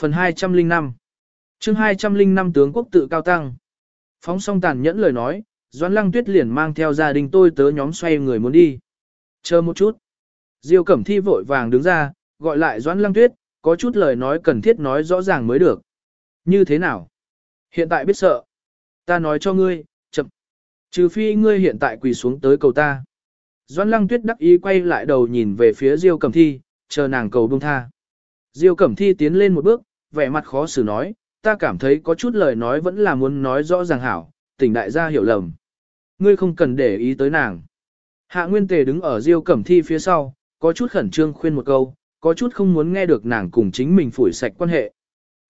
Phần 205 chương 205 tướng quốc tự cao tăng. Phóng song tàn nhẫn lời nói, Doãn Lăng Tuyết liền mang theo gia đình tôi tớ nhóm xoay người muốn đi. Chờ một chút. Diêu Cẩm Thi vội vàng đứng ra, gọi lại Doãn Lăng Tuyết, có chút lời nói cần thiết nói rõ ràng mới được. Như thế nào? Hiện tại biết sợ. Ta nói cho ngươi, chậm. Trừ phi ngươi hiện tại quỳ xuống tới cầu ta. Doãn Lăng Tuyết đắc ý quay lại đầu nhìn về phía Diêu Cẩm Thi, chờ nàng cầu buông tha. Diêu Cẩm Thi tiến lên một bước, vẻ mặt khó xử nói, ta cảm thấy có chút lời nói vẫn là muốn nói rõ ràng hảo, tỉnh đại gia hiểu lầm. Ngươi không cần để ý tới nàng. Hạ Nguyên Tề đứng ở Diêu Cẩm Thi phía sau, có chút khẩn trương khuyên một câu, có chút không muốn nghe được nàng cùng chính mình phủi sạch quan hệ.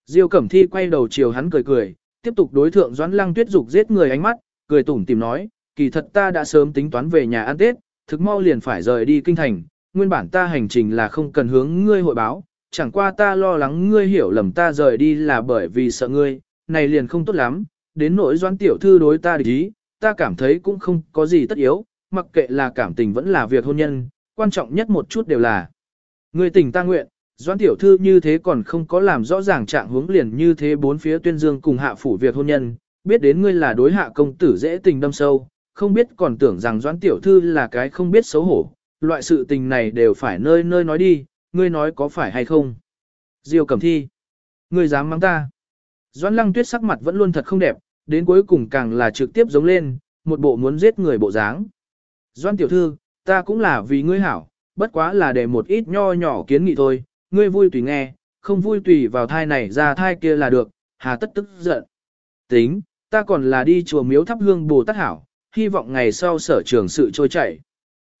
Diêu Cẩm Thi quay đầu chiều hắn cười cười, tiếp tục đối thượng Doãn Lăng Tuyết dục giết người ánh mắt, cười tủm tìm nói, kỳ thật ta đã sớm tính toán về nhà ăn Tết, thực mau liền phải rời đi kinh thành, nguyên bản ta hành trình là không cần hướng ngươi hội báo, chẳng qua ta lo lắng ngươi hiểu lầm ta rời đi là bởi vì sợ ngươi, này liền không tốt lắm, đến nỗi Doãn tiểu thư đối ta địch ý, ta cảm thấy cũng không có gì tất yếu, mặc kệ là cảm tình vẫn là việc hôn nhân, quan trọng nhất một chút đều là ngươi tình ta nguyện, Doãn tiểu thư như thế còn không có làm rõ ràng trạng hướng liền như thế bốn phía tuyên dương cùng hạ phủ việc hôn nhân, biết đến ngươi là đối hạ công tử dễ tình đâm sâu, không biết còn tưởng rằng Doãn tiểu thư là cái không biết xấu hổ, loại sự tình này đều phải nơi nơi nói đi, ngươi nói có phải hay không? Diêu Cẩm Thi, ngươi dám mắng ta? Doãn Lăng Tuyết sắc mặt vẫn luôn thật không đẹp, đến cuối cùng càng là trực tiếp giống lên, một bộ muốn giết người bộ dáng. Doãn tiểu thư, ta cũng là vì ngươi hảo, bất quá là để một ít nho nhỏ kiến nghị thôi, ngươi vui tùy nghe, không vui tùy vào thai này ra thai kia là được, hà tất tức giận. Tính, ta còn là đi chùa miếu thắp hương Bồ Tát Hảo, hy vọng ngày sau sở trường sự trôi chảy.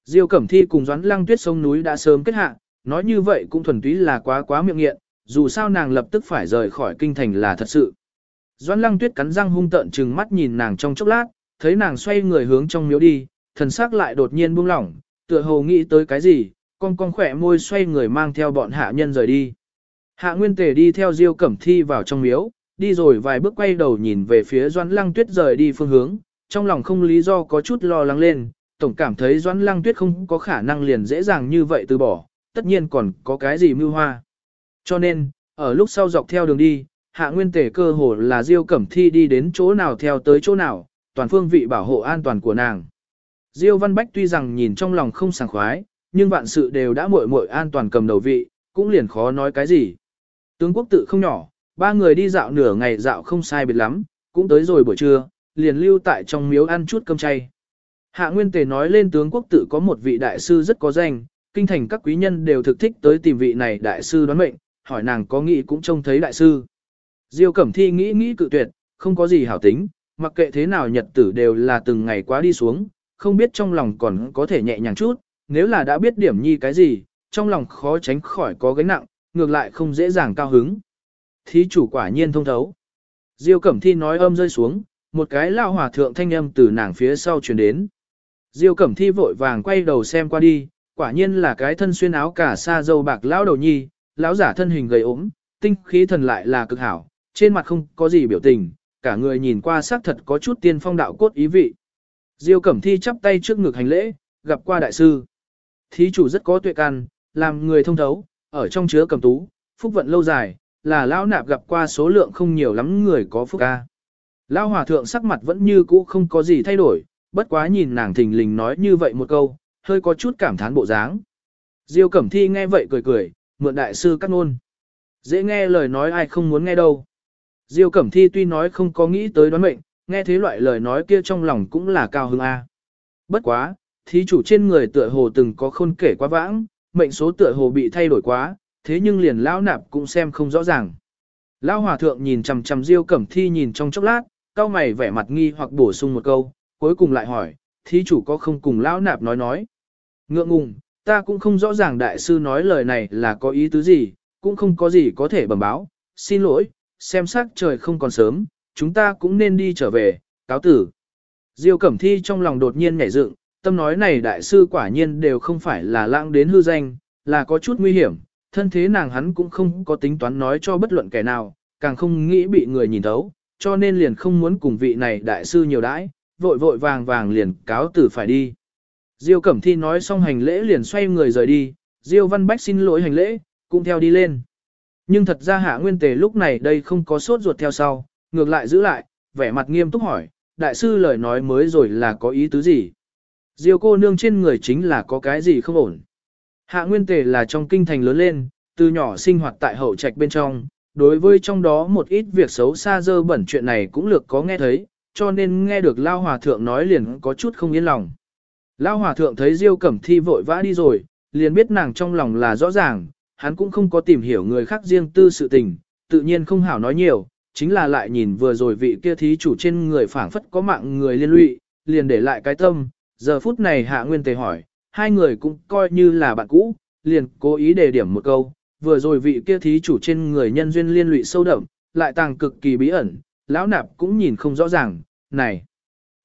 Diêu Cẩm Thi cùng Doãn Lăng Tuyết sông núi đã sớm kết hạ, nói như vậy cũng thuần túy là quá quá miệng nghiện, dù sao nàng lập tức phải rời khỏi kinh thành là thật sự. Doãn Lăng Tuyết cắn răng hung tợn trừng mắt nhìn nàng trong chốc lát, thấy nàng xoay người hướng trong miếu đi, thần sắc lại đột nhiên buông lỏng, tựa hồ nghĩ tới cái gì, con con khỏe môi xoay người mang theo bọn hạ nhân rời đi. Hạ Nguyên Tề đi theo Diêu Cẩm Thi vào trong miếu, đi rồi vài bước quay đầu nhìn về phía Doãn Lăng Tuyết rời đi phương hướng, trong lòng không lý do có chút lo lắng lên, tổng cảm thấy Doãn Lăng Tuyết không có khả năng liền dễ dàng như vậy từ bỏ, tất nhiên còn có cái gì mưu hoa. Cho nên, ở lúc sau dọc theo đường đi, Hạ Nguyên Tề cơ hồ là Diêu Cẩm Thi đi đến chỗ nào theo tới chỗ nào, toàn phương vị bảo hộ an toàn của nàng. Diêu Văn Bách tuy rằng nhìn trong lòng không sảng khoái, nhưng vạn sự đều đã muội muội an toàn cầm đầu vị, cũng liền khó nói cái gì. Tướng quốc tự không nhỏ, ba người đi dạo nửa ngày dạo không sai biệt lắm, cũng tới rồi buổi trưa, liền lưu tại trong miếu ăn chút cơm chay. Hạ Nguyên Tề nói lên tướng quốc tự có một vị đại sư rất có danh, kinh thành các quý nhân đều thực thích tới tìm vị này đại sư đoán mệnh, hỏi nàng có nghĩ cũng trông thấy đại sư. Diêu Cẩm Thi nghĩ nghĩ cự tuyệt, không có gì hảo tính, mặc kệ thế nào nhật tử đều là từng ngày quá đi xuống, không biết trong lòng còn có thể nhẹ nhàng chút, nếu là đã biết điểm nhi cái gì, trong lòng khó tránh khỏi có gánh nặng, ngược lại không dễ dàng cao hứng. Thí chủ quả nhiên thông thấu. Diêu Cẩm Thi nói âm rơi xuống, một cái lao hòa thượng thanh âm từ nàng phía sau truyền đến. Diêu Cẩm Thi vội vàng quay đầu xem qua đi, quả nhiên là cái thân xuyên áo cả sa dâu bạc lão đầu nhi, lão giả thân hình gầy ốm, tinh khí thần lại là cực hảo, trên mặt không có gì biểu tình, cả người nhìn qua xác thật có chút tiên phong đạo cốt ý vị. Diêu Cẩm Thi chắp tay trước ngực hành lễ, gặp qua đại sư. Thí chủ rất có tuệ can, làm người thông thấu, ở trong chứa cầm tú, phúc vận lâu dài, là lão nạp gặp qua số lượng không nhiều lắm người có phúc ca. Lão hòa thượng sắc mặt vẫn như cũ không có gì thay đổi, bất quá nhìn nàng thình lình nói như vậy một câu, hơi có chút cảm thán bộ dáng. Diêu Cẩm Thi nghe vậy cười cười, mượn đại sư cắt ngôn. Dễ nghe lời nói ai không muốn nghe đâu. Diêu Cẩm Thi tuy nói không có nghĩ tới đoán mệnh, nghe thế loại lời nói kia trong lòng cũng là cao hứng a. Bất quá, thí chủ trên người tựa hồ từng có khôn kể quá vãng, mệnh số tựa hồ bị thay đổi quá, thế nhưng liền lão nạp cũng xem không rõ ràng. Lão hòa thượng nhìn chằm chằm Diêu Cẩm Thi nhìn trong chốc lát, cao mày vẻ mặt nghi hoặc bổ sung một câu, cuối cùng lại hỏi, thí chủ có không cùng lão nạp nói nói. Ngượng ngùng, ta cũng không rõ ràng đại sư nói lời này là có ý tứ gì, cũng không có gì có thể bẩm báo, xin lỗi, xem sắc trời không còn sớm, chúng ta cũng nên đi trở về, cáo tử. Diêu Cẩm Thi trong lòng đột nhiên nhảy dựng, tâm nói này đại sư quả nhiên đều không phải là lãng đến hư danh, là có chút nguy hiểm, thân thế nàng hắn cũng không có tính toán nói cho bất luận kẻ nào, càng không nghĩ bị người nhìn thấu, cho nên liền không muốn cùng vị này đại sư nhiều đãi, vội vội vàng vàng liền cáo tử phải đi. Diêu Cẩm Thi nói xong hành lễ liền xoay người rời đi, Diêu Văn Bách xin lỗi hành lễ, cũng theo đi lên. Nhưng thật ra hạ nguyên tề lúc này đây không có sốt ruột theo sau, ngược lại giữ lại, vẻ mặt nghiêm túc hỏi, đại sư lời nói mới rồi là có ý tứ gì? Diêu cô nương trên người chính là có cái gì không ổn. Hạ nguyên tề là trong kinh thành lớn lên, từ nhỏ sinh hoạt tại hậu trạch bên trong, đối với trong đó một ít việc xấu xa dơ bẩn chuyện này cũng lược có nghe thấy, cho nên nghe được Lao Hòa Thượng nói liền có chút không yên lòng. Lao Hòa Thượng thấy Diêu Cẩm Thi vội vã đi rồi, liền biết nàng trong lòng là rõ ràng, hắn cũng không có tìm hiểu người khác riêng tư sự tình, tự nhiên không hảo nói nhiều, chính là lại nhìn vừa rồi vị kia thí chủ trên người phảng phất có mạng người liên lụy, liền để lại cái tâm, giờ phút này Hạ Nguyên Tề hỏi, hai người cũng coi như là bạn cũ, liền cố ý đề điểm một câu, vừa rồi vị kia thí chủ trên người nhân duyên liên lụy sâu đậm, lại tàng cực kỳ bí ẩn, lão nạp cũng nhìn không rõ ràng, này.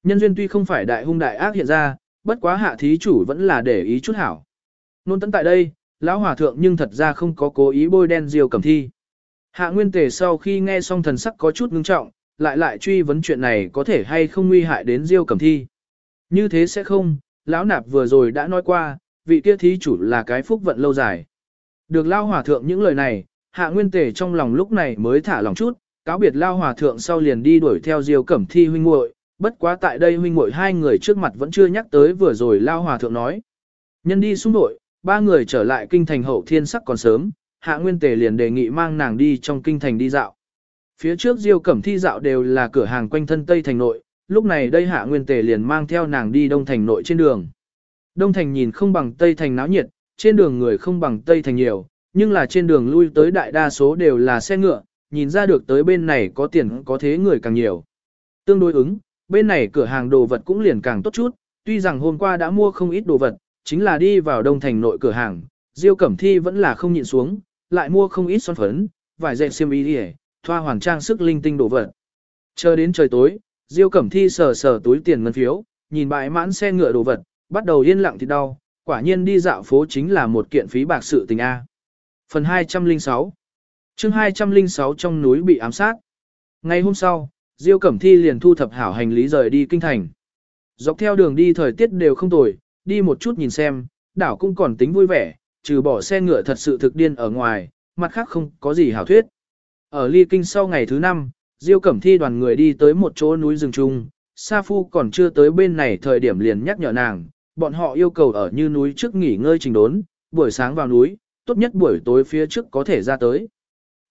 Nhân duyên tuy không phải đại hung đại ác hiện ra, bất quá hạ thí chủ vẫn là để ý chút hảo. Nôn tấn tại đây, lão hòa thượng nhưng thật ra không có cố ý bôi đen diều cầm thi. Hạ nguyên tề sau khi nghe xong thần sắc có chút ngưng trọng, lại lại truy vấn chuyện này có thể hay không nguy hại đến diêu cầm thi. Như thế sẽ không, lão nạp vừa rồi đã nói qua, vị kia thí chủ là cái phúc vận lâu dài. Được lao hòa thượng những lời này, hạ nguyên tề trong lòng lúc này mới thả lòng chút, cáo biệt lao hòa thượng sau liền đi đuổi theo diêu cẩm thi huynh muội bất quá tại đây huynh muội hai người trước mặt vẫn chưa nhắc tới vừa rồi lao hòa thượng nói. Nhân đi xung đội, ba người trở lại kinh thành hậu thiên sắc còn sớm, hạ nguyên tề liền đề nghị mang nàng đi trong kinh thành đi dạo. Phía trước diêu cẩm thi dạo đều là cửa hàng quanh thân Tây thành nội, lúc này đây hạ nguyên tề liền mang theo nàng đi đông thành nội trên đường. Đông thành nhìn không bằng Tây thành náo nhiệt, trên đường người không bằng Tây thành nhiều, nhưng là trên đường lui tới đại đa số đều là xe ngựa, nhìn ra được tới bên này có tiền có thế người càng nhiều. Tương đối ứng, bên này cửa hàng đồ vật cũng liền càng tốt chút, tuy rằng hôm qua đã mua không ít đồ vật, chính là đi vào đông thành nội cửa hàng, Diêu Cẩm Thi vẫn là không nhịn xuống, lại mua không ít son phấn, vài dệt xiêm y đi thoa hoàng trang sức linh tinh đồ vật. Chờ đến trời tối, Diêu Cẩm Thi sờ sờ túi tiền ngân phiếu, nhìn bãi mãn xe ngựa đồ vật, bắt đầu yên lặng thì đau, quả nhiên đi dạo phố chính là một kiện phí bạc sự tình A. Phần 206 chương 206 trong núi bị ám sát. Ngày hôm sau, Diêu Cẩm Thi liền thu thập hảo hành lý rời đi kinh thành. Dọc theo đường đi thời tiết đều không tồi, đi một chút nhìn xem, đảo cũng còn tính vui vẻ, trừ bỏ xe ngựa thật sự thực điên ở ngoài, mặt khác không có gì hảo thuyết. Ở ly kinh sau ngày thứ năm, Diêu Cẩm Thi đoàn người đi tới một chỗ núi rừng trung, Sa Phu còn chưa tới bên này thời điểm liền nhắc nhở nàng, bọn họ yêu cầu ở như núi trước nghỉ ngơi trình đốn, buổi sáng vào núi, tốt nhất buổi tối phía trước có thể ra tới.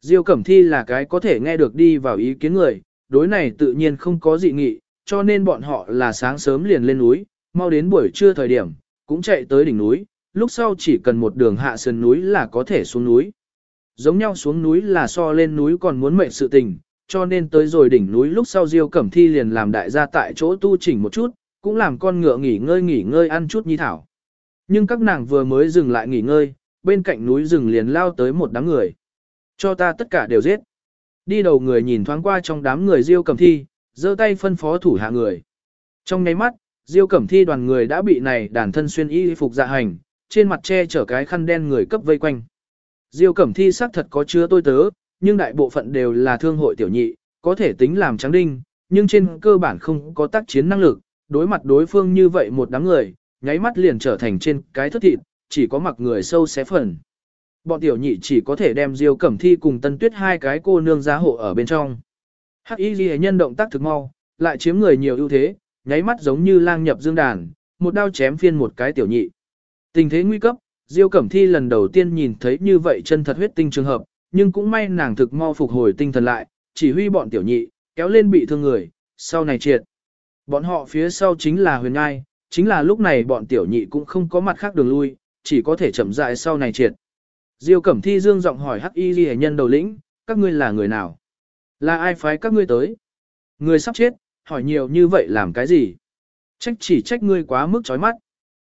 Diêu Cẩm Thi là cái có thể nghe được đi vào ý kiến người, đối này tự nhiên không có dị nghị, cho nên bọn họ là sáng sớm liền lên núi, mau đến buổi trưa thời điểm, cũng chạy tới đỉnh núi, lúc sau chỉ cần một đường hạ sườn núi là có thể xuống núi. Giống nhau xuống núi là so lên núi còn muốn mệnh sự tình, cho nên tới rồi đỉnh núi lúc sau Diêu Cẩm Thi liền làm đại gia tại chỗ tu chỉnh một chút, cũng làm con ngựa nghỉ ngơi nghỉ ngơi ăn chút nhi thảo. Nhưng các nàng vừa mới dừng lại nghỉ ngơi, bên cạnh núi rừng liền lao tới một đám người. Cho ta tất cả đều giết. Đi đầu người nhìn thoáng qua trong đám người Diêu Cẩm Thi, giơ tay phân phó thủ hạ người. Trong nháy mắt, Diêu Cẩm Thi đoàn người đã bị này đàn thân xuyên y phục dạ hành, trên mặt che chở cái khăn đen người cấp vây quanh. Diêu Cẩm Thi xác thật có chứa tôi tớ, nhưng đại bộ phận đều là thương hội tiểu nhị, có thể tính làm trắng đinh, nhưng trên cơ bản không có tác chiến năng lực, đối mặt đối phương như vậy một đám người, nháy mắt liền trở thành trên cái thất thịt, chỉ có mặc người sâu xé phần. Bọn tiểu nhị chỉ có thể đem Diêu Cẩm Thi cùng Tân Tuyết hai cái cô nương giá hộ ở bên trong. Hắc Y Ghi nhân động tác thực mau, lại chiếm người nhiều ưu thế, nháy mắt giống như lang nhập dương đàn, một đao chém phiên một cái tiểu nhị. Tình thế nguy cấp, Diêu Cẩm Thi lần đầu tiên nhìn thấy như vậy chân thật huyết tinh trường hợp, nhưng cũng may nàng thực mau phục hồi tinh thần lại, chỉ huy bọn tiểu nhị, kéo lên bị thương người, sau này triệt. Bọn họ phía sau chính là huyền ngai, chính là lúc này bọn tiểu nhị cũng không có mặt khác đường lui, chỉ có thể chậm rãi sau này triệt. Diêu Cẩm Thi dương giọng hỏi Hắc Y Liễu nhân đầu lĩnh, các ngươi là người nào? Là ai phái các ngươi tới? Người sắp chết, hỏi nhiều như vậy làm cái gì? Trách chỉ trách ngươi quá mức chói mắt.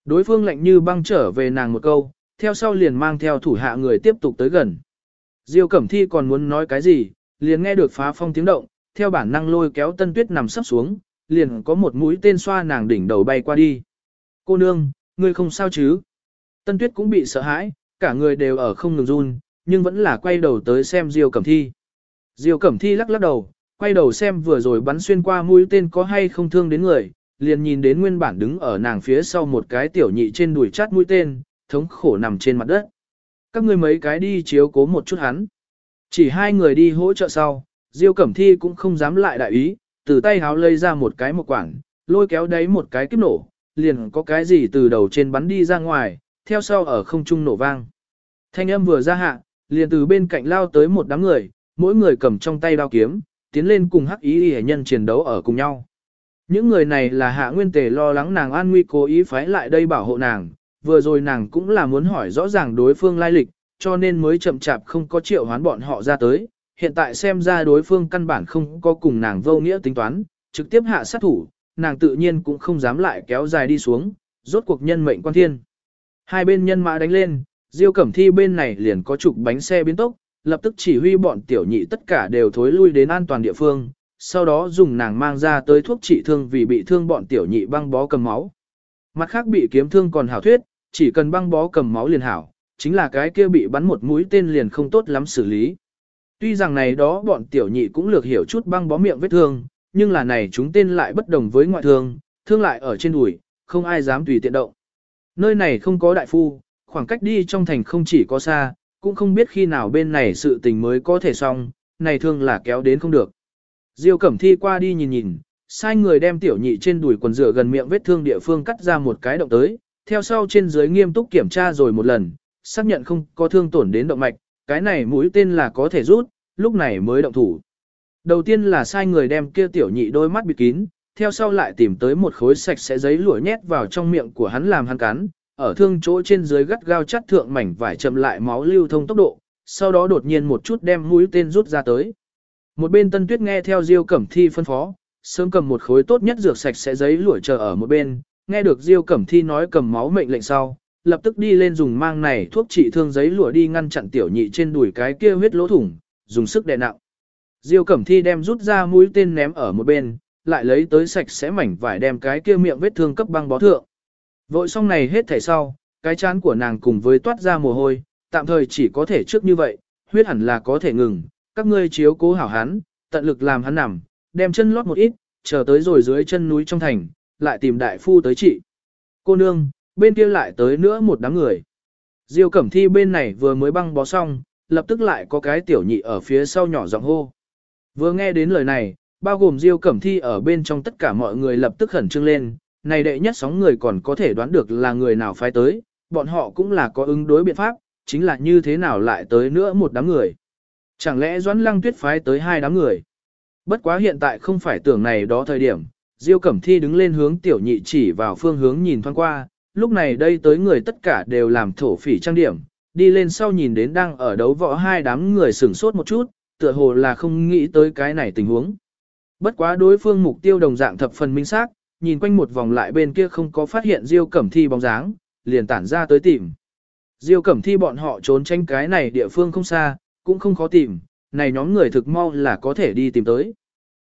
Đối phương lạnh như băng trở về nàng một câu, theo sau liền mang theo thủ hạ người tiếp tục tới gần. Diêu Cẩm Thi còn muốn nói cái gì, liền nghe được phá phong tiếng động, theo bản năng lôi kéo Tân Tuyết nằm sắp xuống, liền có một mũi tên xoa nàng đỉnh đầu bay qua đi. Cô nương, ngươi không sao chứ? Tân Tuyết cũng bị sợ hãi, cả người đều ở không ngừng run, nhưng vẫn là quay đầu tới xem Diêu Cẩm Thi. Diêu Cẩm Thi lắc lắc đầu, quay đầu xem vừa rồi bắn xuyên qua mũi tên có hay không thương đến người, liền nhìn đến nguyên bản đứng ở nàng phía sau một cái tiểu nhị trên đùi chát mũi tên, thống khổ nằm trên mặt đất. Các ngươi mấy cái đi chiếu cố một chút hắn. Chỉ hai người đi hỗ trợ sau, Diêu Cẩm Thi cũng không dám lại đại ý, từ tay háo lấy ra một cái một quảng, lôi kéo đấy một cái kiếp nổ, liền có cái gì từ đầu trên bắn đi ra ngoài, theo sau ở không trung nổ vang. Thanh âm vừa ra hạ, liền từ bên cạnh lao tới một đám người, mỗi người cầm trong tay đao kiếm, tiến lên cùng hắc ý y nhân chiến đấu ở cùng nhau. Những người này là hạ nguyên tề lo lắng nàng an nguy cố ý phái lại đây bảo hộ nàng, vừa rồi nàng cũng là muốn hỏi rõ ràng đối phương lai lịch, cho nên mới chậm chạp không có triệu hoán bọn họ ra tới. Hiện tại xem ra đối phương căn bản không có cùng nàng vô nghĩa tính toán, trực tiếp hạ sát thủ, nàng tự nhiên cũng không dám lại kéo dài đi xuống, rốt cuộc nhân mệnh quan thiên. Hai bên nhân mã đánh lên, Diêu Cẩm Thi bên này liền có chục bánh xe biến tốc, lập tức chỉ huy bọn tiểu nhị tất cả đều thối lui đến an toàn địa phương, sau đó dùng nàng mang ra tới thuốc trị thương vì bị thương bọn tiểu nhị băng bó cầm máu. Mặt khác bị kiếm thương còn hảo thuyết, chỉ cần băng bó cầm máu liền hảo, chính là cái kia bị bắn một mũi tên liền không tốt lắm xử lý. Tuy rằng này đó bọn tiểu nhị cũng lược hiểu chút băng bó miệng vết thương, nhưng là này chúng tên lại bất đồng với ngoại thương, thương lại ở trên đùi, không ai dám tùy tiện động. Nơi này không có đại phu, khoảng cách đi trong thành không chỉ có xa, cũng không biết khi nào bên này sự tình mới có thể xong, này thương là kéo đến không được. Diêu Cẩm Thi qua đi nhìn nhìn, sai người đem tiểu nhị trên đùi quần rửa gần miệng vết thương địa phương cắt ra một cái động tới, theo sau trên dưới nghiêm túc kiểm tra rồi một lần, xác nhận không có thương tổn đến động mạch, cái này mũi tên là có thể rút, lúc này mới động thủ. Đầu tiên là sai người đem kia tiểu nhị đôi mắt bịt kín, theo sau lại tìm tới một khối sạch sẽ giấy lụa nhét vào trong miệng của hắn làm hắn cắn, ở thương chỗ trên dưới gắt gao chắt thượng mảnh vải chậm lại máu lưu thông tốc độ, sau đó đột nhiên một chút đem mũi tên rút ra tới. Một bên Tân Tuyết nghe theo Diêu Cẩm Thi phân phó, sớm cầm một khối tốt nhất dược sạch sẽ giấy lụa chờ ở một bên, nghe được Diêu Cẩm Thi nói cầm máu mệnh lệnh sau, lập tức đi lên dùng mang này thuốc trị thương giấy lụa đi ngăn chặn tiểu nhị trên đùi cái kia huyết lỗ thủng, dùng sức đè nặng. Diêu Cẩm Thi đem rút ra mũi tên ném ở một bên, lại lấy tới sạch sẽ mảnh vải đem cái kia miệng vết thương cấp băng bó thượng. Vội xong này hết thảy sau, cái chán của nàng cùng với toát ra mồ hôi, tạm thời chỉ có thể trước như vậy, huyết hẳn là có thể ngừng, các ngươi chiếu cố hảo hắn, tận lực làm hắn nằm, đem chân lót một ít, chờ tới rồi dưới chân núi trong thành, lại tìm đại phu tới trị. Cô nương, bên kia lại tới nữa một đám người. Diêu Cẩm Thi bên này vừa mới băng bó xong, lập tức lại có cái tiểu nhị ở phía sau nhỏ giọng hô. Vừa nghe đến lời này, bao gồm Diêu Cẩm Thi ở bên trong tất cả mọi người lập tức khẩn trương lên, này đệ nhất sóng người còn có thể đoán được là người nào phái tới, bọn họ cũng là có ứng đối biện pháp, chính là như thế nào lại tới nữa một đám người. Chẳng lẽ Doãn Lăng Tuyết phái tới hai đám người? Bất quá hiện tại không phải tưởng này đó thời điểm, Diêu Cẩm Thi đứng lên hướng tiểu nhị chỉ vào phương hướng nhìn thoáng qua, lúc này đây tới người tất cả đều làm thổ phỉ trang điểm, đi lên sau nhìn đến đang ở đấu võ hai đám người sửng sốt một chút, tựa hồ là không nghĩ tới cái này tình huống. Bất quá đối phương mục tiêu đồng dạng thập phần minh xác, nhìn quanh một vòng lại bên kia không có phát hiện Diêu Cẩm Thi bóng dáng, liền tản ra tới tìm. Diêu Cẩm Thi bọn họ trốn tranh cái này địa phương không xa, cũng không khó tìm, này nhóm người thực mau là có thể đi tìm tới.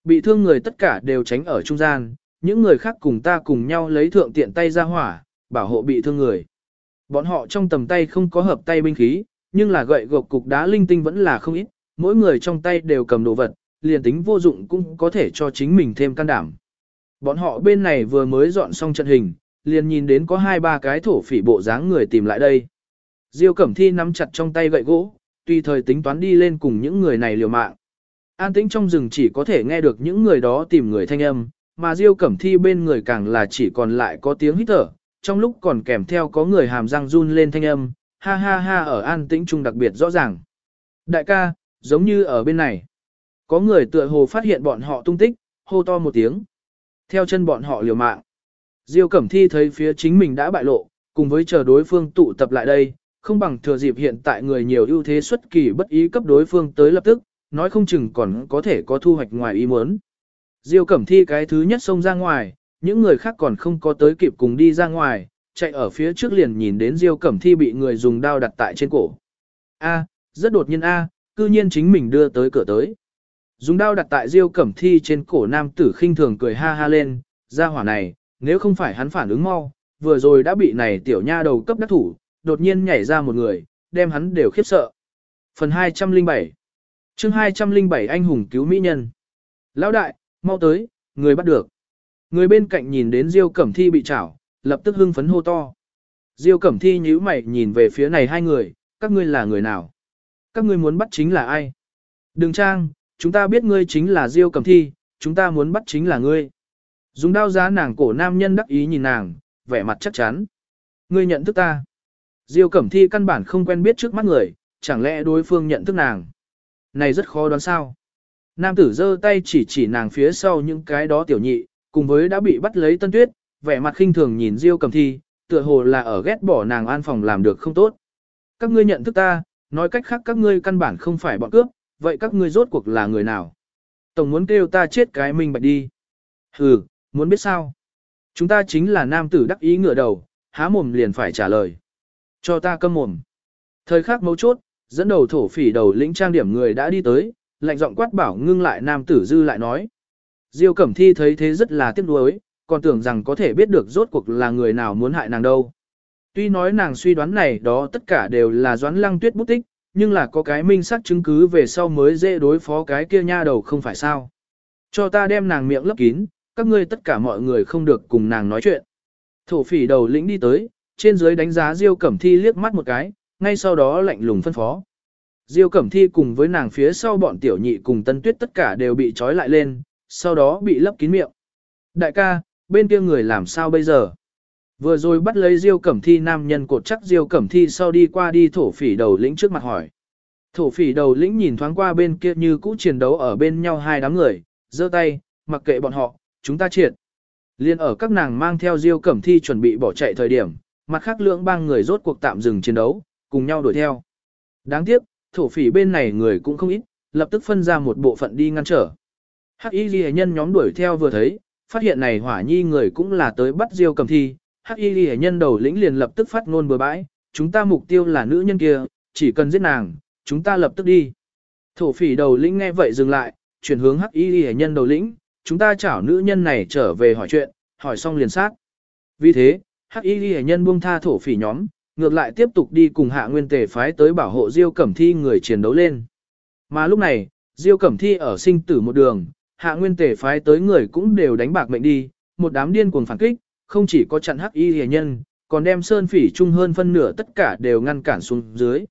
Bị thương người tất cả đều tránh ở trung gian, những người khác cùng ta cùng nhau lấy thượng tiện tay ra hỏa, bảo hộ bị thương người. Bọn họ trong tầm tay không có hợp tay binh khí, nhưng là gậy gộc cục đá linh tinh vẫn là không ít, mỗi người trong tay đều cầm đồ vật, liền tính vô dụng cũng có thể cho chính mình thêm can đảm. Bọn họ bên này vừa mới dọn xong trận hình, liền nhìn đến có hai ba cái thổ phỉ bộ dáng người tìm lại đây. Diêu Cẩm Thi nắm chặt trong tay gậy gỗ, tùy thời tính toán đi lên cùng những người này liều mạng. An tĩnh trong rừng chỉ có thể nghe được những người đó tìm người thanh âm, mà Diêu Cẩm Thi bên người càng là chỉ còn lại có tiếng hít thở, trong lúc còn kèm theo có người hàm răng run lên thanh âm, ha ha ha ở an tĩnh trung đặc biệt rõ ràng. Đại ca, giống như ở bên này. Có người tựa hồ phát hiện bọn họ tung tích, hô to một tiếng. Theo chân bọn họ liều mạng. Diêu Cẩm Thi thấy phía chính mình đã bại lộ, cùng với chờ đối phương tụ tập lại đây, không bằng thừa dịp hiện tại người nhiều ưu thế xuất kỳ bất ý cấp đối phương tới lập tức, nói không chừng còn có thể có thu hoạch ngoài ý muốn. Diêu Cẩm Thi cái thứ nhất xông ra ngoài, những người khác còn không có tới kịp cùng đi ra ngoài, chạy ở phía trước liền nhìn đến Diêu Cẩm Thi bị người dùng đao đặt tại trên cổ. A, rất đột nhiên a, cư nhiên chính mình đưa tới cửa tới. Dùng đao đặt tại Diêu Cẩm Thi trên cổ nam tử khinh thường cười ha ha lên, ra hỏa này, nếu không phải hắn phản ứng mau, vừa rồi đã bị này tiểu nha đầu cấp đắc thủ, đột nhiên nhảy ra một người, đem hắn đều khiếp sợ. Phần 207 chương 207 anh hùng cứu mỹ nhân. Lão đại, mau tới, người bắt được. Người bên cạnh nhìn đến Diêu Cẩm Thi bị chảo, lập tức hưng phấn hô to. Diêu Cẩm Thi nhíu mày nhìn về phía này hai người, các ngươi là người nào? Các ngươi muốn bắt chính là ai? Đường trang, chúng ta biết ngươi chính là Diêu Cẩm Thi, chúng ta muốn bắt chính là ngươi. Dùng đao giá nàng cổ nam nhân đắc ý nhìn nàng, vẻ mặt chắc chắn. Ngươi nhận thức ta. Diêu Cẩm Thi căn bản không quen biết trước mắt người, chẳng lẽ đối phương nhận thức nàng. Này rất khó đoán sao. Nam tử giơ tay chỉ chỉ nàng phía sau những cái đó tiểu nhị, cùng với đã bị bắt lấy tân tuyết, vẻ mặt khinh thường nhìn Diêu Cẩm Thi, tựa hồ là ở ghét bỏ nàng an phòng làm được không tốt. Các ngươi nhận thức ta, nói cách khác các ngươi căn bản không phải bọn cướp, vậy các ngươi rốt cuộc là người nào? Tổng muốn kêu ta chết cái mình bạch đi. Hừ, muốn biết sao? Chúng ta chính là nam tử đắc ý ngựa đầu, há mồm liền phải trả lời. Cho ta câm mồm. Thời khắc mấu chốt, dẫn đầu thổ phỉ đầu lĩnh trang điểm người đã đi tới, lạnh giọng quát bảo ngưng lại nam tử dư lại nói. Diêu Cẩm Thi thấy thế rất là tiếc nuối, còn tưởng rằng có thể biết được rốt cuộc là người nào muốn hại nàng đâu. Tuy nói nàng suy đoán này đó tất cả đều là doãn lăng tuyết bút tích, nhưng là có cái minh xác chứng cứ về sau mới dễ đối phó cái kia nha đầu không phải sao. Cho ta đem nàng miệng lấp kín, các ngươi tất cả mọi người không được cùng nàng nói chuyện. Thổ phỉ đầu lĩnh đi tới, trên dưới đánh giá Diêu Cẩm Thi liếc mắt một cái, ngay sau đó lạnh lùng phân phó. Diêu Cẩm Thi cùng với nàng phía sau bọn tiểu nhị cùng Tân Tuyết tất cả đều bị trói lại lên, sau đó bị lấp kín miệng. Đại ca, bên kia người làm sao bây giờ? Vừa rồi bắt lấy Diêu Cẩm Thi nam nhân cột chắc Diêu Cẩm Thi sau đi qua đi thổ phỉ đầu lĩnh trước mặt hỏi. Thổ phỉ đầu lĩnh nhìn thoáng qua bên kia như cũ chiến đấu ở bên nhau hai đám người, giơ tay, mặc kệ bọn họ, chúng ta triệt. Liên ở các nàng mang theo Diêu Cẩm Thi chuẩn bị bỏ chạy thời điểm, mặt khác lưỡng bang người rốt cuộc tạm dừng chiến đấu, cùng nhau đuổi theo. Đáng tiếc, thổ phỉ bên này người cũng không ít, lập tức phân ra một bộ phận đi ngăn trở. Hắc Y Ghi nhân nhóm đuổi theo vừa thấy, phát hiện này hỏa nhi người cũng là tới bắt Diêu Cẩm Thi, Hắc Y Ghi nhân đầu lĩnh liền lập tức phát ngôn bừa bãi, chúng ta mục tiêu là nữ nhân kia, chỉ cần giết nàng, chúng ta lập tức đi. Thổ phỉ đầu lĩnh nghe vậy dừng lại, chuyển hướng Hắc Y Ghi nhân đầu lĩnh, chúng ta chảo nữ nhân này trở về hỏi chuyện, hỏi xong liền sát. Vì thế, Hắc Y Ghi nhân buông tha thổ phỉ nhóm, ngược lại tiếp tục đi cùng hạ nguyên tề phái tới bảo hộ Diêu Cẩm Thi người chiến đấu lên. Mà lúc này, Diêu Cẩm Thi ở sinh tử một đường, hạ nguyên tề phái tới người cũng đều đánh bạc mệnh đi, một đám điên cuồng phản kích, không chỉ có chặn hắc y hề nhân, còn đem sơn phỉ chung hơn phân nửa tất cả đều ngăn cản xuống dưới.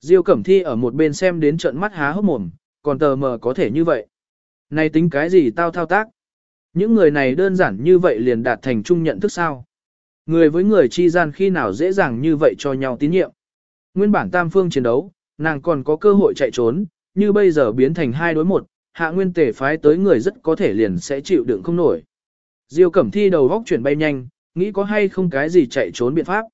Diêu Cẩm Thi ở một bên xem đến trận mắt há hốc mồm, còn tờ mờ có thể như vậy. Này tính cái gì tao thao tác? Những người này đơn giản như vậy liền đạt thành chung nhận thức sao? Người với người chi gian khi nào dễ dàng như vậy cho nhau tín nhiệm. Nguyên bản tam phương chiến đấu, nàng còn có cơ hội chạy trốn, như bây giờ biến thành hai đối một, hạ nguyên tề phái tới người rất có thể liền sẽ chịu đựng không nổi. Diêu Cẩm Thi đầu góc chuyển bay nhanh, nghĩ có hay không cái gì chạy trốn biện pháp.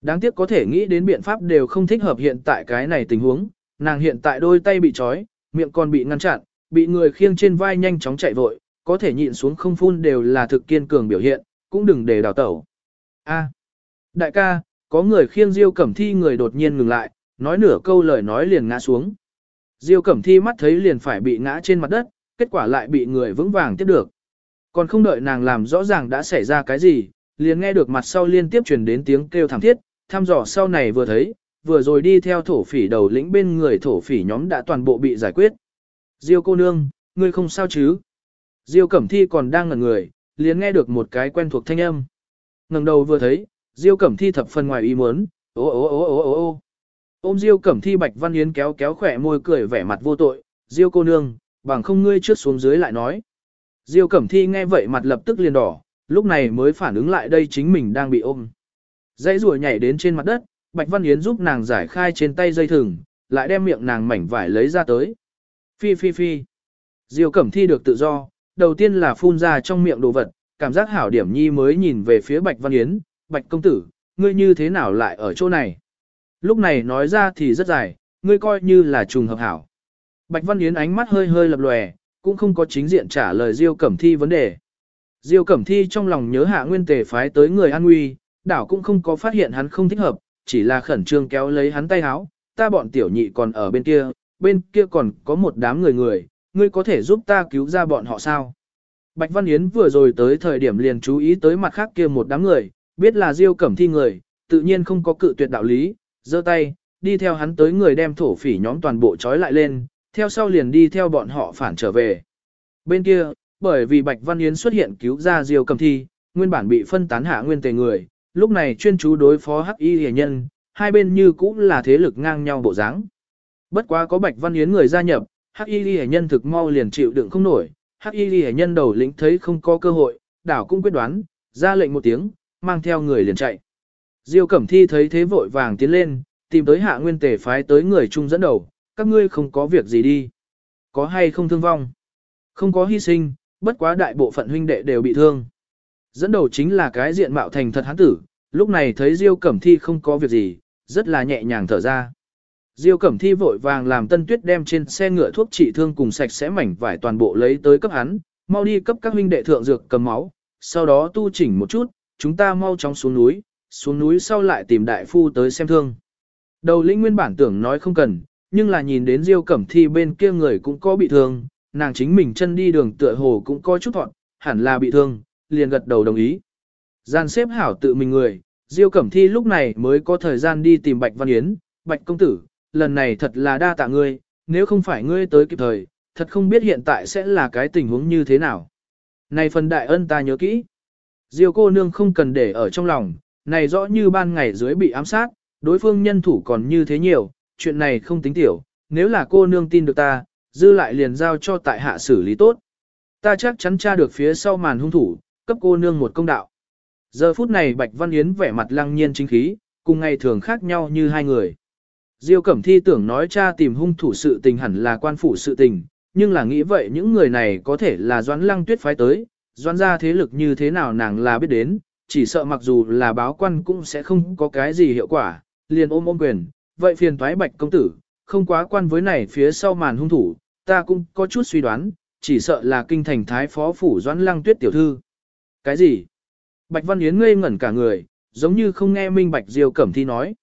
Đáng tiếc có thể nghĩ đến biện pháp đều không thích hợp hiện tại cái này tình huống, nàng hiện tại đôi tay bị trói, miệng còn bị ngăn chặn, bị người khiêng trên vai nhanh chóng chạy vội, có thể nhịn xuống không phun đều là thực kiên cường biểu hiện, cũng đừng để đào tẩu. A, đại ca, có người khiêng Diêu Cẩm Thi người đột nhiên ngừng lại, nói nửa câu lời nói liền ngã xuống. Diêu Cẩm Thi mắt thấy liền phải bị ngã trên mặt đất, kết quả lại bị người vững vàng tiếp được. Còn không đợi nàng làm rõ ràng đã xảy ra cái gì, liền nghe được mặt sau liên tiếp truyền đến tiếng kêu thảm thiết, thăm dò sau này vừa thấy, vừa rồi đi theo thổ phỉ đầu lĩnh bên người thổ phỉ nhóm đã toàn bộ bị giải quyết. Diêu cô nương, ngươi không sao chứ? Diêu Cẩm Thi còn đang ngẩn người, liền nghe được một cái quen thuộc thanh âm. ngẩng đầu vừa thấy, Diêu Cẩm Thi thập phần ngoài ý muốn, ô ô ô ô ô ô. Ôm Diêu Cẩm Thi Bạch Văn Yến kéo kéo khỏe môi cười vẻ mặt vô tội, Diêu cô nương, bằng không ngươi trước xuống dưới lại nói. Diêu Cẩm Thi nghe vậy mặt lập tức liền đỏ, lúc này mới phản ứng lại đây chính mình đang bị ôm. Dãy rùa nhảy đến trên mặt đất, Bạch Văn Yến giúp nàng giải khai trên tay dây thừng, lại đem miệng nàng mảnh vải lấy ra tới. Phi phi phi. Diêu Cẩm Thi được tự do, đầu tiên là phun ra trong miệng đồ vật, cảm giác hảo điểm nhi mới nhìn về phía Bạch Văn Yến, Bạch công tử, ngươi như thế nào lại ở chỗ này? Lúc này nói ra thì rất dài, ngươi coi như là trùng hợp hảo. Bạch Văn Yến ánh mắt hơi hơi lập lòe, cũng không có chính diện trả lời Diêu Cẩm Thi vấn đề. Diêu Cẩm Thi trong lòng nhớ hạ nguyên tề phái tới người an nguy, đảo cũng không có phát hiện hắn không thích hợp, chỉ là khẩn trương kéo lấy hắn tay háo, ta bọn tiểu nhị còn ở bên kia, bên kia còn có một đám người người, ngươi có thể giúp ta cứu ra bọn họ sao? Bạch Văn Yến vừa rồi tới thời điểm liền chú ý tới mặt khác kia một đám người, biết là Diêu Cẩm Thi người, tự nhiên không có cự tuyệt đạo lý, giơ tay, đi theo hắn tới người đem thổ phỉ nhóm toàn bộ trói lại lên, theo sau liền đi theo bọn họ phản trở về. Bên kia, bởi vì Bạch Văn Yến xuất hiện cứu ra Diêu Cầm Thi, nguyên bản bị phân tán hạ nguyên tề người, lúc này chuyên chú đối phó Hắc Y Liễu nhân, hai bên như cũng là thế lực ngang nhau bộ dáng. Bất quá có Bạch Văn Yến người gia nhập, hắc y Liễu nhân thực mau liền chịu đựng không nổi, hắc y Liễu nhân đầu lĩnh thấy không có cơ hội, đảo cũng quyết đoán, ra lệnh một tiếng, mang theo người liền chạy. Diêu Cẩm Thi thấy thế vội vàng tiến lên, tìm tới hạ nguyên tề phái tới người trung dẫn đầu, các ngươi không có việc gì đi. Có hay không thương vong? Không có hy sinh, bất quá đại bộ phận huynh đệ đều bị thương. Dẫn đầu chính là cái diện mạo thành thật hán tử, lúc này thấy Diêu Cẩm Thi không có việc gì, rất là nhẹ nhàng thở ra. Diêu Cẩm Thi vội vàng làm Tân Tuyết đem trên xe ngựa thuốc trị thương cùng sạch sẽ mảnh vải toàn bộ lấy tới cấp hắn, mau đi cấp các huynh đệ thượng dược cầm máu, sau đó tu chỉnh một chút, chúng ta mau chóng xuống núi, xuống núi sau lại tìm đại phu tới xem thương. Đầu lĩnh nguyên bản tưởng nói không cần, nhưng là nhìn đến Diêu Cẩm Thi bên kia người cũng có bị thương, nàng chính mình chân đi đường tựa hồ cũng có chút thọn, hẳn là bị thương, liền gật đầu đồng ý. Gian xếp hảo tự mình người, Diêu Cẩm Thi lúc này mới có thời gian đi tìm Bạch Văn Yến, Bạch công tử, lần này thật là đa tạ ngươi, nếu không phải ngươi tới kịp thời, thật không biết hiện tại sẽ là cái tình huống như thế nào. Này phần đại ân ta nhớ kỹ. Diêu cô nương không cần để ở trong lòng, này rõ như ban ngày dưới bị ám sát, đối phương nhân thủ còn như thế nhiều, chuyện này không tính tiểu, nếu là cô nương tin được ta, dư lại liền giao cho tại hạ xử lý tốt. Ta chắc chắn tra được phía sau màn hung thủ, cấp cô nương một công đạo. Giờ phút này Bạch Văn Yến vẻ mặt lăng nhiên chính khí, cùng ngày thường khác nhau như hai người. Diêu Cẩm Thi tưởng nói cha tìm hung thủ sự tình hẳn là quan phủ sự tình, nhưng là nghĩ vậy những người này có thể là doãn lăng tuyết phái tới, doãn ra thế lực như thế nào nàng là biết đến, chỉ sợ mặc dù là báo quan cũng sẽ không có cái gì hiệu quả, liền ôm ôm quyền, vậy phiền thoái bạch công tử, không quá quan với này phía sau màn hung thủ, ta cũng có chút suy đoán, chỉ sợ là kinh thành thái phó phủ doãn lăng tuyết tiểu thư. Cái gì? Bạch Văn Yến ngây ngẩn cả người, giống như không nghe minh bạch Diêu Cẩm Thi nói.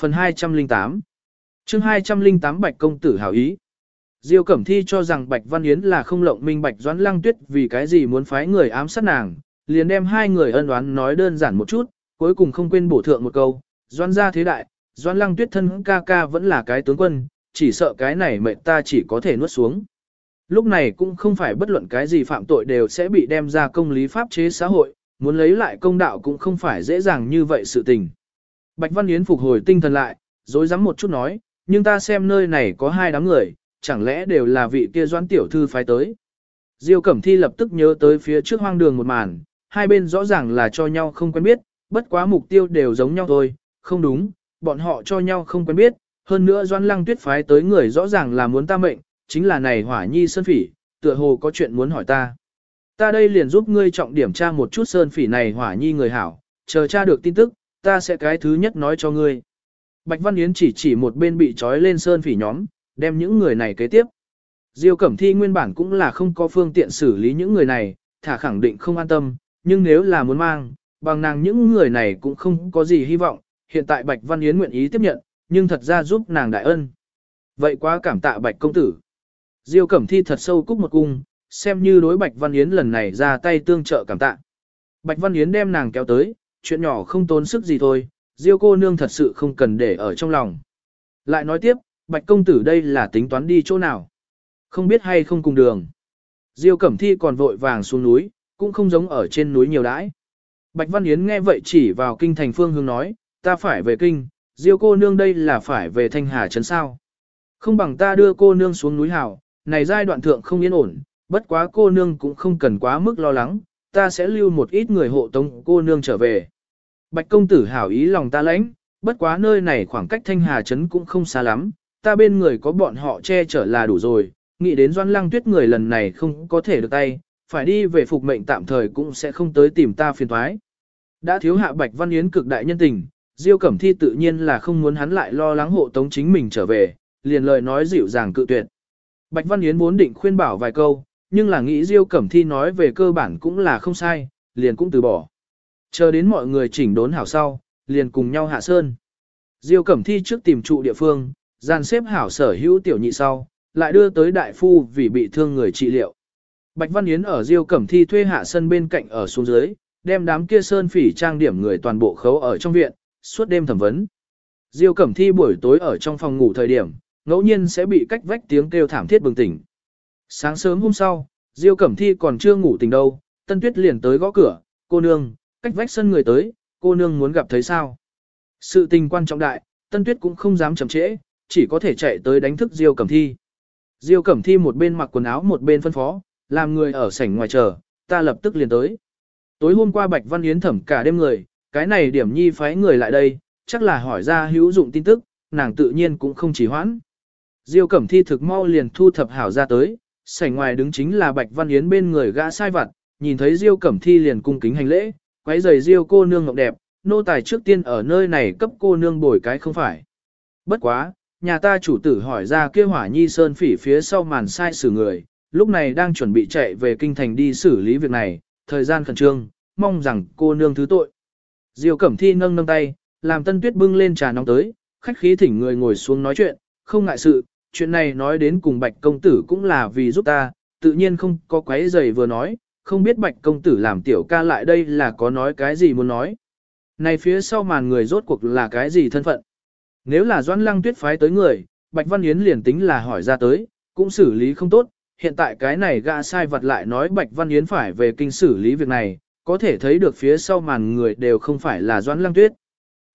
Phần 208 chương 208 Bạch Công Tử hảo ý. Diêu Cẩm Thi cho rằng Bạch Văn Yến là không lộng minh Bạch Doãn Lăng Tuyết vì cái gì muốn phái người ám sát nàng, liền đem hai người ân oán nói đơn giản một chút, cuối cùng không quên bổ thượng một câu, Doãn gia thế đại, Doãn Lăng Tuyết thân ca ca vẫn là cái tướng quân, chỉ sợ cái này mệnh ta chỉ có thể nuốt xuống. Lúc này cũng không phải bất luận cái gì phạm tội đều sẽ bị đem ra công lý pháp chế xã hội, muốn lấy lại công đạo cũng không phải dễ dàng như vậy sự tình. Bạch Văn Yến phục hồi tinh thần lại, dối rắm một chút nói, nhưng ta xem nơi này có hai đám người, chẳng lẽ đều là vị kia doãn tiểu thư phái tới. Diêu Cẩm Thi lập tức nhớ tới phía trước hoang đường một màn, hai bên rõ ràng là cho nhau không quen biết, bất quá mục tiêu đều giống nhau thôi, không đúng, bọn họ cho nhau không quen biết, hơn nữa doãn lăng tuyết phái tới người rõ ràng là muốn ta mệnh, chính là này hỏa nhi sơn phỉ, tựa hồ có chuyện muốn hỏi ta. Ta đây liền giúp ngươi trọng điểm tra một chút sơn phỉ này hỏa nhi người hảo, chờ tra được tin tức, ta sẽ cái thứ nhất nói cho ngươi. Bạch Văn Yến chỉ chỉ một bên bị trói lên sơn phỉ nhóm, đem những người này kế tiếp. Diêu Cẩm Thi nguyên bản cũng là không có phương tiện xử lý những người này, thả khẳng định không an tâm, nhưng nếu là muốn mang, bằng nàng những người này cũng không có gì hy vọng, hiện tại Bạch Văn Yến nguyện ý tiếp nhận, nhưng thật ra giúp nàng đại ân. Vậy quá cảm tạ Bạch công tử. Diêu Cẩm Thi thật sâu cúc một cung, xem như đối Bạch Văn Yến lần này ra tay tương trợ cảm tạ. Bạch Văn Yến đem nàng kéo tới, chuyện nhỏ không tốn sức gì thôi, Diêu cô nương thật sự không cần để ở trong lòng. Lại nói tiếp, Bạch công tử đây là tính toán đi chỗ nào? Không biết hay không cùng đường. Diêu Cẩm Thi còn vội vàng xuống núi, cũng không giống ở trên núi nhiều đãi. Bạch Văn Yến nghe vậy chỉ vào kinh thành phương hướng nói, ta phải về kinh, Diêu cô nương đây là phải về Thanh Hà Trấn sao. Không bằng ta đưa cô nương xuống núi hào, này giai đoạn thượng không yên ổn, bất quá cô nương cũng không cần quá mức lo lắng, ta sẽ lưu một ít người hộ tống cô nương trở về. Bạch công tử hảo ý lòng ta lãnh, bất quá nơi này khoảng cách Thanh Hà Trấn cũng không xa lắm, ta bên người có bọn họ che chở là đủ rồi, nghĩ đến Doan Lăng Tuyết người lần này không có thể được tay, phải đi về phục mệnh tạm thời cũng sẽ không tới tìm ta phiền thoái. Đã thiếu hạ Bạch Văn Yến cực đại nhân tình, Diêu Cẩm Thi tự nhiên là không muốn hắn lại lo lắng hộ tống chính mình trở về, liền lời nói dịu dàng cự tuyệt. Bạch Văn Yến muốn định khuyên bảo vài câu, nhưng là nghĩ Diêu Cẩm Thi nói về cơ bản cũng là không sai, liền cũng từ bỏ. Chờ đến mọi người chỉnh đốn hảo sau, liền cùng nhau hạ sơn. Diêu Cẩm Thi trước tìm trụ địa phương, dàn xếp hảo sở hữu tiểu nhị sau, lại đưa tới đại phu vì bị thương người trị liệu. Bạch Văn Yến ở Diêu Cẩm Thi thuê hạ sân bên cạnh ở xuống dưới, đem đám kia sơn phỉ trang điểm người toàn bộ khấu ở trong viện, suốt đêm thẩm vấn. Diêu Cẩm Thi buổi tối ở trong phòng ngủ thời điểm, ngẫu nhiên sẽ bị cách vách tiếng kêu thảm thiết bừng tỉnh. Sáng sớm hôm sau, Diêu Cẩm Thi còn chưa ngủ tỉnh đâu, Tân Tuyết liền tới gõ cửa, cô nương, cách vách sân người tới, cô nương muốn gặp thấy sao. Sự tình quan trọng đại, Tân Tuyết cũng không dám chậm trễ, chỉ có thể chạy tới đánh thức Diêu Cẩm Thi. Diêu Cẩm Thi một bên mặc quần áo một bên phân phó, làm người ở sảnh ngoài chờ, ta lập tức liền tới. Tối hôm qua Bạch Văn Yến thẩm cả đêm người, cái này điểm nhi phái người lại đây, chắc là hỏi ra hữu dụng tin tức, nàng tự nhiên cũng không chỉ hoãn. Diêu Cẩm Thi thực mau liền thu thập hảo ra tới, sảnh ngoài đứng chính là Bạch Văn Yến bên người gã sai vặt, nhìn thấy Diêu Cẩm Thi liền cung kính hành lễ, quấy giày Diêu cô nương ngọc đẹp, nô tài trước tiên ở nơi này cấp cô nương bồi cái không phải. Bất quá, nhà ta chủ tử hỏi ra kia hỏa nhi sơn phỉ phía sau màn sai xử người, lúc này đang chuẩn bị chạy về kinh thành đi xử lý việc này, thời gian khẩn trương, mong rằng cô nương thứ tội. Diêu Cẩm Thi nâng nâng tay, làm Tân Tuyết bưng lên trà nóng tới, khách khí thỉnh người ngồi xuống nói chuyện, không ngại sự, chuyện này nói đến cùng Bạch công tử cũng là vì giúp ta, tự nhiên không có quấy giày vừa nói, không biết Bạch công tử làm tiểu ca lại đây là có nói cái gì muốn nói. Này phía sau màn người rốt cuộc là cái gì thân phận? Nếu là Doãn Lăng Tuyết phái tới người, Bạch Văn Yến liền tính là hỏi ra tới, cũng xử lý không tốt, hiện tại cái này gã sai vật lại nói Bạch Văn Yến phải về kinh xử lý việc này, có thể thấy được phía sau màn người đều không phải là Doãn Lăng Tuyết.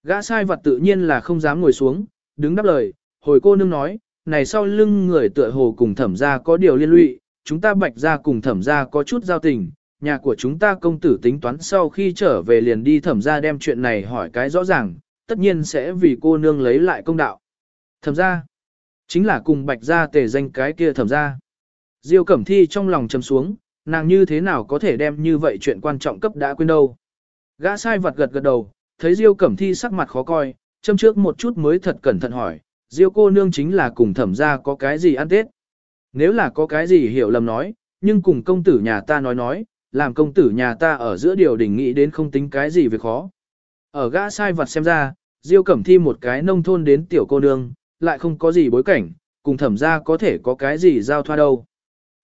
Gã sai vật tự nhiên là không dám ngồi xuống, đứng đáp lời, hồi cô nương nói, này sau lưng người tựa hồ cùng thẩm gia có điều liên lụy, chúng ta bạch gia cùng thẩm gia có chút giao tình, nhà của chúng ta công tử tính toán sau khi trở về liền đi thẩm gia đem chuyện này hỏi cái rõ ràng, tất nhiên sẽ vì cô nương lấy lại công đạo. Thẩm gia, chính là cùng bạch gia tề danh cái kia thẩm gia. Diêu Cẩm Thi trong lòng trầm xuống, nàng như thế nào có thể đem như vậy chuyện quan trọng cấp đã quên đâu. Gã sai vật gật gật đầu, thấy Diêu Cẩm Thi sắc mặt khó coi, châm trước một chút mới thật cẩn thận hỏi, Diêu cô nương chính là cùng thẩm gia có cái gì ăn tết. Nếu là có cái gì hiểu lầm nói, nhưng cùng công tử nhà ta nói nói, làm công tử nhà ta ở giữa điều đình nghĩ đến không tính cái gì việc khó. Ở gã sai vật xem ra, Diêu Cẩm Thi một cái nông thôn đến tiểu cô nương, lại không có gì bối cảnh, cùng thẩm gia có thể có cái gì giao thoa đâu.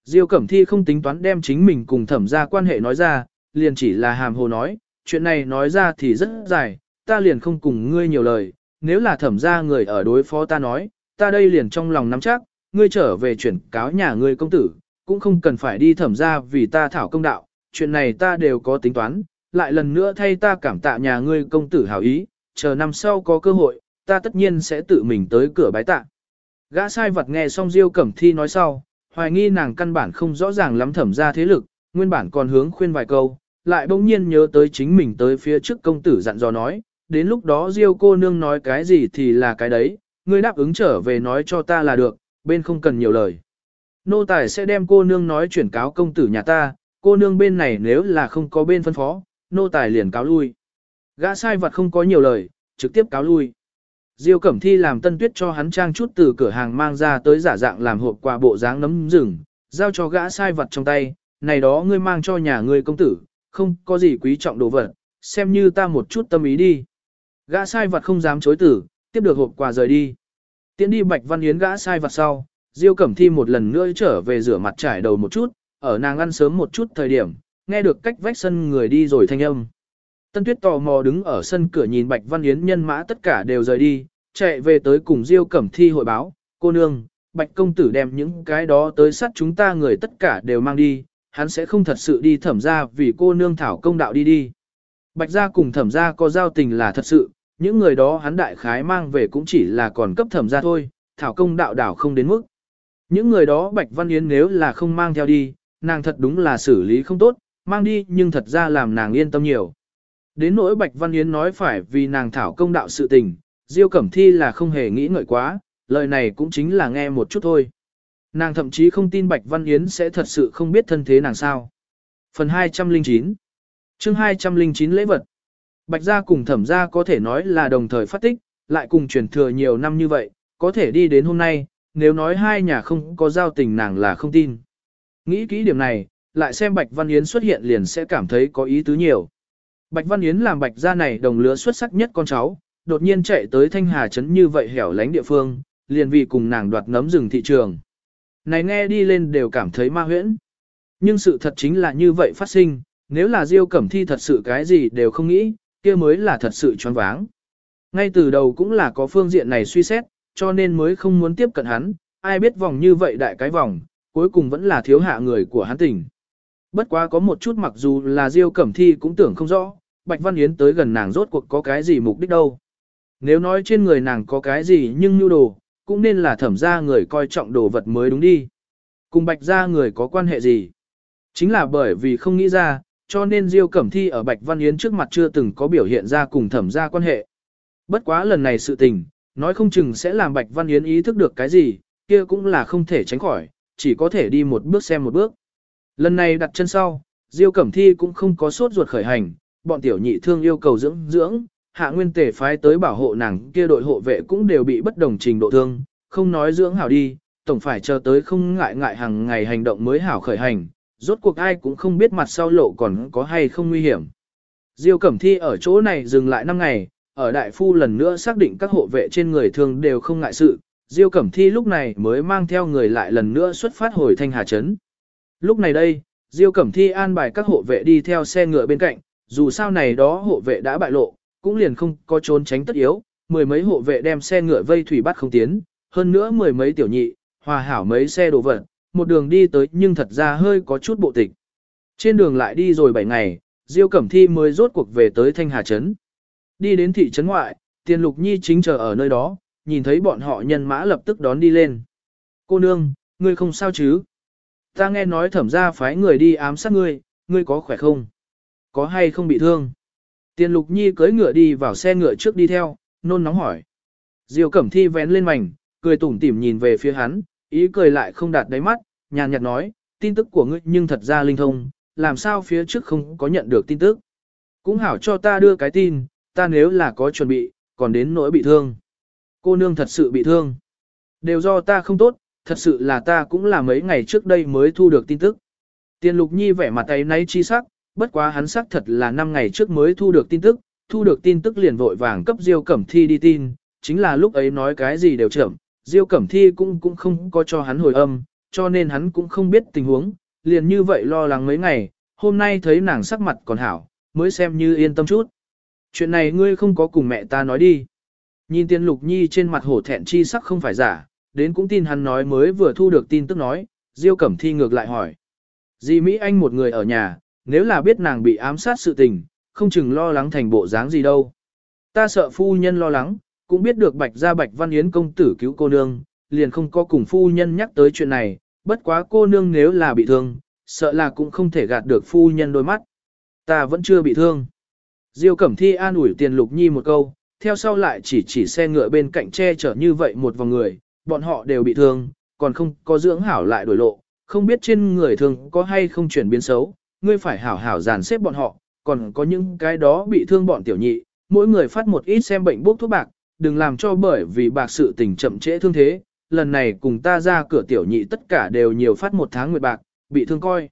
Diêu Cẩm Thi không tính toán đem chính mình cùng thẩm gia quan hệ nói ra, liền chỉ là hàm hồ nói, chuyện này nói ra thì rất dài, ta liền không cùng ngươi nhiều lời, nếu là thẩm gia người ở đối phó ta nói, ta đây liền trong lòng nắm chắc, ngươi trở về chuyển cáo nhà ngươi công tử, cũng không cần phải đi thẩm gia vì ta thảo công đạo, chuyện này ta đều có tính toán, lại lần nữa thay ta cảm tạ nhà ngươi công tử hảo ý, chờ năm sau có cơ hội, ta tất nhiên sẽ tự mình tới cửa bái tạ. Gã sai vật nghe xong Diêu Cẩm Thi nói sau, hoài nghi nàng căn bản không rõ ràng lắm thẩm ra thế lực, nguyên bản còn hướng khuyên vài câu, lại bỗng nhiên nhớ tới chính mình tới phía trước công tử dặn dò nói, đến lúc đó Diêu cô nương nói cái gì thì là cái đấy, ngươi đáp ứng trở về nói cho ta là được, bên không cần nhiều lời. Nô tài sẽ đem cô nương nói chuyển cáo công tử nhà ta, cô nương bên này nếu là không có bên phân phó, nô tài liền cáo lui. Gã sai vật không có nhiều lời, trực tiếp cáo lui. Diêu Cẩm Thi làm tân tuyết cho hắn trang chút từ cửa hàng mang ra tới giả dạng làm hộp quà bộ dáng nấm rừng, giao cho gã sai vật trong tay, này đó ngươi mang cho nhà ngươi công tử, không có gì quý trọng đồ vật, xem như ta một chút tâm ý đi. Gã sai vật không dám chối tử, tiếp được hộp quà rời đi. Tiến đi Bạch Văn Yến gã sai vật sau, Diêu Cẩm Thi một lần nữa trở về rửa mặt trải đầu một chút, ở nàng ăn sớm một chút thời điểm, nghe được cách vách sân người đi rồi thanh âm. Tân Tuyết tò mò đứng ở sân cửa nhìn Bạch Văn Yến nhân mã tất cả đều rời đi, chạy về tới cùng Diêu Cẩm Thi hội báo, cô nương, Bạch công tử đem những cái đó tới sát chúng ta người tất cả đều mang đi, hắn sẽ không thật sự đi thẩm ra vì cô nương thảo công đạo đi đi. Bạch gia cùng thẩm gia có giao tình là thật sự, những người đó hắn đại khái mang về cũng chỉ là còn cấp thẩm gia thôi, thảo công đạo đảo không đến mức. Những người đó Bạch Văn Yến nếu là không mang theo đi, nàng thật đúng là xử lý không tốt, mang đi nhưng thật ra làm nàng yên tâm nhiều. Đến nỗi Bạch Văn Yến nói phải vì nàng thảo công đạo sự tình, Diêu Cẩm Thi là không hề nghĩ ngợi quá, lời này cũng chính là nghe một chút thôi. Nàng thậm chí không tin Bạch Văn Yến sẽ thật sự không biết thân thế nàng sao. Phần 209 chương 209 lễ vật Bạch gia cùng thẩm gia có thể nói là đồng thời phát tích, lại cùng truyền thừa nhiều năm như vậy, có thể đi đến hôm nay, nếu nói hai nhà không có giao tình nàng là không tin. Nghĩ kỹ điểm này, lại xem Bạch Văn Yến xuất hiện liền sẽ cảm thấy có ý tứ nhiều. Bạch Văn Yến làm Bạch gia này đồng lứa xuất sắc nhất con cháu, đột nhiên chạy tới Thanh Hà Trấn như vậy hẻo lánh địa phương, liền vì cùng nàng đoạt nấm rừng thị trường. Này nghe đi lên đều cảm thấy ma huyễn. Nhưng sự thật chính là như vậy phát sinh, nếu là Diêu Cẩm Thi thật sự cái gì đều không nghĩ, kia mới là thật sự choáng váng. Ngay từ đầu cũng là có phương diện này suy xét, cho nên mới không muốn tiếp cận hắn, ai biết vòng như vậy đại cái vòng, cuối cùng vẫn là thiếu hạ người của hắn tỉnh. Bất quá có một chút mặc dù là Diêu Cẩm Thi cũng tưởng không rõ, Bạch Văn Yến tới gần nàng rốt cuộc có cái gì mục đích đâu. Nếu nói trên người nàng có cái gì nhưng nhu đồ, cũng nên là thẩm ra người coi trọng đồ vật mới đúng đi. Cùng bạch ra người có quan hệ gì? Chính là bởi vì không nghĩ ra, cho nên Diêu Cẩm Thi ở Bạch Văn Yến trước mặt chưa từng có biểu hiện ra cùng thẩm ra quan hệ. Bất quá lần này sự tình, nói không chừng sẽ làm Bạch Văn Yến ý thức được cái gì, kia cũng là không thể tránh khỏi, chỉ có thể đi một bước xem một bước. Lần này đặt chân sau, Diêu Cẩm Thi cũng không có sốt ruột khởi hành, bọn tiểu nhị thương yêu cầu dưỡng dưỡng, hạ nguyên tề phái tới bảo hộ nàng kia đội hộ vệ cũng đều bị bất đồng trình độ thương, không nói dưỡng hảo đi, tổng phải chờ tới không ngại ngại hàng ngày hành động mới hảo khởi hành, rốt cuộc ai cũng không biết mặt sau lộ còn có hay không nguy hiểm. Diêu Cẩm Thi ở chỗ này dừng lại 5 ngày, ở đại phu lần nữa xác định các hộ vệ trên người thường đều không ngại sự, Diêu Cẩm Thi lúc này mới mang theo người lại lần nữa xuất phát hồi Thanh Hà Trấn. Lúc này đây, Diêu Cẩm Thi an bài các hộ vệ đi theo xe ngựa bên cạnh, dù sao này đó hộ vệ đã bại lộ, cũng liền không có trốn tránh tất yếu, mười mấy hộ vệ đem xe ngựa vây thủy bắt không tiến, hơn nữa mười mấy tiểu nhị, hòa hảo mấy xe đồ vật, một đường đi tới nhưng thật ra hơi có chút bộ tịch. Trên đường lại đi rồi 7 ngày, Diêu Cẩm Thi mới rốt cuộc về tới Thanh Hà Trấn. Đi đến thị trấn ngoại, Tiền Lục Nhi chính chờ ở nơi đó, nhìn thấy bọn họ nhân mã lập tức đón đi lên. Cô nương, ngươi không sao chứ? Ta nghe nói thẩm ra phái người đi ám sát ngươi, ngươi có khỏe không? Có hay không bị thương? Tiền Lục Nhi cưỡi ngựa đi vào xe ngựa trước đi theo, nôn nóng hỏi. Diều Cẩm Thi vén lên mảnh, cười tủm tỉm nhìn về phía hắn, ý cười lại không đạt đáy mắt, nhàn nhạt nói, tin tức của ngươi nhưng thật ra linh thông, làm sao phía trước không có nhận được tin tức. Cũng hảo cho ta đưa cái tin, ta nếu là có chuẩn bị, còn đến nỗi bị thương. Cô nương thật sự bị thương. Đều do ta không tốt, thật sự là ta cũng là mấy ngày trước đây mới thu được tin tức. Tiền lục nhi vẻ mặt tay nay chi sắc, bất quá hắn sắc thật là 5 ngày trước mới thu được tin tức, thu được tin tức liền vội vàng cấp Diêu Cẩm Thi đi tin, chính là lúc ấy nói cái gì đều chậm, Diêu Cẩm Thi cũng cũng không có cho hắn hồi âm, cho nên hắn cũng không biết tình huống, liền như vậy lo lắng mấy ngày, hôm nay thấy nàng sắc mặt còn hảo, mới xem như yên tâm chút. Chuyện này ngươi không có cùng mẹ ta nói đi. Nhìn Tiên Lục Nhi trên mặt hổ thẹn chi sắc không phải giả, đến cũng tin hắn nói mới vừa thu được tin tức nói, Diêu Cẩm Thi ngược lại hỏi. Dì Mỹ Anh một người ở nhà, nếu là biết nàng bị ám sát sự tình, không chừng lo lắng thành bộ dáng gì đâu. Ta sợ phu nhân lo lắng, cũng biết được Bạch gia Bạch Văn Yến công tử cứu cô nương, liền không có cùng phu nhân nhắc tới chuyện này, bất quá cô nương nếu là bị thương, sợ là cũng không thể gạt được phu nhân đôi mắt. Ta vẫn chưa bị thương. Diêu Cẩm Thi an ủi Tiền Lục Nhi một câu, theo sau lại chỉ chỉ xe ngựa bên cạnh che chở như vậy một vòng người, bọn họ đều bị thương, còn không có dưỡng hảo lại đổi lộ, không biết trên người thương có hay không chuyển biến xấu, ngươi phải hảo hảo dàn xếp bọn họ, còn có những cái đó bị thương bọn tiểu nhị, mỗi người phát một ít xem bệnh bốc thuốc bạc, đừng làm cho bởi vì bạc sự tình chậm trễ thương thế, lần này cùng ta ra cửa tiểu nhị tất cả đều nhiều phát một tháng nguyệt bạc, bị thương coi.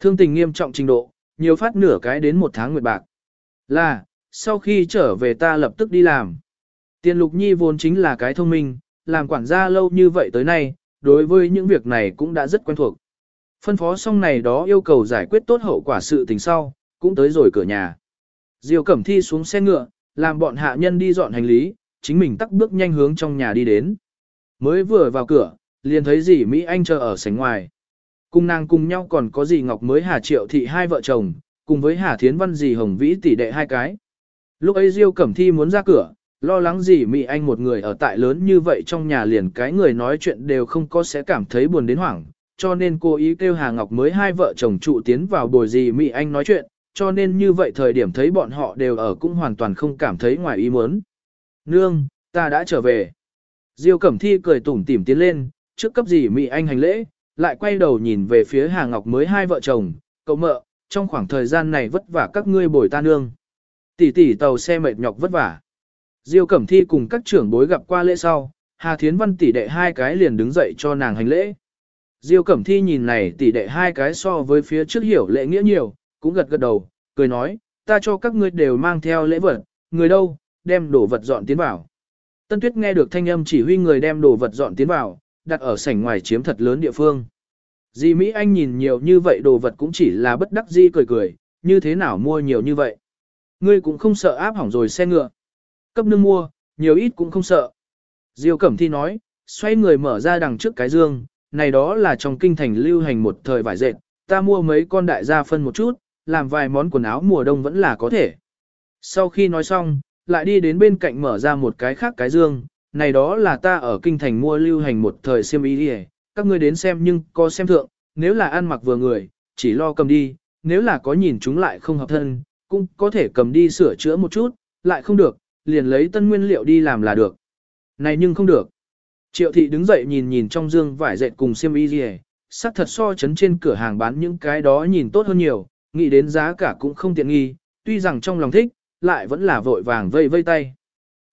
Thương tình nghiêm trọng trình độ, nhiều phát nửa cái đến một tháng nguyệt bạc. Là, sau khi trở về ta lập tức đi làm. Tiền lục nhi vốn chính là cái thông minh, làm quản gia lâu như vậy tới nay, đối với những việc này cũng đã rất quen thuộc. Phân phó xong này đó yêu cầu giải quyết tốt hậu quả sự tình sau, cũng tới rồi cửa nhà. Diêu Cẩm Thi xuống xe ngựa, làm bọn hạ nhân đi dọn hành lý, chính mình tắt bước nhanh hướng trong nhà đi đến. Mới vừa vào cửa, liền thấy dì Mỹ Anh chờ ở sảnh ngoài. Cùng nàng cùng nhau còn có dì Ngọc mới Hà Triệu Thị hai vợ chồng, cùng với Hà Thiến Văn dì Hồng Vĩ tỷ đệ hai cái. Lúc ấy Diêu Cẩm Thi muốn ra cửa, lo lắng gì Mỹ Anh một người ở tại lớn như vậy trong nhà liền cái người nói chuyện đều không có sẽ cảm thấy buồn đến hoảng, cho nên cô ý kêu Hà Ngọc mới hai vợ chồng trụ tiến vào bồi gì Mỹ Anh nói chuyện, cho nên như vậy thời điểm thấy bọn họ đều ở cũng hoàn toàn không cảm thấy ngoài ý muốn. Nương, ta đã trở về. Diêu Cẩm Thi cười tủm tỉm tiến lên, trước cấp gì Mỹ Anh hành lễ, lại quay đầu nhìn về phía Hà Ngọc mới hai vợ chồng, cậu mợ, trong khoảng thời gian này vất vả các ngươi bồi ta nương. Tỷ tỷ tàu xe mệt nhọc vất vả. Diêu Cẩm Thi cùng các trưởng bối gặp qua lễ sau, Hà Thiến Văn tỷ đệ hai cái liền đứng dậy cho nàng hành lễ. Diêu Cẩm Thi nhìn này tỷ đệ hai cái so với phía trước hiểu lễ nghĩa nhiều, cũng gật gật đầu, cười nói, ta cho các ngươi đều mang theo lễ vật, người đâu, đem đồ vật dọn tiến vào. Tân Tuyết nghe được thanh âm chỉ huy người đem đồ vật dọn tiến vào, đặt ở sảnh ngoài chiếm thật lớn địa phương. Di Mỹ Anh nhìn nhiều như vậy đồ vật cũng chỉ là bất đắc di cười cười, như thế nào mua nhiều như vậy. Ngươi cũng không sợ áp hỏng rồi xe ngựa. Cấp nương mua, nhiều ít cũng không sợ. Diêu Cẩm Thi nói, xoay người mở ra đằng trước cái dương, này đó là trong kinh thành lưu hành một thời vải dệt, ta mua mấy con đại gia phân một chút, làm vài món quần áo mùa đông vẫn là có thể. Sau khi nói xong, lại đi đến bên cạnh mở ra một cái khác cái dương, này đó là ta ở kinh thành mua lưu hành một thời xiêm y đi các ngươi đến xem nhưng có xem thượng, nếu là ăn mặc vừa người, chỉ lo cầm đi, nếu là có nhìn chúng lại không hợp thân, cũng có thể cầm đi sửa chữa một chút, lại không được, liền lấy tân nguyên liệu đi làm là được. Này nhưng không được. Triệu thị đứng dậy nhìn nhìn trong dương vải dệt cùng xiêm y gì sắc thật so chấn trên cửa hàng bán những cái đó nhìn tốt hơn nhiều, nghĩ đến giá cả cũng không tiện nghi, tuy rằng trong lòng thích, lại vẫn là vội vàng vây vây tay.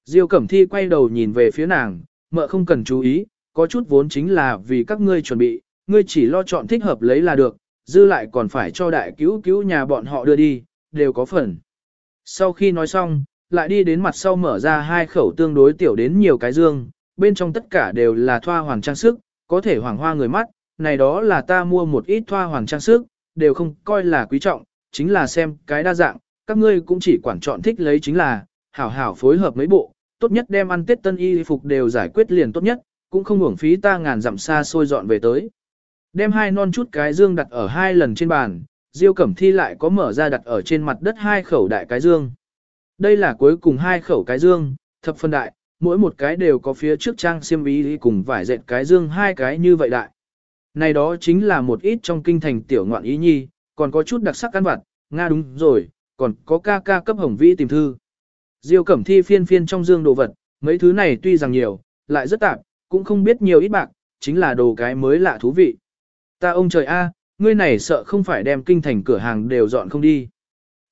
Diêu Cẩm Thi quay đầu nhìn về phía nàng, mợ không cần chú ý, có chút vốn chính là vì các ngươi chuẩn bị, ngươi chỉ lo chọn thích hợp lấy là được, dư lại còn phải cho đại cứu cứu nhà bọn họ đưa đi, đều có phần. Sau khi nói xong, lại đi đến mặt sau mở ra hai khẩu tương đối tiểu đến nhiều cái dương, bên trong tất cả đều là thoa hoàng trang sức, có thể hoàng hoa người mắt, này đó là ta mua một ít thoa hoàng trang sức, đều không coi là quý trọng, chính là xem cái đa dạng, các ngươi cũng chỉ quản chọn thích lấy chính là, hảo hảo phối hợp mấy bộ, tốt nhất đem ăn tết tân y phục đều giải quyết liền tốt nhất, cũng không uổng phí ta ngàn dặm xa xôi dọn về tới. Đem hai non chút cái dương đặt ở hai lần trên bàn, Diêu Cẩm Thi lại có mở ra đặt ở trên mặt đất hai khẩu đại cái dương. Đây là cuối cùng hai khẩu cái dương, thập phân đại, mỗi một cái đều có phía trước trang xiêm y cùng vải dệt cái dương hai cái như vậy đại. Này đó chính là một ít trong kinh thành tiểu ngoạn ý nhi, còn có chút đặc sắc ăn vặt, Nga đúng rồi, còn có ca ca cấp hồng vĩ tìm thư. Diêu Cẩm Thi phiên phiên trong dương đồ vật, mấy thứ này tuy rằng nhiều, lại rất tạp, cũng không biết nhiều ít bạc, chính là đồ cái mới lạ thú vị. Ta ông trời a, ngươi này sợ không phải đem kinh thành cửa hàng đều dọn không đi.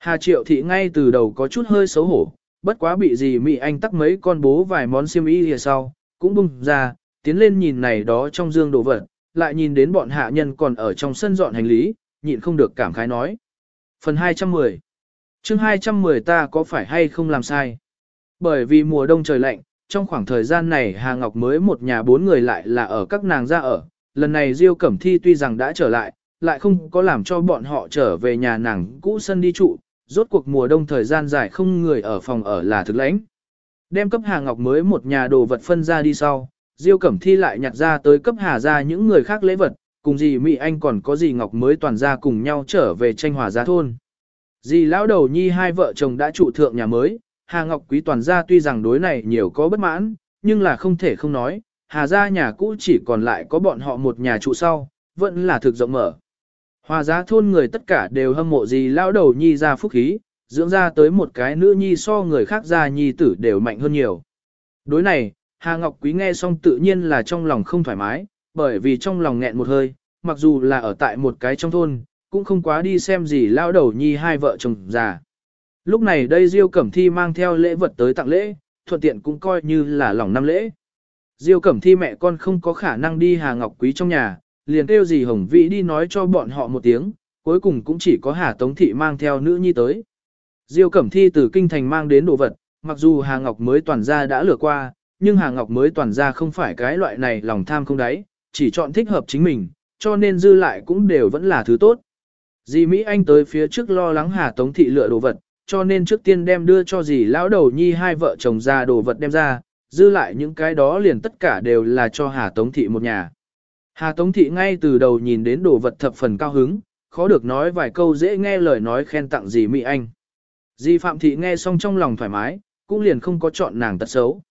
Hà Triệu Thị ngay từ đầu có chút hơi xấu hổ, bất quá bị gì mị anh tắc mấy con bố vài món xiêm y lìa sau, cũng bung ra, tiến lên nhìn này đó trong dương đồ vật, lại nhìn đến bọn hạ nhân còn ở trong sân dọn hành lý, nhịn không được cảm khái nói. Phần 210 chương 210 ta có phải hay không làm sai? Bởi vì mùa đông trời lạnh, trong khoảng thời gian này Hà Ngọc mới một nhà bốn người lại là ở các nàng ra ở. Lần này Diêu Cẩm Thi tuy rằng đã trở lại, lại không có làm cho bọn họ trở về nhà nàng cũ sân đi trụ, rốt cuộc mùa đông thời gian dài không người ở phòng ở là thực lãnh. Đem cấp Hà Ngọc mới một nhà đồ vật phân ra đi sau, Diêu Cẩm Thi lại nhặt ra tới cấp Hà ra những người khác lễ vật, cùng dì Mỹ Anh còn có dì Ngọc mới toàn ra cùng nhau trở về tranh hòa giá thôn. Dì lão đầu nhi hai vợ chồng đã trụ thượng nhà mới, Hà Ngọc Quý toàn gia tuy rằng đối này nhiều có bất mãn, nhưng là không thể không nói, Hà gia nhà cũ chỉ còn lại có bọn họ một nhà trụ sau, vẫn là thực rộng mở. Hòa giá thôn người tất cả đều hâm mộ gì lão đầu nhi ra phúc khí, dưỡng ra tới một cái nữ nhi so người khác ra nhi tử đều mạnh hơn nhiều. Đối này, Hà Ngọc Quý nghe xong tự nhiên là trong lòng không thoải mái, bởi vì trong lòng nghẹn một hơi, mặc dù là ở tại một cái trong thôn, cũng không quá đi xem gì lão đầu nhi hai vợ chồng già. Lúc này đây Diêu Cẩm Thi mang theo lễ vật tới tặng lễ, thuận tiện cũng coi như là lòng năm lễ. Diêu Cẩm Thi mẹ con không có khả năng đi Hà Ngọc Quý trong nhà, liền kêu gì Hồng Vĩ đi nói cho bọn họ một tiếng, cuối cùng cũng chỉ có Hà Tống Thị mang theo nữ nhi tới. Diêu Cẩm Thi từ kinh thành mang đến đồ vật, mặc dù Hà Ngọc mới toàn ra đã lừa qua, nhưng Hà Ngọc mới toàn ra không phải cái loại này lòng tham không đáy, chỉ chọn thích hợp chính mình, cho nên dư lại cũng đều vẫn là thứ tốt. Dì Mỹ Anh tới phía trước lo lắng Hà Tống Thị lựa đồ vật, cho nên trước tiên đem đưa cho dì lão đầu nhi hai vợ chồng ra đồ vật đem ra, dư lại những cái đó liền tất cả đều là cho Hà Tống Thị một nhà. Hà Tống Thị ngay từ đầu nhìn đến đồ vật thập phần cao hứng, khó được nói vài câu dễ nghe lời nói khen tặng gì Mỹ Anh. Di Phạm Thị nghe xong trong lòng thoải mái, cũng liền không có chọn nàng tật xấu.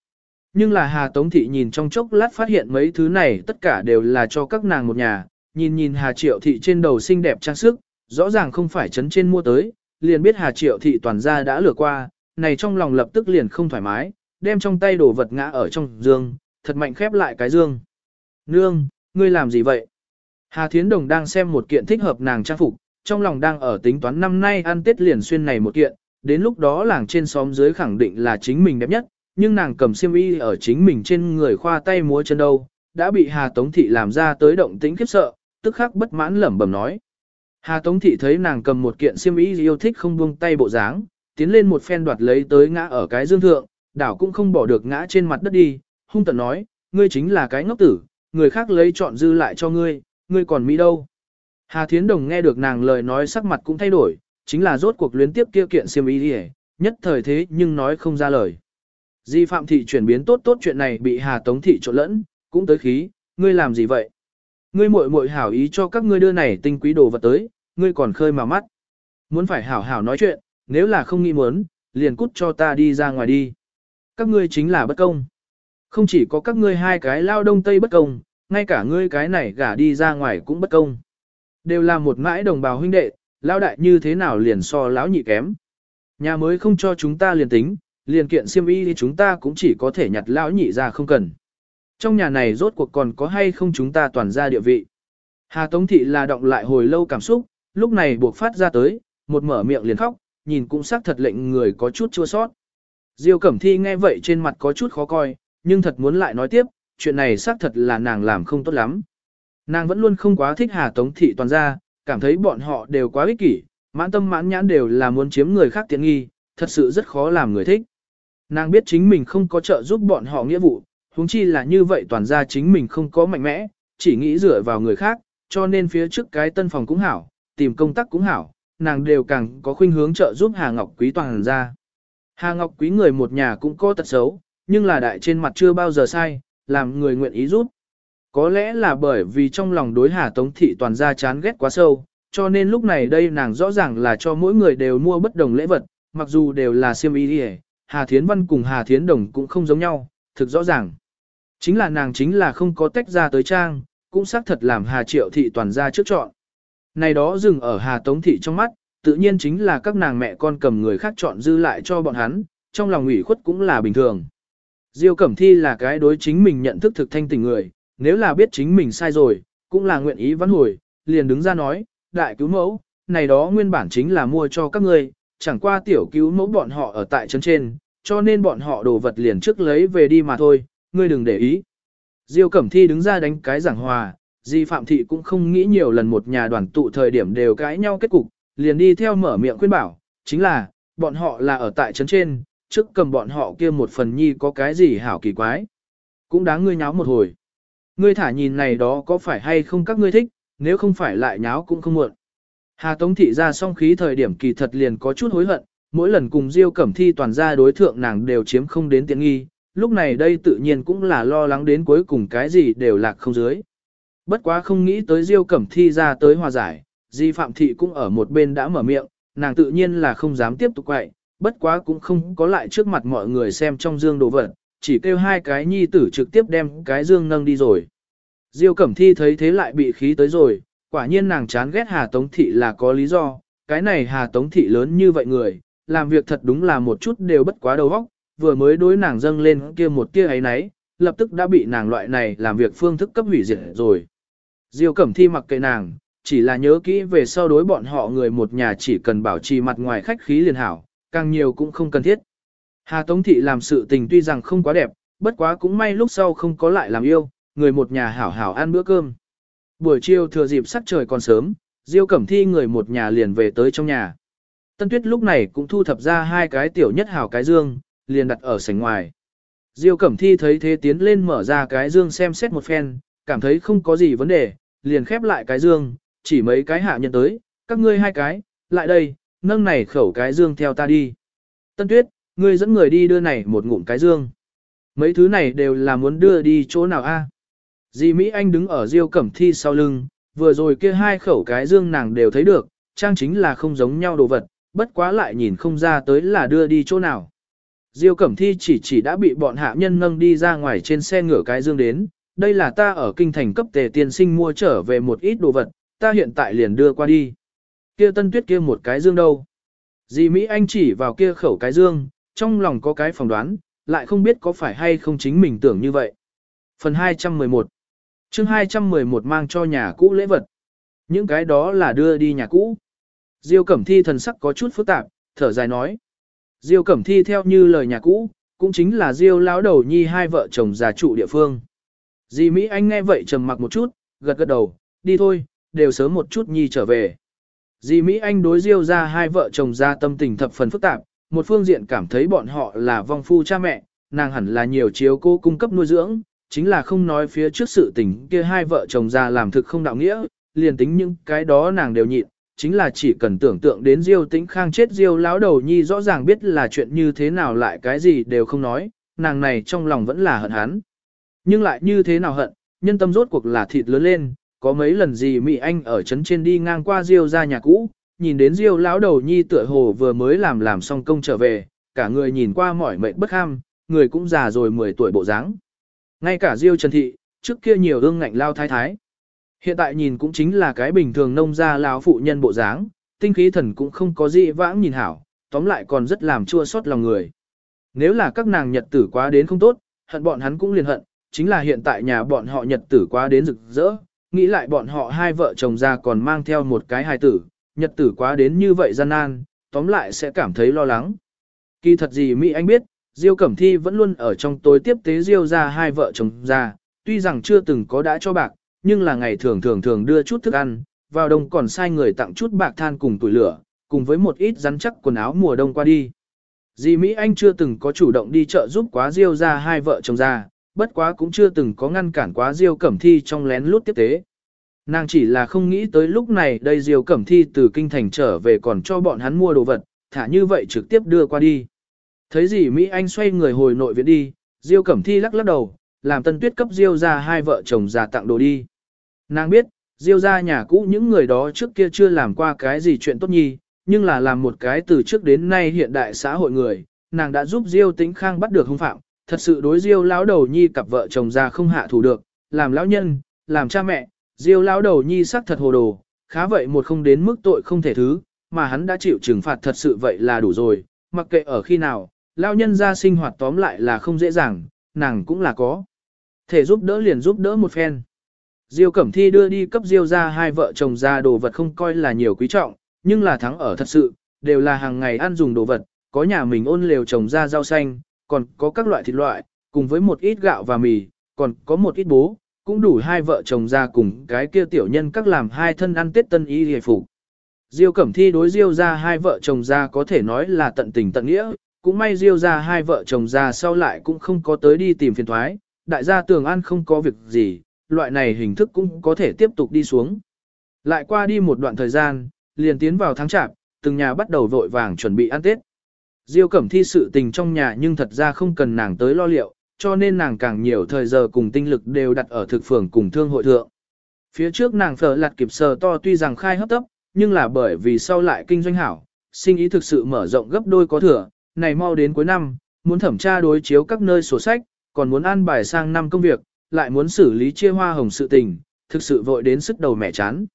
Nhưng là Hà Tống Thị nhìn trong chốc lát phát hiện mấy thứ này tất cả đều là cho các nàng một nhà, nhìn nhìn Hà Triệu Thị trên đầu xinh đẹp trang sức, rõ ràng không phải chấn trên mua tới, liền biết Hà Triệu Thị toàn gia đã lừa qua, này trong lòng lập tức liền không thoải mái, đem trong tay đồ vật ngã ở trong dương, thật mạnh khép lại cái dương. Nương, ngươi làm gì vậy? Hà Thiến Đồng đang xem một kiện thích hợp nàng trang phục, trong lòng đang ở tính toán năm nay ăn Tết liền xuyên này một kiện, đến lúc đó làng trên xóm dưới khẳng định là chính mình đẹp nhất, nhưng nàng cầm xiêm y ở chính mình trên người khoa tay múa chân đâu, đã bị Hà Tống Thị làm ra tới động tĩnh khiếp sợ, tức khắc bất mãn lẩm bẩm nói. Hà Tống Thị thấy nàng cầm một kiện xiêm y yêu thích không buông tay bộ dáng, tiến lên một phen đoạt lấy tới ngã ở cái dương thượng, đảo cũng không bỏ được ngã trên mặt đất đi, hung tận nói, ngươi chính là cái ngốc tử, người khác lấy chọn dư lại cho ngươi, ngươi còn mỹ đâu. Hà Thiến Đồng nghe được nàng lời nói sắc mặt cũng thay đổi, chính là rốt cuộc luyến tiếp kia kiện siêm ý đi nhất thời thế nhưng nói không ra lời. Di Phạm Thị chuyển biến tốt tốt chuyện này bị Hà Tống Thị trộn lẫn, cũng tới khí, ngươi làm gì vậy? Ngươi muội muội hảo ý cho các ngươi đưa này tinh quý đồ vật tới, ngươi còn khơi mà mắt. Muốn phải hảo hảo nói chuyện, nếu là không nghĩ muốn, liền cút cho ta đi ra ngoài đi. Các ngươi chính là bất công. Không chỉ có các ngươi hai cái lao đông tây bất công, ngay cả ngươi cái này gả đi ra ngoài cũng bất công. Đều là một mãi đồng bào huynh đệ, lao đại như thế nào liền so lão nhị kém. Nhà mới không cho chúng ta liền tính, liền kiện siêm y thì chúng ta cũng chỉ có thể nhặt lão nhị ra không cần. Trong nhà này rốt cuộc còn có hay không chúng ta toàn ra địa vị. Hà Tống Thị là động lại hồi lâu cảm xúc, lúc này buộc phát ra tới, một mở miệng liền khóc, nhìn cũng xác thật lệnh người có chút chua sót. Diêu Cẩm Thi nghe vậy trên mặt có chút khó coi, nhưng thật muốn lại nói tiếp, chuyện này xác thật là nàng làm không tốt lắm. Nàng vẫn luôn không quá thích Hà Tống Thị toàn ra, cảm thấy bọn họ đều quá ích kỷ, mãn tâm mãn nhãn đều là muốn chiếm người khác tiện nghi, thật sự rất khó làm người thích. Nàng biết chính mình không có trợ giúp bọn họ nghĩa vụ, huống chi là như vậy toàn ra chính mình không có mạnh mẽ, chỉ nghĩ dựa vào người khác, cho nên phía trước cái tân phòng cũng hảo, tìm công tác cũng hảo, nàng đều càng có khuynh hướng trợ giúp Hà Ngọc Quý toàn ra. Hà Ngọc Quý người một nhà cũng có tật xấu, nhưng là đại trên mặt chưa bao giờ sai, làm người nguyện ý giúp. Có lẽ là bởi vì trong lòng đối Hà Tống Thị toàn ra chán ghét quá sâu, cho nên lúc này đây nàng rõ ràng là cho mỗi người đều mua bất đồng lễ vật, mặc dù đều là siêm y đi Hà Thiến Văn cùng Hà Thiến Đồng cũng không giống nhau, thực rõ ràng. Chính là nàng chính là không có tách ra tới trang, cũng xác thật làm Hà Triệu Thị toàn ra trước chọn. Này đó dừng ở Hà Tống Thị trong mắt, tự nhiên chính là các nàng mẹ con cầm người khác chọn dư lại cho bọn hắn, trong lòng ủy khuất cũng là bình thường. Diêu Cẩm Thi là cái đối chính mình nhận thức thực thanh tình người, nếu là biết chính mình sai rồi, cũng là nguyện ý vãn hồi, liền đứng ra nói, đại cứu mẫu, này đó nguyên bản chính là mua cho các ngươi, chẳng qua tiểu cứu mẫu bọn họ ở tại trấn trên, cho nên bọn họ đồ vật liền trước lấy về đi mà thôi, ngươi đừng để ý. Diêu Cẩm Thi đứng ra đánh cái giảng hòa, Di Phạm Thị cũng không nghĩ nhiều lần một nhà đoàn tụ thời điểm đều cãi nhau kết cục, liền đi theo mở miệng khuyên bảo, chính là, bọn họ là ở tại trấn trên, trước cầm bọn họ kia một phần nhi có cái gì hảo kỳ quái. Cũng đáng ngươi nháo một hồi. Ngươi thả nhìn này đó có phải hay không các ngươi thích, nếu không phải lại nháo cũng không muộn. Hà Tống Thị ra song khí thời điểm kỳ thật liền có chút hối hận, mỗi lần cùng Diêu Cẩm Thi toàn ra đối thượng nàng đều chiếm không đến tiện nghi, lúc này đây tự nhiên cũng là lo lắng đến cuối cùng cái gì đều lạc không dưới. Bất quá không nghĩ tới Diêu Cẩm Thi ra tới hòa giải, Di Phạm Thị cũng ở một bên đã mở miệng, nàng tự nhiên là không dám tiếp tục quậy, bất quá cũng không có lại trước mặt mọi người xem trong dương đồ vật, chỉ kêu hai cái nhi tử trực tiếp đem cái dương nâng đi rồi. Diêu Cẩm Thi thấy thế lại bị khí tới rồi, quả nhiên nàng chán ghét Hà Tống Thị là có lý do, cái này Hà Tống Thị lớn như vậy người, làm việc thật đúng là một chút đều bất quá đầu óc, vừa mới đối nàng dâng lên kia một tia ấy nấy, lập tức đã bị nàng loại này làm việc phương thức cấp hủy diệt rồi. Diêu Cẩm Thi mặc kệ nàng, chỉ là nhớ kỹ về sau đối bọn họ người một nhà chỉ cần bảo trì mặt ngoài khách khí liền hảo, càng nhiều cũng không cần thiết. Hà Tống Thị làm sự tình tuy rằng không quá đẹp, bất quá cũng may lúc sau không có lại làm yêu, người một nhà hảo hảo ăn bữa cơm. Buổi chiều thừa dịp sắc trời còn sớm, Diêu Cẩm Thi người một nhà liền về tới trong nhà. Tân Tuyết lúc này cũng thu thập ra hai cái tiểu nhất hảo cái dương, liền đặt ở sảnh ngoài. Diêu Cẩm Thi thấy thế tiến lên mở ra cái dương xem xét một phen, cảm thấy không có gì vấn đề, liền khép lại cái dương, chỉ mấy cái hạ nhân tới, các ngươi hai cái, lại đây, nâng này khẩu cái dương theo ta đi. Tân Tuyết, ngươi dẫn người đi đưa này một ngụm cái dương. Mấy thứ này đều là muốn đưa đi chỗ nào a? Dì Mỹ Anh đứng ở Diêu Cẩm Thi sau lưng, vừa rồi kia hai khẩu cái dương nàng đều thấy được, trang chính là không giống nhau đồ vật, bất quá lại nhìn không ra tới là đưa đi chỗ nào. Diêu Cẩm Thi chỉ chỉ đã bị bọn hạ nhân nâng đi ra ngoài trên xe ngửa cái dương đến, đây là ta ở kinh thành cấp tề tiên sinh mua trở về một ít đồ vật, ta hiện tại liền đưa qua đi. Kia tân tuyết kia một cái dương đâu? Dì Mỹ Anh chỉ vào kia khẩu cái dương, trong lòng có cái phỏng đoán, lại không biết có phải hay không chính mình tưởng như vậy. Phần 211 chương 211 mang cho nhà cũ lễ vật. Những cái đó là đưa đi nhà cũ. Diêu Cẩm Thi thần sắc có chút phức tạp, thở dài nói. Diêu Cẩm Thi theo như lời nhà cũ, cũng chính là Diêu lão đầu nhi hai vợ chồng già trụ địa phương. Dì Mỹ Anh nghe vậy trầm mặc một chút, gật gật đầu, đi thôi, đều sớm một chút nhi trở về. Dì Mỹ Anh đối Diêu ra hai vợ chồng ra tâm tình thập phần phức tạp, một phương diện cảm thấy bọn họ là vong phu cha mẹ, nàng hẳn là nhiều chiếu cô cung cấp nuôi dưỡng, chính là không nói phía trước sự tình kia hai vợ chồng ra làm thực không đạo nghĩa, liền tính những cái đó nàng đều nhịn, chính là chỉ cần tưởng tượng đến Diêu Tĩnh Khang chết Diêu lão đầu nhi rõ ràng biết là chuyện như thế nào lại cái gì đều không nói, nàng này trong lòng vẫn là hận hắn. Nhưng lại như thế nào hận, nhân tâm rốt cuộc là thịt lớn lên, có mấy lần gì Mỹ Anh ở trấn trên đi ngang qua Diêu ra nhà cũ, nhìn đến Diêu lão đầu nhi tựa hồ vừa mới làm làm xong công trở về, cả người nhìn qua mỏi mệt bất ham, người cũng già rồi 10 tuổi bộ dáng. Ngay cả Diêu Trần Thị, trước kia nhiều ương ngạnh lao thái thái. Hiện tại nhìn cũng chính là cái bình thường nông gia lão phụ nhân bộ dáng, tinh khí thần cũng không có gì vãng nhìn hảo, tóm lại còn rất làm chua xót lòng người. Nếu là các nàng nhật tử quá đến không tốt, hận bọn hắn cũng liền hận, chính là hiện tại nhà bọn họ nhật tử quá đến rực rỡ, nghĩ lại bọn họ hai vợ chồng ra còn mang theo một cái hài tử, nhật tử quá đến như vậy gian nan, tóm lại sẽ cảm thấy lo lắng. Kỳ thật gì Mỹ Anh biết, Diêu Cẩm Thi vẫn luôn ở trong tối tiếp tế Diêu ra hai vợ chồng ra, tuy rằng chưa từng có đã cho bạc, nhưng là ngày thường thường thường đưa chút thức ăn, vào đông còn sai người tặng chút bạc than cùng tuổi lửa, cùng với một ít rắn chắc quần áo mùa đông qua đi. Dì Mỹ Anh chưa từng có chủ động đi chợ giúp quá Diêu ra hai vợ chồng ra, bất quá cũng chưa từng có ngăn cản quá Diêu Cẩm Thi trong lén lút tiếp tế. Nàng chỉ là không nghĩ tới lúc này đây Diêu Cẩm Thi từ kinh thành trở về còn cho bọn hắn mua đồ vật, thả như vậy trực tiếp đưa qua đi. Thấy gì Mỹ Anh xoay người hồi nội viện đi, Diêu Cẩm Thi lắc lắc đầu, làm Tân Tuyết cấp Diêu ra hai vợ chồng già tặng đồ đi. Nàng biết, Diêu ra nhà cũ những người đó trước kia chưa làm qua cái gì chuyện tốt nhi, nhưng là làm một cái từ trước đến nay hiện đại xã hội người, nàng đã giúp Diêu Tĩnh Khang bắt được hung phạm, thật sự đối Diêu lão đầu nhi cặp vợ chồng già không hạ thủ được, làm lão nhân, làm cha mẹ, Diêu lão đầu nhi sắc thật hồ đồ, khá vậy một không đến mức tội không thể thứ, mà hắn đã chịu trừng phạt thật sự vậy là đủ rồi, mặc kệ ở khi nào, lão nhân ra sinh hoạt tóm lại là không dễ dàng, nàng cũng là có. Thể giúp đỡ liền giúp đỡ một phen. Diêu Cẩm Thi đưa đi cấp Diêu ra hai vợ chồng ra đồ vật không coi là nhiều quý trọng, nhưng là thắng ở thật sự, đều là hàng ngày ăn dùng đồ vật, có nhà mình ôn lều trồng ra rau xanh, còn có các loại thịt loại, cùng với một ít gạo và mì, còn có một ít bố, cũng đủ hai vợ chồng ra cùng cái kia tiểu nhân các làm hai thân ăn tết tân y hề phục. Diêu Cẩm Thi đối Diêu ra hai vợ chồng ra có thể nói là tận tình tận nghĩa, cũng may Diêu ra hai vợ chồng ra sau lại cũng không có tới đi tìm phiền thoái, đại gia tường an không có việc gì, loại này hình thức cũng có thể tiếp tục đi xuống. Lại qua đi một đoạn thời gian, liền tiến vào tháng chạp, từng nhà bắt đầu vội vàng chuẩn bị ăn Tết. Diêu Cẩm Thi sự tình trong nhà nhưng thật ra không cần nàng tới lo liệu, cho nên nàng càng nhiều thời giờ cùng tinh lực đều đặt ở thực phường cùng thương hội thượng. Phía trước nàng phở lạt kịp sờ to tuy rằng khai hấp tấp, nhưng là bởi vì sau lại kinh doanh hảo, sinh ý thực sự mở rộng gấp đôi có thừa, này mau đến cuối năm, muốn thẩm tra đối chiếu các nơi sổ sách, còn muốn an bài sang năm công việc, lại muốn xử lý chia hoa hồng sự tình, thực sự vội đến sức đầu mẹ chán.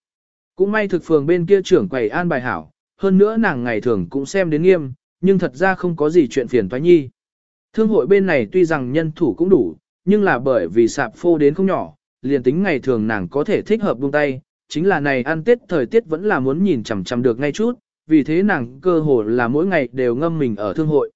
Cũng may thực phường bên kia trưởng quầy an bài hảo, hơn nữa nàng ngày thường cũng xem đến nghiêm, nhưng thật ra không có gì chuyện phiền toái nhi. Thương hội bên này tuy rằng nhân thủ cũng đủ, nhưng là bởi vì sạp phô đến không nhỏ, liền tính ngày thường nàng có thể thích hợp buông tay, chính là này ăn tết thời tiết vẫn là muốn nhìn chằm chằm được ngay chút, vì thế nàng cơ hồ là mỗi ngày đều ngâm mình ở thương hội.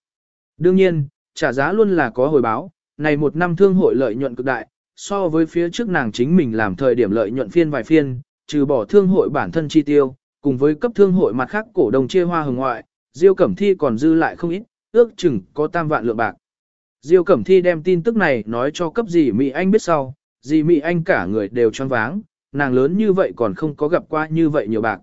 Đương nhiên, trả giá luôn là có hồi báo, này một năm thương hội lợi nhuận cực đại, so với phía trước nàng chính mình làm thời điểm lợi nhuận phiên vài phiên, trừ bỏ thương hội bản thân chi tiêu, cùng với cấp thương hội mặt khác cổ đồng chia hoa hồng ngoại, Diêu Cẩm Thi còn dư lại không ít, ước chừng có tam vạn lượng bạc. Diêu Cẩm Thi đem tin tức này nói cho cấp dì Mỹ Anh biết sau, dì Mỹ Anh cả người đều choáng váng, nàng lớn như vậy còn không có gặp qua như vậy nhiều bạc.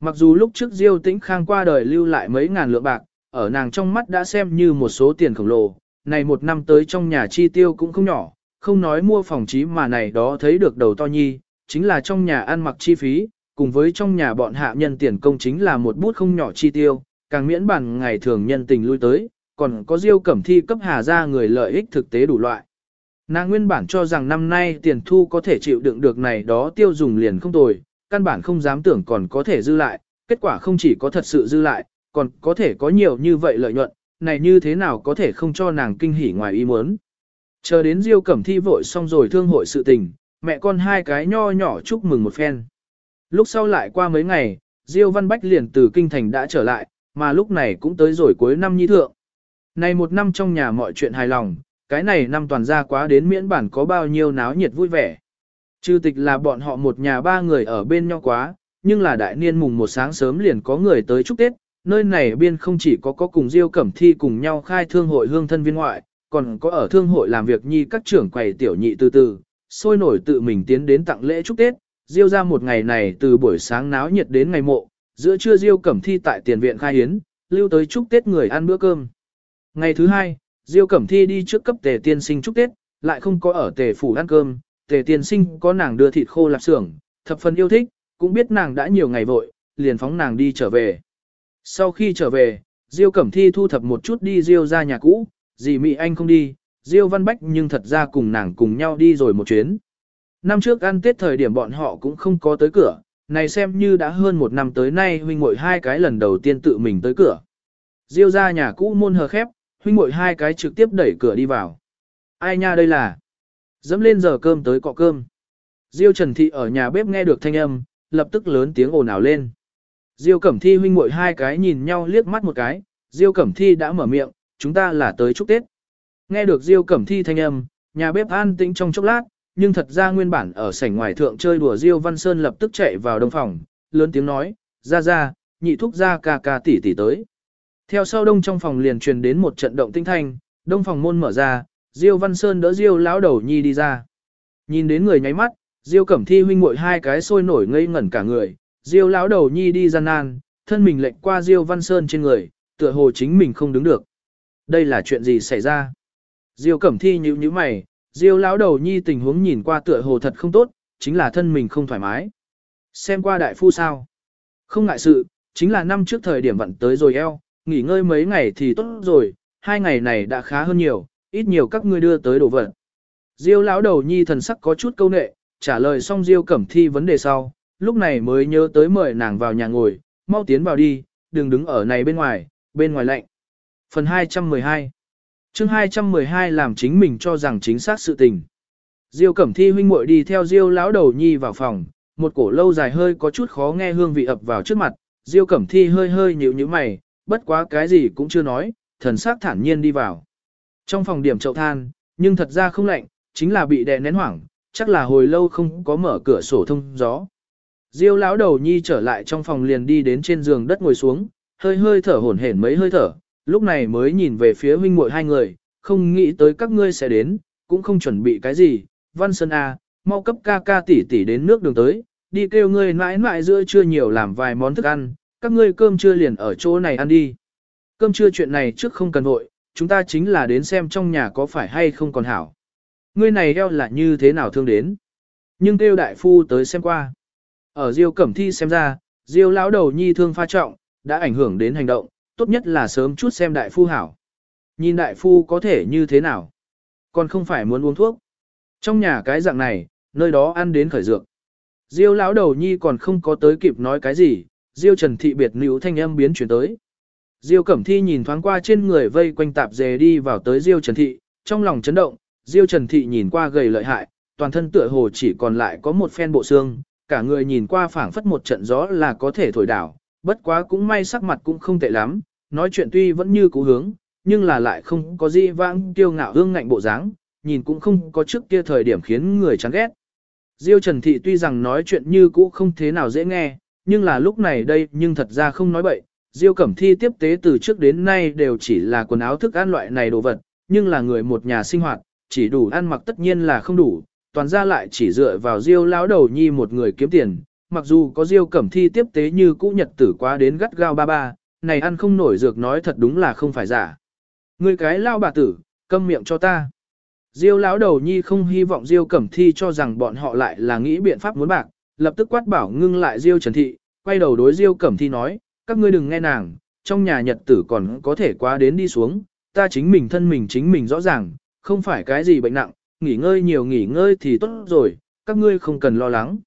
Mặc dù lúc trước Diêu Tĩnh Khang qua đời lưu lại mấy ngàn lượng bạc, ở nàng trong mắt đã xem như một số tiền khổng lồ, này một năm tới trong nhà chi tiêu cũng không nhỏ, không nói mua phòng trí mà này đó thấy được đầu to nhi, chính là trong nhà ăn mặc chi phí, cùng với trong nhà bọn hạ nhân tiền công chính là một bút không nhỏ chi tiêu, càng miễn bản ngày thường nhân tình lui tới, còn có diêu cẩm thi cấp hà ra người lợi ích thực tế đủ loại. Nàng nguyên bản cho rằng năm nay tiền thu có thể chịu đựng được này đó tiêu dùng liền không tồi, căn bản không dám tưởng còn có thể dư lại, kết quả không chỉ có thật sự dư lại, còn có thể có nhiều như vậy lợi nhuận, này như thế nào có thể không cho nàng kinh hỉ ngoài ý muốn. Chờ đến Diêu Cẩm Thi vội xong rồi thương hội sự tình, mẹ con hai cái nho nhỏ chúc mừng một phen. Lúc sau lại qua mấy ngày, Diêu Văn Bách liền từ kinh thành đã trở lại, mà lúc này cũng tới rồi cuối năm nhi thượng. Này một năm trong nhà mọi chuyện hài lòng, cái này năm toàn ra quá đến miễn bản có bao nhiêu náo nhiệt vui vẻ. Chư tịch là bọn họ một nhà ba người ở bên nhau quá, nhưng là đại niên mùng một sáng sớm liền có người tới chúc Tết, nơi này biên không chỉ có có cùng Diêu Cẩm Thi cùng nhau khai thương hội hương thân viên ngoại, còn có ở thương hội làm việc nhi các trưởng quầy tiểu nhị từ từ, sôi nổi tự mình tiến đến tặng lễ chúc Tết, Diêu ra một ngày này từ buổi sáng náo nhiệt đến ngày mộ, giữa trưa Diêu Cẩm Thi tại tiền viện khai hiến, lưu tới chúc Tết người ăn bữa cơm. Ngày thứ hai, Diêu Cẩm Thi đi trước cấp tề tiên sinh chúc Tết, lại không có ở tề phủ ăn cơm, tề tiên sinh có nàng đưa thịt khô lạp xưởng, thập phần yêu thích, cũng biết nàng đã nhiều ngày vội, liền phóng nàng đi trở về. Sau khi trở về, Diêu Cẩm Thi thu thập một chút đi Diêu ra nhà cũ, dì Mỹ Anh không đi, Diêu Văn Bách nhưng thật ra cùng nàng cùng nhau đi rồi một chuyến. Năm trước ăn Tết thời điểm bọn họ cũng không có tới cửa, này xem như đã hơn một năm tới nay huynh muội hai cái lần đầu tiên tự mình tới cửa. Diêu ra nhà cũ môn hờ khép, huynh muội hai cái trực tiếp đẩy cửa đi vào. Ai nha đây là? Dẫm lên giờ cơm tới cọ cơm. Diêu Trần Thị ở nhà bếp nghe được thanh âm, lập tức lớn tiếng ồn ào lên. Diêu Cẩm Thi huynh muội hai cái nhìn nhau liếc mắt một cái, Diêu Cẩm Thi đã mở miệng, chúng ta là tới chúc Tết. Nghe được Diêu Cẩm Thi thanh âm, nhà bếp an tĩnh trong chốc lát, nhưng thật ra nguyên bản ở sảnh ngoài thượng chơi đùa Diêu Văn Sơn lập tức chạy vào đông phòng, lớn tiếng nói, ra ra, nhị thúc ra ca ca tỷ tỷ tới. Theo sau đông trong phòng liền truyền đến một trận động tinh thanh, đông phòng môn mở ra, Diêu Văn Sơn đỡ Diêu lão đầu nhi đi ra. Nhìn đến người nháy mắt, Diêu Cẩm Thi huynh muội hai cái sôi nổi ngây ngẩn cả người, Diêu lão đầu nhi đi gian nan, thân mình lệnh qua Diêu Văn Sơn trên người, tựa hồ chính mình không đứng được. Đây là chuyện gì xảy ra? Diêu Cẩm Thi nhíu nhíu mày, Diêu lão đầu nhi tình huống nhìn qua tựa hồ thật không tốt, chính là thân mình không thoải mái. Xem qua đại phu sao? Không ngại sự, chính là năm trước thời điểm vận tới rồi eo, nghỉ ngơi mấy ngày thì tốt rồi, hai ngày này đã khá hơn nhiều, ít nhiều các ngươi đưa tới đồ vật. Diêu lão đầu nhi thần sắc có chút câu nệ, trả lời xong Diêu Cẩm Thi vấn đề sau, lúc này mới nhớ tới mời nàng vào nhà ngồi, mau tiến vào đi, đừng đứng ở này bên ngoài, bên ngoài lạnh. Phần 212 chương 212 làm chính mình cho rằng chính xác sự tình. Diêu Cẩm Thi huynh muội đi theo Diêu lão đầu nhi vào phòng, một cổ lâu dài hơi có chút khó nghe hương vị ập vào trước mặt, Diêu Cẩm Thi hơi hơi nhíu nhíu mày, bất quá cái gì cũng chưa nói, thần sắc thản nhiên đi vào. Trong phòng điểm chậu than, nhưng thật ra không lạnh, chính là bị đè nén hoảng, chắc là hồi lâu không có mở cửa sổ thông gió. Diêu lão đầu nhi trở lại trong phòng liền đi đến trên giường đất ngồi xuống, hơi hơi thở hổn hển mấy hơi thở, lúc này mới nhìn về phía huynh muội hai người, không nghĩ tới các ngươi sẽ đến, cũng không chuẩn bị cái gì, Văn Sơn A, à, mau cấp ca ca tỷ tỷ đến nước đường tới, đi kêu ngươi mãi mãi giữa trưa nhiều làm vài món thức ăn, các ngươi cơm trưa liền ở chỗ này ăn đi. Cơm trưa chuyện này trước không cần vội, chúng ta chính là đến xem trong nhà có phải hay không còn hảo. Ngươi này eo là như thế nào thương đến. Nhưng kêu đại phu tới xem qua. Ở Diêu Cẩm Thi xem ra, Diêu lão đầu nhi thương pha trọng, đã ảnh hưởng đến hành động, tốt nhất là sớm chút xem đại phu hảo. Nhìn đại phu có thể như thế nào? Còn không phải muốn uống thuốc. Trong nhà cái dạng này, nơi đó ăn đến khởi dược. Diêu lão đầu nhi còn không có tới kịp nói cái gì, Diêu Trần Thị biệt nữ thanh âm biến chuyển tới. Diêu Cẩm Thi nhìn thoáng qua trên người vây quanh tạp dề đi vào tới Diêu Trần Thị, trong lòng chấn động, Diêu Trần Thị nhìn qua gầy lợi hại, toàn thân tựa hồ chỉ còn lại có một phen bộ xương, cả người nhìn qua phảng phất một trận gió là có thể thổi đảo, bất quá cũng may sắc mặt cũng không tệ lắm, nói chuyện tuy vẫn như cũ hướng, nhưng là lại không có gì vãng kiêu ngạo hương ngạnh bộ dáng, nhìn cũng không có trước kia thời điểm khiến người chán ghét. Diêu Trần Thị tuy rằng nói chuyện như cũ không thế nào dễ nghe, nhưng là lúc này đây nhưng thật ra không nói bậy. Diêu Cẩm Thi tiếp tế từ trước đến nay đều chỉ là quần áo thức ăn loại này đồ vật, nhưng là người một nhà sinh hoạt, chỉ đủ ăn mặc tất nhiên là không đủ, toàn ra lại chỉ dựa vào Diêu lão đầu nhi một người kiếm tiền, mặc dù có Diêu Cẩm Thi tiếp tế như cũ nhật tử quá đến gắt gao ba ba, này ăn không nổi dược nói thật đúng là không phải giả. Người cái lao bà tử, câm miệng cho ta. Diêu lão đầu nhi không hy vọng Diêu Cẩm Thi cho rằng bọn họ lại là nghĩ biện pháp muốn bạc, lập tức quát bảo ngưng lại Diêu Trần Thị, quay đầu đối Diêu Cẩm Thi nói, các ngươi đừng nghe nàng, trong nhà nhật tử còn có thể quá đến đi xuống, ta chính mình thân mình chính mình rõ ràng, không phải cái gì bệnh nặng, nghỉ ngơi nhiều nghỉ ngơi thì tốt rồi, các ngươi không cần lo lắng.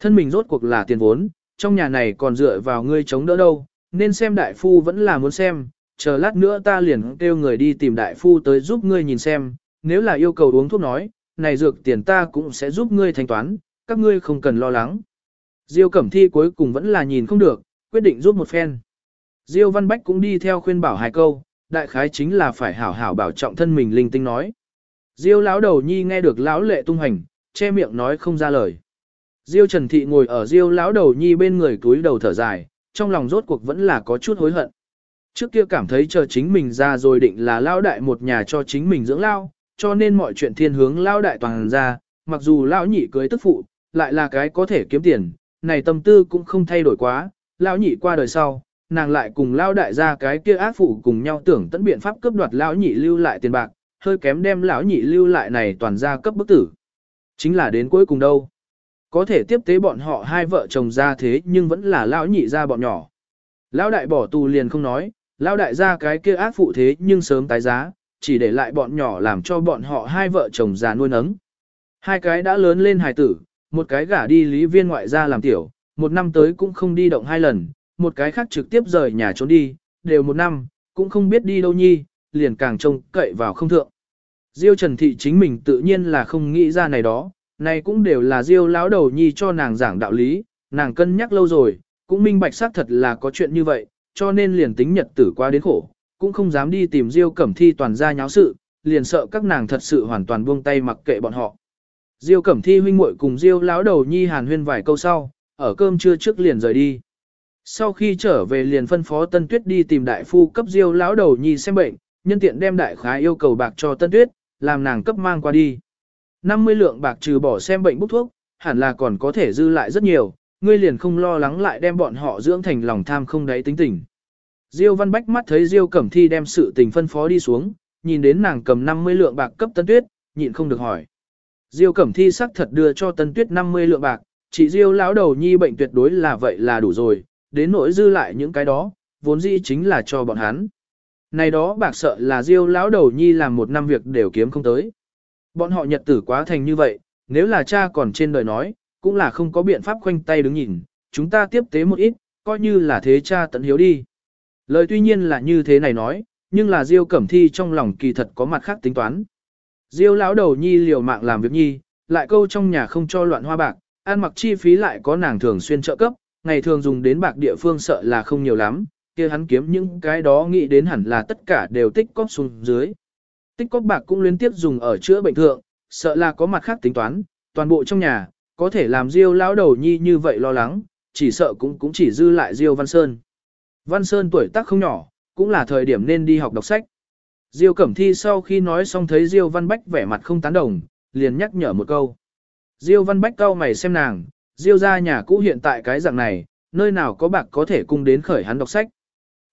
Thân mình rốt cuộc là tiền vốn, trong nhà này còn dựa vào ngươi chống đỡ đâu, nên xem đại phu vẫn là muốn xem, chờ lát nữa ta liền kêu người đi tìm đại phu tới giúp ngươi nhìn xem, nếu là yêu cầu uống thuốc nói, này dược tiền ta cũng sẽ giúp ngươi thanh toán, các ngươi không cần lo lắng. Diêu Cẩm Thi cuối cùng vẫn là nhìn không được, quyết định giúp một phen. Diêu Văn Bách cũng đi theo khuyên bảo hai câu, đại khái chính là phải hảo hảo bảo trọng thân mình linh tinh nói. Diêu lão đầu nhi nghe được lão lệ tung hành, che miệng nói không ra lời. Diêu Trần Thị ngồi ở Diêu lão đầu nhi bên người túi đầu thở dài, trong lòng rốt cuộc vẫn là có chút hối hận. Trước kia cảm thấy chờ chính mình ra rồi định là lão đại một nhà cho chính mình dưỡng lao, cho nên mọi chuyện thiên hướng lão đại toàn ra, mặc dù lão nhị cưới tức phụ, lại là cái có thể kiếm tiền, này tâm tư cũng không thay đổi quá, lão nhị qua đời sau, nàng lại cùng lão đại ra cái kia ác phụ cùng nhau tưởng tận biện pháp cướp đoạt lão nhị lưu lại tiền bạc, hơi kém đem lão nhị lưu lại này toàn ra cấp bức tử. Chính là đến cuối cùng đâu. Có thể tiếp tế bọn họ hai vợ chồng ra thế nhưng vẫn là lão nhị ra bọn nhỏ. Lão đại bỏ tù liền không nói, lão đại ra cái kia ác phụ thế nhưng sớm tái giá, chỉ để lại bọn nhỏ làm cho bọn họ hai vợ chồng già nuôi nấng. Hai cái đã lớn lên hài tử, một cái gả đi lý viên ngoại gia làm tiểu, một năm tới cũng không đi động hai lần, một cái khác trực tiếp rời nhà trốn đi, đều một năm, cũng không biết đi đâu nhi, liền càng trông cậy vào không thượng. Diêu Trần Thị chính mình tự nhiên là không nghĩ ra này đó, này cũng đều là Diêu lão đầu nhi cho nàng giảng đạo lý, nàng cân nhắc lâu rồi, cũng minh bạch xác thật là có chuyện như vậy, cho nên liền tính nhật tử qua đến khổ, cũng không dám đi tìm Diêu Cẩm Thi toàn ra nháo sự, liền sợ các nàng thật sự hoàn toàn buông tay mặc kệ bọn họ. Diêu Cẩm Thi huynh muội cùng Diêu lão đầu nhi hàn huyên vài câu sau, ở cơm trưa trước liền rời đi. Sau khi trở về liền phân phó Tân Tuyết đi tìm đại phu cấp Diêu lão đầu nhi xem bệnh, nhân tiện đem đại khái yêu cầu bạc cho Tân Tuyết, làm nàng cấp mang qua đi. 50 lượng bạc trừ bỏ xem bệnh bút thuốc, hẳn là còn có thể dư lại rất nhiều, ngươi liền không lo lắng lại đem bọn họ dưỡng thành lòng tham không đáy tính tình. Diêu Văn Bách mắt thấy Diêu Cẩm Thi đem sự tình phân phó đi xuống, nhìn đến nàng cầm 50 lượng bạc cấp Tân Tuyết, nhịn không được hỏi. Diêu Cẩm Thi xác thật đưa cho Tân Tuyết 50 lượng bạc, chỉ Diêu lão đầu nhi bệnh tuyệt đối là vậy là đủ rồi, đến nỗi dư lại những cái đó, vốn dĩ chính là cho bọn hắn. Này đó bạc sợ là Diêu lão đầu nhi làm một năm việc đều kiếm không tới. Bọn họ nhật tử quá thành như vậy, nếu là cha còn trên đời nói, cũng là không có biện pháp khoanh tay đứng nhìn, chúng ta tiếp tế một ít, coi như là thế cha tận hiếu đi. Lời tuy nhiên là như thế này nói, nhưng là Diêu Cẩm Thi trong lòng kỳ thật có mặt khác tính toán. Diêu lão đầu nhi liều mạng làm việc nhi, lại câu trong nhà không cho loạn hoa bạc, ăn mặc chi phí lại có nàng thường xuyên trợ cấp, ngày thường dùng đến bạc địa phương sợ là không nhiều lắm, kia hắn kiếm những cái đó nghĩ đến hẳn là tất cả đều tích cóp xuống dưới. Tích cóp bạc cũng liên tiếp dùng ở chữa bệnh thượng, sợ là có mặt khác tính toán, toàn bộ trong nhà, có thể làm Diêu lão đầu nhi như vậy lo lắng, chỉ sợ cũng cũng chỉ dư lại Diêu Văn Sơn. Văn Sơn tuổi tác không nhỏ, cũng là thời điểm nên đi học đọc sách. Diêu Cẩm Thi sau khi nói xong thấy Diêu Văn Bách vẻ mặt không tán đồng, liền nhắc nhở một câu. Diêu Văn Bách cau mày xem nàng, Diêu ra nhà cũ hiện tại cái dạng này, nơi nào có bạc có thể cung đến khởi hắn đọc sách.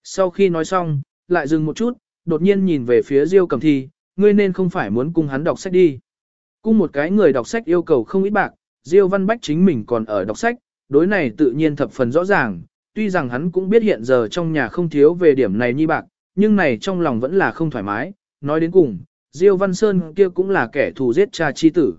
Sau khi nói xong, lại dừng một chút, đột nhiên nhìn về phía Diêu Cẩm Thi, ngươi nên không phải muốn cung hắn đọc sách đi. Cung một cái người đọc sách yêu cầu không ít bạc, Diêu Văn Bách chính mình còn ở đọc sách, đối này tự nhiên thập phần rõ ràng, tuy rằng hắn cũng biết hiện giờ trong nhà không thiếu về điểm này nhi bạc, nhưng này trong lòng vẫn là không thoải mái, nói đến cùng, Diêu Văn Sơn kia cũng là kẻ thù giết cha chi tử.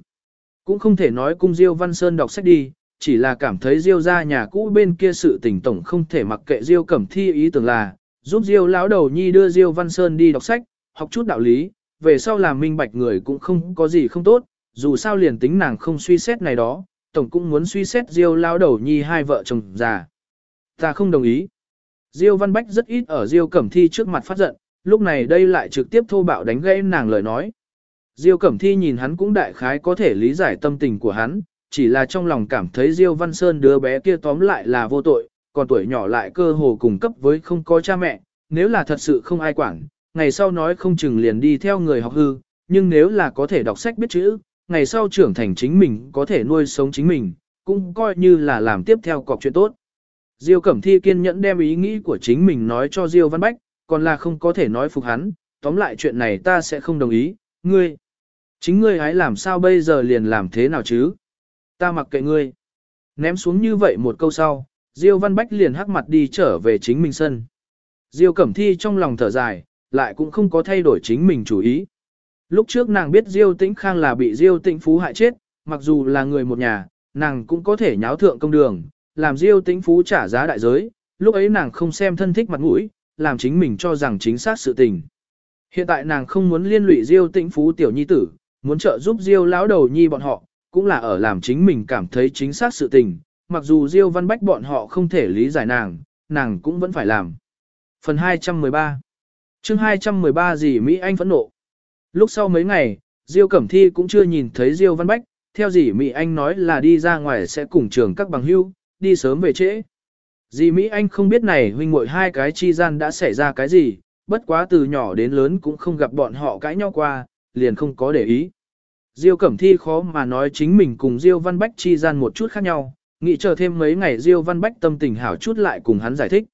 Cũng không thể nói cung Diêu Văn Sơn đọc sách đi, chỉ là cảm thấy Diêu ra nhà cũ bên kia sự tình tổng không thể mặc kệ Diêu Cẩm Thi ý tưởng là, giúp Diêu lão đầu nhi đưa Diêu Văn Sơn đi đọc sách, học chút đạo lý, về sau làm minh bạch người cũng không có gì không tốt, dù sao liền tính nàng không suy xét này đó, tổng cũng muốn suy xét Diêu lão đầu nhi hai vợ chồng già. Ta không đồng ý. Diêu Văn Bách rất ít ở Diêu Cẩm Thi trước mặt phát giận, lúc này đây lại trực tiếp thô bạo đánh gãy nàng lời nói. Diêu Cẩm Thi nhìn hắn cũng đại khái có thể lý giải tâm tình của hắn, chỉ là trong lòng cảm thấy Diêu Văn Sơn đứa bé kia tóm lại là vô tội, còn tuổi nhỏ lại cơ hồ cùng cấp với không có cha mẹ, nếu là thật sự không ai quản, ngày sau nói không chừng liền đi theo người học hư, nhưng nếu là có thể đọc sách biết chữ, ngày sau trưởng thành chính mình có thể nuôi sống chính mình, cũng coi như là làm tiếp theo cọc chuyện tốt. Diêu Cẩm Thi kiên nhẫn đem ý nghĩ của chính mình nói cho Diêu Văn Bách, còn là không có thể nói phục hắn, tóm lại chuyện này ta sẽ không đồng ý, ngươi. Chính ngươi hãy làm sao bây giờ liền làm thế nào chứ? Ta mặc kệ ngươi. Ném xuống như vậy một câu sau, Diêu Văn Bách liền hắc mặt đi trở về chính mình sân. Diêu Cẩm Thi trong lòng thở dài, lại cũng không có thay đổi chính mình chủ ý. Lúc trước nàng biết Diêu Tĩnh Khang là bị Diêu Tĩnh Phú hại chết, mặc dù là người một nhà, nàng cũng có thể nháo thượng công đường, làm Diêu Tĩnh Phú trả giá đại giới, lúc ấy nàng không xem thân thích mặt mũi, làm chính mình cho rằng chính xác sự tình. Hiện tại nàng không muốn liên lụy Diêu Tĩnh Phú tiểu nhi tử, muốn trợ giúp Diêu lão đầu nhi bọn họ, cũng là ở làm chính mình cảm thấy chính xác sự tình, mặc dù Diêu Văn Bách bọn họ không thể lý giải nàng, nàng cũng vẫn phải làm. Phần 213 chương 213 gì Mỹ Anh phẫn nộ. Lúc sau mấy ngày, Diêu Cẩm Thi cũng chưa nhìn thấy Diêu Văn Bách, theo Dì Mỹ Anh nói là đi ra ngoài sẽ cùng trường các bằng hưu, đi sớm về trễ. Dì Mỹ Anh không biết này huynh muội hai cái chi gian đã xảy ra cái gì, bất quá từ nhỏ đến lớn cũng không gặp bọn họ cãi nhau qua, liền không có để ý. Diêu Cẩm Thi khó mà nói chính mình cùng Diêu Văn Bách chi gian một chút khác nhau, nghĩ chờ thêm mấy ngày Diêu Văn Bách tâm tình hảo chút lại cùng hắn giải thích.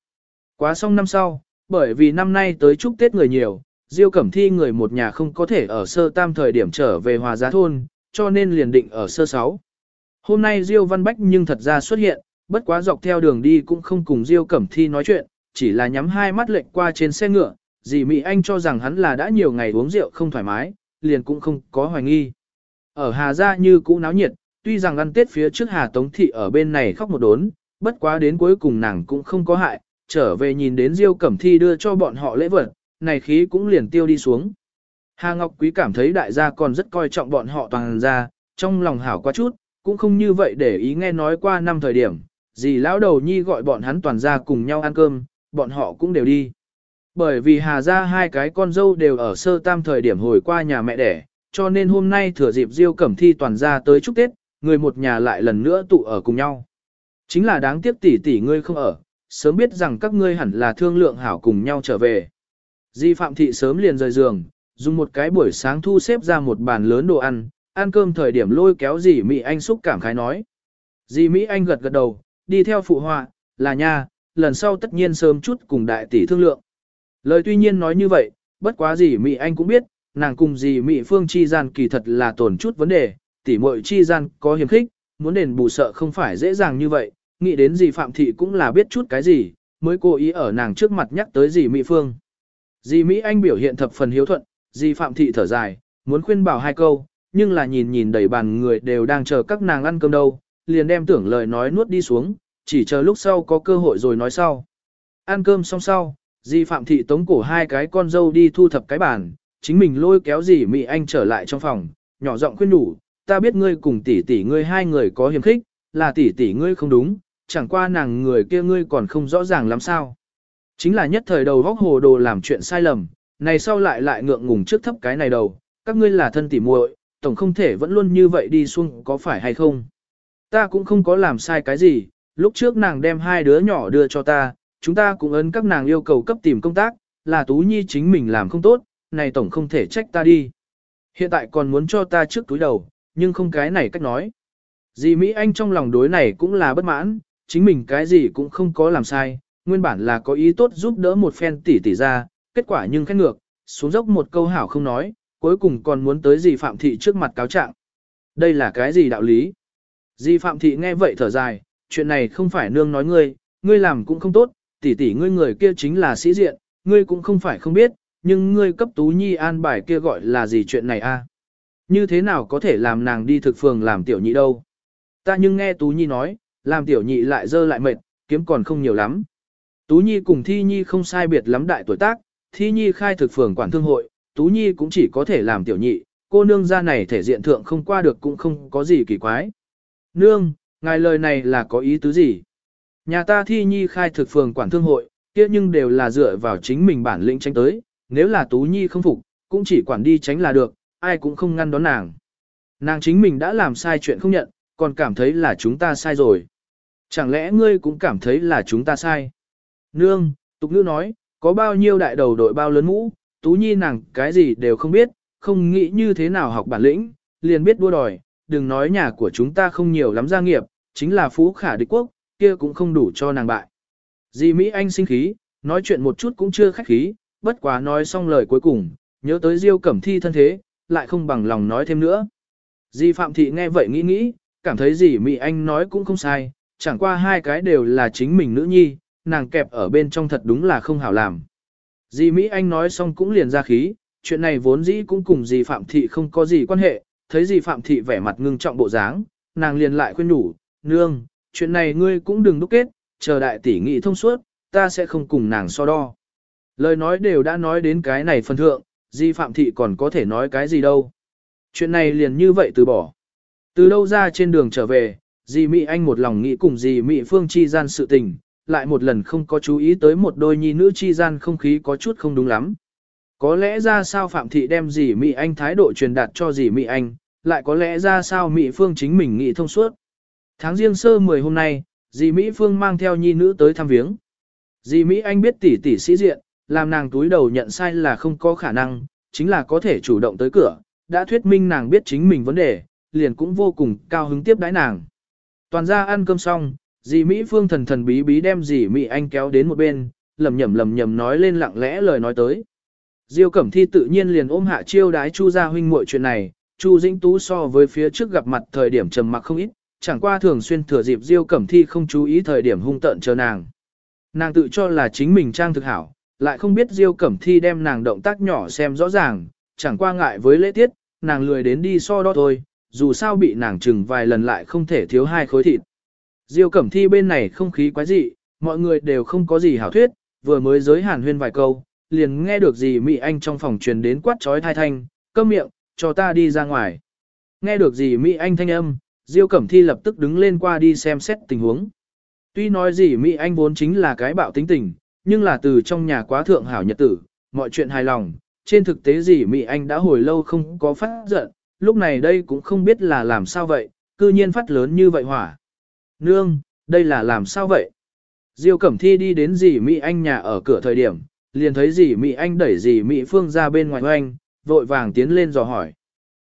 Quá xong năm sau, bởi vì năm nay tới chúc Tết người nhiều, Diêu Cẩm Thi người một nhà không có thể ở sơ tam thời điểm trở về hòa giá thôn, cho nên liền định ở sơ sáu. Hôm nay Diêu Văn Bách nhưng thật ra xuất hiện, bất quá dọc theo đường đi cũng không cùng Diêu Cẩm Thi nói chuyện, chỉ là nhắm hai mắt lệnh qua trên xe ngựa, dì Mỹ Anh cho rằng hắn là đã nhiều ngày uống rượu không thoải mái, liền cũng không có hoài nghi. Ở Hà Gia như cũ náo nhiệt, tuy rằng ăn Tết phía trước Hà Tống Thị ở bên này khóc một đốn, bất quá đến cuối cùng nàng cũng không có hại, trở về nhìn đến Diêu Cẩm Thi đưa cho bọn họ lễ vật, này khí cũng liền tiêu đi xuống. Hà Ngọc Quý cảm thấy đại gia còn rất coi trọng bọn họ toàn ra, trong lòng hảo quá chút, cũng không như vậy để ý nghe nói qua năm thời điểm, dì lão đầu nhi gọi bọn hắn toàn ra cùng nhau ăn cơm, bọn họ cũng đều đi. Bởi vì Hà ra hai cái con dâu đều ở sơ tam thời điểm hồi qua nhà mẹ đẻ, cho nên hôm nay thừa dịp Diêu Cẩm Thi toàn ra tới chúc Tết, người một nhà lại lần nữa tụ ở cùng nhau. Chính là đáng tiếc tỷ tỷ ngươi không ở, sớm biết rằng các ngươi hẳn là thương lượng hảo cùng nhau trở về. Di Phạm Thị sớm liền rời giường, dùng một cái buổi sáng thu xếp ra một bàn lớn đồ ăn, ăn cơm thời điểm lôi kéo dì Mỹ Anh xúc cảm khái nói. Dì Mỹ Anh gật gật đầu, đi theo phụ họa, là nha, lần sau tất nhiên sớm chút cùng đại tỷ thương lượng. Lời tuy nhiên nói như vậy, bất quá dì Mỹ Anh cũng biết, nàng cùng dì Mỹ Phương chi gian kỳ thật là tổn chút vấn đề, tỷ muội chi gian có hiểm khích, muốn đền bù sợ không phải dễ dàng như vậy, nghĩ đến gì Phạm Thị cũng là biết chút cái gì, mới cố ý ở nàng trước mặt nhắc tới dì Mỹ Phương. Dì Mỹ Anh biểu hiện thập phần hiếu thuận, dì Phạm Thị thở dài, muốn khuyên bảo hai câu, nhưng là nhìn nhìn đầy bàn người đều đang chờ các nàng ăn cơm đâu, liền đem tưởng lời nói nuốt đi xuống, chỉ chờ lúc sau có cơ hội rồi nói sau. Ăn cơm xong sau, dì Phạm Thị tống cổ hai cái con dâu đi thu thập cái bàn, chính mình lôi kéo dì Mỹ Anh trở lại trong phòng, nhỏ giọng khuyên đủ, ta biết ngươi cùng tỷ tỷ ngươi hai người có hiểm khích, là tỷ tỷ ngươi không đúng, chẳng qua nàng người kia ngươi còn không rõ ràng lắm sao. Chính là nhất thời đầu góc hồ đồ làm chuyện sai lầm, này sau lại lại ngượng ngùng trước thấp cái này đầu, các ngươi là thân tỷ muội, tổng không thể vẫn luôn như vậy đi xuống có phải hay không. Ta cũng không có làm sai cái gì, lúc trước nàng đem hai đứa nhỏ đưa cho ta, chúng ta cũng ấn các nàng yêu cầu cấp tìm công tác, là Tú Nhi chính mình làm không tốt, này tổng không thể trách ta đi. Hiện tại còn muốn cho ta trước túi đầu, nhưng không cái này cách nói. Dì Mỹ Anh trong lòng đối này cũng là bất mãn, chính mình cái gì cũng không có làm sai, nguyên bản là có ý tốt giúp đỡ một phen tỷ tỷ ra, kết quả nhưng khét ngược, xuống dốc một câu hảo không nói, cuối cùng còn muốn tới gì Phạm Thị trước mặt cáo trạng. Đây là cái gì đạo lý? Dì Phạm Thị nghe vậy thở dài, chuyện này không phải nương nói ngươi, ngươi làm cũng không tốt, tỷ tỷ ngươi người kia chính là sĩ diện, ngươi cũng không phải không biết, nhưng ngươi cấp tú nhi an bài kia gọi là gì chuyện này a? À? Như thế nào có thể làm nàng đi thực phường làm tiểu nhị đâu? Ta nhưng nghe tú nhi nói, làm tiểu nhị lại dơ lại mệt, kiếm còn không nhiều lắm. Tú nhi cùng thi nhi không sai biệt lắm đại tuổi tác, thi nhi khai thực phường quản thương hội, tú nhi cũng chỉ có thể làm tiểu nhị, cô nương ra này thể diện thượng không qua được cũng không có gì kỳ quái. Nương, ngài lời này là có ý tứ gì? Nhà ta thi nhi khai thực phường quản thương hội, kia nhưng đều là dựa vào chính mình bản lĩnh tránh tới, nếu là Tú Nhi không phục, cũng chỉ quản đi tránh là được, ai cũng không ngăn đón nàng. Nàng chính mình đã làm sai chuyện không nhận, còn cảm thấy là chúng ta sai rồi. Chẳng lẽ ngươi cũng cảm thấy là chúng ta sai? Nương, tục ngữ nói, có bao nhiêu đại đầu đội bao lớn mũ, Tú Nhi nàng cái gì đều không biết, không nghĩ như thế nào học bản lĩnh, liền biết đua đòi, đừng nói nhà của chúng ta không nhiều lắm gia nghiệp, chính là phú khả địch quốc, kia cũng không đủ cho nàng bại. Di Mỹ Anh sinh khí, nói chuyện một chút cũng chưa khách khí, bất quá nói xong lời cuối cùng, nhớ tới Diêu Cẩm Thi thân thế, lại không bằng lòng nói thêm nữa. Di Phạm Thị nghe vậy nghĩ nghĩ, cảm thấy di Mỹ Anh nói cũng không sai, chẳng qua hai cái đều là chính mình nữ nhi, nàng kẹp ở bên trong thật đúng là không hảo làm. Di Mỹ Anh nói xong cũng liền ra khí, chuyện này vốn dĩ cũng cùng dì Phạm Thị không có gì quan hệ, thấy dì Phạm Thị vẻ mặt ngưng trọng bộ dáng, nàng liền lại khuyên nhủ, nương, chuyện này ngươi cũng đừng đúc kết, chờ đại tỷ nghị thông suốt, ta sẽ không cùng nàng so đo. Lời nói đều đã nói đến cái này phân thượng, Di Phạm Thị còn có thể nói cái gì đâu. Chuyện này liền như vậy từ bỏ. Từ đâu ra trên đường trở về, Dì Mỹ Anh một lòng nghĩ cùng dì Mỹ Phương chi gian sự tình, lại một lần không có chú ý tới một đôi nhi nữ chi gian không khí có chút không đúng lắm. Có lẽ ra sao Phạm Thị đem dì Mỹ Anh thái độ truyền đạt cho dì Mỹ Anh, lại có lẽ ra sao Mỹ Phương chính mình nghĩ thông suốt. Tháng riêng sơ 10 hôm nay, dì Mỹ Phương mang theo nhi nữ tới thăm viếng. Dì Mỹ Anh biết tỷ tỷ sĩ diện, làm nàng túi đầu nhận sai là không có khả năng, chính là có thể chủ động tới cửa, đã thuyết minh nàng biết chính mình vấn đề, liền cũng vô cùng cao hứng tiếp đãi nàng. Toàn ra ăn cơm xong, dì Mỹ Phương thần thần bí bí đem dì Mỹ Anh kéo đến một bên, lầm nhầm lầm nhầm nói lên lặng lẽ lời nói tới. Diêu Cẩm Thi tự nhiên liền ôm hạ chiêu đái Chu gia huynh muội chuyện này, Chu Dĩnh Tú so với phía trước gặp mặt thời điểm trầm mặc không ít, chẳng qua thường xuyên thừa dịp Diêu Cẩm Thi không chú ý thời điểm hung tợn chờ nàng. Nàng tự cho là chính mình trang thực hảo, lại không biết Diêu Cẩm Thi đem nàng động tác nhỏ xem rõ ràng, chẳng qua ngại với lễ tiết, nàng lười đến đi so đo thôi, dù sao bị nàng chừng vài lần lại không thể thiếu hai khối thịt. Diêu Cẩm Thi bên này không khí quái dị, mọi người đều không có gì hảo thuyết, vừa mới giới hàn huyên vài câu, liền nghe được gì Mỹ Anh trong phòng truyền đến quát trói thai thanh, câm miệng, cho ta đi ra ngoài. Nghe được gì Mỹ Anh thanh âm, Diêu Cẩm Thi lập tức đứng lên qua đi xem xét tình huống. Tuy nói gì Mỹ Anh vốn chính là cái bạo tính tình, nhưng là từ trong nhà quá thượng hảo nhật tử, mọi chuyện hài lòng, trên thực tế gì Mỹ Anh đã hồi lâu không có phát giận, lúc này đây cũng không biết là làm sao vậy, cư nhiên phát lớn như vậy hỏa. Nương, đây là làm sao vậy? Diêu Cẩm Thi đi đến dì Mỹ Anh nhà ở cửa thời điểm, liền thấy dì Mỹ Anh đẩy dì Mỹ Phương ra bên ngoài anh, vội vàng tiến lên dò hỏi.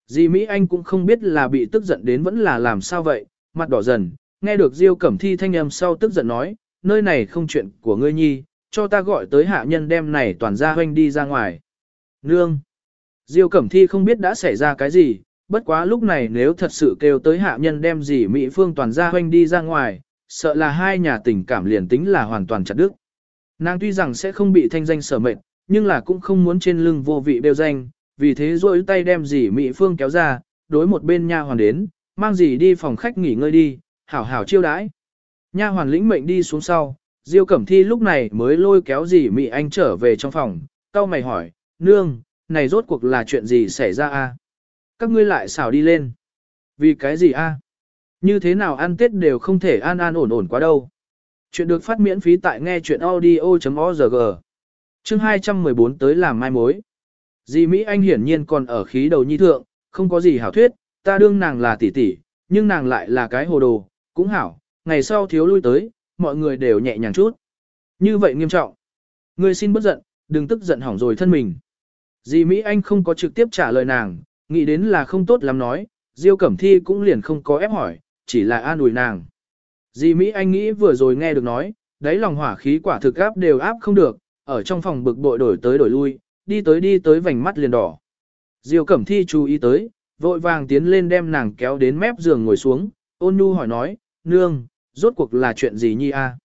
Dì Mỹ Anh cũng không biết là bị tức giận đến vẫn là làm sao vậy, mặt đỏ dần, nghe được Diêu Cẩm Thi thanh âm sau tức giận nói, nơi này không chuyện của ngươi nhi, cho ta gọi tới hạ nhân đem này toàn ra hoanh đi ra ngoài. Nương! Diêu Cẩm Thi không biết đã xảy ra cái gì, bất quá lúc này nếu thật sự kêu tới hạ nhân đem gì Mỹ Phương toàn ra hoanh đi ra ngoài, sợ là hai nhà tình cảm liền tính là hoàn toàn chặt đứt. Nàng tuy rằng sẽ không bị thanh danh sở mệnh, nhưng là cũng không muốn trên lưng vô vị đeo danh, vì thế rôi tay đem dì Mỹ Phương kéo ra, đối một bên nha hoàn đến, mang dì đi phòng khách nghỉ ngơi đi, hảo hảo chiêu đãi. Nha hoàn lĩnh mệnh đi xuống sau, Diêu Cẩm Thi lúc này mới lôi kéo dì Mỹ Anh trở về trong phòng, cau mày hỏi, nương, này rốt cuộc là chuyện gì xảy ra a? Các ngươi lại xảo đi lên. Vì cái gì a? Như thế nào ăn tết đều không thể an an ổn ổn quá đâu. Chuyện được phát miễn phí tại nghe chuyện audio.org. Chương 214 tới làm mai mối. Dì Mỹ Anh hiển nhiên còn ở khí đầu nhi thượng, không có gì hảo thuyết, ta đương nàng là tỷ tỷ, nhưng nàng lại là cái hồ đồ, cũng hảo, ngày sau thiếu lui tới, mọi người đều nhẹ nhàng chút. Như vậy nghiêm trọng. Ngươi xin bất giận, đừng tức giận hỏng rồi thân mình. Dì Mỹ Anh không có trực tiếp trả lời nàng, nghĩ đến là không tốt lắm nói, Diêu Cẩm Thi cũng liền không có ép hỏi, chỉ là an ủi nàng. Dì Mỹ Anh nghĩ vừa rồi nghe được nói, đáy lòng hỏa khí quả thực áp đều áp không được, ở trong phòng bực bội đổi tới đổi lui, đi tới đi tới vành mắt liền đỏ. Diêu Cẩm Thi chú ý tới, vội vàng tiến lên đem nàng kéo đến mép giường ngồi xuống, ôn nhu hỏi nói, nương, rốt cuộc là chuyện gì nhi a?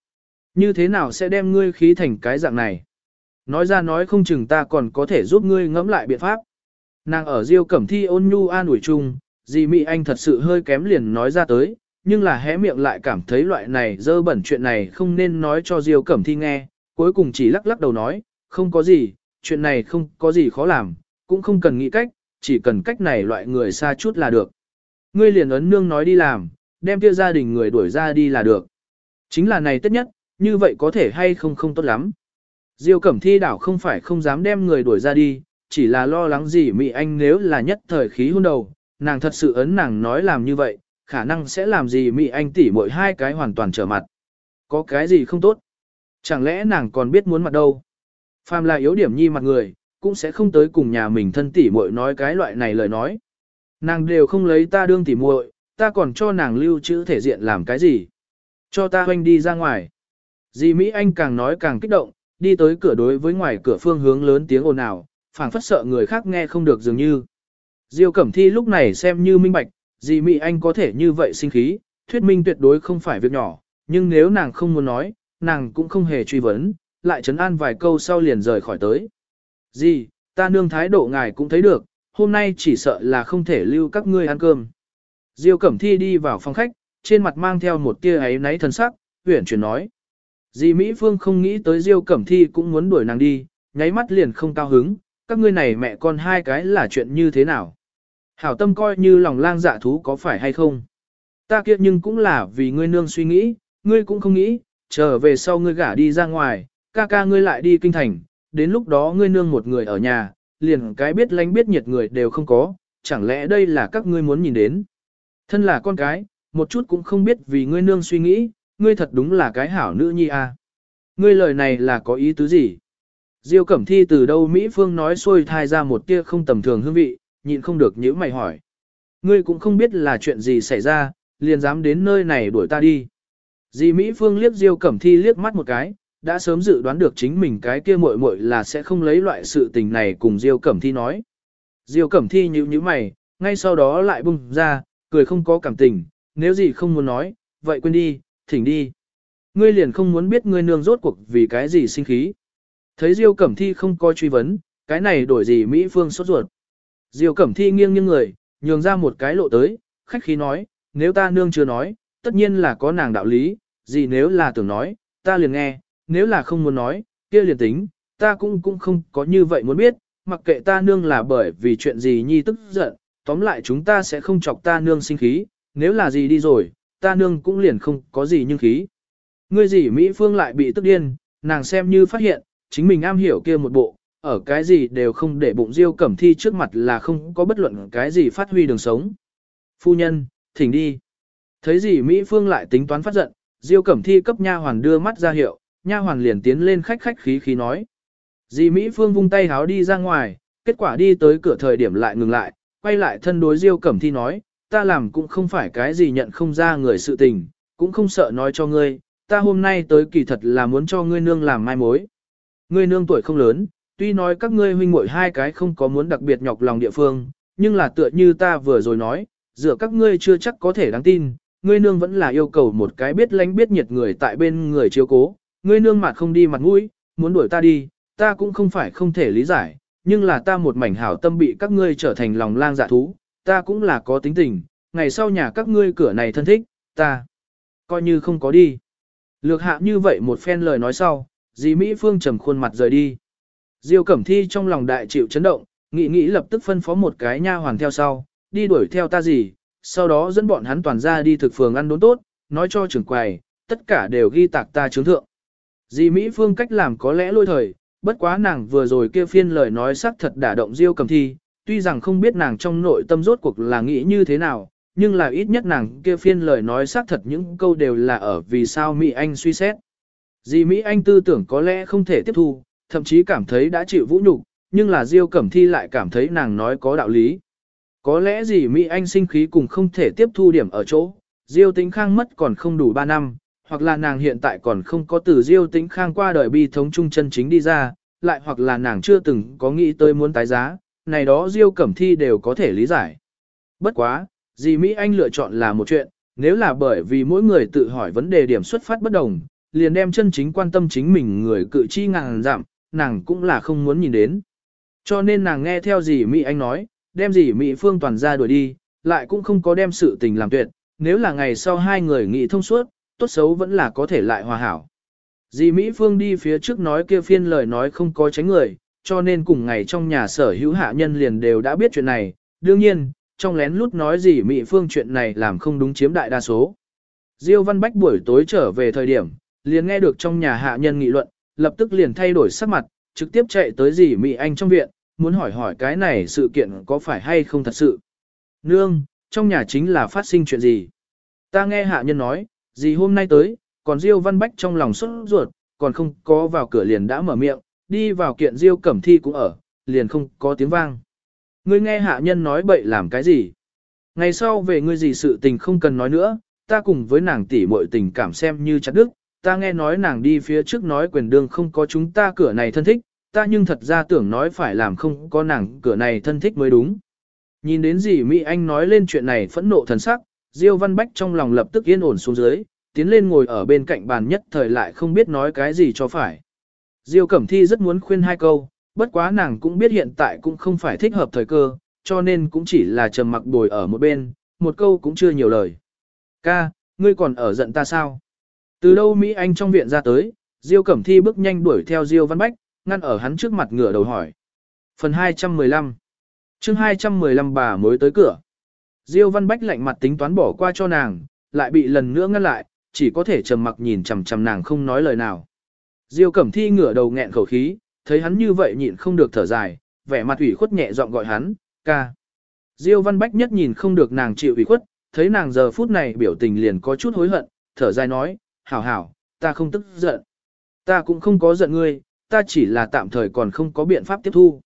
Như thế nào sẽ đem ngươi khí thành cái dạng này? Nói ra nói không chừng ta còn có thể giúp ngươi ngẫm lại biện pháp. Nàng ở Diêu Cẩm Thi ôn nhu an ủi chung, dì Mỹ Anh thật sự hơi kém liền nói ra tới, nhưng là hé miệng lại cảm thấy loại này dơ bẩn chuyện này không nên nói cho Diêu Cẩm Thi nghe, cuối cùng chỉ lắc lắc đầu nói, không có gì, chuyện này không có gì khó làm, cũng không cần nghĩ cách, chỉ cần cách này loại người xa chút là được. Ngươi liền ấn nương nói đi làm, đem kia gia đình người đuổi ra đi là được. Chính là này tất nhất, như vậy có thể hay không không tốt lắm. Diêu Cẩm Thi đảo không phải không dám đem người đuổi ra đi, chỉ là lo lắng gì Mỹ Anh nếu là nhất thời khí hôn đầu, nàng thật sự ấn nàng nói làm như vậy, khả năng sẽ làm gì Mỹ Anh tỉ mỗi hai cái hoàn toàn trở mặt. Có cái gì không tốt? Chẳng lẽ nàng còn biết muốn mặt đâu? Phàm là yếu điểm nhi mặt người, cũng sẽ không tới cùng nhà mình thân tỉ muội nói cái loại này lời nói. Nàng đều không lấy ta đương tỉ muội, ta còn cho nàng lưu trữ thể diện làm cái gì? Cho ta hoanh đi ra ngoài. Dì Mỹ Anh càng nói càng kích động, đi tới cửa đối với ngoài cửa phương hướng lớn tiếng ồn ào, phảng phất sợ người khác nghe không được dường như. Diêu Cẩm Thi lúc này xem như minh bạch, dì Mỹ Anh có thể như vậy sinh khí, thuyết minh tuyệt đối không phải việc nhỏ, nhưng nếu nàng không muốn nói, nàng cũng không hề truy vấn, lại chấn an vài câu sau liền rời khỏi tới. Dì, ta nương thái độ ngài cũng thấy được, hôm nay chỉ sợ là không thể lưu các ngươi ăn cơm. Diêu Cẩm Thi đi vào phòng khách, trên mặt mang theo một tia ấy náy thần sắc, huyển chuyển nói. Dì Mỹ Phương không nghĩ tới Diêu Cẩm Thi cũng muốn đuổi nàng đi, nháy mắt liền không cao hứng, các ngươi này mẹ con hai cái là chuyện như thế nào. Hảo tâm coi như lòng lang dạ thú có phải hay không. Ta kiệt nhưng cũng là vì ngươi nương suy nghĩ, ngươi cũng không nghĩ, trở về sau ngươi gả đi ra ngoài, ca ca ngươi lại đi kinh thành, đến lúc đó ngươi nương một người ở nhà, liền cái biết lánh biết nhiệt người đều không có, chẳng lẽ đây là các ngươi muốn nhìn đến. Thân là con cái, một chút cũng không biết vì ngươi nương suy nghĩ, ngươi thật đúng là cái hảo nữ nhi à. Ngươi lời này là có ý tứ gì? Diêu Cẩm Thi từ đâu Mỹ Phương nói xuôi thai ra một tia không tầm thường hương vị, nhịn không được nhíu mày hỏi. Ngươi cũng không biết là chuyện gì xảy ra, liền dám đến nơi này đuổi ta đi. Dì Mỹ Phương liếc Diêu Cẩm Thi liếc mắt một cái, đã sớm dự đoán được chính mình cái kia muội muội là sẽ không lấy loại sự tình này cùng Diêu Cẩm Thi nói. Diêu Cẩm Thi nhíu nhíu mày, ngay sau đó lại bung ra, cười không có cảm tình, nếu gì không muốn nói, vậy quên đi, thỉnh đi. Ngươi liền không muốn biết ngươi nương rốt cuộc vì cái gì sinh khí. Thấy Diêu Cẩm Thi không coi truy vấn, cái này đổi gì Mỹ Phương sốt ruột. Diêu Cẩm Thi nghiêng nghiêng người, nhường ra một cái lộ tới, khách khí nói, nếu ta nương chưa nói, tất nhiên là có nàng đạo lý, gì nếu là tưởng nói, ta liền nghe, nếu là không muốn nói, kia liền tính, ta cũng cũng không có như vậy muốn biết, mặc kệ ta nương là bởi vì chuyện gì nhi tức giận, tóm lại chúng ta sẽ không chọc ta nương sinh khí, nếu là gì đi rồi, ta nương cũng liền không có gì nhưng khí. Ngươi gì Mỹ Phương lại bị tức điên, nàng xem như phát hiện, chính mình am hiểu kia một bộ, ở cái gì đều không để bụng Diêu Cẩm Thi trước mặt là không có bất luận cái gì phát huy đường sống. Phu nhân, thỉnh đi. Thấy gì Mỹ Phương lại tính toán phát giận, Diêu Cẩm Thi cấp nha hoàn đưa mắt ra hiệu, nha hoàn liền tiến lên khách khách khí khí nói. Dì Mỹ Phương vung tay háo đi ra ngoài, kết quả đi tới cửa thời điểm lại ngừng lại, quay lại thân đối Diêu Cẩm Thi nói, ta làm cũng không phải cái gì nhận không ra người sự tình, cũng không sợ nói cho ngươi, ta hôm nay tới kỳ thật là muốn cho ngươi nương làm mai mối. Ngươi nương tuổi không lớn, tuy nói các ngươi huynh muội hai cái không có muốn đặc biệt nhọc lòng địa phương, nhưng là tựa như ta vừa rồi nói, dựa các ngươi chưa chắc có thể đáng tin, ngươi nương vẫn là yêu cầu một cái biết lánh biết nhiệt người tại bên người chiếu cố, ngươi nương mặt không đi mặt mũi, muốn đuổi ta đi, ta cũng không phải không thể lý giải, nhưng là ta một mảnh hảo tâm bị các ngươi trở thành lòng lang dạ thú, ta cũng là có tính tình, ngày sau nhà các ngươi cửa này thân thích, ta coi như không có đi. Lược hạ như vậy một phen lời nói sau, dì Mỹ Phương trầm khuôn mặt rời đi. Diêu Cẩm Thi trong lòng đại chịu chấn động, nghĩ nghĩ lập tức phân phó một cái nha hoàn theo sau, đi đuổi theo ta gì, sau đó dẫn bọn hắn toàn ra đi thực phường ăn đốn tốt, nói cho trưởng quầy, tất cả đều ghi tạc ta chứng thượng. Dì Mỹ Phương cách làm có lẽ lôi thời, bất quá nàng vừa rồi kia phiên lời nói sắc thật đả động Diêu Cẩm Thi, tuy rằng không biết nàng trong nội tâm rốt cuộc là nghĩ như thế nào, nhưng là ít nhất nàng kia phiên lời nói xác thật những câu đều là ở vì sao Mỹ Anh suy xét. Dì Mỹ Anh tư tưởng có lẽ không thể tiếp thu, thậm chí cảm thấy đã chịu vũ nhục, nhưng là Diêu Cẩm Thi lại cảm thấy nàng nói có đạo lý. Có lẽ gì Mỹ Anh sinh khí cùng không thể tiếp thu điểm ở chỗ, Diêu Tĩnh Khang mất còn không đủ 3 năm, hoặc là nàng hiện tại còn không có từ Diêu Tĩnh Khang qua đời bi thống trung chân chính đi ra, lại hoặc là nàng chưa từng có nghĩ tới muốn tái giá, này đó Diêu Cẩm Thi đều có thể lý giải. Bất quá, gì Mỹ Anh lựa chọn là một chuyện, nếu là bởi vì mỗi người tự hỏi vấn đề điểm xuất phát bất đồng, liền đem chân chính quan tâm chính mình người cự chi ngàn giảm, nàng cũng là không muốn nhìn đến. Cho nên nàng nghe theo gì Mỹ Anh nói, đem gì Mỹ Phương toàn ra đuổi đi, lại cũng không có đem sự tình làm tuyệt, nếu là ngày sau hai người nghị thông suốt, tốt xấu vẫn là có thể lại hòa hảo. Dì Mỹ Phương đi phía trước nói kia phiên lời nói không có tránh người, cho nên cùng ngày trong nhà sở hữu hạ nhân liền đều đã biết chuyện này, đương nhiên, trong lén lút nói gì Mỹ Phương chuyện này làm không đúng chiếm đại đa số. Diêu Văn Bách buổi tối trở về thời điểm, liền nghe được trong nhà hạ nhân nghị luận, lập tức liền thay đổi sắc mặt, trực tiếp chạy tới dì Mỹ Anh trong viện, muốn hỏi hỏi cái này sự kiện có phải hay không thật sự. Nương, trong nhà chính là phát sinh chuyện gì? Ta nghe hạ nhân nói, dì hôm nay tới, còn Diêu Văn Bách trong lòng sốt ruột, còn không có vào cửa liền đã mở miệng, đi vào kiện Diêu Cẩm Thi cũng ở, liền không có tiếng vang. Ngươi nghe hạ nhân nói bậy làm cái gì? Ngày sau về ngươi gì sự tình không cần nói nữa, ta cùng với nàng tỷ muội tình cảm xem như chặt đức, ta nghe nói nàng đi phía trước nói quyền đương không có chúng ta cửa này thân thích, ta nhưng thật ra tưởng nói phải làm không có nàng cửa này thân thích mới đúng. Nhìn đến gì Mỹ Anh nói lên chuyện này phẫn nộ thần sắc, Diêu Văn Bách trong lòng lập tức yên ổn xuống dưới, tiến lên ngồi ở bên cạnh bàn nhất thời lại không biết nói cái gì cho phải. Diêu Cẩm Thi rất muốn khuyên hai câu, bất quá nàng cũng biết hiện tại cũng không phải thích hợp thời cơ, cho nên cũng chỉ là trầm mặc bồi ở một bên, một câu cũng chưa nhiều lời. Ca, ngươi còn ở giận ta sao? Từ đâu Mỹ Anh trong viện ra tới, Diêu Cẩm Thi bước nhanh đuổi theo Diêu Văn Bách, ngăn ở hắn trước mặt ngửa đầu hỏi. Phần 215 chương 215 bà mới tới cửa. Diêu Văn Bách lạnh mặt tính toán bỏ qua cho nàng, lại bị lần nữa ngăn lại, chỉ có thể trầm mặc nhìn chằm chằm nàng không nói lời nào. Diêu Cẩm Thi ngửa đầu nghẹn khẩu khí, thấy hắn như vậy nhịn không được thở dài, vẻ mặt ủy khuất nhẹ giọng gọi hắn, ca. Diêu Văn Bách nhất nhìn không được nàng chịu ủy khuất, thấy nàng giờ phút này biểu tình liền có chút hối hận, thở dài nói, hảo hảo, ta không tức giận. Ta cũng không có giận ngươi, ta chỉ là tạm thời còn không có biện pháp tiếp thu.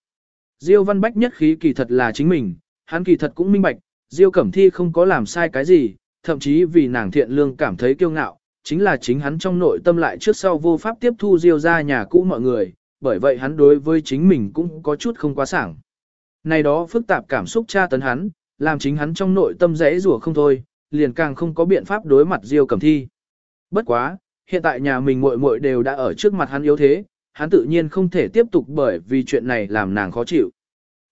Diêu Văn Bách nhất khí kỳ thật là chính mình, hắn kỳ thật cũng minh bạch, Diêu Cẩm Thi không có làm sai cái gì, thậm chí vì nàng thiện lương cảm thấy kiêu ngạo, chính là chính hắn trong nội tâm lại trước sau vô pháp tiếp thu Diêu ra nhà cũ mọi người, bởi vậy hắn đối với chính mình cũng có chút không quá sảng. Này đó phức tạp cảm xúc tra tấn hắn, làm chính hắn trong nội tâm rẽ rủa không thôi, liền càng không có biện pháp đối mặt Diêu Cẩm Thi. Bất quá, hiện tại nhà mình muội muội đều đã ở trước mặt hắn yếu thế, hắn tự nhiên không thể tiếp tục bởi vì chuyện này làm nàng khó chịu.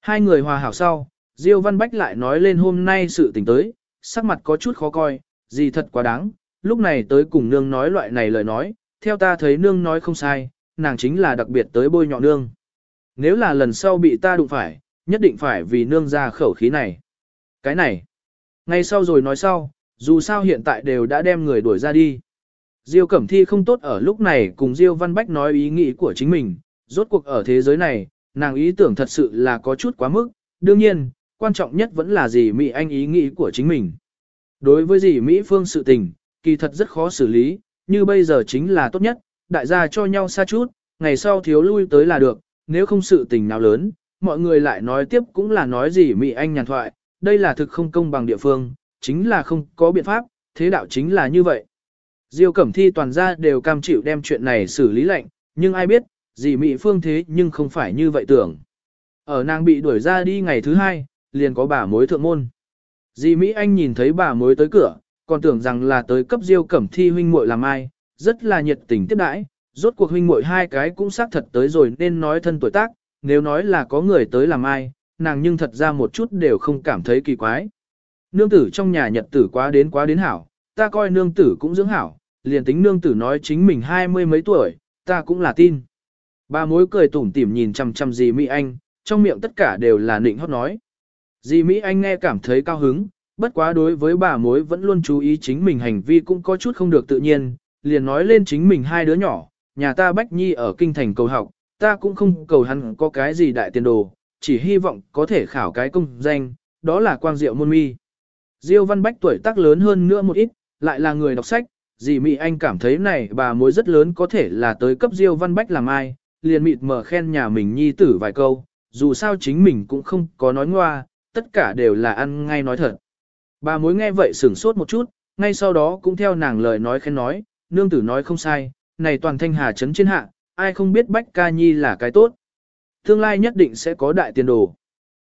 Hai người hòa hảo sau, Diêu Văn Bách lại nói lên hôm nay sự tình tới, sắc mặt có chút khó coi, gì thật quá đáng, lúc này tới cùng nương nói loại này lời nói, theo ta thấy nương nói không sai, nàng chính là đặc biệt tới bôi nhọ nương. Nếu là lần sau bị ta đụng phải, nhất định phải vì nương ra khẩu khí này. Cái này, ngay sau rồi nói sau, dù sao hiện tại đều đã đem người đuổi ra đi. Diêu Cẩm Thi không tốt ở lúc này cùng Diêu Văn Bách nói ý nghĩ của chính mình, rốt cuộc ở thế giới này, nàng ý tưởng thật sự là có chút quá mức, đương nhiên, quan trọng nhất vẫn là gì Mỹ Anh ý nghĩ của chính mình. Đối với gì Mỹ Phương sự tình, kỳ thật rất khó xử lý, như bây giờ chính là tốt nhất, đại gia cho nhau xa chút, ngày sau thiếu lui tới là được, nếu không sự tình nào lớn, mọi người lại nói tiếp cũng là nói gì Mị Anh nhàn thoại, đây là thực không công bằng địa phương, chính là không có biện pháp, thế đạo chính là như vậy. Diêu Cẩm Thi toàn gia đều cam chịu đem chuyện này xử lý lệnh, nhưng ai biết, dì Mỹ Phương thế nhưng không phải như vậy tưởng. Ở nàng bị đuổi ra đi ngày thứ hai, liền có bà mối thượng môn. Dì Mỹ Anh nhìn thấy bà mối tới cửa, còn tưởng rằng là tới cấp Diêu Cẩm Thi huynh muội làm ai, rất là nhiệt tình tiếp đãi, rốt cuộc huynh muội hai cái cũng xác thật tới rồi nên nói thân tuổi tác, nếu nói là có người tới làm ai, nàng nhưng thật ra một chút đều không cảm thấy kỳ quái. Nương tử trong nhà nhật tử quá đến quá đến hảo, ta coi nương tử cũng dưỡng hảo, liền tính nương tử nói chính mình hai mươi mấy tuổi, ta cũng là tin. Ba mối cười tủm tỉm nhìn chăm chăm dì Mỹ Anh, trong miệng tất cả đều là nịnh hót nói. Dì Mỹ Anh nghe cảm thấy cao hứng, bất quá đối với bà mối vẫn luôn chú ý chính mình hành vi cũng có chút không được tự nhiên, liền nói lên chính mình hai đứa nhỏ, nhà ta Bách Nhi ở kinh thành cầu học, ta cũng không cầu hắn có cái gì đại tiền đồ, chỉ hy vọng có thể khảo cái công danh, đó là quang diệu môn mi. Diêu Văn Bách tuổi tác lớn hơn nữa một ít, lại là người đọc sách, dì Mỹ Anh cảm thấy này bà mối rất lớn có thể là tới cấp Diêu Văn Bách làm ai, liền mịt mở khen nhà mình nhi tử vài câu, dù sao chính mình cũng không có nói ngoa, tất cả đều là ăn ngay nói thật. Bà mối nghe vậy sửng sốt một chút, ngay sau đó cũng theo nàng lời nói khen nói, nương tử nói không sai, này toàn thanh hà trấn trên hạ, ai không biết Bách Ca Nhi là cái tốt. Tương lai nhất định sẽ có đại tiền đồ.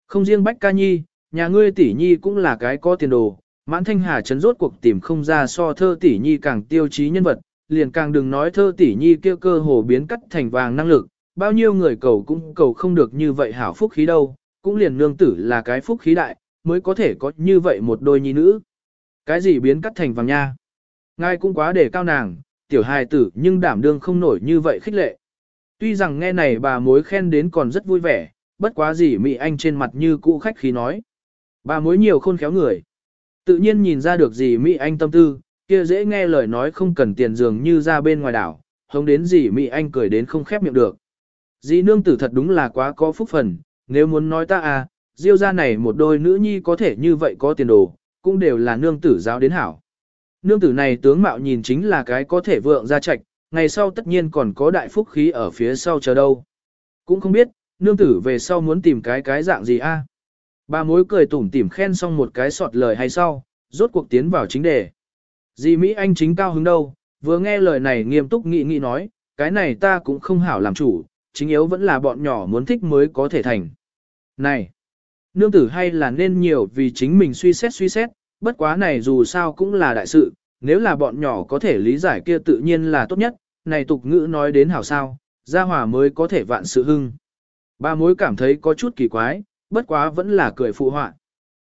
Không riêng Bách Ca Nhi, nhà ngươi tỷ nhi cũng là cái có tiền đồ, mãn thanh hà trấn rốt cuộc tìm không ra so thơ tỷ nhi càng tiêu chí nhân vật, liền càng đừng nói thơ tỷ nhi kêu cơ hồ biến cắt thành vàng năng lực, bao nhiêu người cầu cũng cầu không được như vậy hảo phúc khí đâu, cũng liền nương tử là cái phúc khí đại, mới có thể có như vậy một đôi nhi nữ. Cái gì biến cắt thành vàng nha? Ngài cũng quá để cao nàng, tiểu hài tử nhưng đảm đương không nổi như vậy khích lệ. Tuy rằng nghe này bà mối khen đến còn rất vui vẻ, bất quá gì Mỹ Anh trên mặt như cũ khách khí nói. Bà mối nhiều khôn khéo người. Tự nhiên nhìn ra được gì Mỹ Anh tâm tư, kia dễ nghe lời nói không cần tiền dường như ra bên ngoài đảo, hống đến gì Mỹ Anh cười đến không khép miệng được. Dì nương tử thật đúng là quá có phúc phần, nếu muốn nói ta à, diêu ra này một đôi nữ nhi có thể như vậy có tiền đồ, cũng đều là nương tử giáo đến hảo. Nương tử này tướng mạo nhìn chính là cái có thể vượng ra trạch, ngày sau tất nhiên còn có đại phúc khí ở phía sau chờ đâu. Cũng không biết, nương tử về sau muốn tìm cái cái dạng gì a? À? Bà mối cười tủm tỉm khen xong một cái sọt lời hay sau, rốt cuộc tiến vào chính đề. Dì Mỹ Anh chính cao hứng đâu, vừa nghe lời này nghiêm túc nghị nghị nói, cái này ta cũng không hảo làm chủ, chính yếu vẫn là bọn nhỏ muốn thích mới có thể thành. Này, nương tử hay là nên nhiều vì chính mình suy xét suy xét, bất quá này dù sao cũng là đại sự, nếu là bọn nhỏ có thể lý giải kia tự nhiên là tốt nhất, này tục ngữ nói đến hảo sao, gia hòa mới có thể vạn sự hưng. Ba mối cảm thấy có chút kỳ quái, bất quá vẫn là cười phụ họa.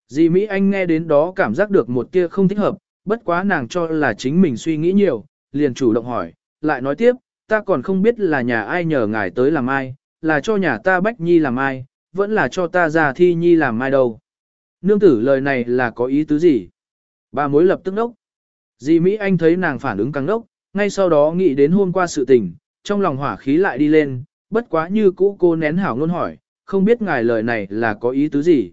Dì Mỹ Anh nghe đến đó cảm giác được một tia không thích hợp, bất quá nàng cho là chính mình suy nghĩ nhiều, liền chủ động hỏi, lại nói tiếp, ta còn không biết là nhà ai nhờ ngài tới làm ai, là cho nhà ta Bách Nhi làm ai, vẫn là cho ta ra thi Nhi làm mai đâu. Nương tử lời này là có ý tứ gì? Bà mối lập tức nốc. Dì Mỹ Anh thấy nàng phản ứng căng nốc, ngay sau đó nghĩ đến hôm qua sự tình, trong lòng hỏa khí lại đi lên, bất quá như cũ cô nén hảo ngôn hỏi, không biết ngài lời này là có ý tứ gì.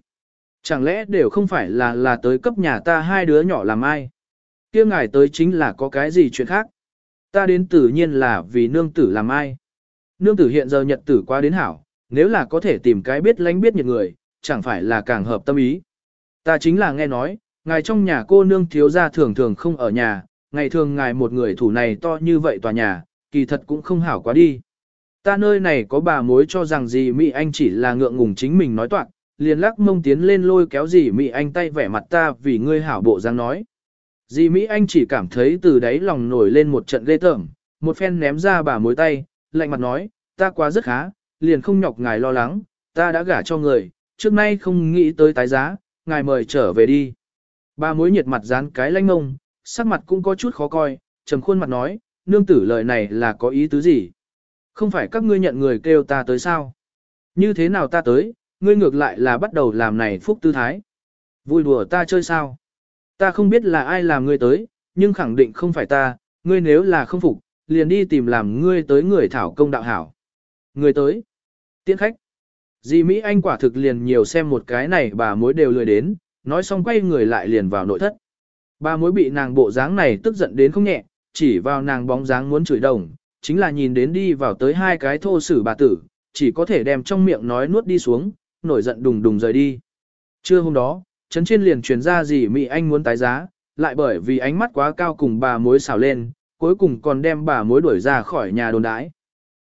Chẳng lẽ đều không phải là là tới cấp nhà ta hai đứa nhỏ làm ai? kia ngài tới chính là có cái gì chuyện khác? Ta đến tự nhiên là vì nương tử làm ai? Nương tử hiện giờ nhật tử qua đến hảo, nếu là có thể tìm cái biết lánh biết nhiệt người, chẳng phải là càng hợp tâm ý. Ta chính là nghe nói, ngài trong nhà cô nương thiếu gia thường thường không ở nhà, ngày thường ngài một người thủ này to như vậy tòa nhà, kỳ thật cũng không hảo quá đi. Ta nơi này có bà mối cho rằng gì Mỹ Anh chỉ là ngượng ngùng chính mình nói toạc, liền lắc mông tiến lên lôi kéo gì Mỹ Anh tay vẻ mặt ta vì ngươi hảo bộ dáng nói. Dì Mỹ Anh chỉ cảm thấy từ đáy lòng nổi lên một trận ghê tởm, một phen ném ra bà mối tay, lạnh mặt nói, ta quá rất khá, liền không nhọc ngài lo lắng, ta đã gả cho người, trước nay không nghĩ tới tái giá, ngài mời trở về đi. Ba mối nhiệt mặt dán cái lanh ngông, sắc mặt cũng có chút khó coi, trầm khuôn mặt nói, nương tử lời này là có ý tứ gì? Không phải các ngươi nhận người kêu ta tới sao? Như thế nào ta tới, ngươi ngược lại là bắt đầu làm này phúc tư thái. Vui đùa ta chơi sao? Ta không biết là ai làm ngươi tới, nhưng khẳng định không phải ta, ngươi nếu là không phục, liền đi tìm làm ngươi tới người thảo công đạo hảo. Người tới. Tiễn khách. Dì Mỹ Anh quả thực liền nhiều xem một cái này bà mối đều lười đến, nói xong quay người lại liền vào nội thất. Bà mối bị nàng bộ dáng này tức giận đến không nhẹ, chỉ vào nàng bóng dáng muốn chửi đồng, chính là nhìn đến đi vào tới hai cái thô sử bà tử, chỉ có thể đem trong miệng nói nuốt đi xuống, nổi giận đùng đùng rời đi. Trưa hôm đó, chấn trên liền truyền ra gì Mỹ Anh muốn tái giá, lại bởi vì ánh mắt quá cao cùng bà mối xào lên, cuối cùng còn đem bà mối đuổi ra khỏi nhà đồn đãi.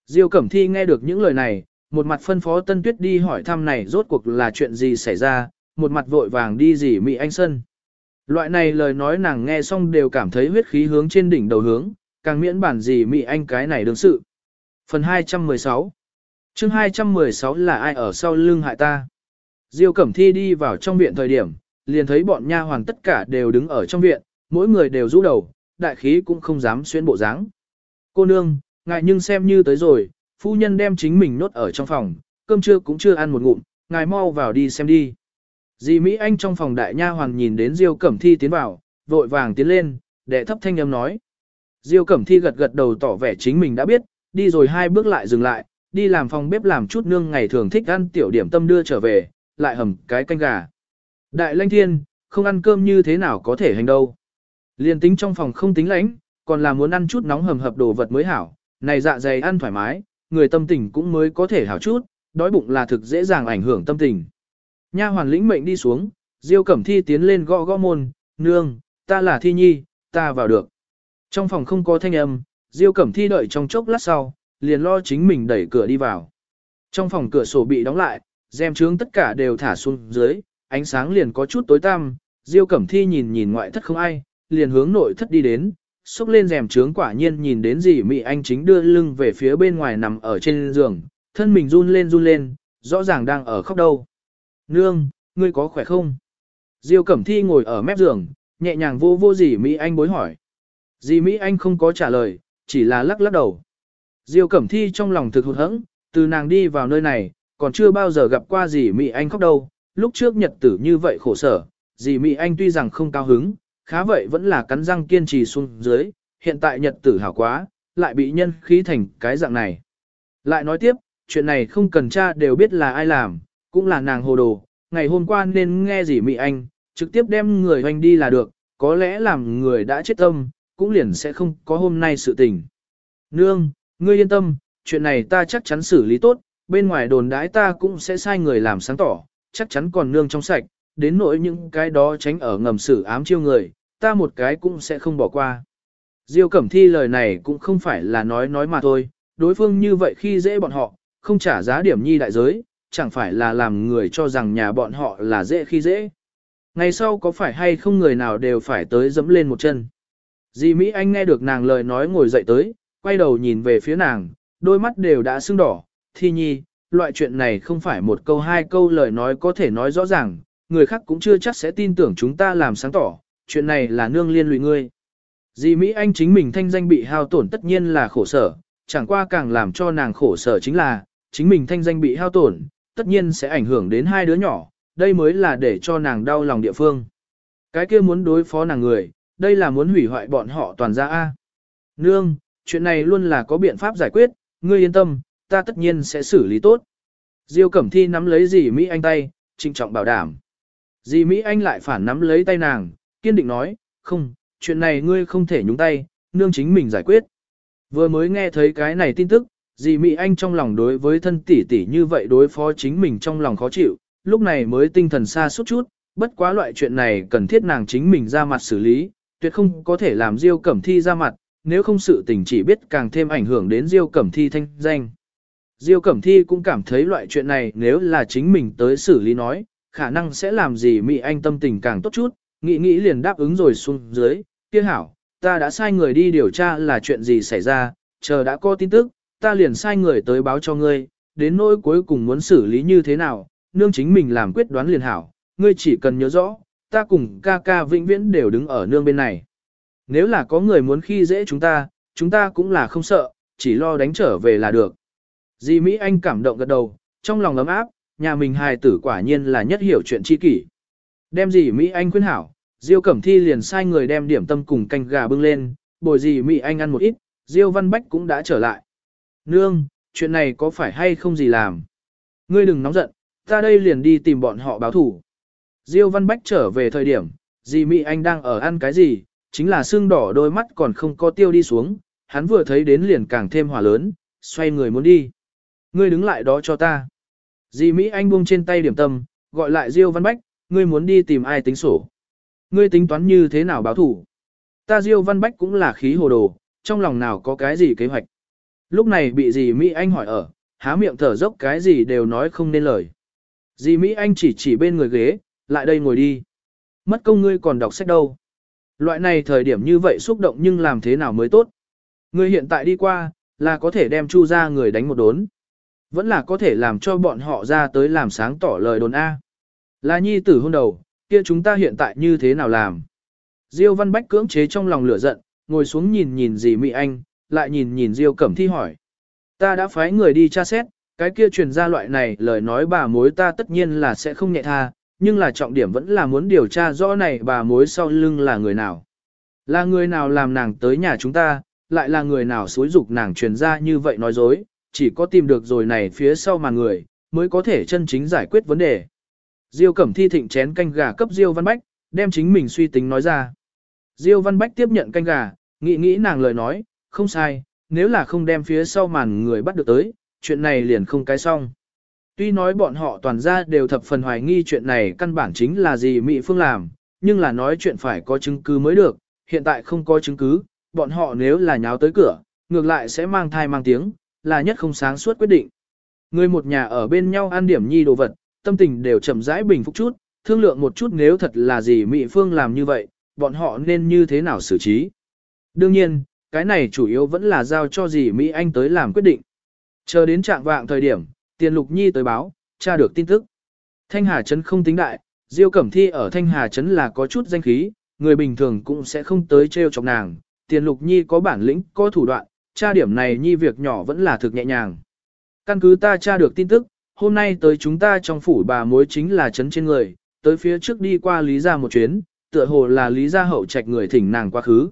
Diêu Cẩm Thi nghe được những lời này, một mặt phân phó Tân Tuyết đi hỏi thăm này rốt cuộc là chuyện gì xảy ra, một mặt vội vàng đi dì Mỹ Anh Sân. Loại này lời nói nàng nghe xong đều cảm thấy huyết khí hướng trên đỉnh đầu hướng, càng miễn bản gì Mỹ Anh cái này đương sự. Phần 216 chương 216 là ai ở sau lưng hại ta? Diêu Cẩm Thi đi vào trong viện thời điểm, liền thấy bọn nha hoàng tất cả đều đứng ở trong viện, mỗi người đều rũ đầu, đại khí cũng không dám xuyên bộ dáng. Cô nương, ngại nhưng xem như tới rồi, phu nhân đem chính mình nốt ở trong phòng, cơm trưa cũng chưa ăn một ngụm, ngài mau vào đi xem đi. Dì Mỹ Anh trong phòng đại nha hoàng nhìn đến Diêu Cẩm Thi tiến vào, vội vàng tiến lên, đệ thấp thanh âm nói. Diêu Cẩm Thi gật gật đầu tỏ vẻ chính mình đã biết, đi rồi hai bước lại dừng lại, đi làm phòng bếp làm chút nương ngày thường thích ăn tiểu điểm tâm đưa trở về, lại hầm cái canh gà. Đại lanh thiên, không ăn cơm như thế nào có thể hành đâu. Liên tính trong phòng không tính lãnh, còn là muốn ăn chút nóng hầm hập đồ vật mới hảo, này dạ dày ăn thoải mái, người tâm tình cũng mới có thể hảo chút, đói bụng là thực dễ dàng ảnh hưởng tâm tình. Nha hoàn lĩnh mệnh đi xuống, Diêu Cẩm Thi tiến lên gõ gõ môn, nương, ta là Thi Nhi, ta vào được. Trong phòng không có thanh âm, Diêu Cẩm Thi đợi trong chốc lát sau, liền lo chính mình đẩy cửa đi vào. Trong phòng cửa sổ bị đóng lại, rèm trướng tất cả đều thả xuống dưới, ánh sáng liền có chút tối tăm, Diêu Cẩm Thi nhìn nhìn ngoại thất không ai, liền hướng nội thất đi đến, xúc lên rèm trướng quả nhiên nhìn đến gì Mị Anh chính đưa lưng về phía bên ngoài nằm ở trên giường, thân mình run lên run lên, rõ ràng đang ở khóc đâu. Nương, ngươi có khỏe không? Diêu Cẩm Thi ngồi ở mép giường, nhẹ nhàng vô vô gì Mỹ Anh bối hỏi. Dì Mỹ Anh không có trả lời, chỉ là lắc lắc đầu. Diêu Cẩm Thi trong lòng thực hụt hẫng, từ nàng đi vào nơi này, còn chưa bao giờ gặp qua dì Mỹ Anh khóc đâu. Lúc trước nhật tử như vậy khổ sở, dì Mỹ Anh tuy rằng không cao hứng, khá vậy vẫn là cắn răng kiên trì xuống dưới, hiện tại nhật tử hảo quá, lại bị nhân khí thành cái dạng này. Lại nói tiếp, chuyện này không cần cha đều biết là ai làm, cũng là nàng hồ đồ, ngày hôm qua nên nghe gì mị anh, trực tiếp đem người hoành đi là được, có lẽ làm người đã chết tâm, cũng liền sẽ không có hôm nay sự tình. Nương, ngươi yên tâm, chuyện này ta chắc chắn xử lý tốt, bên ngoài đồn đái ta cũng sẽ sai người làm sáng tỏ, chắc chắn còn nương trong sạch, đến nỗi những cái đó tránh ở ngầm xử ám chiêu người, ta một cái cũng sẽ không bỏ qua. Diêu Cẩm Thi lời này cũng không phải là nói nói mà thôi, đối phương như vậy khi dễ bọn họ, không trả giá điểm nhi đại giới, chẳng phải là làm người cho rằng nhà bọn họ là dễ khi dễ. Ngày sau có phải hay không người nào đều phải tới dẫm lên một chân. di Mỹ Anh nghe được nàng lời nói ngồi dậy tới, quay đầu nhìn về phía nàng, đôi mắt đều đã sưng đỏ, thi nhi, loại chuyện này không phải một câu hai câu lời nói có thể nói rõ ràng, người khác cũng chưa chắc sẽ tin tưởng chúng ta làm sáng tỏ, chuyện này là nương liên lụy ngươi. Dì Mỹ Anh chính mình thanh danh bị hao tổn tất nhiên là khổ sở, chẳng qua càng làm cho nàng khổ sở chính là, chính mình thanh danh bị hao tổn, tất nhiên sẽ ảnh hưởng đến hai đứa nhỏ, đây mới là để cho nàng đau lòng địa phương. Cái kia muốn đối phó nàng người, đây là muốn hủy hoại bọn họ toàn ra A. Nương, chuyện này luôn là có biện pháp giải quyết, ngươi yên tâm, ta tất nhiên sẽ xử lý tốt. Diêu Cẩm Thi nắm lấy dì Mỹ Anh tay, trinh trọng bảo đảm. Dì Mỹ Anh lại phản nắm lấy tay nàng, kiên định nói, không, chuyện này ngươi không thể nhúng tay, nương chính mình giải quyết. Vừa mới nghe thấy cái này tin tức, dì Mỹ Anh trong lòng đối với thân tỷ tỷ như vậy đối phó chính mình trong lòng khó chịu, lúc này mới tinh thần xa suốt chút, bất quá loại chuyện này cần thiết nàng chính mình ra mặt xử lý, tuyệt không có thể làm Diêu Cẩm Thi ra mặt, nếu không sự tình chỉ biết càng thêm ảnh hưởng đến Diêu Cẩm Thi thanh danh. Diêu Cẩm Thi cũng cảm thấy loại chuyện này nếu là chính mình tới xử lý nói, khả năng sẽ làm gì Mỹ Anh tâm tình càng tốt chút, nghĩ nghĩ liền đáp ứng rồi xuống dưới, kia hảo, ta đã sai người đi điều tra là chuyện gì xảy ra, chờ đã có tin tức, ta liền sai người tới báo cho ngươi, đến nỗi cuối cùng muốn xử lý như thế nào, nương chính mình làm quyết đoán liền hảo, ngươi chỉ cần nhớ rõ, ta cùng ca ca vĩnh viễn đều đứng ở nương bên này. Nếu là có người muốn khi dễ chúng ta, chúng ta cũng là không sợ, chỉ lo đánh trở về là được. Di Mỹ Anh cảm động gật đầu, trong lòng ấm áp, nhà mình hài tử quả nhiên là nhất hiểu chuyện chi kỷ. Đem gì Mỹ Anh khuyên hảo, Diêu Cẩm Thi liền sai người đem điểm tâm cùng canh gà bưng lên, bồi gì Mỹ Anh ăn một ít, Diêu Văn Bách cũng đã trở lại. Nương, chuyện này có phải hay không gì làm? Ngươi đừng nóng giận, ta đây liền đi tìm bọn họ báo thủ. Diêu Văn Bách trở về thời điểm, dì Mỹ Anh đang ở ăn cái gì, chính là xương đỏ đôi mắt còn không có tiêu đi xuống, hắn vừa thấy đến liền càng thêm hỏa lớn, xoay người muốn đi. Ngươi đứng lại đó cho ta. Dì Mỹ Anh buông trên tay điểm tâm, gọi lại Diêu Văn Bách, ngươi muốn đi tìm ai tính sổ. Ngươi tính toán như thế nào báo thủ. Ta Diêu Văn Bách cũng là khí hồ đồ, trong lòng nào có cái gì kế hoạch. Lúc này bị dì Mỹ Anh hỏi ở, há miệng thở dốc cái gì đều nói không nên lời. Dì Mỹ Anh chỉ chỉ bên người ghế, lại đây ngồi đi. Mất công ngươi còn đọc sách đâu. Loại này thời điểm như vậy xúc động nhưng làm thế nào mới tốt. Ngươi hiện tại đi qua, là có thể đem chu ra người đánh một đốn. Vẫn là có thể làm cho bọn họ ra tới làm sáng tỏ lời đồn A. Là nhi tử hôn đầu, kia chúng ta hiện tại như thế nào làm? Diêu Văn Bách cưỡng chế trong lòng lửa giận, ngồi xuống nhìn nhìn dì Mỹ Anh, lại nhìn nhìn Diêu Cẩm Thi hỏi. Ta đã phái người đi tra xét, cái kia truyền ra loại này lời nói bà mối ta tất nhiên là sẽ không nhẹ tha, nhưng là trọng điểm vẫn là muốn điều tra rõ này bà mối sau lưng là người nào. Là người nào làm nàng tới nhà chúng ta, lại là người nào xúi dục nàng truyền ra như vậy nói dối, chỉ có tìm được rồi này phía sau mà người, mới có thể chân chính giải quyết vấn đề. Diêu Cẩm Thi thịnh chén canh gà cấp Diêu Văn Bách, đem chính mình suy tính nói ra. Diêu Văn Bách tiếp nhận canh gà, nghĩ nghĩ nàng lời nói, không sai, nếu là không đem phía sau màn người bắt được tới, chuyện này liền không cái xong. Tuy nói bọn họ toàn ra đều thập phần hoài nghi chuyện này căn bản chính là gì Mỹ Phương làm, nhưng là nói chuyện phải có chứng cứ mới được, hiện tại không có chứng cứ, bọn họ nếu là nháo tới cửa, ngược lại sẽ mang thai mang tiếng, là nhất không sáng suốt quyết định. Người một nhà ở bên nhau ăn điểm nhi đồ vật, tâm tình đều chậm rãi bình phục chút, thương lượng một chút nếu thật là gì Mỹ Phương làm như vậy, bọn họ nên như thế nào xử trí. Đương nhiên, cái này chủ yếu vẫn là giao cho gì Mỹ Anh tới làm quyết định. Chờ đến trạng vạng thời điểm, tiền lục nhi tới báo, tra được tin tức. Thanh Hà Trấn không tính đại, Diêu Cẩm Thi ở Thanh Hà Trấn là có chút danh khí, người bình thường cũng sẽ không tới trêu chọc nàng. Tiền lục nhi có bản lĩnh, có thủ đoạn, tra điểm này nhi việc nhỏ vẫn là thực nhẹ nhàng. Căn cứ ta tra được tin tức, hôm nay tới chúng ta trong phủ bà mối chính là Trấn trên người, tới phía trước đi qua Lý Gia một chuyến, tựa hồ là Lý Gia hậu trạch người thỉnh nàng quá khứ.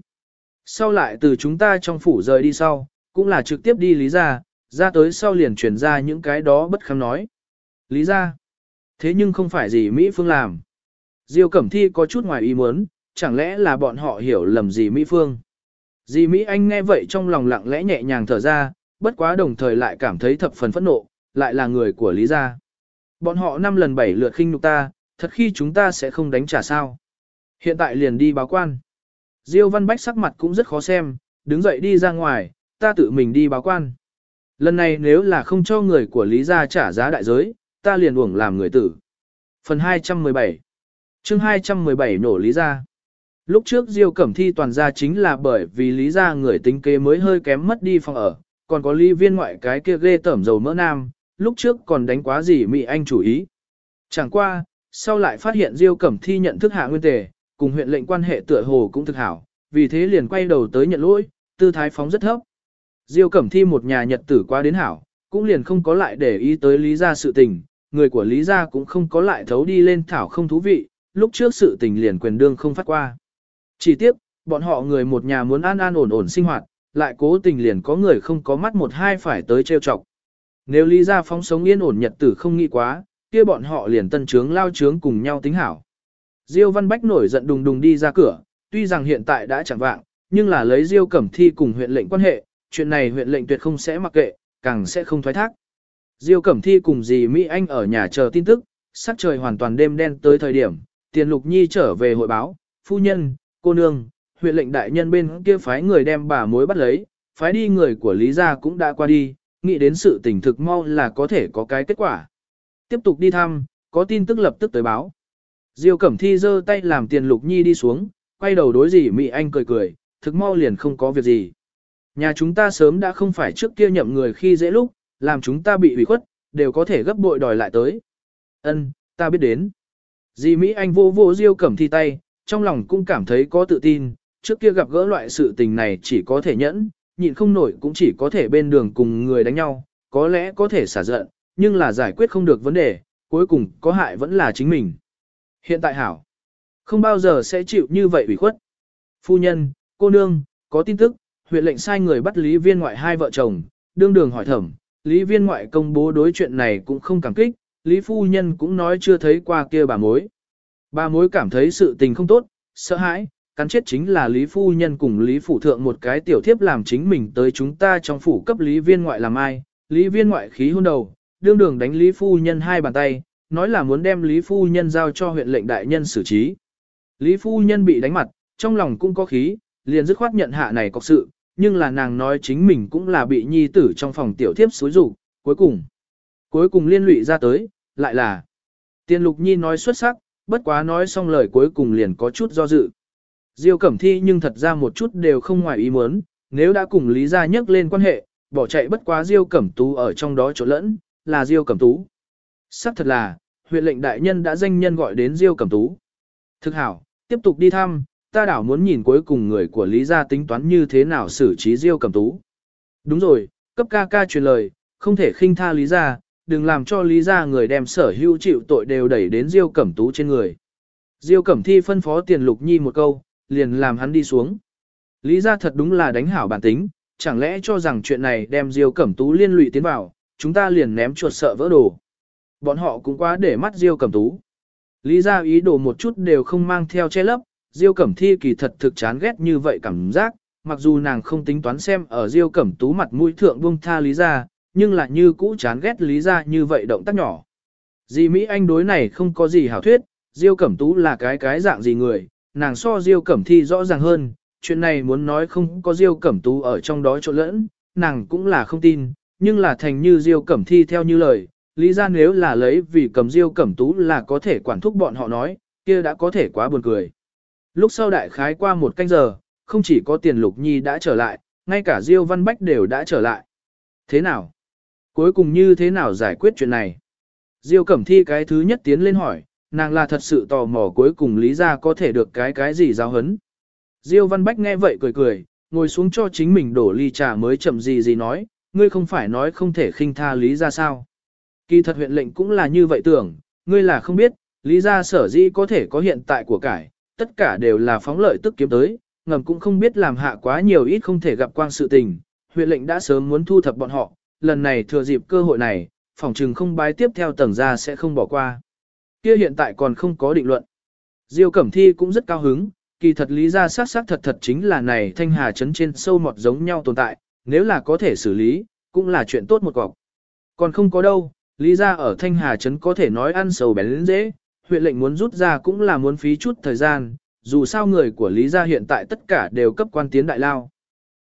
Sau lại từ chúng ta trong phủ rời đi sau, cũng là trực tiếp đi Lý Gia, ra tới sau liền truyền ra những cái đó bất khám nói. Lý Gia, thế nhưng không phải gì Mỹ Phương làm. Diêu Cẩm Thi có chút ngoài ý muốn, chẳng lẽ là bọn họ hiểu lầm gì Mỹ Phương. Dì Mỹ Anh nghe vậy trong lòng lặng lẽ nhẹ nhàng thở ra, bất quá đồng thời lại cảm thấy thập phần phẫn nộ, lại là người của Lý Gia. Bọn họ năm lần bảy lượt khinh nhục ta, thật khi chúng ta sẽ không đánh trả sao. Hiện tại liền đi báo quan. Diêu Văn Bách sắc mặt cũng rất khó xem, đứng dậy đi ra ngoài, ta tự mình đi báo quan. Lần này nếu là không cho người của Lý gia trả giá đại giới, ta liền uổng làm người tử. Phần 217 chương 217 nổ Lý gia. Lúc trước Diêu Cẩm Thi toàn ra chính là bởi vì Lý gia người tính kế mới hơi kém mất đi phòng ở, còn có Lý viên ngoại cái kia ghê tẩm dầu mỡ nam, lúc trước còn đánh quá gì Mỹ Anh chủ ý. Chẳng qua, sau lại phát hiện Diêu Cẩm Thi nhận thức hạ nguyên tề, cùng huyện lệnh quan hệ tựa hồ cũng thực hảo, vì thế liền quay đầu tới nhận lỗi, tư thái phóng rất thấp. Diêu Cẩm Thi một nhà nhật tử qua đến hảo, cũng liền không có lại để ý tới Lý gia sự tình, người của Lý gia cũng không có lại thấu đi lên thảo không thú vị, lúc trước sự tình liền quyền đương không phát qua. Chỉ tiếp, bọn họ người một nhà muốn an an ổn ổn sinh hoạt, lại cố tình liền có người không có mắt một hai phải tới trêu chọc. Nếu Lý gia phóng sống yên ổn nhật tử không nghĩ quá, kia bọn họ liền tân trướng lao trướng cùng nhau tính hảo. Diêu Văn Bách nổi giận đùng đùng đi ra cửa, tuy rằng hiện tại đã chẳng vạng, nhưng là lấy Diêu Cẩm Thi cùng huyện lệnh quan hệ, chuyện này huyện lệnh tuyệt không sẽ mặc kệ, càng sẽ không thoái thác. Diêu Cẩm Thi cùng dì Mỹ Anh ở nhà chờ tin tức, sắc trời hoàn toàn đêm đen tới thời điểm, Tiền Lục Nhi trở về hội báo, phu nhân, cô nương, huyện lệnh đại nhân bên kia phái người đem bà mối bắt lấy, phái đi người của Lý Gia cũng đã qua đi, nghĩ đến sự tình thực mau là có thể có cái kết quả. Tiếp tục đi thăm, có tin tức lập tức tới báo. Diêu Cẩm Thi giơ tay làm Tiền Lục Nhi đi xuống, quay đầu đối dì Mỹ Anh cười cười, thực mau liền không có việc gì. Nhà chúng ta sớm đã không phải trước kia nhậm người khi dễ lúc, làm chúng ta bị ủy khuất, đều có thể gấp bội đòi lại tới. Ân, ta biết đến. Dì Mỹ Anh vô vô Diêu Cẩm Thi tay, trong lòng cũng cảm thấy có tự tin, trước kia gặp gỡ loại sự tình này chỉ có thể nhẫn, nhịn không nổi cũng chỉ có thể bên đường cùng người đánh nhau, có lẽ có thể xả giận, nhưng là giải quyết không được vấn đề, cuối cùng có hại vẫn là chính mình. Hiện tại hảo, không bao giờ sẽ chịu như vậy ủy khuất. Phu nhân, cô nương, có tin tức, huyện lệnh sai người bắt Lý Viên ngoại hai vợ chồng, đương đường hỏi thẩm, Lý Viên ngoại công bố đối chuyện này cũng không cảm kích, Lý Phu Nhân cũng nói chưa thấy qua kia bà mối. Bà mối cảm thấy sự tình không tốt, sợ hãi, cắn chết chính là Lý Phu Nhân cùng Lý Phủ Thượng một cái tiểu thiếp làm chính mình tới chúng ta trong phủ cấp Lý Viên ngoại làm ai, Lý Viên ngoại khí hôn đầu, đương đường đánh Lý Phu Nhân hai bàn tay, nói là muốn đem Lý Phu Nhân giao cho huyện lệnh đại nhân xử trí. Lý Phu Nhân bị đánh mặt, trong lòng cũng có khí, liền dứt khoát nhận hạ này có sự, nhưng là nàng nói chính mình cũng là bị nhi tử trong phòng tiểu thiếp xối rủ, cuối cùng. Cuối cùng liên lụy ra tới, lại là. Tiên lục nhi nói xuất sắc, bất quá nói xong lời cuối cùng liền có chút do dự. Diêu Cẩm Thi nhưng thật ra một chút đều không ngoài ý muốn, nếu đã cùng Lý Gia nhắc lên quan hệ, bỏ chạy bất quá Diêu Cẩm Tú ở trong đó chỗ lẫn, là Diêu Cẩm Tú. Sắc thật là, huyện lệnh đại nhân đã danh nhân gọi đến Diêu Cẩm Tú. Thực hảo, tiếp tục đi thăm, ta đảo muốn nhìn cuối cùng người của Lý Gia tính toán như thế nào xử trí Diêu Cẩm Tú. Đúng rồi, cấp ca ca truyền lời, không thể khinh tha Lý Gia, đừng làm cho Lý Gia người đem sở hữu chịu tội đều đẩy đến Diêu Cẩm Tú trên người. Diêu Cẩm Thi phân phó tiền lục nhi một câu, liền làm hắn đi xuống. Lý Gia thật đúng là đánh hảo bản tính, chẳng lẽ cho rằng chuyện này đem Diêu Cẩm Tú liên lụy tiến vào, chúng ta liền ném chuột sợ vỡ đồ. Bọn họ cũng quá để mắt Diêu Cẩm Tú. Lý Gia ý đồ một chút đều không mang theo che lấp, Diêu Cẩm Thi kỳ thật thực chán ghét như vậy cảm giác, mặc dù nàng không tính toán xem ở Diêu Cẩm Tú mặt mũi thượng buông tha Lý Gia, nhưng lại như cũ chán ghét Lý Gia như vậy động tác nhỏ. Dì Mỹ Anh đối này không có gì hảo thuyết, Diêu Cẩm Tú là cái cái dạng gì người, nàng so Diêu Cẩm Thi rõ ràng hơn, chuyện này muốn nói không có Diêu Cẩm Tú ở trong đó trộn lẫn, nàng cũng là không tin, nhưng là thành như Diêu Cẩm Thi theo như lời, Lý Gia nếu là lấy vì cầm Diêu Cẩm Tú là có thể quản thúc bọn họ nói, kia đã có thể quá buồn cười. Lúc sau đại khái qua một canh giờ, không chỉ có tiền lục nhi đã trở lại, ngay cả Diêu Văn Bách đều đã trở lại. Thế nào? Cuối cùng như thế nào giải quyết chuyện này? Diêu Cẩm Thi cái thứ nhất tiến lên hỏi, nàng là thật sự tò mò cuối cùng lý Gia có thể được cái cái gì giáo hấn. Diêu Văn Bách nghe vậy cười cười, ngồi xuống cho chính mình đổ ly trà mới chậm gì gì nói, ngươi không phải nói không thể khinh tha lý Gia sao. Kỳ thật huyện lệnh cũng là như vậy tưởng, ngươi là không biết, lý Gia sở dĩ có thể có hiện tại của cải, tất cả đều là phóng lợi tức kiếm tới, ngầm cũng không biết làm hạ quá nhiều ít không thể gặp quang sự tình. Huyện lệnh đã sớm muốn thu thập bọn họ, lần này thừa dịp cơ hội này, phòng trừng không bái tiếp theo tầng ra sẽ không bỏ qua. Kia hiện tại còn không có định luận. Diêu Cẩm Thi cũng rất cao hứng, kỳ thật lý ra sát sát thật thật chính là này thanh hà chấn trên sâu mọt giống nhau tồn tại, nếu là có thể xử lý, cũng là chuyện tốt một cọc. Còn không có đâu, lý ra ở thanh hà chấn có thể nói ăn sầu bén dễ, huyện lệnh muốn rút ra cũng là muốn phí chút thời gian, dù sao người của Lý gia hiện tại tất cả đều cấp quan tiến đại lao.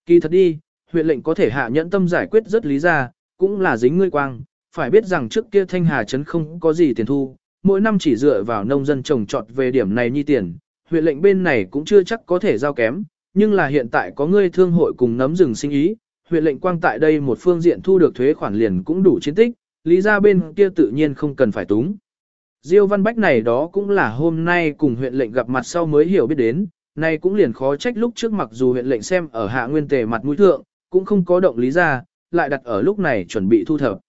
Kỳ thật đi, huyện lệnh có thể hạ nhẫn tâm giải quyết rất Lý gia, cũng là dính ngươi quang, phải biết rằng trước kia Thanh Hà Trấn không có gì tiền thu, mỗi năm chỉ dựa vào nông dân trồng trọt về điểm này nhi tiền, huyện lệnh bên này cũng chưa chắc có thể giao kém, nhưng là hiện tại có ngươi thương hội cùng nấm rừng sinh ý, huyện lệnh quang tại đây một phương diện thu được thuế khoản liền cũng đủ chiến tích, lý gia bên kia tự nhiên không cần phải túng. Diêu Văn Bách này đó cũng là hôm nay cùng huyện lệnh gặp mặt sau mới hiểu biết đến, nay cũng liền khó trách lúc trước mặc dù huyện lệnh xem ở hạ nguyên tề mặt mũi thượng, cũng không có động lý ra, lại đặt ở lúc này chuẩn bị thu thập.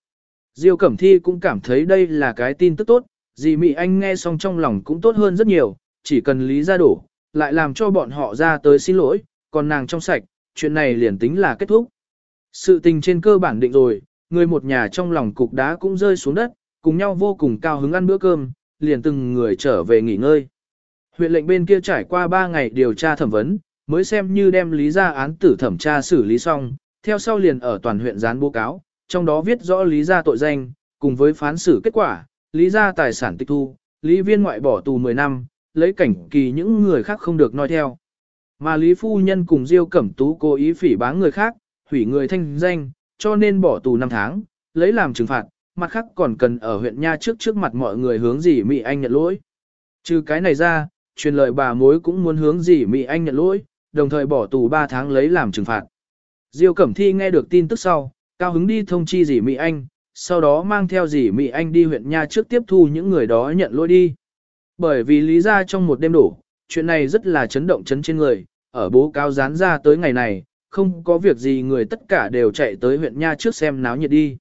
Diêu Cẩm Thi cũng cảm thấy đây là cái tin tức tốt, dì Mị Anh nghe xong trong lòng cũng tốt hơn rất nhiều, chỉ cần lý ra đổ, lại làm cho bọn họ ra tới xin lỗi, còn nàng trong sạch, chuyện này liền tính là kết thúc. Sự tình trên cơ bản định rồi, người một nhà trong lòng cục đá cũng rơi xuống đất, cùng nhau vô cùng cao hứng ăn bữa cơm, liền từng người trở về nghỉ ngơi. Huyện lệnh bên kia trải qua 3 ngày điều tra thẩm vấn, mới xem như đem lý ra án tử thẩm tra xử lý xong, theo sau liền ở toàn huyện dán báo cáo, trong đó viết rõ lý ra tội danh, cùng với phán xử kết quả, lý ra tài sản tịch thu, lý viên ngoại bỏ tù 10 năm, lấy cảnh kỳ những người khác không được nói theo. Mà lý phu nhân cùng Diêu Cẩm Tú cố ý phỉ báng người khác, hủy người thanh danh, cho nên bỏ tù 5 tháng, lấy làm trừng phạt, mặt khác còn cần ở huyện Nha trước trước mặt mọi người hướng gì Mỹ Anh nhận lỗi. Trừ cái này ra, truyền lời bà mối cũng muốn hướng gì Mỹ Anh nhận lỗi, đồng thời bỏ tù 3 tháng lấy làm trừng phạt. Diêu Cẩm Thi nghe được tin tức sau, cao hứng đi thông chi dì Mỹ Anh, sau đó mang theo dì Mỹ Anh đi huyện Nha trước tiếp thu những người đó nhận lỗi đi. Bởi vì lý ra trong một đêm đổ, chuyện này rất là chấn động chấn trên người, ở bố cáo dán ra tới ngày này, không có việc gì người tất cả đều chạy tới huyện Nha trước xem náo nhiệt đi.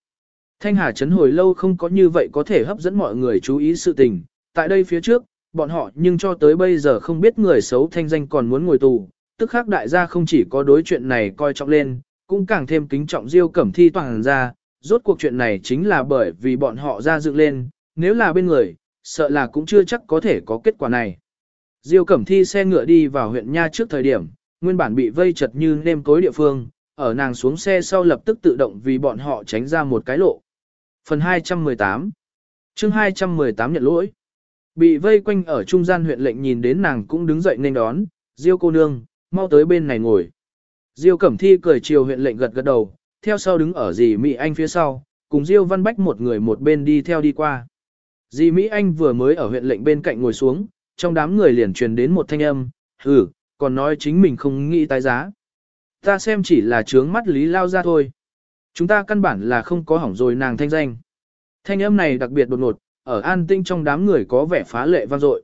Thanh Hà chấn hồi lâu không có như vậy có thể hấp dẫn mọi người chú ý sự tình, tại đây phía trước, bọn họ nhưng cho tới bây giờ không biết người xấu thanh danh còn muốn ngồi tù, tức khác đại gia không chỉ có đối chuyện này coi trọng lên, cũng càng thêm kính trọng Diêu Cẩm Thi toàn ra, rốt cuộc chuyện này chính là bởi vì bọn họ ra dựng lên, nếu là bên người, sợ là cũng chưa chắc có thể có kết quả này. Diêu Cẩm Thi xe ngựa đi vào huyện Nha trước thời điểm, nguyên bản bị vây chật như nêm cối địa phương, ở nàng xuống xe sau lập tức tự động vì bọn họ tránh ra một cái lộ. Phần 218 chương 218 nhận lỗi Bị vây quanh ở trung gian huyện lệnh nhìn đến nàng cũng đứng dậy nên đón, Diêu cô nương, mau tới bên này ngồi. Diêu Cẩm Thi cười chiều huyện lệnh gật gật đầu, theo sau đứng ở dì Mỹ Anh phía sau, cùng Diêu Văn Bách một người một bên đi theo đi qua. Dì Mỹ Anh vừa mới ở huyện lệnh bên cạnh ngồi xuống, trong đám người liền truyền đến một thanh âm, ừ, còn nói chính mình không nghĩ tái giá. Ta xem chỉ là trướng mắt lý lao ra thôi. Chúng ta căn bản là không có hỏng rồi nàng thanh danh. Thanh âm này đặc biệt đột ngột, ở an tinh trong đám người có vẻ phá lệ vang dội.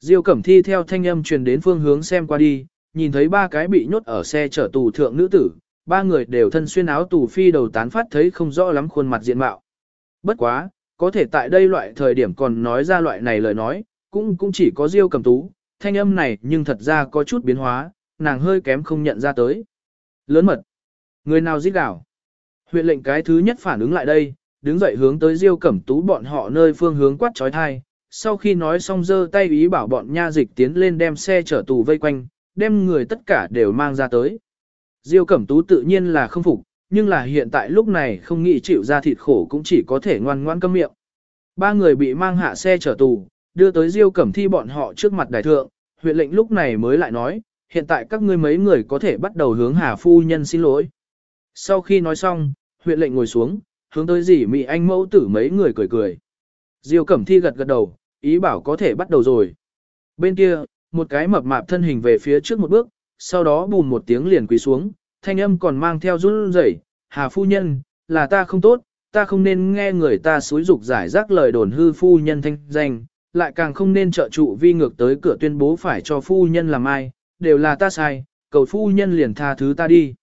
Diêu Cẩm Thi theo thanh âm truyền đến phương hướng xem qua đi, nhìn thấy ba cái bị nhốt ở xe chở tù thượng nữ tử, ba người đều thân xuyên áo tù phi đầu tán phát thấy không rõ lắm khuôn mặt diện mạo. Bất quá, có thể tại đây loại thời điểm còn nói ra loại này lời nói, cũng cũng chỉ có Diêu Cẩm Tú, thanh âm này nhưng thật ra có chút biến hóa, nàng hơi kém không nhận ra tới. Lớn mật. Người nào giết đảo? Huyện lệnh cái thứ nhất phản ứng lại đây, đứng dậy hướng tới Diêu Cẩm Tú bọn họ nơi phương hướng quát trói thai. Sau khi nói xong giơ tay ý bảo bọn nha dịch tiến lên đem xe chở tù vây quanh, đem người tất cả đều mang ra tới. Diêu Cẩm Tú tự nhiên là không phục, nhưng là hiện tại lúc này không nghĩ chịu ra thịt khổ cũng chỉ có thể ngoan ngoan câm miệng. Ba người bị mang hạ xe chở tù, đưa tới Diêu Cẩm Thi bọn họ trước mặt đại thượng, huyện lệnh lúc này mới lại nói, hiện tại các ngươi mấy người có thể bắt đầu hướng Hà Phu Nhân xin lỗi. Sau khi nói xong, huyện lệnh ngồi xuống, hướng tới dì Mỹ Anh mẫu tử mấy người cười cười. Diêu Cẩm Thi gật gật đầu, ý bảo có thể bắt đầu rồi. Bên kia, một cái mập mạp thân hình về phía trước một bước, sau đó bùm một tiếng liền quỳ xuống, thanh âm còn mang theo run rẩy, Hà Phu Nhân, là ta không tốt, ta không nên nghe người ta xúi dục giải rác lời đồn hư Phu Nhân thanh danh, lại càng không nên trợ trụ vi ngược tới cửa tuyên bố phải cho Phu Nhân làm ai, đều là ta sai, cầu Phu Nhân liền tha thứ ta đi.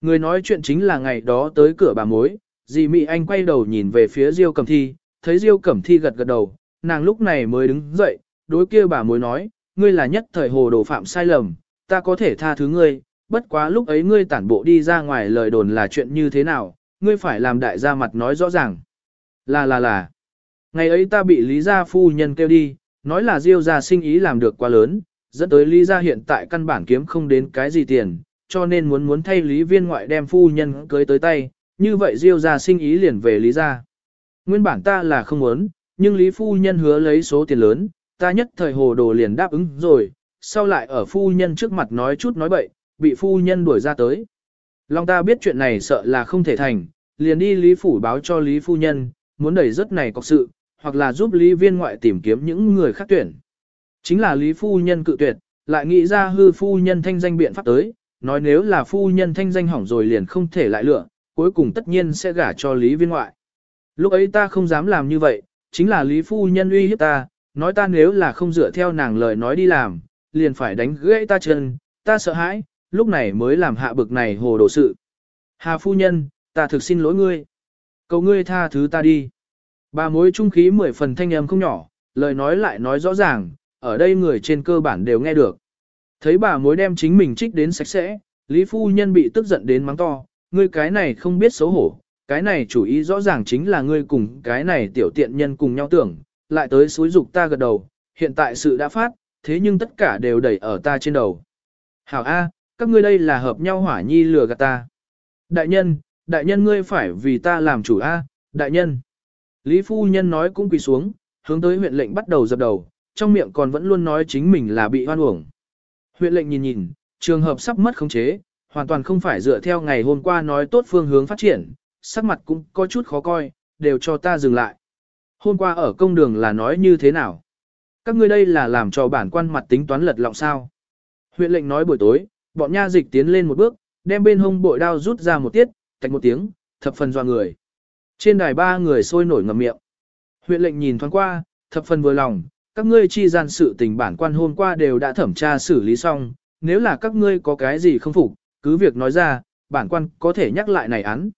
Người nói chuyện chính là ngày đó tới cửa bà mối, dì Mị Anh quay đầu nhìn về phía Diêu Cẩm Thi, thấy Diêu Cẩm Thi gật gật đầu, nàng lúc này mới đứng dậy, đối kia bà mối nói, ngươi là nhất thời hồ đồ phạm sai lầm, ta có thể tha thứ ngươi, bất quá lúc ấy ngươi tản bộ đi ra ngoài lời đồn là chuyện như thế nào, ngươi phải làm đại gia mặt nói rõ ràng. Là là là, ngày ấy ta bị Lý Gia phu nhân kêu đi, nói là Diêu gia sinh ý làm được quá lớn, dẫn tới Lý Gia hiện tại căn bản kiếm không đến cái gì tiền, cho nên muốn muốn thay Lý Viên ngoại đem phu nhân cưới tới tay, như vậy Diêu gia sinh ý liền về Lý Gia. Nguyên bản ta là không muốn, nhưng Lý phu nhân hứa lấy số tiền lớn, ta nhất thời hồ đồ liền đáp ứng rồi, sau lại ở phu nhân trước mặt nói chút nói bậy, bị phu nhân đuổi ra tới. Long ta biết chuyện này sợ là không thể thành, liền đi Lý Phủ báo cho Lý Phu Nhân, muốn đẩy rất này có sự, hoặc là giúp Lý Viên ngoại tìm kiếm những người khác tuyển. Chính là Lý Phu Nhân cự tuyệt, lại nghĩ ra hư Phu Nhân thanh danh biện pháp tới, nói nếu là Phu Nhân thanh danh hỏng rồi liền không thể lại lựa, cuối cùng tất nhiên sẽ gả cho Lý Viên ngoại. Lúc ấy ta không dám làm như vậy, chính là Lý Phu Nhân uy hiếp ta, nói ta nếu là không dựa theo nàng lời nói đi làm, liền phải đánh gãy ta chân, ta sợ hãi, lúc này mới làm hạ bực này hồ đồ sự. Hà phu nhân, ta thực xin lỗi ngươi. Cầu ngươi tha thứ ta đi. Bà mối trung khí mười phần thanh âm không nhỏ, lời nói lại nói rõ ràng, ở đây người trên cơ bản đều nghe được. Thấy bà mối đem chính mình trích đến sạch sẽ, Lý phu nhân bị tức giận đến mắng to, ngươi cái này không biết xấu hổ, cái này chủ ý rõ ràng chính là ngươi cùng cái này tiểu tiện nhân cùng nhau tưởng, lại tới suối dục ta gật đầu, hiện tại sự đã phát, thế nhưng tất cả đều đẩy ở ta trên đầu. Hảo A, các ngươi đây là hợp nhau hỏa nhi lừa gạt ta. Đại nhân, đại nhân ngươi phải vì ta làm chủ A, đại nhân. Lý phu nhân nói cũng quỳ xuống, hướng tới huyện lệnh bắt đầu dập đầu, trong miệng còn vẫn luôn nói chính mình là bị hoan uổng. Huyện lệnh nhìn nhìn, trường hợp sắp mất khống chế, hoàn toàn không phải dựa theo ngày hôm qua nói tốt phương hướng phát triển, sắc mặt cũng có chút khó coi, đều cho ta dừng lại. Hôm qua ở công đường là nói như thế nào? Các ngươi đây là làm cho bản quan mặt tính toán lật lọng sao? Huyện lệnh nói buổi tối, bọn nha dịch tiến lên một bước, đem bên hông bội đao rút ra một tiết, tạch một tiếng, thập phần doa người. Trên đài ba người sôi nổi ngầm miệng. Huyện lệnh nhìn thoáng qua, thập phần vừa lòng, các ngươi chi gian sự tình bản quan hôm qua đều đã thẩm tra xử lý xong, nếu là các ngươi có cái gì không phục, cứ việc nói ra, bản quan có thể nhắc lại này án.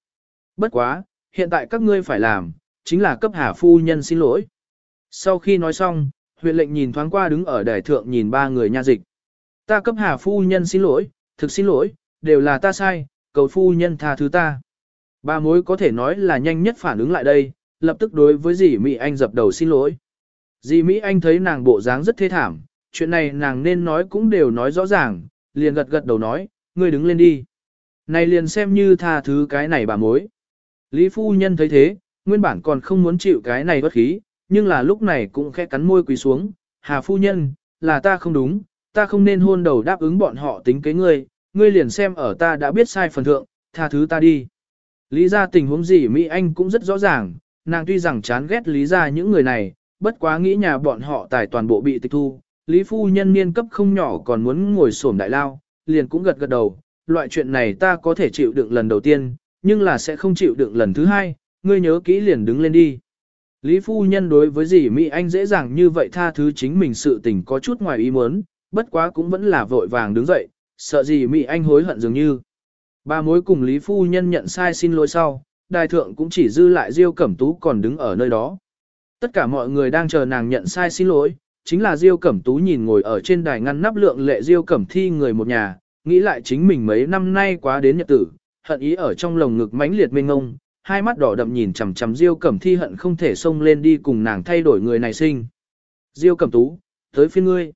Bất quá, hiện tại các ngươi phải làm, chính là cấp hà phu nhân xin lỗi. Sau khi nói xong, huyện lệnh nhìn thoáng qua đứng ở đài thượng nhìn ba người nha dịch. Ta cấp hà phu nhân xin lỗi, thực xin lỗi, đều là ta sai, cầu phu nhân tha thứ ta. Ba mối có thể nói là nhanh nhất phản ứng lại đây, lập tức đối với dì Mỹ Anh dập đầu xin lỗi. Dì Mỹ Anh thấy nàng bộ dáng rất thê thảm, chuyện này nàng nên nói cũng đều nói rõ ràng, liền gật gật đầu nói, ngươi đứng lên đi. Này liền xem như tha thứ cái này bà mối. Lý phu nhân thấy thế, nguyên bản còn không muốn chịu cái này bất khí, nhưng là lúc này cũng khẽ cắn môi quỳ xuống, hà phu nhân, là ta không đúng, ta không nên hôn đầu đáp ứng bọn họ tính kế ngươi, ngươi liền xem ở ta đã biết sai phần thượng, tha thứ ta đi. Lý ra tình huống gì Mỹ Anh cũng rất rõ ràng, nàng tuy rằng chán ghét lý ra những người này, bất quá nghĩ nhà bọn họ tài toàn bộ bị tịch thu, Lý phu nhân niên cấp không nhỏ còn muốn ngồi xổm đại lao, liền cũng gật gật đầu, loại chuyện này ta có thể chịu đựng lần đầu tiên, nhưng là sẽ không chịu đựng lần thứ hai, ngươi nhớ kỹ liền đứng lên đi. Lý phu nhân đối với dì Mỹ Anh dễ dàng như vậy tha thứ chính mình sự tình có chút ngoài ý muốn, bất quá cũng vẫn là vội vàng đứng dậy, sợ gì Mỹ Anh hối hận dường như. Ba mối cùng Lý phu nhân nhận sai xin lỗi sau, đại thượng cũng chỉ dư lại Diêu Cẩm Tú còn đứng ở nơi đó. Tất cả mọi người đang chờ nàng nhận sai xin lỗi, chính là Diêu Cẩm Tú nhìn ngồi ở trên đài ngăn nắp lượng lệ Diêu Cẩm Thi người một nhà, nghĩ lại chính mình mấy năm nay quá đến nhật tử, hận ý ở trong lồng ngực mãnh liệt mênh ngông, hai mắt đỏ đậm nhìn chằm chằm Diêu Cẩm Thi hận không thể xông lên đi cùng nàng thay đổi người này sinh. Diêu Cẩm Tú, tới phiên ngươi.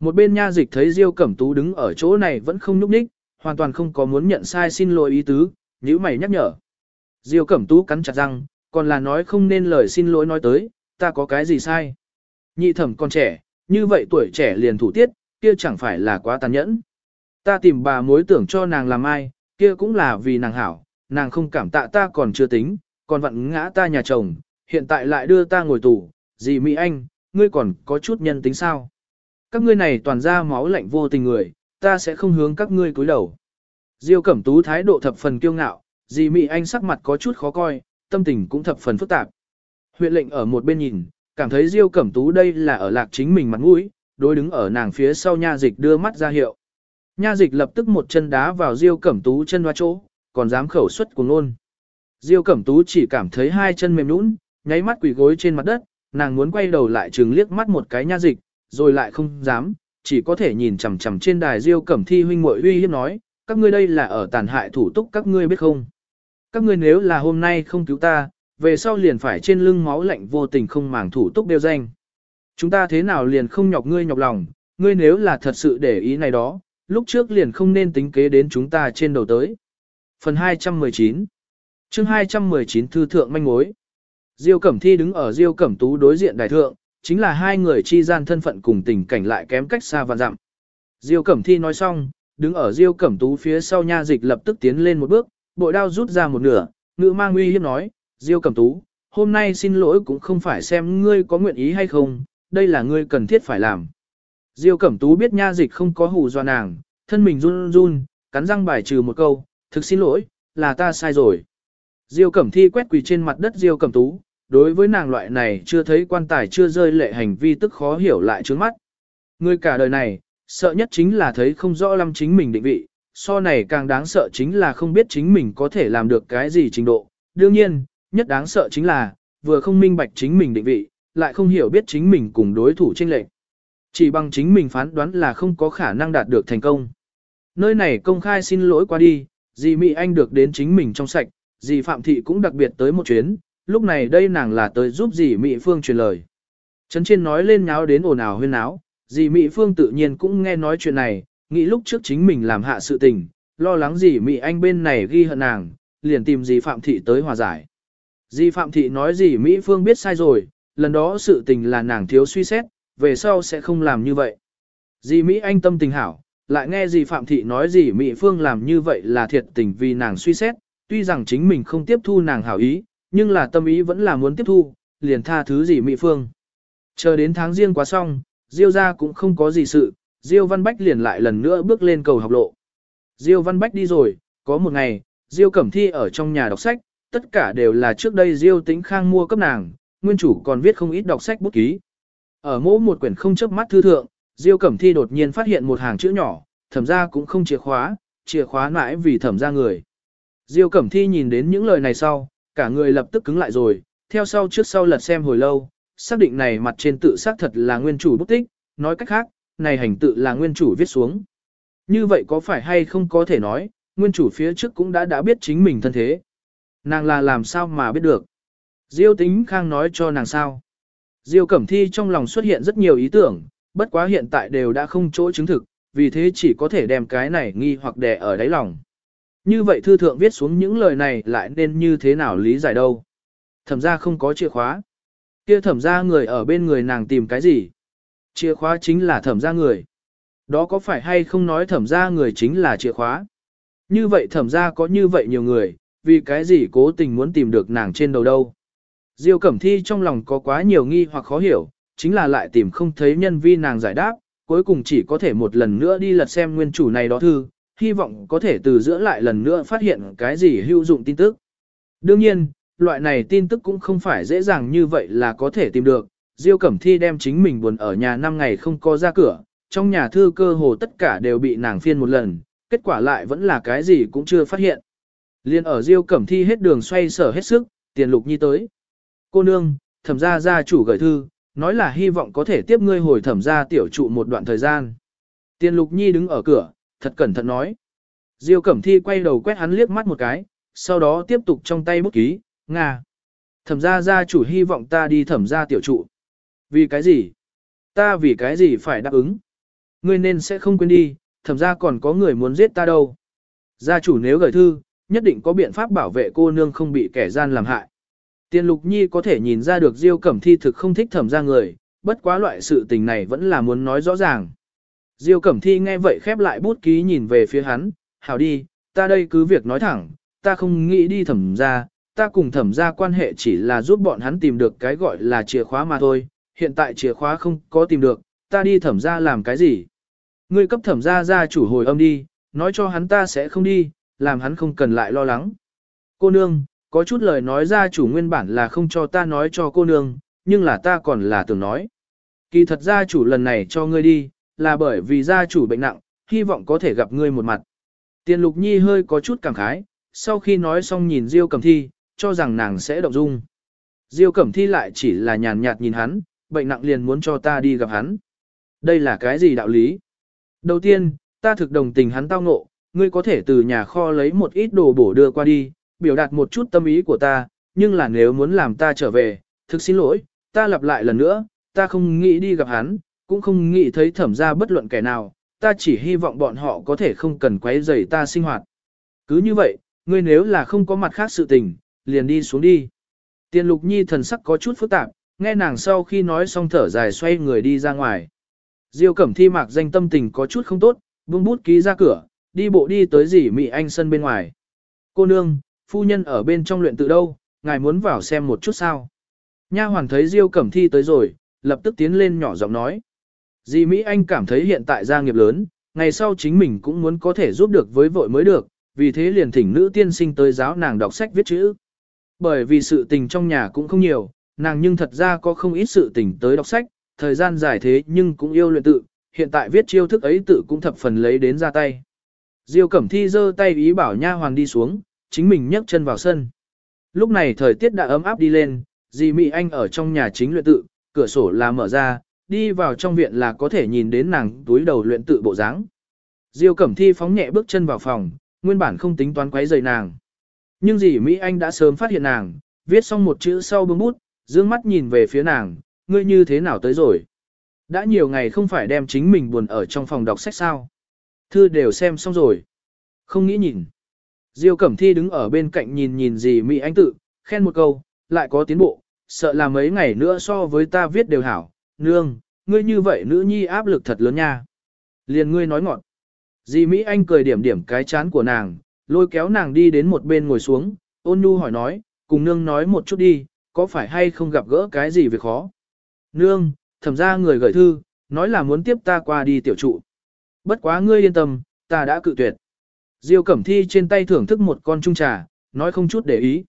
Một bên nha dịch thấy Diêu Cẩm Tú đứng ở chỗ này vẫn không nhúc nhích, hoàn toàn không có muốn nhận sai xin lỗi ý tứ, nhíu mày nhắc nhở. Diêu Cẩm Tú cắn chặt răng, còn là nói không nên lời xin lỗi nói tới, ta có cái gì sai. Nhị thẩm con trẻ, như vậy tuổi trẻ liền thủ tiết, kia chẳng phải là quá tàn nhẫn. Ta tìm bà mối tưởng cho nàng làm ai, kia cũng là vì nàng hảo, nàng không cảm tạ ta còn chưa tính, còn vặn ngã ta nhà chồng, hiện tại lại đưa ta ngồi tù, gì Mỹ Anh, ngươi còn có chút nhân tính sao? Các ngươi này toàn ra máu lạnh vô tình người, ta sẽ không hướng các ngươi cúi đầu. Diêu Cẩm Tú thái độ thập phần kiêu ngạo, dì Mỹ Anh sắc mặt có chút khó coi, tâm tình cũng thập phần phức tạp. Huyện lệnh ở một bên nhìn, cảm thấy Diêu Cẩm Tú đây là ở lạc chính mình mặt mũi, đối đứng ở nàng phía sau nha dịch đưa mắt ra hiệu. Nha dịch lập tức một chân đá vào Diêu Cẩm Tú chân hoa chỗ, còn dám khẩu xuất cùng ngôn. Diêu Cẩm Tú chỉ cảm thấy hai chân mềm nhũn, nháy mắt quỳ gối trên mặt đất, nàng muốn quay đầu lại trừng liếc mắt một cái nha dịch, rồi lại không dám, chỉ có thể nhìn chằm chằm trên đài Diêu Cẩm Thi huynh muội uy hiếp nói, các ngươi đây là ở tàn hại thủ túc các ngươi biết không? Các ngươi nếu là hôm nay không cứu ta, về sau liền phải trên lưng máu lạnh vô tình không màng thủ túc đeo danh. Chúng ta thế nào liền không nhọc ngươi nhọc lòng, ngươi nếu là thật sự để ý này đó, lúc trước liền không nên tính kế đến chúng ta trên đầu tới. Phần 219 chương 219 Thư Thượng Manh Mối Diêu Cẩm Thi đứng ở Diêu Cẩm Tú đối diện đại thượng, chính là hai người chi gian thân phận cùng tình cảnh lại kém cách xa và dặm. Diêu Cẩm Thi nói xong, đứng ở Diêu Cẩm Tú phía sau nha dịch lập tức tiến lên một bước, bội đao rút ra một nửa, ngữ mang uy hiếp nói, Diêu Cẩm Tú, hôm nay xin lỗi cũng không phải xem ngươi có nguyện ý hay không, đây là ngươi cần thiết phải làm. Diêu Cẩm Tú biết nha dịch không có hù dọa nàng, thân mình run run, cắn răng bài trừ một câu, thực xin lỗi, là ta sai rồi. Diêu Cẩm Thi quét quỳ trên mặt đất Diêu Cẩm Tú, đối với nàng loại này chưa thấy quan tài chưa rơi lệ hành vi tức khó hiểu lại trước mắt. Người cả đời này, sợ nhất chính là thấy không rõ lâm chính mình định vị, so này càng đáng sợ chính là không biết chính mình có thể làm được cái gì trình độ. Đương nhiên, nhất đáng sợ chính là, vừa không minh bạch chính mình định vị, lại không hiểu biết chính mình cùng đối thủ tranh lệch. Chỉ bằng chính mình phán đoán là không có khả năng đạt được thành công. Nơi này công khai xin lỗi qua đi, dì Mỹ Anh được đến chính mình trong sạch, dì Phạm Thị cũng đặc biệt tới một chuyến, lúc này đây nàng là tới giúp dì Mỹ Phương truyền lời. Trấn trên nói lên nháo đến ồn ào huyên náo, dì Mỹ Phương tự nhiên cũng nghe nói chuyện này, nghĩ lúc trước chính mình làm hạ sự tình, lo lắng dì Mỹ Anh bên này ghi hận nàng, liền tìm dì Phạm Thị tới hòa giải. Dì Phạm Thị nói dì Mỹ Phương biết sai rồi, lần đó sự tình là nàng thiếu suy xét, về sau sẽ không làm như vậy. Dì Mỹ Anh tâm tình hảo, lại nghe gì Phạm Thị nói gì Mỹ Phương làm như vậy là thiệt tình vì nàng suy xét, tuy rằng chính mình không tiếp thu nàng hảo ý, nhưng là tâm ý vẫn là muốn tiếp thu, liền tha thứ gì Mỹ Phương. Chờ đến tháng riêng quá xong, Diêu ra cũng không có gì sự, Diêu Văn Bách liền lại lần nữa bước lên cầu học lộ. Diêu Văn Bách đi rồi, có một ngày, Diêu Cẩm Thi ở trong nhà đọc sách, tất cả đều là trước đây Diêu Tĩnh Khang mua cấp nàng, nguyên chủ còn viết không ít đọc sách bút ký. Ở mỗi một quyển không chớp mắt thư thượng, Diêu Cẩm Thi đột nhiên phát hiện một hàng chữ nhỏ, thẩm ra cũng không chìa khóa, chìa khóa mãi vì thẩm ra người. Diêu Cẩm Thi nhìn đến những lời này sau, cả người lập tức cứng lại rồi, theo sau trước sau lật xem hồi lâu, xác định này mặt trên tự xác thật là nguyên chủ bút tích, nói cách khác, này hành tự là nguyên chủ viết xuống. Như vậy có phải hay không có thể nói, nguyên chủ phía trước cũng đã đã biết chính mình thân thế. Nàng là làm sao mà biết được. Diêu tính khang nói cho nàng sao. Diêu Cẩm Thi trong lòng xuất hiện rất nhiều ý tưởng, bất quá hiện tại đều đã không chỗ chứng thực, vì thế chỉ có thể đem cái này nghi hoặc đè ở đáy lòng. Như vậy thư thượng viết xuống những lời này lại nên như thế nào lý giải đâu. Thẩm ra không có chìa khóa. Kia thẩm ra người ở bên người nàng tìm cái gì? Chìa khóa chính là thẩm ra người. Đó có phải hay không nói thẩm ra người chính là chìa khóa? Như vậy thẩm ra có như vậy nhiều người, vì cái gì cố tình muốn tìm được nàng trên đầu đâu? Diêu Cẩm Thi trong lòng có quá nhiều nghi hoặc khó hiểu, chính là lại tìm không thấy nhân vi nàng giải đáp, cuối cùng chỉ có thể một lần nữa đi lật xem nguyên chủ này đó thư, hy vọng có thể từ giữa lại lần nữa phát hiện cái gì hữu dụng tin tức. Đương nhiên, loại này tin tức cũng không phải dễ dàng như vậy là có thể tìm được. Diêu Cẩm Thi đem chính mình buồn ở nhà 5 ngày không có ra cửa, trong nhà thư cơ hồ tất cả đều bị nàng phiên một lần, kết quả lại vẫn là cái gì cũng chưa phát hiện. Liên ở Diêu Cẩm Thi hết đường xoay sở hết sức, tiền lục nhi tới. Cô nương, thẩm gia gia chủ gửi thư, nói là hy vọng có thể tiếp ngươi hồi thẩm gia tiểu trụ một đoạn thời gian. Tiền lục nhi đứng ở cửa, thật cẩn thận nói. Diêu Cẩm Thi quay đầu quét hắn liếc mắt một cái, sau đó tiếp tục trong tay bút ký, Nga. Thẩm gia gia chủ hy vọng ta đi thẩm gia tiểu trụ. Vì cái gì? Ta vì cái gì phải đáp ứng? Ngươi nên sẽ không quên đi, thẩm gia còn có người muốn giết ta đâu. Gia chủ nếu gửi thư, nhất định có biện pháp bảo vệ cô nương không bị kẻ gian làm hại. Tiên Lục Nhi có thể nhìn ra được Diêu Cẩm Thi thực không thích thẩm gia người, bất quá loại sự tình này vẫn là muốn nói rõ ràng. Diêu Cẩm Thi nghe vậy khép lại bút ký nhìn về phía hắn, hảo đi, ta đây cứ việc nói thẳng, ta không nghĩ đi thẩm gia, ta cùng thẩm gia quan hệ chỉ là giúp bọn hắn tìm được cái gọi là chìa khóa mà thôi, hiện tại chìa khóa không có tìm được, ta đi thẩm gia làm cái gì? Ngươi cấp thẩm gia gia chủ hồi âm đi, nói cho hắn ta sẽ không đi, làm hắn không cần lại lo lắng. Cô nương, có chút lời nói ra chủ nguyên bản là không cho ta nói cho cô nương, nhưng là ta còn là tưởng nói. Kỳ thật gia chủ lần này cho ngươi đi, là bởi vì gia chủ bệnh nặng, hy vọng có thể gặp ngươi một mặt. Tiền lục nhi hơi có chút cảm khái, sau khi nói xong nhìn Diêu Cẩm Thi, cho rằng nàng sẽ động dung. Diêu Cẩm Thi lại chỉ là nhàn nhạt nhìn hắn, bệnh nặng liền muốn cho ta đi gặp hắn. Đây là cái gì đạo lý? Đầu tiên, ta thực đồng tình hắn tao ngộ, ngươi có thể từ nhà kho lấy một ít đồ bổ đưa qua đi, biểu đạt một chút tâm ý của ta, nhưng là nếu muốn làm ta trở về, thực xin lỗi, ta lặp lại lần nữa, ta không nghĩ đi gặp hắn, cũng không nghĩ thấy thẩm ra bất luận kẻ nào, ta chỉ hy vọng bọn họ có thể không cần quấy rầy ta sinh hoạt. Cứ như vậy, ngươi nếu là không có mặt khác sự tình, liền đi xuống đi. Tiền lục nhi thần sắc có chút phức tạp, nghe nàng sau khi nói xong thở dài xoay người đi ra ngoài. Diêu cẩm thi mạc danh tâm tình có chút không tốt, buông bút ký ra cửa, đi bộ đi tới dì Mị Anh sân bên ngoài. Cô nương, phu nhân ở bên trong luyện tự đâu, ngài muốn vào xem một chút sao. Nha hoàn thấy Diêu cẩm thi tới rồi, lập tức tiến lên nhỏ giọng nói. Dì Mỹ Anh cảm thấy hiện tại gia nghiệp lớn, ngày sau chính mình cũng muốn có thể giúp được với vội mới được, vì thế liền thỉnh nữ tiên sinh tới giáo nàng đọc sách viết chữ. Bởi vì sự tình trong nhà cũng không nhiều, nàng nhưng thật ra có không ít sự tình tới đọc sách, thời gian dài thế nhưng cũng yêu luyện tự, hiện tại viết chiêu thức ấy tự cũng thập phần lấy đến ra tay. Diêu Cẩm Thi giơ tay ý bảo nha hoàng đi xuống, chính mình nhấc chân vào sân. Lúc này thời tiết đã ấm áp đi lên, dì Mỹ Anh ở trong nhà chính luyện tự, cửa sổ là mở ra, đi vào trong viện là có thể nhìn đến nàng túi đầu luyện tự bộ dáng. Diêu Cẩm Thi phóng nhẹ bước chân vào phòng, nguyên bản không tính toán quấy rầy nàng. Nhưng dì Mỹ Anh đã sớm phát hiện nàng, viết xong một chữ sau bưng bút, dương mắt nhìn về phía nàng, ngươi như thế nào tới rồi. Đã nhiều ngày không phải đem chính mình buồn ở trong phòng đọc sách sao. Thư đều xem xong rồi. Không nghĩ nhìn. Diêu Cẩm Thi đứng ở bên cạnh nhìn nhìn gì Mỹ Anh tự, khen một câu, lại có tiến bộ, sợ là mấy ngày nữa so với ta viết đều hảo. Nương, ngươi như vậy nữ nhi áp lực thật lớn nha. Liền ngươi nói ngọn. Dì Mỹ Anh cười điểm điểm cái chán của nàng, lôi kéo nàng đi đến một bên ngồi xuống, ôn nhu hỏi nói, cùng nương nói một chút đi, có phải hay không gặp gỡ cái gì việc khó. Nương, thẩm ra người gửi thư, nói là muốn tiếp ta qua đi tiểu trụ. Bất quá ngươi yên tâm, ta đã cự tuyệt. Diêu Cẩm Thi trên tay thưởng thức một con trung trà, nói không chút để ý.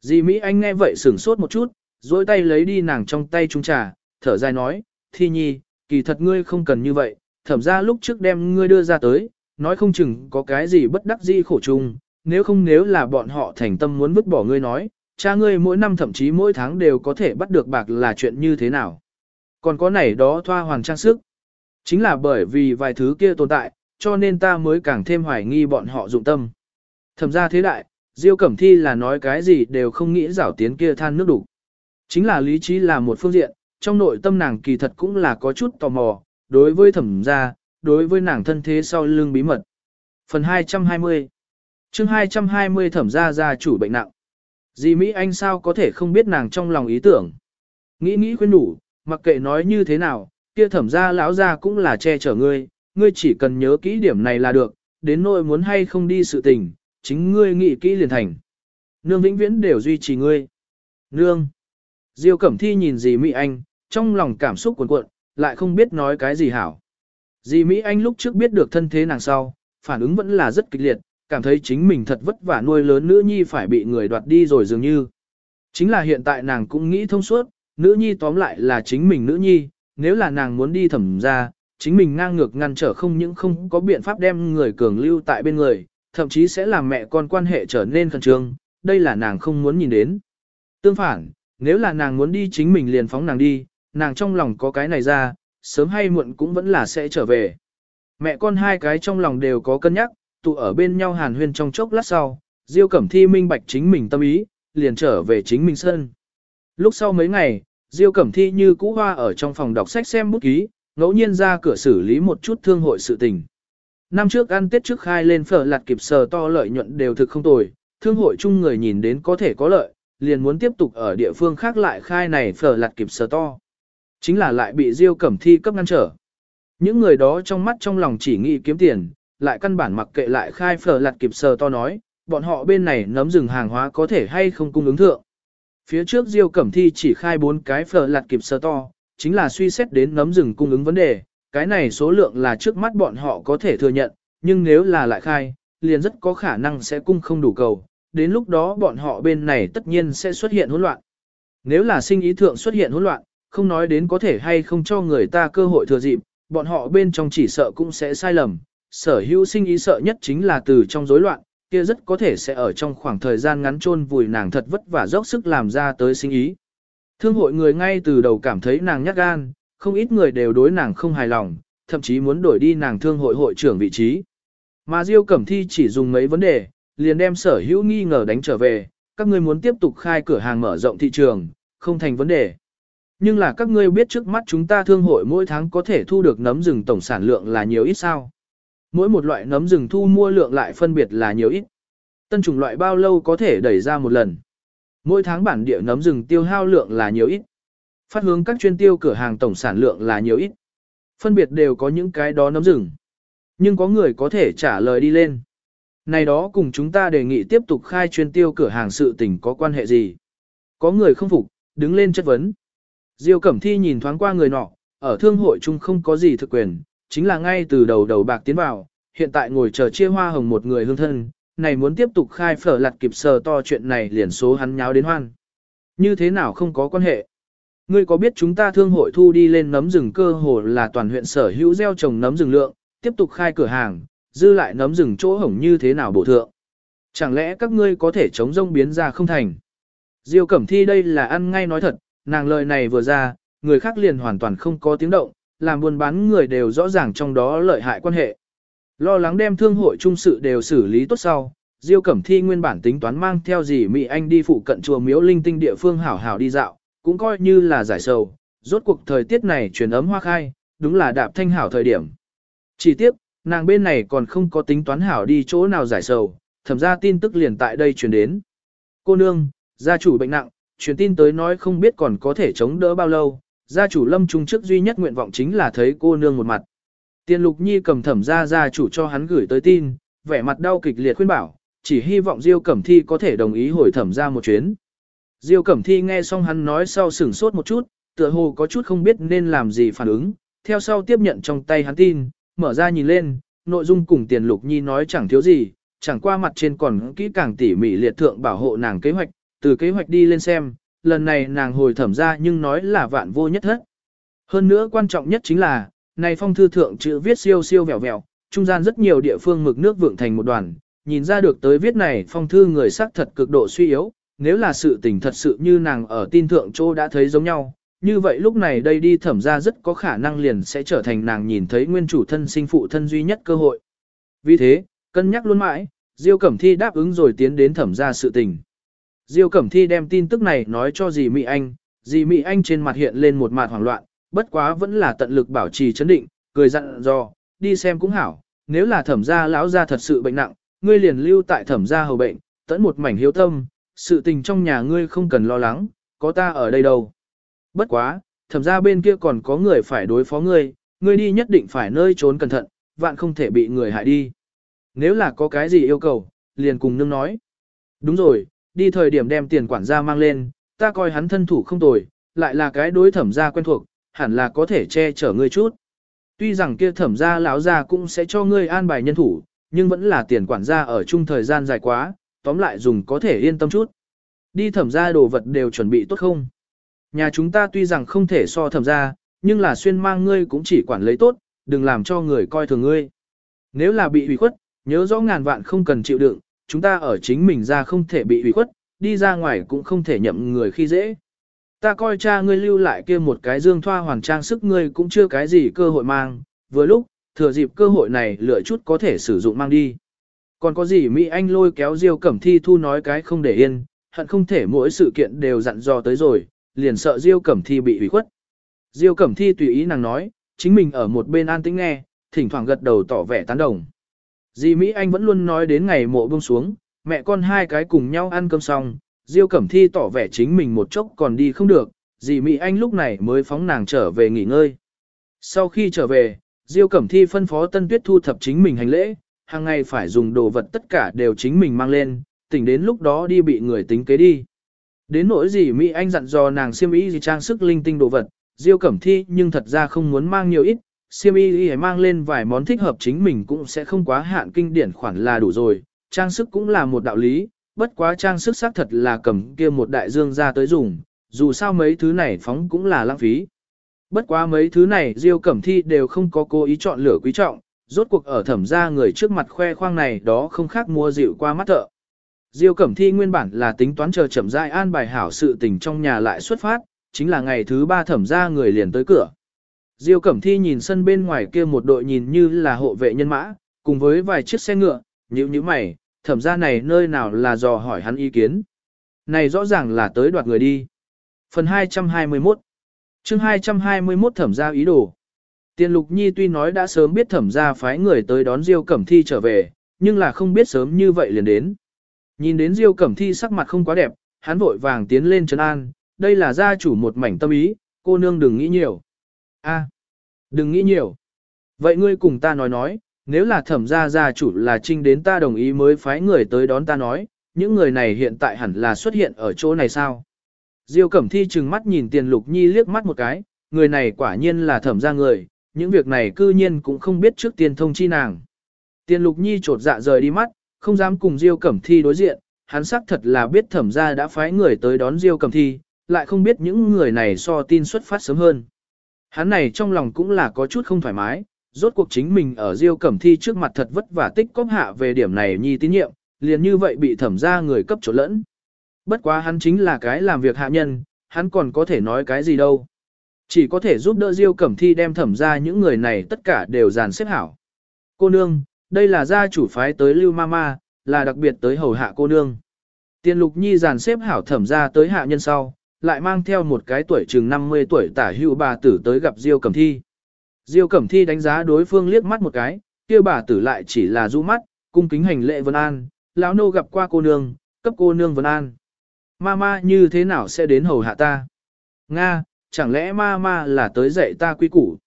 Dì Mỹ Anh nghe vậy sửng sốt một chút, dối tay lấy đi nàng trong tay trung trà, thở dài nói, Thi Nhi, kỳ thật ngươi không cần như vậy, thẩm ra lúc trước đem ngươi đưa ra tới, nói không chừng có cái gì bất đắc dĩ khổ chung, nếu không nếu là bọn họ thành tâm muốn vứt bỏ ngươi nói, cha ngươi mỗi năm thậm chí mỗi tháng đều có thể bắt được bạc là chuyện như thế nào. Còn có này đó thoa hoàng trang sức. Chính là bởi vì vài thứ kia tồn tại, cho nên ta mới càng thêm hoài nghi bọn họ dụng tâm. Thẩm ra thế đại, Diêu Cẩm Thi là nói cái gì đều không nghĩ rảo tiến kia than nước đủ. Chính là lý trí là một phương diện, trong nội tâm nàng kỳ thật cũng là có chút tò mò, đối với thẩm gia, đối với nàng thân thế sau lưng bí mật. Phần 220 chương 220 thẩm gia gia chủ bệnh nặng. Dì Mỹ Anh sao có thể không biết nàng trong lòng ý tưởng. Nghĩ nghĩ khuyên đủ, mặc kệ nói như thế nào, kia thẩm gia lão gia cũng là che chở ngươi, ngươi chỉ cần nhớ kỹ điểm này là được, đến nỗi muốn hay không đi sự tình, chính ngươi nghĩ kỹ liền thành. Nương vĩnh viễn đều duy trì ngươi. Nương. Diêu Cẩm Thi nhìn dì Mỹ Anh, trong lòng cảm xúc cuồn cuộn, lại không biết nói cái gì hảo. Dì Mỹ Anh lúc trước biết được thân thế nàng sau, phản ứng vẫn là rất kịch liệt, cảm thấy chính mình thật vất vả nuôi lớn nữ nhi phải bị người đoạt đi rồi dường như. Chính là hiện tại nàng cũng nghĩ thông suốt, nữ nhi tóm lại là chính mình nữ nhi, nếu là nàng muốn đi thẩm ra, chính mình ngang ngược ngăn trở không những không có biện pháp đem người cường lưu tại bên người, thậm chí sẽ làm mẹ con quan hệ trở nên khẩn trương, đây là nàng không muốn nhìn đến. Tương phản, nếu là nàng muốn đi chính mình liền phóng nàng đi, nàng trong lòng có cái này ra, sớm hay muộn cũng vẫn là sẽ trở về. Mẹ con hai cái trong lòng đều có cân nhắc, tụ ở bên nhau hàn huyên trong chốc lát sau, Diêu Cẩm Thi minh bạch chính mình tâm ý, liền trở về chính mình sân. Lúc sau mấy ngày, Diêu Cẩm Thi như cũ hoa ở trong phòng đọc sách xem bút ký, ngẫu nhiên ra cửa xử lý một chút thương hội sự tình. Năm trước ăn Tết trước khai lên phở lạt kịp sờ to lợi nhuận đều thực không tồi, thương hội chung người nhìn đến có thể có lợi, liền muốn tiếp tục ở địa phương khác lại khai này phở lạt kịp sờ to. Chính là lại bị Diêu Cẩm Thi cấp ngăn trở. Những người đó trong mắt trong lòng chỉ nghĩ kiếm tiền, lại căn bản mặc kệ lại khai phở lạt kịp sờ to nói, bọn họ bên này nấm rừng hàng hóa có thể hay không cung ứng thượng. Phía trước Diêu Cẩm Thi chỉ khai bốn cái phở lạt kịp sờ to, chính là suy xét đến nấm rừng cung ứng vấn đề, cái này số lượng là trước mắt bọn họ có thể thừa nhận, nhưng nếu là lại khai, liền rất có khả năng sẽ cung không đủ cầu, đến lúc đó bọn họ bên này tất nhiên sẽ xuất hiện hỗn loạn. Nếu là sinh ý thượng xuất hiện hỗn loạn, không nói đến có thể hay không cho người ta cơ hội thừa dịp, bọn họ bên trong chỉ sợ cũng sẽ sai lầm. Sở hữu sinh ý sợ nhất chính là từ trong rối loạn, kia rất có thể sẽ ở trong khoảng thời gian ngắn chôn vùi nàng thật vất vả dốc sức làm ra tới sinh ý. Thương hội người ngay từ đầu cảm thấy nàng nhát gan, không ít người đều đối nàng không hài lòng, thậm chí muốn đổi đi nàng thương hội hội trưởng vị trí. Mà Diêu Cẩm Thi chỉ dùng mấy vấn đề, liền đem sở hữu nghi ngờ đánh trở về, các ngươi muốn tiếp tục khai cửa hàng mở rộng thị trường, không thành vấn đề. Nhưng là các ngươi biết trước mắt chúng ta thương hội mỗi tháng có thể thu được nấm rừng tổng sản lượng là nhiều ít sao? Mỗi một loại nấm rừng thu mua lượng lại phân biệt là nhiều ít. Tân chủng loại bao lâu có thể đẩy ra một lần? Mỗi tháng bản địa nấm rừng tiêu hao lượng là nhiều ít. Phát hướng các chuyên tiêu cửa hàng tổng sản lượng là nhiều ít. Phân biệt đều có những cái đó nấm rừng. Nhưng có người có thể trả lời đi lên. Này đó cùng chúng ta đề nghị tiếp tục khai chuyên tiêu cửa hàng sự tình có quan hệ gì? Có người không phục, đứng lên chất vấn. Diêu Cẩm Thi nhìn thoáng qua người nọ, ở thương hội chung không có gì thực quyền, chính là ngay từ đầu đầu bạc tiến vào, hiện tại ngồi chờ chia hoa hồng một người hương thân, này muốn tiếp tục khai phở lặt kịp sờ to chuyện này liền số hắn nháo đến hoan. Như thế nào không có quan hệ? Ngươi có biết chúng ta thương hội thu đi lên nấm rừng cơ hồ là toàn huyện sở hữu gieo trồng nấm rừng lượng, tiếp tục khai cửa hàng, dư lại nấm rừng chỗ hổng như thế nào bổ thượng? Chẳng lẽ các ngươi có thể chống rông biến ra không thành? Diêu Cẩm Thi đây là ăn ngay nói thật, nàng lời này vừa ra, người khác liền hoàn toàn không có tiếng động, làm buôn bán người đều rõ ràng trong đó lợi hại quan hệ. Lo lắng đem thương hội trung sự đều xử lý tốt sau, Diêu Cẩm Thi nguyên bản tính toán mang theo gì Mỹ Anh đi phụ cận chùa miếu linh tinh địa phương hảo hảo đi dạo, cũng coi như là giải sầu, rốt cuộc thời tiết này chuyển ấm hoa khai, đúng là đạp thanh hảo thời điểm. Chỉ tiếp, nàng bên này còn không có tính toán hảo đi chỗ nào giải sầu, thẩm ra tin tức liền tại đây truyền đến. Cô nương, gia chủ bệnh nặng, truyền tin tới nói không biết còn có thể chống đỡ bao lâu, gia chủ lâm trung trước duy nhất nguyện vọng chính là thấy cô nương một mặt. Tiên lục nhi cầm thẩm ra gia chủ cho hắn gửi tới tin, vẻ mặt đau kịch liệt khuyên bảo, chỉ hy vọng Diêu Cẩm Thi có thể đồng ý hồi thẩm ra một chuyến. Diêu Cẩm Thi nghe xong hắn nói sau sửng sốt một chút, tựa hồ có chút không biết nên làm gì phản ứng, theo sau tiếp nhận trong tay hắn tin, mở ra nhìn lên, nội dung cùng tiền lục nhi nói chẳng thiếu gì, chẳng qua mặt trên còn kỹ càng tỉ mỉ liệt thượng bảo hộ nàng kế hoạch, từ kế hoạch đi lên xem, lần này nàng hồi thẩm ra nhưng nói là vạn vô nhất hết. Hơn nữa quan trọng nhất chính là, này phong thư thượng chữ viết siêu siêu vẹo vẹo, trung gian rất nhiều địa phương mực nước vượng thành một đoàn, nhìn ra được tới viết này phong thư người sắc thật cực độ suy yếu, nếu là sự tình thật sự như nàng ở tin thượng chỗ đã thấy giống nhau, như vậy lúc này đây đi thẩm ra rất có khả năng liền sẽ trở thành nàng nhìn thấy nguyên chủ thân sinh phụ thân duy nhất cơ hội. Vì thế, cân nhắc luôn mãi, Diêu Cẩm Thi đáp ứng rồi tiến đến thẩm ra sự tình. Diêu Cẩm Thi đem tin tức này nói cho dì Mỹ Anh, dì Mỹ Anh trên mặt hiện lên một mặt hoảng loạn, bất quá vẫn là tận lực bảo trì chấn định, cười dặn dò, đi xem cũng hảo, nếu là thẩm gia lão gia thật sự bệnh nặng, ngươi liền lưu tại thẩm gia hầu bệnh, tẫn một mảnh hiếu tâm, sự tình trong nhà ngươi không cần lo lắng, có ta ở đây đâu. Bất quá, thẩm gia bên kia còn có người phải đối phó ngươi, ngươi đi nhất định phải nơi trốn cẩn thận, vạn không thể bị người hại đi. Nếu là có cái gì yêu cầu, liền cùng nương nói. Đúng rồi, đi thời điểm đem tiền quản gia mang lên, ta coi hắn thân thủ không tồi, lại là cái đối thẩm gia quen thuộc, hẳn là có thể che chở ngươi chút. Tuy rằng kia thẩm gia lão gia cũng sẽ cho ngươi an bài nhân thủ, nhưng vẫn là tiền quản gia ở chung thời gian dài quá, tóm lại dùng có thể yên tâm chút. Đi thẩm gia đồ vật đều chuẩn bị tốt không? Nhà chúng ta tuy rằng không thể so thẩm gia, nhưng là xuyên mang ngươi cũng chỉ quản lấy tốt, đừng làm cho người coi thường ngươi. Nếu là bị hủy khuất, nhớ rõ ngàn vạn không cần chịu đựng, chúng ta ở chính mình ra không thể bị hủy khuất, đi ra ngoài cũng không thể nhậm người khi dễ. Ta coi cha ngươi lưu lại kia một cái dương thoa hoàn trang sức ngươi cũng chưa cái gì cơ hội mang, vừa lúc, thừa dịp cơ hội này lựa chút có thể sử dụng mang đi. Còn có gì Mỹ Anh lôi kéo Diêu Cẩm Thi Thu nói cái không để yên, hận không thể mỗi sự kiện đều dặn dò tới rồi, liền sợ Diêu Cẩm Thi bị hủy khuất. Diêu Cẩm Thi tùy ý nàng nói, chính mình ở một bên an tĩnh nghe, thỉnh thoảng gật đầu tỏ vẻ tán đồng. Dì Mỹ Anh vẫn luôn nói đến ngày mộ buông xuống, mẹ con hai cái cùng nhau ăn cơm xong, Diêu Cẩm Thi tỏ vẻ chính mình một chốc còn đi không được, dì Mỹ Anh lúc này mới phóng nàng trở về nghỉ ngơi. Sau khi trở về, Diêu Cẩm Thi phân phó Tân Tuyết thu thập chính mình hành lễ, hàng ngày phải dùng đồ vật tất cả đều chính mình mang lên, tỉnh đến lúc đó đi bị người tính kế đi. Đến nỗi gì Mỹ Anh dặn dò nàng siêm ý gì trang sức linh tinh đồ vật, Diêu Cẩm Thi nhưng thật ra không muốn mang nhiều ít, siêm ý gì mang lên vài món thích hợp chính mình cũng sẽ không quá hạn kinh điển khoản là đủ rồi, trang sức cũng là một đạo lý, bất quá trang sức xác thật là cầm kia một đại dương ra tới dùng, dù sao mấy thứ này phóng cũng là lãng phí. Bất quá mấy thứ này Diêu Cẩm Thi đều không có cố ý chọn lựa quý trọng, rốt cuộc ở thẩm gia người trước mặt khoe khoang này đó không khác mua dịu qua mắt thợ. Diêu Cẩm Thi nguyên bản là tính toán chờ chậm rãi an bài hảo sự tình trong nhà lại xuất phát, chính là ngày thứ ba thẩm gia người liền tới cửa. Diêu Cẩm Thi nhìn sân bên ngoài kia một đội nhìn như là hộ vệ nhân mã, cùng với vài chiếc xe ngựa, nhíu nhíu mày, thẩm gia này nơi nào là dò hỏi hắn ý kiến. Này rõ ràng là tới đoạt người đi. Phần 221 chương 221 thẩm gia ý đồ. Tiền Lục Nhi tuy nói đã sớm biết thẩm gia phái người tới đón Diêu Cẩm Thi trở về, nhưng là không biết sớm như vậy liền đến. Nhìn đến Diêu Cẩm Thi sắc mặt không quá đẹp, hắn vội vàng tiến lên trấn an, đây là gia chủ một mảnh tâm ý, cô nương đừng nghĩ nhiều. A, đừng nghĩ nhiều. Vậy ngươi cùng ta nói nói, nếu là thẩm gia gia chủ là trinh đến ta đồng ý mới phái người tới đón ta nói, những người này hiện tại hẳn là xuất hiện ở chỗ này sao? Diêu Cẩm Thi trừng mắt nhìn Tiền Lục Nhi liếc mắt một cái, người này quả nhiên là thẩm gia người, những việc này cư nhiên cũng không biết trước tiên thông chi nàng. Tiền Lục Nhi trột dạ rời đi mắt, không dám cùng Diêu Cẩm Thi đối diện, hắn xác thật là biết thẩm gia đã phái người tới đón Diêu Cẩm Thi, lại không biết những người này so tin xuất phát sớm hơn. Hắn này trong lòng cũng là có chút không thoải mái, rốt cuộc chính mình ở Diêu Cẩm Thi trước mặt thật vất vả tích cóp hạ về điểm này nhi tín nhiệm, liền như vậy bị thẩm ra người cấp chỗ lẫn. Bất quá hắn chính là cái làm việc hạ nhân, hắn còn có thể nói cái gì đâu. Chỉ có thể giúp đỡ Diêu Cẩm Thi đem thẩm ra những người này tất cả đều dàn xếp hảo. Cô nương, đây là gia chủ phái tới Lưu Mama, là đặc biệt tới hầu hạ cô nương. Tiên Lục Nhi dàn xếp hảo thẩm ra tới hạ nhân sau, lại mang theo một cái tuổi chừng 50 tuổi tả hữu bà tử tới gặp Diêu Cẩm Thi. Diêu Cẩm Thi đánh giá đối phương liếc mắt một cái, kia bà tử lại chỉ là du mắt, cung kính hành lễ vân an, lão nô gặp qua cô nương, cấp cô nương vân an. Mama như thế nào sẽ đến hầu hạ ta? Nga, chẳng lẽ mama là tới dạy ta quy củ?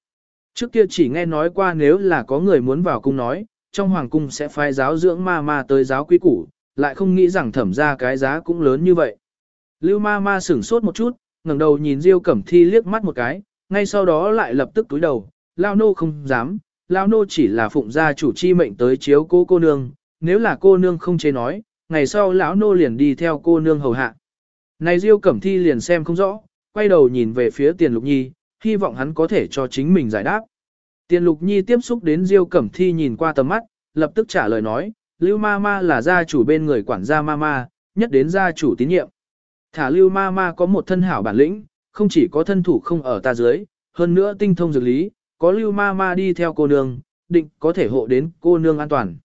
Trước kia chỉ nghe nói qua nếu là có người muốn vào cung nói, trong hoàng cung sẽ phái giáo dưỡng mama tới giáo quy củ, lại không nghĩ rằng thẩm ra cái giá cũng lớn như vậy. Lưu ma ma sửng sốt một chút, ngẩng đầu nhìn Diêu Cẩm Thi liếc mắt một cái, ngay sau đó lại lập tức túi đầu, Lao nô không dám, Lao nô chỉ là phụng gia chủ chi mệnh tới chiếu cố cô nương, nếu là cô nương không chế nói, ngày sau lão nô liền đi theo cô nương hầu hạ. Này Diêu Cẩm Thi liền xem không rõ, quay đầu nhìn về phía Tiền Lục Nhi, hy vọng hắn có thể cho chính mình giải đáp. Tiền Lục Nhi tiếp xúc đến Diêu Cẩm Thi nhìn qua tầm mắt, lập tức trả lời nói, Lưu Ma Ma là gia chủ bên người quản gia Ma Ma, nhất đến gia chủ tín nhiệm. Thả Lưu Ma Ma có một thân hảo bản lĩnh, không chỉ có thân thủ không ở ta dưới, hơn nữa tinh thông dược lý, có Lưu Ma Ma đi theo cô nương, định có thể hộ đến cô nương an toàn.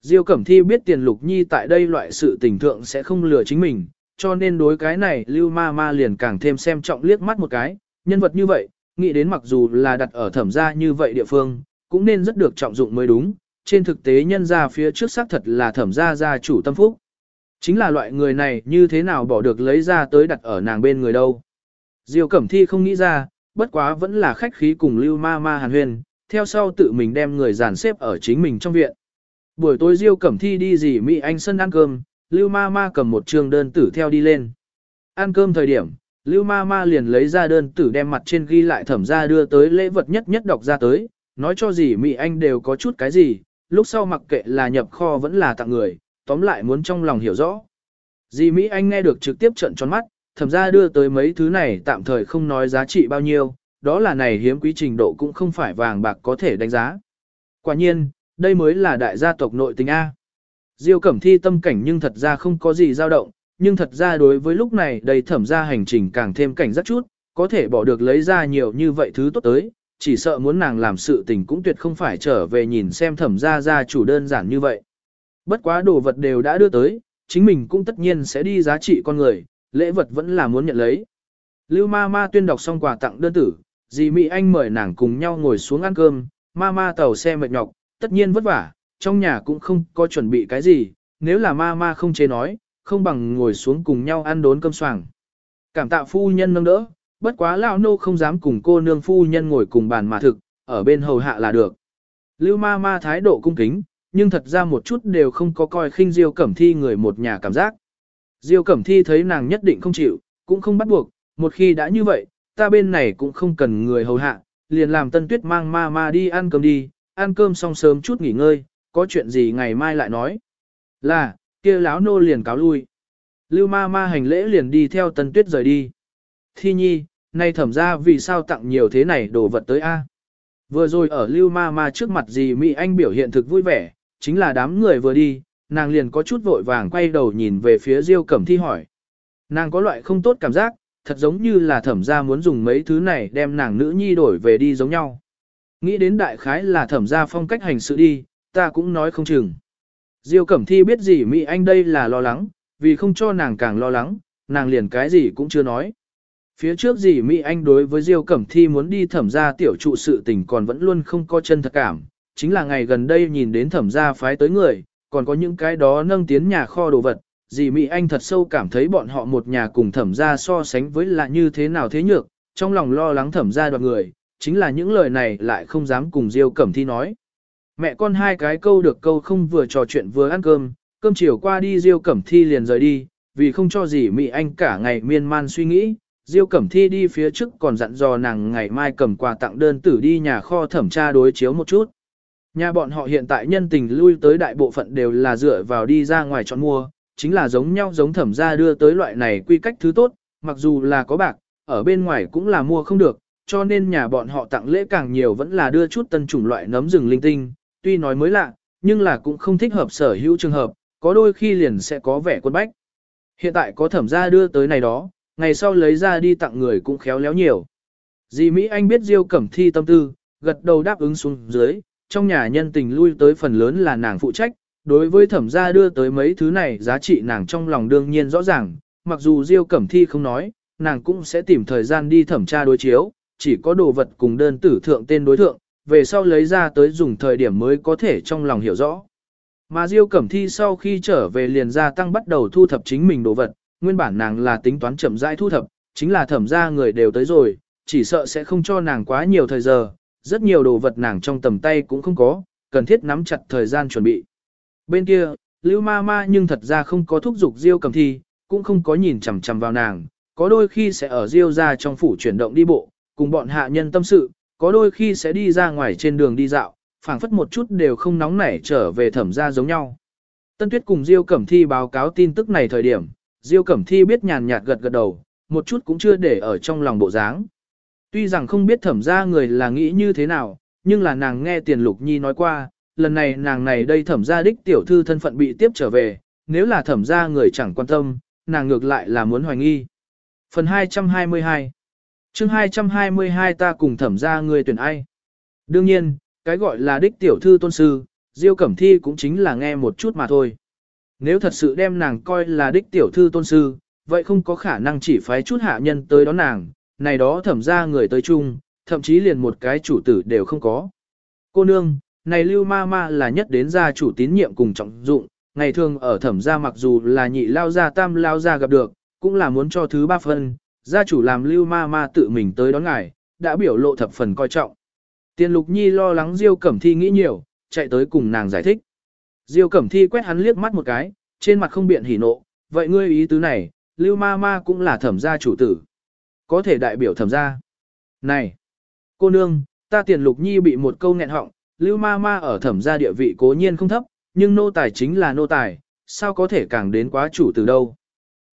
Diêu Cẩm Thi biết Tiền Lục Nhi tại đây loại sự tình thượng sẽ không lừa chính mình, cho nên đối cái này Lưu Ma Ma liền càng thêm xem trọng liếc mắt một cái, nhân vật như vậy, nghĩ đến mặc dù là đặt ở thẩm gia như vậy địa phương, cũng nên rất được trọng dụng mới đúng, trên thực tế nhân gia phía trước xác thật là thẩm gia gia chủ tâm phúc. Chính là loại người này như thế nào bỏ được lấy ra tới đặt ở nàng bên người đâu. Diêu Cẩm Thi không nghĩ ra, bất quá vẫn là khách khí cùng Lưu Ma Ma hàn huyền, theo sau tự mình đem người dàn xếp ở chính mình trong viện. Buổi tối Diêu Cẩm Thi đi dì Mỹ Anh sân ăn cơm, Lưu Ma Ma cầm một trường đơn tử theo đi lên. Ăn cơm thời điểm, Lưu Ma Ma liền lấy ra đơn tử đem mặt trên ghi lại thẩm ra đưa tới lễ vật nhất nhất đọc ra tới, nói cho dì Mỹ Anh đều có chút cái gì, lúc sau mặc kệ là nhập kho vẫn là tặng người, tóm lại muốn trong lòng hiểu rõ. Dì Mỹ Anh nghe được trực tiếp trận tròn mắt, thẩm ra đưa tới mấy thứ này tạm thời không nói giá trị bao nhiêu, đó là này hiếm quý trình độ cũng không phải vàng bạc có thể đánh giá. Quả nhiên, đây mới là đại gia tộc nội tình A. Diêu Cẩm Thi tâm cảnh nhưng thật ra không có gì dao động, nhưng thật ra đối với lúc này đầy thẩm ra hành trình càng thêm cảnh rất chút, có thể bỏ được lấy ra nhiều như vậy thứ tốt tới, chỉ sợ muốn nàng làm sự tình cũng tuyệt không phải trở về nhìn xem thẩm ra ra chủ đơn giản như vậy. Bất quá đồ vật đều đã đưa tới, chính mình cũng tất nhiên sẽ đi giá trị con người, lễ vật vẫn là muốn nhận lấy. Lưu ma ma tuyên đọc xong quà tặng đơn tử, dì Mỹ Anh mời nàng cùng nhau ngồi xuống ăn cơm, ma ma tàu xe mệt nhọc, tất nhiên vất vả, trong nhà cũng không có chuẩn bị cái gì, nếu là ma ma không chế nói, không bằng ngồi xuống cùng nhau ăn đốn cơm soảng. Cảm tạ phu nhân nâng đỡ, bất quá lão nô không dám cùng cô nương phu nhân ngồi cùng bàn mà thực, ở bên hầu hạ là được. Lưu ma ma thái độ cung kính, nhưng thật ra một chút đều không có coi khinh Diêu Cẩm Thi người một nhà cảm giác. Diêu Cẩm Thi thấy nàng nhất định không chịu, cũng không bắt buộc, một khi đã như vậy, ta bên này cũng không cần người hầu hạ, liền làm Tân Tuyết mang ma ma đi ăn cơm đi, ăn cơm xong sớm chút nghỉ ngơi, có chuyện gì ngày mai lại nói. Là, kia láo nô liền cáo lui. Lưu ma ma hành lễ liền đi theo Tân Tuyết rời đi. Thi nhi, nay thẩm ra vì sao tặng nhiều thế này đồ vật tới a? Vừa rồi ở Lưu ma ma trước mặt gì Mỹ Anh biểu hiện thực vui vẻ, chính là đám người vừa đi, nàng liền có chút vội vàng quay đầu nhìn về phía Diêu Cẩm Thi hỏi. Nàng có loại không tốt cảm giác, thật giống như là thẩm gia muốn dùng mấy thứ này đem nàng nữ nhi đổi về đi giống nhau. Nghĩ đến đại khái là thẩm gia phong cách hành sự đi, ta cũng nói không chừng. Diêu Cẩm Thi biết gì Mỹ Anh đây là lo lắng, vì không cho nàng càng lo lắng, nàng liền cái gì cũng chưa nói. Phía trước gì Mỹ Anh đối với Diêu Cẩm Thi muốn đi thẩm gia tiểu trụ sự tình còn vẫn luôn không có chân thật cảm, chính là ngày gần đây nhìn đến thẩm gia phái tới người, còn có những cái đó nâng tiến nhà kho đồ vật, dì Mỹ Anh thật sâu cảm thấy bọn họ một nhà cùng thẩm gia so sánh với là như thế nào thế nhược, trong lòng lo lắng thẩm gia đoạt người, chính là những lời này lại không dám cùng Diêu Cẩm Thi nói. Mẹ con hai cái câu được câu không vừa trò chuyện vừa ăn cơm, cơm chiều qua đi Diêu Cẩm Thi liền rời đi, vì không cho dì Mỹ Anh cả ngày miên man suy nghĩ, Diêu Cẩm Thi đi phía trước còn dặn dò nàng ngày mai cầm quà tặng đơn tử đi nhà kho thẩm tra đối chiếu một chút. Nhà bọn họ hiện tại nhân tình lui tới đại bộ phận đều là dựa vào đi ra ngoài chọn mua, chính là giống nhau giống thẩm gia đưa tới loại này quy cách thứ tốt, mặc dù là có bạc, ở bên ngoài cũng là mua không được, cho nên nhà bọn họ tặng lễ càng nhiều vẫn là đưa chút tân chủng loại nấm rừng linh tinh, tuy nói mới lạ, nhưng là cũng không thích hợp sở hữu trường hợp, có đôi khi liền sẽ có vẻ quân bách. Hiện tại có thẩm gia đưa tới này đó, ngày sau lấy ra đi tặng người cũng khéo léo nhiều. Dì Mỹ Anh biết Diêu Cẩm Thi tâm tư, gật đầu đáp ứng xuống dưới, trong nhà nhân tình lui tới phần lớn là nàng phụ trách, đối với thẩm gia đưa tới mấy thứ này giá trị nàng trong lòng đương nhiên rõ ràng, mặc dù Diêu Cẩm Thi không nói, nàng cũng sẽ tìm thời gian đi thẩm tra đối chiếu, chỉ có đồ vật cùng đơn tử thượng tên đối thượng, về sau lấy ra tới dùng thời điểm mới có thể trong lòng hiểu rõ. Mà Diêu Cẩm Thi sau khi trở về liền gia tăng bắt đầu thu thập chính mình đồ vật, nguyên bản nàng là tính toán chậm rãi thu thập, chính là thẩm gia người đều tới rồi, chỉ sợ sẽ không cho nàng quá nhiều thời giờ, rất nhiều đồ vật nàng trong tầm tay cũng không có, cần thiết nắm chặt thời gian chuẩn bị. Bên kia, Lưu Ma Ma nhưng thật ra không có thúc giục Diêu cầm thi, cũng không có nhìn chằm chằm vào nàng, có đôi khi sẽ ở Diêu ra trong phủ chuyển động đi bộ, cùng bọn hạ nhân tâm sự, có đôi khi sẽ đi ra ngoài trên đường đi dạo, phảng phất một chút đều không nóng nảy trở về thẩm ra giống nhau. Tân Tuyết cùng Diêu Cẩm Thi báo cáo tin tức này thời điểm, Diêu Cẩm Thi biết nhàn nhạt gật gật đầu, một chút cũng chưa để ở trong lòng bộ dáng. Tuy rằng không biết thẩm ra người là nghĩ như thế nào, nhưng là nàng nghe Tiền Lục Nhi nói qua, lần này nàng này đây thẩm ra đích tiểu thư thân phận bị tiếp trở về, nếu là thẩm ra người chẳng quan tâm, nàng ngược lại là muốn hoài nghi. Phần 222 chương 222 ta cùng thẩm ra người tuyển ai? Đương nhiên, cái gọi là đích tiểu thư tôn sư, Diêu Cẩm Thi cũng chính là nghe một chút mà thôi. Nếu thật sự đem nàng coi là đích tiểu thư tôn sư, vậy không có khả năng chỉ phái chút hạ nhân tới đón nàng, này đó thẩm ra người tới chung, thậm chí liền một cái chủ tử đều không có. Cô nương, này lưu ma ma là nhất đến gia chủ tín nhiệm cùng trọng dụng, ngày thường ở thẩm gia mặc dù là nhị lao gia tam lao gia gặp được, cũng là muốn cho thứ ba phân, gia chủ làm lưu ma ma tự mình tới đón ngài, đã biểu lộ thập phần coi trọng. Tiên lục nhi lo lắng Diêu Cẩm Thi nghĩ nhiều, chạy tới cùng nàng giải thích. Diêu Cẩm Thi quét hắn liếc mắt một cái, trên mặt không biện hỉ nộ, vậy ngươi ý tứ này, lưu ma ma cũng là thẩm gia chủ tử. Có thể đại biểu thẩm gia. Này, cô nương, ta tiền lục nhi bị một câu nghẹn họng, lưu ma ma ở thẩm gia địa vị cố nhiên không thấp, nhưng nô tài chính là nô tài, sao có thể càng đến quá chủ từ đâu.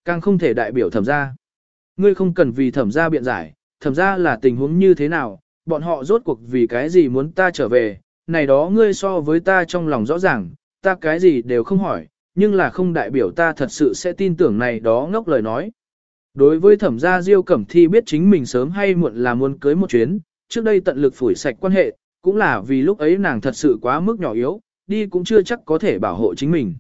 Càng không thể đại biểu thẩm gia. Ngươi không cần vì thẩm gia biện giải, thẩm gia là tình huống như thế nào, bọn họ rốt cuộc vì cái gì muốn ta trở về, này đó ngươi so với ta trong lòng rõ ràng, ta cái gì đều không hỏi, nhưng là không đại biểu ta thật sự sẽ tin tưởng này đó ngốc lời nói. Đối với thẩm gia Diêu Cẩm Thi biết chính mình sớm hay muộn là muốn cưới một chuyến, trước đây tận lực phủi sạch quan hệ, cũng là vì lúc ấy nàng thật sự quá mức nhỏ yếu, đi cũng chưa chắc có thể bảo hộ chính mình.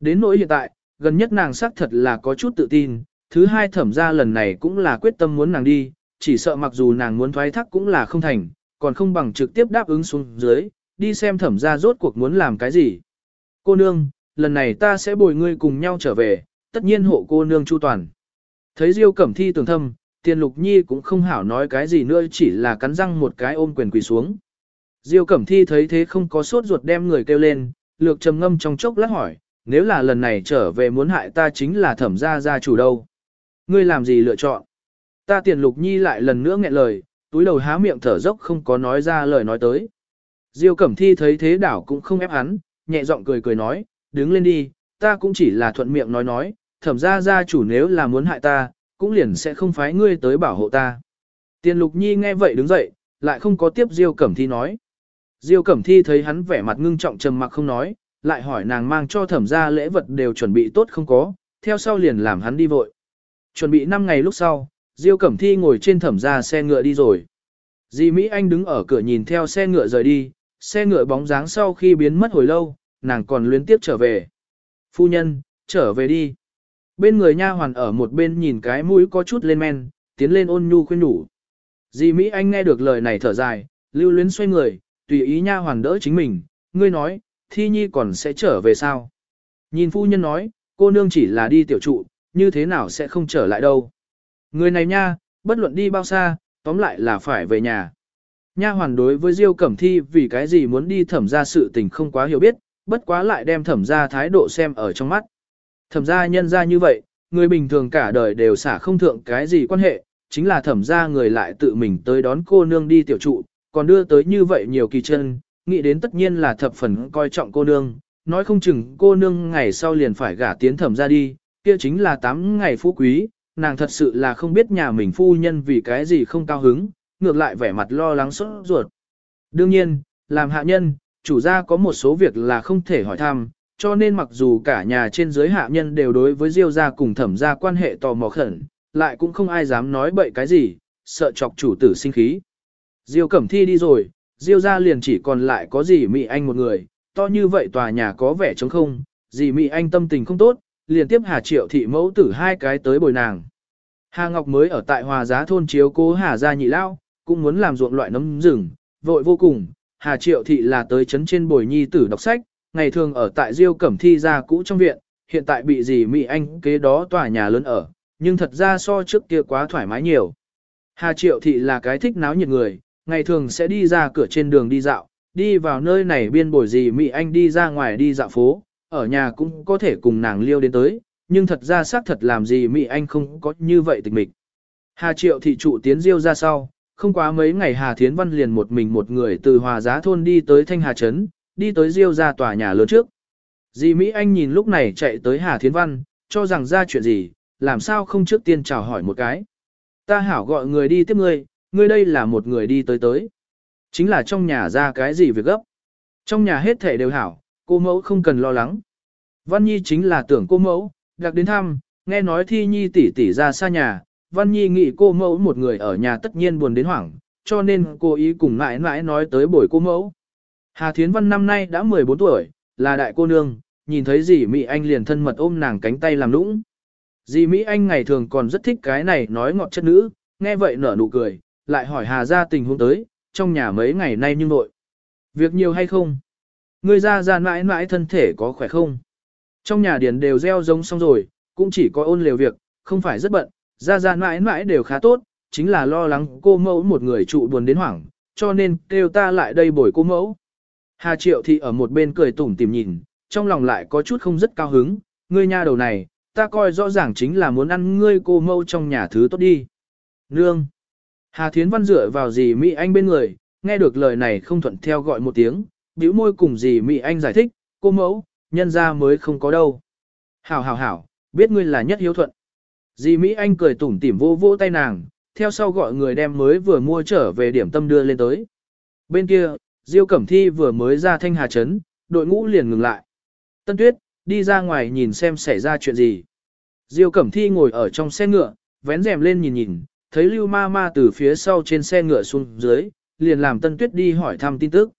Đến nỗi hiện tại, gần nhất nàng xác thật là có chút tự tin, thứ hai thẩm gia lần này cũng là quyết tâm muốn nàng đi, chỉ sợ mặc dù nàng muốn thoái thác cũng là không thành, còn không bằng trực tiếp đáp ứng xuống dưới, đi xem thẩm gia rốt cuộc muốn làm cái gì. Cô nương, lần này ta sẽ bồi ngươi cùng nhau trở về, tất nhiên hộ cô nương chu toàn. Thấy Diêu Cẩm Thi tường thâm, Tiền Lục Nhi cũng không hảo nói cái gì nữa chỉ là cắn răng một cái ôm quyền quỳ xuống. Diêu Cẩm Thi thấy thế không có sốt ruột đem người kêu lên, lược trầm ngâm trong chốc lát hỏi, nếu là lần này trở về muốn hại ta chính là thẩm gia gia chủ đâu. Ngươi làm gì lựa chọn? Ta tiền lục nhi lại lần nữa nghẹn lời, túi đầu há miệng thở dốc không có nói ra lời nói tới. Diêu Cẩm Thi thấy thế đảo cũng không ép hắn, nhẹ giọng cười cười nói, đứng lên đi, ta cũng chỉ là thuận miệng nói nói, thẩm gia gia chủ nếu là muốn hại ta, cũng liền sẽ không phái ngươi tới bảo hộ ta. Tiền lục nhi nghe vậy đứng dậy, lại không có tiếp Diêu Cẩm Thi nói. Diêu Cẩm Thi thấy hắn vẻ mặt ngưng trọng trầm mặc không nói, lại hỏi nàng mang cho thẩm gia lễ vật đều chuẩn bị tốt không có, theo sau liền làm hắn đi vội. Chuẩn bị 5 ngày lúc sau, Diêu Cẩm Thi ngồi trên thẩm gia xe ngựa đi rồi. Di Mỹ Anh đứng ở cửa nhìn theo xe ngựa rời đi, xe ngựa bóng dáng sau khi biến mất hồi lâu, nàng còn luyến tiếp trở về. Phu nhân, trở về đi. Bên người nha hoàn ở một bên nhìn cái mũi có chút lên men, tiến lên ôn nhu khuyên nhủ. Di Mỹ Anh nghe được lời này thở dài, lưu luyến xoay người, tùy ý nha hoàn đỡ chính mình, ngươi nói, thi nhi còn sẽ trở về sao? Nhìn phu nhân nói, cô nương chỉ là đi tiểu trụ, như thế nào sẽ không trở lại đâu? Người này nha, bất luận đi bao xa, tóm lại là phải về nhà. Nha hoàn đối với Diêu Cẩm Thi vì cái gì muốn đi thẩm ra sự tình không quá hiểu biết, bất quá lại đem thẩm ra thái độ xem ở trong mắt. Thẩm gia nhân ra như vậy, người bình thường cả đời đều xả không thượng cái gì quan hệ, chính là thẩm gia người lại tự mình tới đón cô nương đi tiểu trụ, còn đưa tới như vậy nhiều kỳ chân, nghĩ đến tất nhiên là thập phần coi trọng cô nương, nói không chừng cô nương ngày sau liền phải gả tiến thẩm ra đi, kia chính là 8 ngày phú quý, nàng thật sự là không biết nhà mình phu nhân vì cái gì không cao hứng, ngược lại vẻ mặt lo lắng sốt ruột. Đương nhiên, làm hạ nhân, chủ gia có một số việc là không thể hỏi thăm, cho nên mặc dù cả nhà trên dưới hạ nhân đều đối với Diêu gia cùng thẩm gia quan hệ tò mò khẩn, lại cũng không ai dám nói bậy cái gì, sợ chọc chủ tử sinh khí. Diêu Cẩm Thi đi rồi, Diêu gia liền chỉ còn lại có dì Mị Anh một người, to như vậy tòa nhà có vẻ trống không, dì Mị Anh tâm tình không tốt, liền tiếp Hà Triệu thị mẫu tử hai cái tới bồi nàng. Hà Ngọc mới ở tại Hòa Giá thôn chiếu cố Hà gia nhị lao, cũng muốn làm ruộng loại nấm rừng, vội vô cùng. Hà Triệu thị là tới chấn trên bồi nhi tử đọc sách, ngày thường ở tại Diêu Cẩm Thi gia cũ trong viện, hiện tại bị dì mỹ Anh kế đó tòa nhà lớn ở, nhưng thật ra so trước kia quá thoải mái nhiều. Hà Triệu thị là cái thích náo nhiệt người, ngày thường sẽ đi ra cửa trên đường đi dạo, đi vào nơi này biên bồi dì Mỹ Anh đi ra ngoài đi dạo phố, ở nhà cũng có thể cùng nàng liêu đến tới, nhưng thật ra xác thật làm gì Mỹ Anh không có như vậy tịch mịch. Hà Triệu thị trụ tiến diêu ra sau, không quá mấy ngày Hà Thiến Văn liền một mình một người từ Hòa Giá thôn đi tới Thanh Hà Trấn, đi tới diêu ra tòa nhà lớn trước. Dì Mỹ Anh nhìn lúc này chạy tới Hà Thiến Văn, cho rằng ra chuyện gì, làm sao không trước tiên chào hỏi một cái. Ta hảo gọi người đi tiếp ngươi, ngươi đây là một người đi tới tới. Chính là trong nhà ra cái gì việc gấp. Trong nhà hết thể đều hảo, cô mẫu không cần lo lắng. Văn Nhi chính là tưởng cô mẫu, đặc đến thăm, nghe nói thi Nhi tỷ tỷ ra xa nhà, Văn Nhi nghĩ cô mẫu một người ở nhà tất nhiên buồn đến hoảng, cho nên cô ý cùng mãi mãi nói tới buổi cô mẫu. Hà Thiến Văn năm nay đã 14 tuổi, là đại cô nương, nhìn thấy dì Mỹ Anh liền thân mật ôm nàng cánh tay làm nũng. Dì Mỹ Anh ngày thường còn rất thích cái này nói ngọt chất nữ, nghe vậy nở nụ cười, lại hỏi Hà ra tình huống tới, trong nhà mấy ngày nay nhưng nội. Việc nhiều hay không? Ngươi ra ra mãi mãi thân thể có khỏe không? Trong nhà điền đều gieo giống xong rồi, cũng chỉ có ôn liều việc, không phải rất bận, ra ra mãi mãi đều khá tốt, chính là lo lắng cô mẫu một người trụ buồn đến hoảng, cho nên kêu ta lại đây bồi cô mẫu. Hà Triệu Thị ở một bên cười tủm tìm nhìn, trong lòng lại có chút không rất cao hứng, ngươi nha đầu này, ta coi rõ ràng chính là muốn ăn ngươi cô mẫu trong nhà thứ tốt đi. Nương! Hà Thiến Văn dựa vào dì Mỹ Anh bên người, nghe được lời này không thuận theo gọi một tiếng, bĩu môi cùng dì Mỹ Anh giải thích, cô mẫu, nhân ra mới không có đâu. Hảo hảo hảo, biết ngươi là nhất hiếu thuận. Dì Mỹ Anh cười tủm tỉm vô vô tay nàng, theo sau gọi người đem mới vừa mua trở về điểm tâm đưa lên tới. Bên kia, Diêu Cẩm Thi vừa mới ra thanh hà trấn, đội ngũ liền ngừng lại. Tân Tuyết, đi ra ngoài nhìn xem xảy ra chuyện gì. Diêu Cẩm Thi ngồi ở trong xe ngựa, vén rèm lên nhìn nhìn, thấy Lưu Ma Ma từ phía sau trên xe ngựa xuống dưới, liền làm Tân Tuyết đi hỏi thăm tin tức.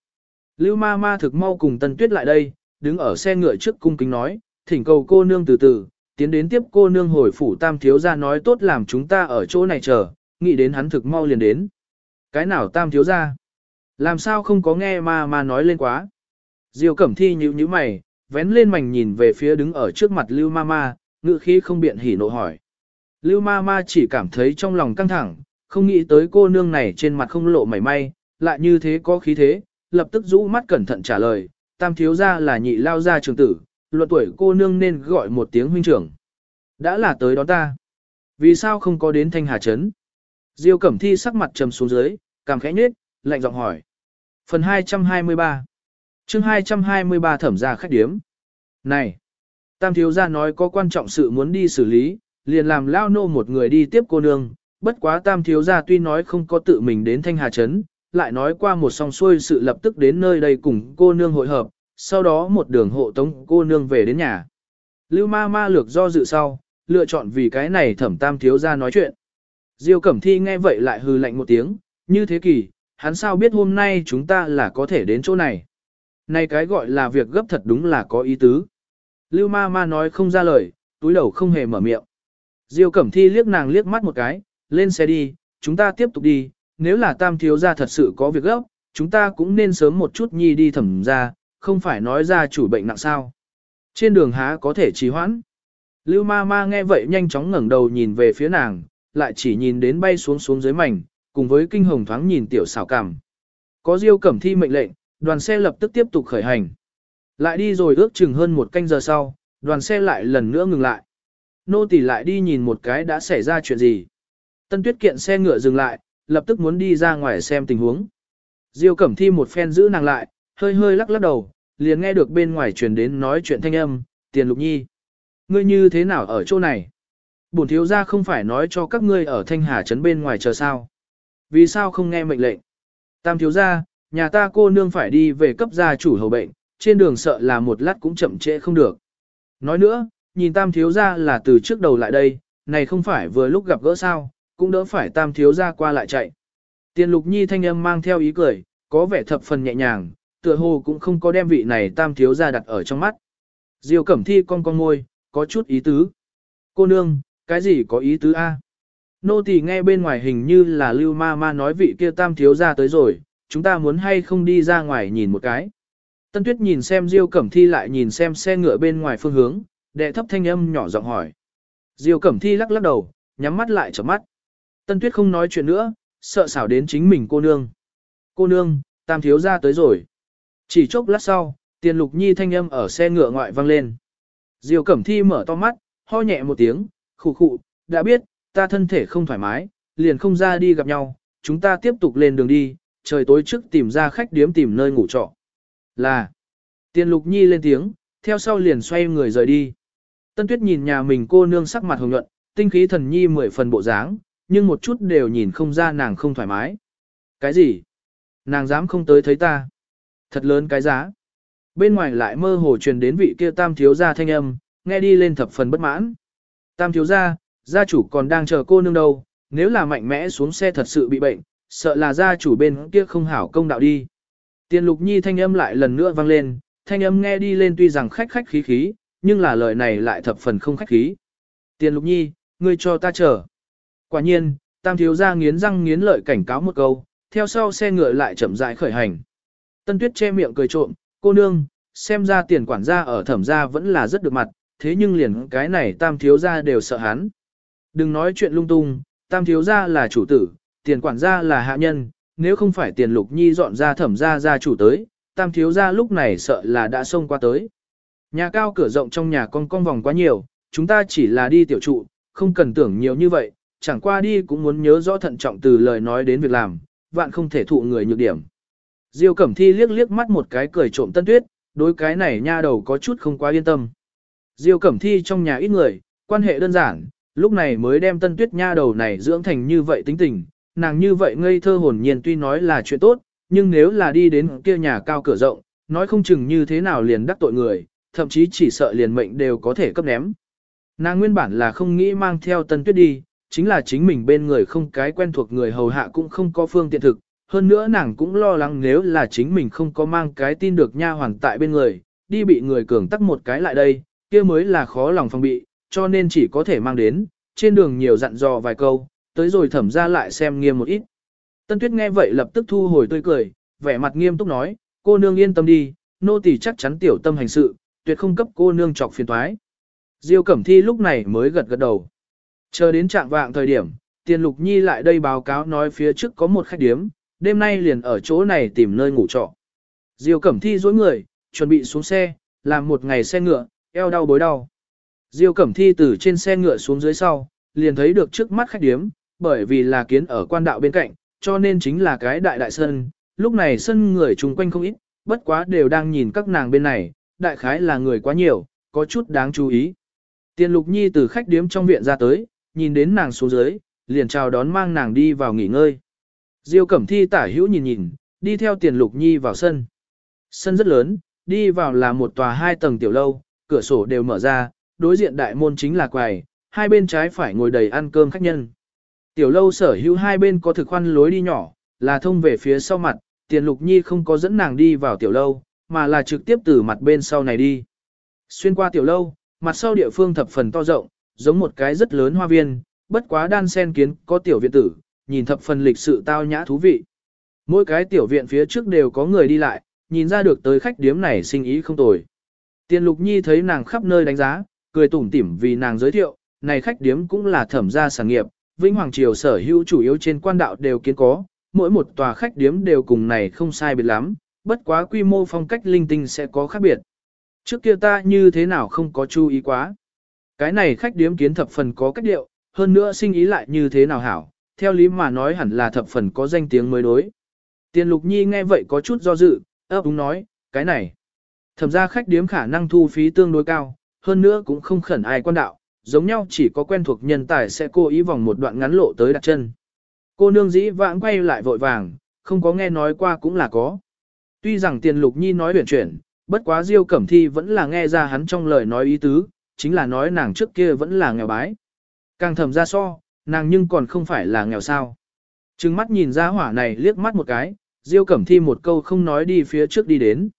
Lưu Ma Ma thực mau cùng Tân Tuyết lại đây, đứng ở xe ngựa trước cung kính nói, thỉnh cầu cô nương từ từ, tiến đến tiếp cô nương hồi phủ tam thiếu ra nói tốt làm chúng ta ở chỗ này chờ, nghĩ đến hắn thực mau liền đến. Cái nào tam thiếu ra? Làm sao không có nghe ma ma nói lên quá? Diêu Cẩm Thi nhíu nhíu mày, vén lên mảnh nhìn về phía đứng ở trước mặt Lưu Ma Ma, ngự khí không biện hỉ nộ hỏi. Lưu Ma Ma chỉ cảm thấy trong lòng căng thẳng, không nghĩ tới cô nương này trên mặt không lộ mảy may, lại như thế có khí thế, lập tức rũ mắt cẩn thận trả lời, tam thiếu gia là nhị lao gia trường tử, luật tuổi cô nương nên gọi một tiếng huynh trưởng. Đã là tới đó ta. Vì sao không có đến thanh hà trấn? Diêu Cẩm Thi sắc mặt trầm xuống dưới, cảm khẽ nhếch, lạnh giọng hỏi. Phần 223 chương 223 thẩm ra khách điếm. Này! Tam thiếu gia nói có quan trọng sự muốn đi xử lý, liền làm lao nô một người đi tiếp cô nương. Bất quá tam thiếu gia tuy nói không có tự mình đến thanh hà trấn, lại nói qua một song xuôi sự lập tức đến nơi đây cùng cô nương hội hợp, sau đó một đường hộ tống cô nương về đến nhà. Lưu ma ma lược do dự sau, lựa chọn vì cái này thẩm tam thiếu gia nói chuyện. Diêu Cẩm Thi nghe vậy lại hừ lạnh một tiếng, như thế kỷ, hắn sao biết hôm nay chúng ta là có thể đến chỗ này. Này cái gọi là việc gấp thật đúng là có ý tứ. Lưu ma ma nói không ra lời, túi đầu không hề mở miệng. Diêu Cẩm Thi liếc nàng liếc mắt một cái, lên xe đi, chúng ta tiếp tục đi, nếu là tam thiếu gia thật sự có việc gấp, chúng ta cũng nên sớm một chút nhi đi thẩm ra, không phải nói ra chủ bệnh nặng sao. Trên đường há có thể trì hoãn. Lưu ma ma nghe vậy nhanh chóng ngẩng đầu nhìn về phía nàng, lại chỉ nhìn đến bay xuống xuống dưới mảnh, cùng với kinh hồng thoáng nhìn tiểu xảo cảm. Có diêu cẩm thi mệnh lệnh, đoàn xe lập tức tiếp tục khởi hành. Lại đi rồi ước chừng hơn một canh giờ sau, đoàn xe lại lần nữa ngừng lại. Nô tỳ lại đi nhìn một cái đã xảy ra chuyện gì. Tân tuyết kiện xe ngựa dừng lại, lập tức muốn đi ra ngoài xem tình huống. Diêu Cẩm Thi một phen giữ nàng lại, hơi hơi lắc lắc đầu, liền nghe được bên ngoài truyền đến nói chuyện thanh âm, tiền lục nhi. Ngươi như thế nào ở chỗ này? Bổn thiếu gia không phải nói cho các ngươi ở thanh hà trấn bên ngoài chờ sao? Vì sao không nghe mệnh lệnh? Tam thiếu gia, nhà ta cô nương phải đi về cấp gia chủ hầu bệnh, trên đường sợ là một lát cũng chậm trễ không được. Nói nữa, nhìn tam thiếu gia là từ trước đầu lại đây, này không phải vừa lúc gặp gỡ sao, cũng đỡ phải tam thiếu gia qua lại chạy. Tiền lục nhi thanh âm mang theo ý cười, có vẻ thập phần nhẹ nhàng, tựa hồ cũng không có đem vị này tam thiếu gia đặt ở trong mắt. Diêu cẩm thi con con môi, có chút ý tứ. Cô nương, cái gì có ý tứ a? Nô tỳ nghe bên ngoài hình như là lưu ma ma nói vị kia tam thiếu gia tới rồi, chúng ta muốn hay không đi ra ngoài nhìn một cái. Tân tuyết nhìn xem Diêu cẩm thi lại nhìn xem xe ngựa bên ngoài phương hướng, đệ thấp thanh âm nhỏ giọng hỏi. Diêu cẩm thi lắc lắc đầu, nhắm mắt lại chớp mắt. Tân tuyết không nói chuyện nữa, sợ xảo đến chính mình cô nương. Cô nương, tam thiếu gia tới rồi. Chỉ chốc lát sau, tiền lục nhi thanh âm ở xe ngựa ngoại vang lên. Diêu Cẩm Thi mở to mắt, ho nhẹ một tiếng, khụ khụ, đã biết, ta thân thể không thoải mái, liền không ra đi gặp nhau, chúng ta tiếp tục lên đường đi, trời tối trước tìm ra khách điếm tìm nơi ngủ trọ. Là, tiền lục nhi lên tiếng, theo sau liền xoay người rời đi. Tân Tuyết nhìn nhà mình cô nương sắc mặt hồng nhuận, tinh khí thần nhi mười phần bộ dáng, nhưng một chút đều nhìn không ra nàng không thoải mái. Cái gì? Nàng dám không tới thấy ta. Thật lớn cái giá. Bên ngoài lại mơ hồ truyền đến vị kia tam thiếu gia thanh âm, nghe đi lên thập phần bất mãn. Tam thiếu gia, gia chủ còn đang chờ cô nương đâu, nếu là mạnh mẽ xuống xe thật sự bị bệnh, sợ là gia chủ bên kia không hảo công đạo đi. Tiền lục nhi thanh âm lại lần nữa vang lên, thanh âm nghe đi lên tuy rằng khách khách khí khí, nhưng là lời này lại thập phần không khách khí. Tiền lục nhi, ngươi cho ta chờ. Quả nhiên, tam thiếu gia nghiến răng nghiến lợi cảnh cáo một câu, theo sau xe ngựa lại chậm rãi khởi hành. Tân tuyết che miệng cười trộm, cô nương, xem ra tiền quản gia ở thẩm gia vẫn là rất được mặt, thế nhưng liền cái này tam thiếu gia đều sợ hắn. Đừng nói chuyện lung tung, tam thiếu gia là chủ tử, tiền quản gia là hạ nhân, nếu không phải tiền lục nhi dọn ra thẩm gia gia chủ tới, tam thiếu gia lúc này sợ là đã xông qua tới. Nhà cao cửa rộng trong nhà con con vòng quá nhiều, chúng ta chỉ là đi tiểu trụ, không cần tưởng nhiều như vậy, chẳng qua đi cũng muốn nhớ rõ thận trọng từ lời nói đến việc làm, vạn không thể thụ người nhược điểm. Diêu Cẩm Thi liếc liếc mắt một cái cười trộm Tân Tuyết, đối cái này nha đầu có chút không quá yên tâm. Diêu Cẩm Thi trong nhà ít người, quan hệ đơn giản, lúc này mới đem Tân Tuyết nha đầu này dưỡng thành như vậy tính tình, nàng như vậy ngây thơ hồn nhiên tuy nói là chuyện tốt, nhưng nếu là đi đến kia nhà cao cửa rộng, nói không chừng như thế nào liền đắc tội người, thậm chí chỉ sợ liền mệnh đều có thể cấp ném. Nàng nguyên bản là không nghĩ mang theo Tân Tuyết đi, chính là chính mình bên người không cái quen thuộc người hầu hạ cũng không có phương tiện thực, hơn nữa nàng cũng lo lắng nếu là chính mình không có mang cái tin được nha hoàn tại bên người, đi bị người cường tắc một cái lại đây, kia mới là khó lòng phòng bị, cho nên chỉ có thể mang đến, trên đường nhiều dặn dò vài câu, tới rồi thẩm ra lại xem nghiêm một ít. Tân Tuyết nghe vậy lập tức thu hồi tươi cười, vẻ mặt nghiêm túc nói, cô nương yên tâm đi, nô tỳ chắc chắn tiểu tâm hành sự, tuyệt không cấp cô nương trọc phiền toái. Diêu Cẩm Thi lúc này mới gật gật đầu. Chờ đến trạng vạng thời điểm, Tiền Lục Nhi lại đây báo cáo nói phía trước có một khách điếm, đêm nay liền ở chỗ này tìm nơi ngủ trọ. Diêu Cẩm Thi dối người, chuẩn bị xuống xe, làm một ngày xe ngựa, eo đau bối đau. Diêu Cẩm Thi từ trên xe ngựa xuống dưới sau, liền thấy được trước mắt khách điếm, bởi vì là kiến ở quan đạo bên cạnh, cho nên chính là cái đại đại sân, lúc này sân người chung quanh không ít, bất quá đều đang nhìn các nàng bên này, đại khái là người quá nhiều, có chút đáng chú ý. Tiền Lục Nhi từ khách điếm trong viện ra tới, nhìn đến nàng xuống dưới, liền chào đón mang nàng đi vào nghỉ ngơi. Diêu Cẩm Thi tả hữu nhìn nhìn, đi theo Tiền Lục Nhi vào sân. Sân rất lớn, đi vào là một tòa hai tầng tiểu lâu, cửa sổ đều mở ra, đối diện đại môn chính là quầy, hai bên trái phải ngồi đầy ăn cơm khách nhân. Tiểu lâu sở hữu hai bên có thực khoan lối đi nhỏ, là thông về phía sau mặt, Tiền Lục Nhi không có dẫn nàng đi vào tiểu lâu, mà là trực tiếp từ mặt bên sau này đi. Xuyên qua tiểu lâu, mặt sau địa phương thập phần to rộng, giống một cái rất lớn hoa viên, bất quá đan sen kiến có tiểu viện tử, nhìn thập phần lịch sự tao nhã thú vị. Mỗi cái tiểu viện phía trước đều có người đi lại, nhìn ra được tới khách điếm này sinh ý không tồi. Tiền Lục Nhi thấy nàng khắp nơi đánh giá, cười tủm tỉm vì nàng giới thiệu, này khách điếm cũng là thẩm gia sản nghiệp, Vĩnh Hoàng Triều sở hữu chủ yếu trên quan đạo đều kiến có, mỗi một tòa khách điếm đều cùng này không sai biệt lắm, bất quá quy mô phong cách linh tinh sẽ có khác biệt. Trước kia ta như thế nào không có chú ý quá. Cái này khách điếm kiến thập phần có cách điệu, hơn nữa sinh ý lại như thế nào hảo, theo lý mà nói hẳn là thập phần có danh tiếng mới đối. Tiền lục nhi nghe vậy có chút do dự, ấp đúng nói, cái này. Thẩm ra khách điếm khả năng thu phí tương đối cao, hơn nữa cũng không khẩn ai quan đạo, giống nhau chỉ có quen thuộc nhân tài sẽ cố ý vòng một đoạn ngắn lộ tới đặt chân. Cô nương dĩ vãng quay lại vội vàng, không có nghe nói qua cũng là có. Tuy rằng tiền lục nhi nói huyền chuyển, bất quá Diêu Cẩm Thi vẫn là nghe ra hắn trong lời nói ý tứ, chính là nói nàng trước kia vẫn là nghèo bái. Càng thầm ra so, nàng nhưng còn không phải là nghèo sao. Trừng mắt nhìn ra hỏa này liếc mắt một cái, Diêu Cẩm Thi một câu không nói đi phía trước đi đến.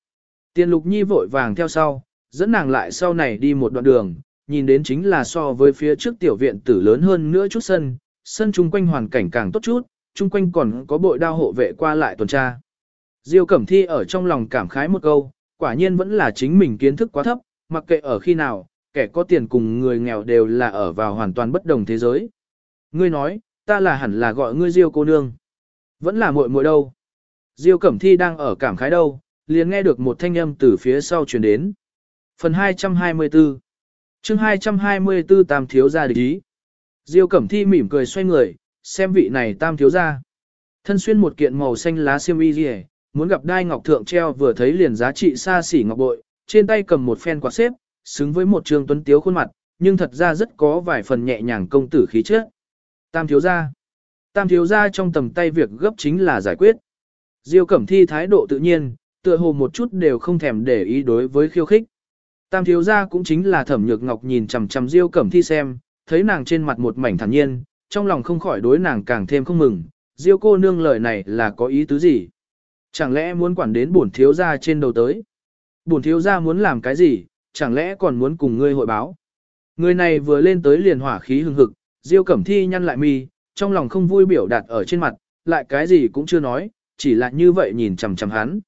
Tiền Lục Nhi vội vàng theo sau, dẫn nàng lại sau này đi một đoạn đường, nhìn đến chính là so với phía trước tiểu viện tử lớn hơn nữa chút sân, sân chung quanh hoàn cảnh càng tốt chút, chung quanh còn có bội đao hộ vệ qua lại tuần tra. Diêu Cẩm Thi ở trong lòng cảm khái một câu, quả nhiên vẫn là chính mình kiến thức quá thấp, mặc kệ ở khi nào, kẻ có tiền cùng người nghèo đều là ở vào hoàn toàn bất đồng thế giới. Ngươi nói, ta là hẳn là gọi ngươi Diêu cô nương. Vẫn là muội muội đâu. Diêu Cẩm Thi đang ở cảm khái đâu, liền nghe được một thanh âm từ phía sau truyền đến. Phần 224 chương 224 Tam Thiếu Gia địch ý. Diêu Cẩm Thi mỉm cười xoay người, xem vị này Tam Thiếu Gia. Thân xuyên một kiện màu xanh lá xiêm y rìa, muốn gặp đai ngọc thượng treo vừa thấy liền giá trị xa xỉ ngọc bội, trên tay cầm một phen quạt xếp, xứng với một trường tuấn tiếu khuôn mặt, nhưng thật ra rất có vài phần nhẹ nhàng công tử khí chất. Tam thiếu gia. Tam thiếu gia trong tầm tay việc gấp chính là giải quyết. Diêu Cẩm Thi thái độ tự nhiên, tựa hồ một chút đều không thèm để ý đối với khiêu khích. Tam thiếu gia cũng chính là Thẩm Nhược Ngọc nhìn chằm chằm Diêu Cẩm Thi xem, thấy nàng trên mặt một mảnh thản nhiên, trong lòng không khỏi đối nàng càng thêm không mừng, Diêu cô nương lời này là có ý tứ gì? Chẳng lẽ muốn quản đến bổn thiếu gia trên đầu tới? Bổn thiếu gia muốn làm cái gì, chẳng lẽ còn muốn cùng ngươi hội báo? Người này vừa lên tới liền hỏa khí hừng hực, Diêu Cẩm Thi nhăn lại mi, trong lòng không vui biểu đạt ở trên mặt, lại cái gì cũng chưa nói, chỉ là như vậy nhìn chằm chằm hắn.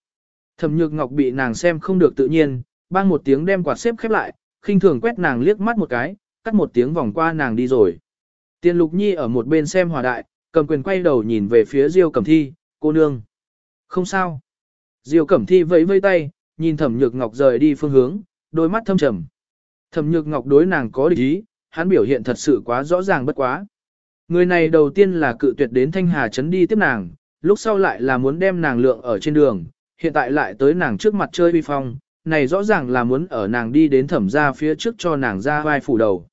Thẩm Nhược Ngọc bị nàng xem không được tự nhiên, bang một tiếng đem quạt xếp khép lại, khinh thường quét nàng liếc mắt một cái, cắt một tiếng vòng qua nàng đi rồi. Tiên Lục Nhi ở một bên xem hòa đại, cầm quyền quay đầu nhìn về phía Diêu Cẩm Thi, cô nương. Không sao. Diêu Cẩm Thi vẫy vây tay, nhìn Thẩm Nhược Ngọc rời đi phương hướng, đôi mắt thâm trầm. Thẩm Nhược Ngọc đối nàng có địch ý, hắn biểu hiện thật sự quá rõ ràng bất quá. Người này đầu tiên là cự tuyệt đến Thanh Hà Trấn đi tiếp nàng, lúc sau lại là muốn đem nàng lượng ở trên đường, hiện tại lại tới nàng trước mặt chơi vi phong, này rõ ràng là muốn ở nàng đi đến thẩm ra phía trước cho nàng ra vai phủ đầu.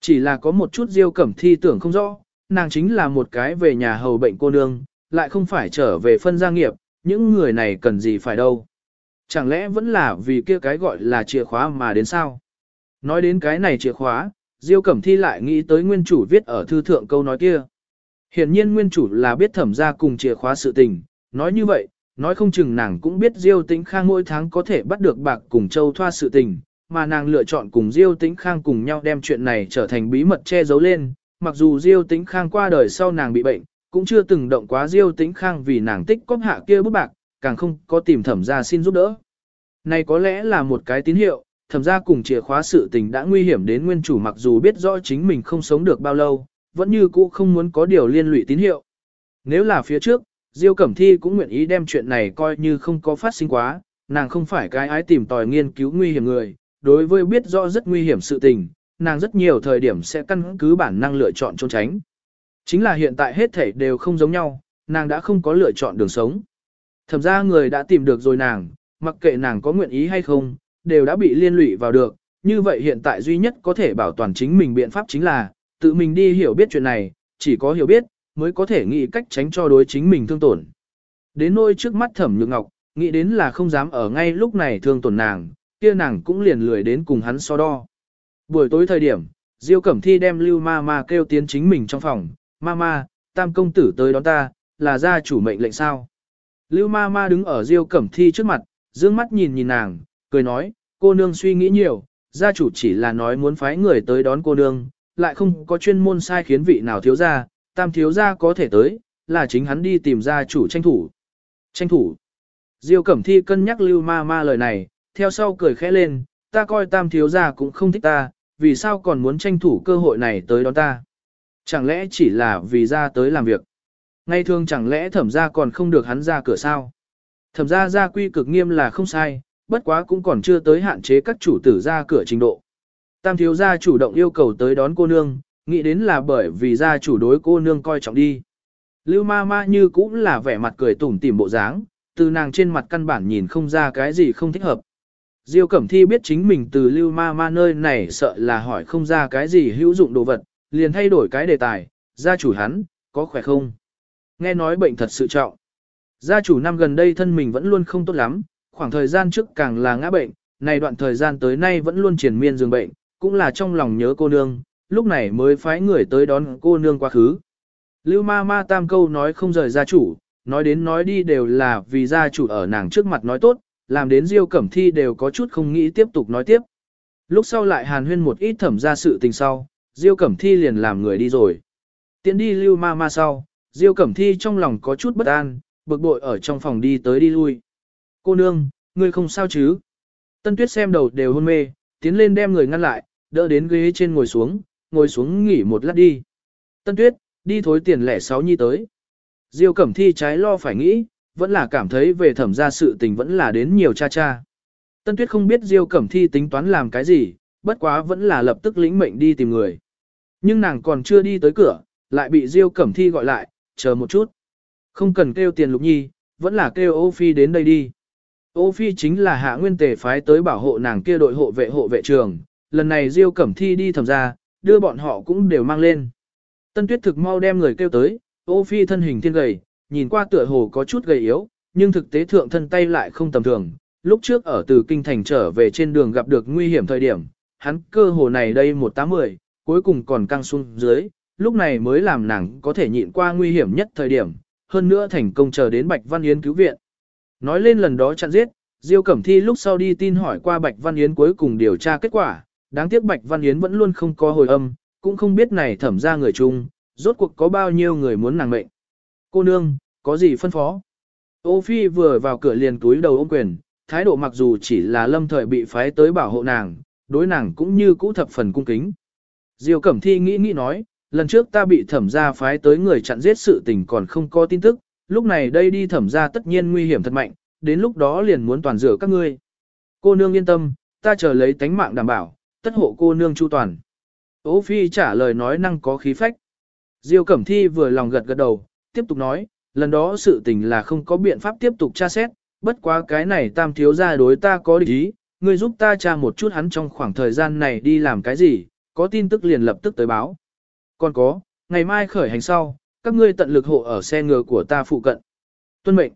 Chỉ là có một chút diêu cẩm thi tưởng không rõ, nàng chính là một cái về nhà hầu bệnh cô nương, lại không phải trở về phân gia nghiệp, những người này cần gì phải đâu. Chẳng lẽ vẫn là vì kia cái gọi là chìa khóa mà đến sao? Nói đến cái này chìa khóa, Diêu Cẩm Thi lại nghĩ tới nguyên chủ viết ở thư thượng câu nói kia. Hiển nhiên nguyên chủ là biết thẩm ra cùng chìa khóa sự tình, nói như vậy, nói không chừng nàng cũng biết Diêu Tĩnh Khang mỗi tháng có thể bắt được bạc cùng châu thoa sự tình, mà nàng lựa chọn cùng Diêu Tĩnh Khang cùng nhau đem chuyện này trở thành bí mật che giấu lên, mặc dù Diêu Tĩnh Khang qua đời sau nàng bị bệnh, cũng chưa từng động quá Diêu Tĩnh Khang vì nàng tích cóp hạ kia bút bạc, càng không có tìm thẩm ra xin giúp đỡ. Này có lẽ là một cái tín hiệu, thẩm ra cùng chìa khóa sự tình đã nguy hiểm đến nguyên chủ mặc dù biết rõ chính mình không sống được bao lâu, vẫn như cũ không muốn có điều liên lụy tín hiệu. Nếu là phía trước, Diêu Cẩm Thi cũng nguyện ý đem chuyện này coi như không có phát sinh quá, nàng không phải cái ái tìm tòi nghiên cứu nguy hiểm người, đối với biết rõ rất nguy hiểm sự tình, nàng rất nhiều thời điểm sẽ căn cứ bản năng lựa chọn trốn tránh. Chính là hiện tại hết thể đều không giống nhau, nàng đã không có lựa chọn đường sống. Thẩm ra người đã tìm được rồi nàng, mặc kệ nàng có nguyện ý hay không, đều đã bị liên lụy vào được, như vậy hiện tại duy nhất có thể bảo toàn chính mình biện pháp chính là, tự mình đi hiểu biết chuyện này, chỉ có hiểu biết, mới có thể nghĩ cách tránh cho đối chính mình thương tổn. Đến nôi trước mắt thẩm nhược ngọc, nghĩ đến là không dám ở ngay lúc này thương tổn nàng, kia nàng cũng liền lười đến cùng hắn so đo. Buổi tối thời điểm, Diêu Cẩm Thi đem Lưu Ma Ma kêu tiến chính mình trong phòng, Ma Ma, tam công tử tới đón ta, là gia chủ mệnh lệnh sao. Lưu Ma Ma đứng ở Diêu Cẩm Thi trước mặt, dương mắt nhìn nhìn nàng, cười nói, cô nương suy nghĩ nhiều, gia chủ chỉ là nói muốn phái người tới đón cô nương, lại không có chuyên môn sai khiến vị nào thiếu gia, tam thiếu gia có thể tới, là chính hắn đi tìm gia chủ tranh thủ. Tranh thủ. Diêu Cẩm Thi cân nhắc lưu ma ma lời này, theo sau cười khẽ lên, ta coi tam thiếu gia cũng không thích ta, vì sao còn muốn tranh thủ cơ hội này tới đón ta. Chẳng lẽ chỉ là vì ra tới làm việc. Ngay thường chẳng lẽ thẩm gia còn không được hắn ra cửa sao. Thẩm gia gia quy cực nghiêm là không sai, bất quá cũng còn chưa tới hạn chế các chủ tử ra cửa trình độ. Tam thiếu gia chủ động yêu cầu tới đón cô nương, nghĩ đến là bởi vì gia chủ đối cô nương coi trọng đi. Lưu ma ma như cũng là vẻ mặt cười tủm tỉm bộ dáng, từ nàng trên mặt căn bản nhìn không ra cái gì không thích hợp. Diêu Cẩm Thi biết chính mình từ lưu ma ma nơi này sợ là hỏi không ra cái gì hữu dụng đồ vật, liền thay đổi cái đề tài, gia chủ hắn, có khỏe không? Nghe nói bệnh thật sự trọng. Gia chủ năm gần đây thân mình vẫn luôn không tốt lắm, khoảng thời gian trước càng là ngã bệnh, này đoạn thời gian tới nay vẫn luôn triển miên giường bệnh, cũng là trong lòng nhớ cô nương, lúc này mới phái người tới đón cô nương quá khứ. Lưu ma ma tam câu nói không rời gia chủ, nói đến nói đi đều là vì gia chủ ở nàng trước mặt nói tốt, làm đến Diêu Cẩm Thi đều có chút không nghĩ tiếp tục nói tiếp. Lúc sau lại hàn huyên một ít thẩm ra sự tình sau, Diêu Cẩm Thi liền làm người đi rồi. Tiến đi lưu ma ma sau, Diêu Cẩm Thi trong lòng có chút bất an, bực bội ở trong phòng đi tới đi lui. Cô nương, ngươi không sao chứ? Tân Tuyết xem đầu đều hôn mê, tiến lên đem người ngăn lại, đỡ đến ghế trên ngồi xuống, ngồi xuống nghỉ một lát đi. Tân Tuyết, đi thối tiền lẻ sáu nhi tới. Diêu Cẩm Thi trái lo phải nghĩ, vẫn là cảm thấy về thẩm ra sự tình vẫn là đến nhiều cha cha. Tân Tuyết không biết Diêu Cẩm Thi tính toán làm cái gì, bất quá vẫn là lập tức lĩnh mệnh đi tìm người. Nhưng nàng còn chưa đi tới cửa, lại bị Diêu Cẩm Thi gọi lại, chờ một chút. Không cần kêu tiền lục nhi, vẫn là kêu ô phi đến đây đi. Ô Phi chính là hạ nguyên tề phái tới bảo hộ nàng kia đội hộ vệ hộ vệ trường, lần này Diêu Cẩm Thi đi thẩm ra, đưa bọn họ cũng đều mang lên. Tân Tuyết thực mau đem người kêu tới, Ô Phi thân hình thiên gầy, nhìn qua tựa hồ có chút gầy yếu, nhưng thực tế thượng thân tay lại không tầm thường. Lúc trước ở từ kinh thành trở về trên đường gặp được nguy hiểm thời điểm, hắn cơ hồ này đây một tám mười, cuối cùng còn căng xuống dưới, lúc này mới làm nàng có thể nhịn qua nguy hiểm nhất thời điểm, hơn nữa thành công chờ đến Bạch Văn Yến cứu viện. Nói lên lần đó chặn giết, Diêu Cẩm Thi lúc sau đi tin hỏi qua Bạch Văn Yến cuối cùng điều tra kết quả, đáng tiếc Bạch Văn Yến vẫn luôn không có hồi âm, cũng không biết này thẩm ra người chung, rốt cuộc có bao nhiêu người muốn nàng mệnh. Cô nương, có gì phân phó? Ô Phi vừa vào cửa liền túi đầu ôm quyền, thái độ mặc dù chỉ là lâm thời bị phái tới bảo hộ nàng, đối nàng cũng như cũ thập phần cung kính. Diêu Cẩm Thi nghĩ nghĩ nói, lần trước ta bị thẩm ra phái tới người chặn giết sự tình còn không có tin tức, lúc này đây đi thẩm ra tất nhiên nguy hiểm thật mạnh, đến lúc đó liền muốn toàn rửa các ngươi. Cô nương yên tâm, ta chờ lấy tánh mạng đảm bảo, tất hộ cô nương chu toàn. Ô Phi trả lời nói năng có khí phách. Diêu Cẩm Thi vừa lòng gật gật đầu, tiếp tục nói, lần đó sự tình là không có biện pháp tiếp tục tra xét, bất quá cái này tam thiếu gia đối ta có địch ý, ngươi giúp ta tra một chút hắn trong khoảng thời gian này đi làm cái gì, có tin tức liền lập tức tới báo. Còn có, ngày mai khởi hành sau, các ngươi tận lực hộ ở xe ngựa của ta phụ cận. Tuân mệnh.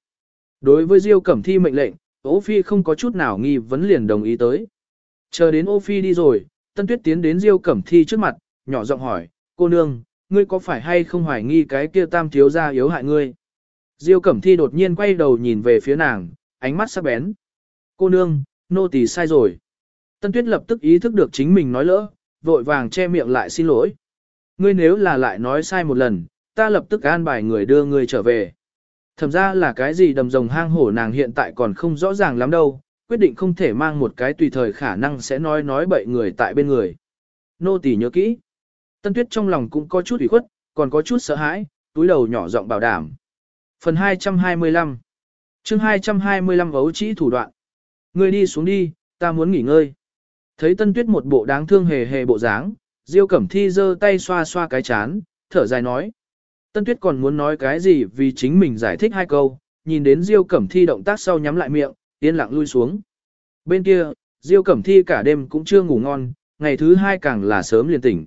Đối với Diêu Cẩm Thi mệnh lệnh, Ô Phi không có chút nào nghi vấn liền đồng ý tới. Chờ đến Ô Phi đi rồi, Tân Tuyết tiến đến Diêu Cẩm Thi trước mặt, nhỏ giọng hỏi, cô nương, ngươi có phải hay không hoài nghi cái kia tam thiếu gia yếu hại ngươi? Diêu Cẩm Thi đột nhiên quay đầu nhìn về phía nàng, ánh mắt sắc bén. Cô nương, nô tỳ sai rồi. Tân Tuyết lập tức ý thức được chính mình nói lỡ, vội vàng che miệng lại xin lỗi. Ngươi nếu là lại nói sai một lần, ta lập tức an bài người đưa ngươi trở về. Thẩm ra là cái gì đầm rồng hang hổ nàng hiện tại còn không rõ ràng lắm đâu, quyết định không thể mang một cái tùy thời khả năng sẽ nói nói bậy người tại bên người. Nô tỳ nhớ kỹ. Tân Tuyết trong lòng cũng có chút ủy khuất, còn có chút sợ hãi, túi đầu nhỏ giọng bảo đảm. Phần 225 chương 225 ấu trĩ thủ đoạn. Ngươi đi xuống đi, ta muốn nghỉ ngơi. Thấy Tân Tuyết một bộ đáng thương hề hề bộ dáng, Diêu Cẩm Thi giơ tay xoa xoa cái chán, thở dài nói. Tân Tuyết còn muốn nói cái gì vì chính mình giải thích hai câu, nhìn đến Diêu Cẩm Thi động tác sau nhắm lại miệng, yên lặng lui xuống. Bên kia, Diêu Cẩm Thi cả đêm cũng chưa ngủ ngon, ngày thứ hai càng là sớm liền tỉnh.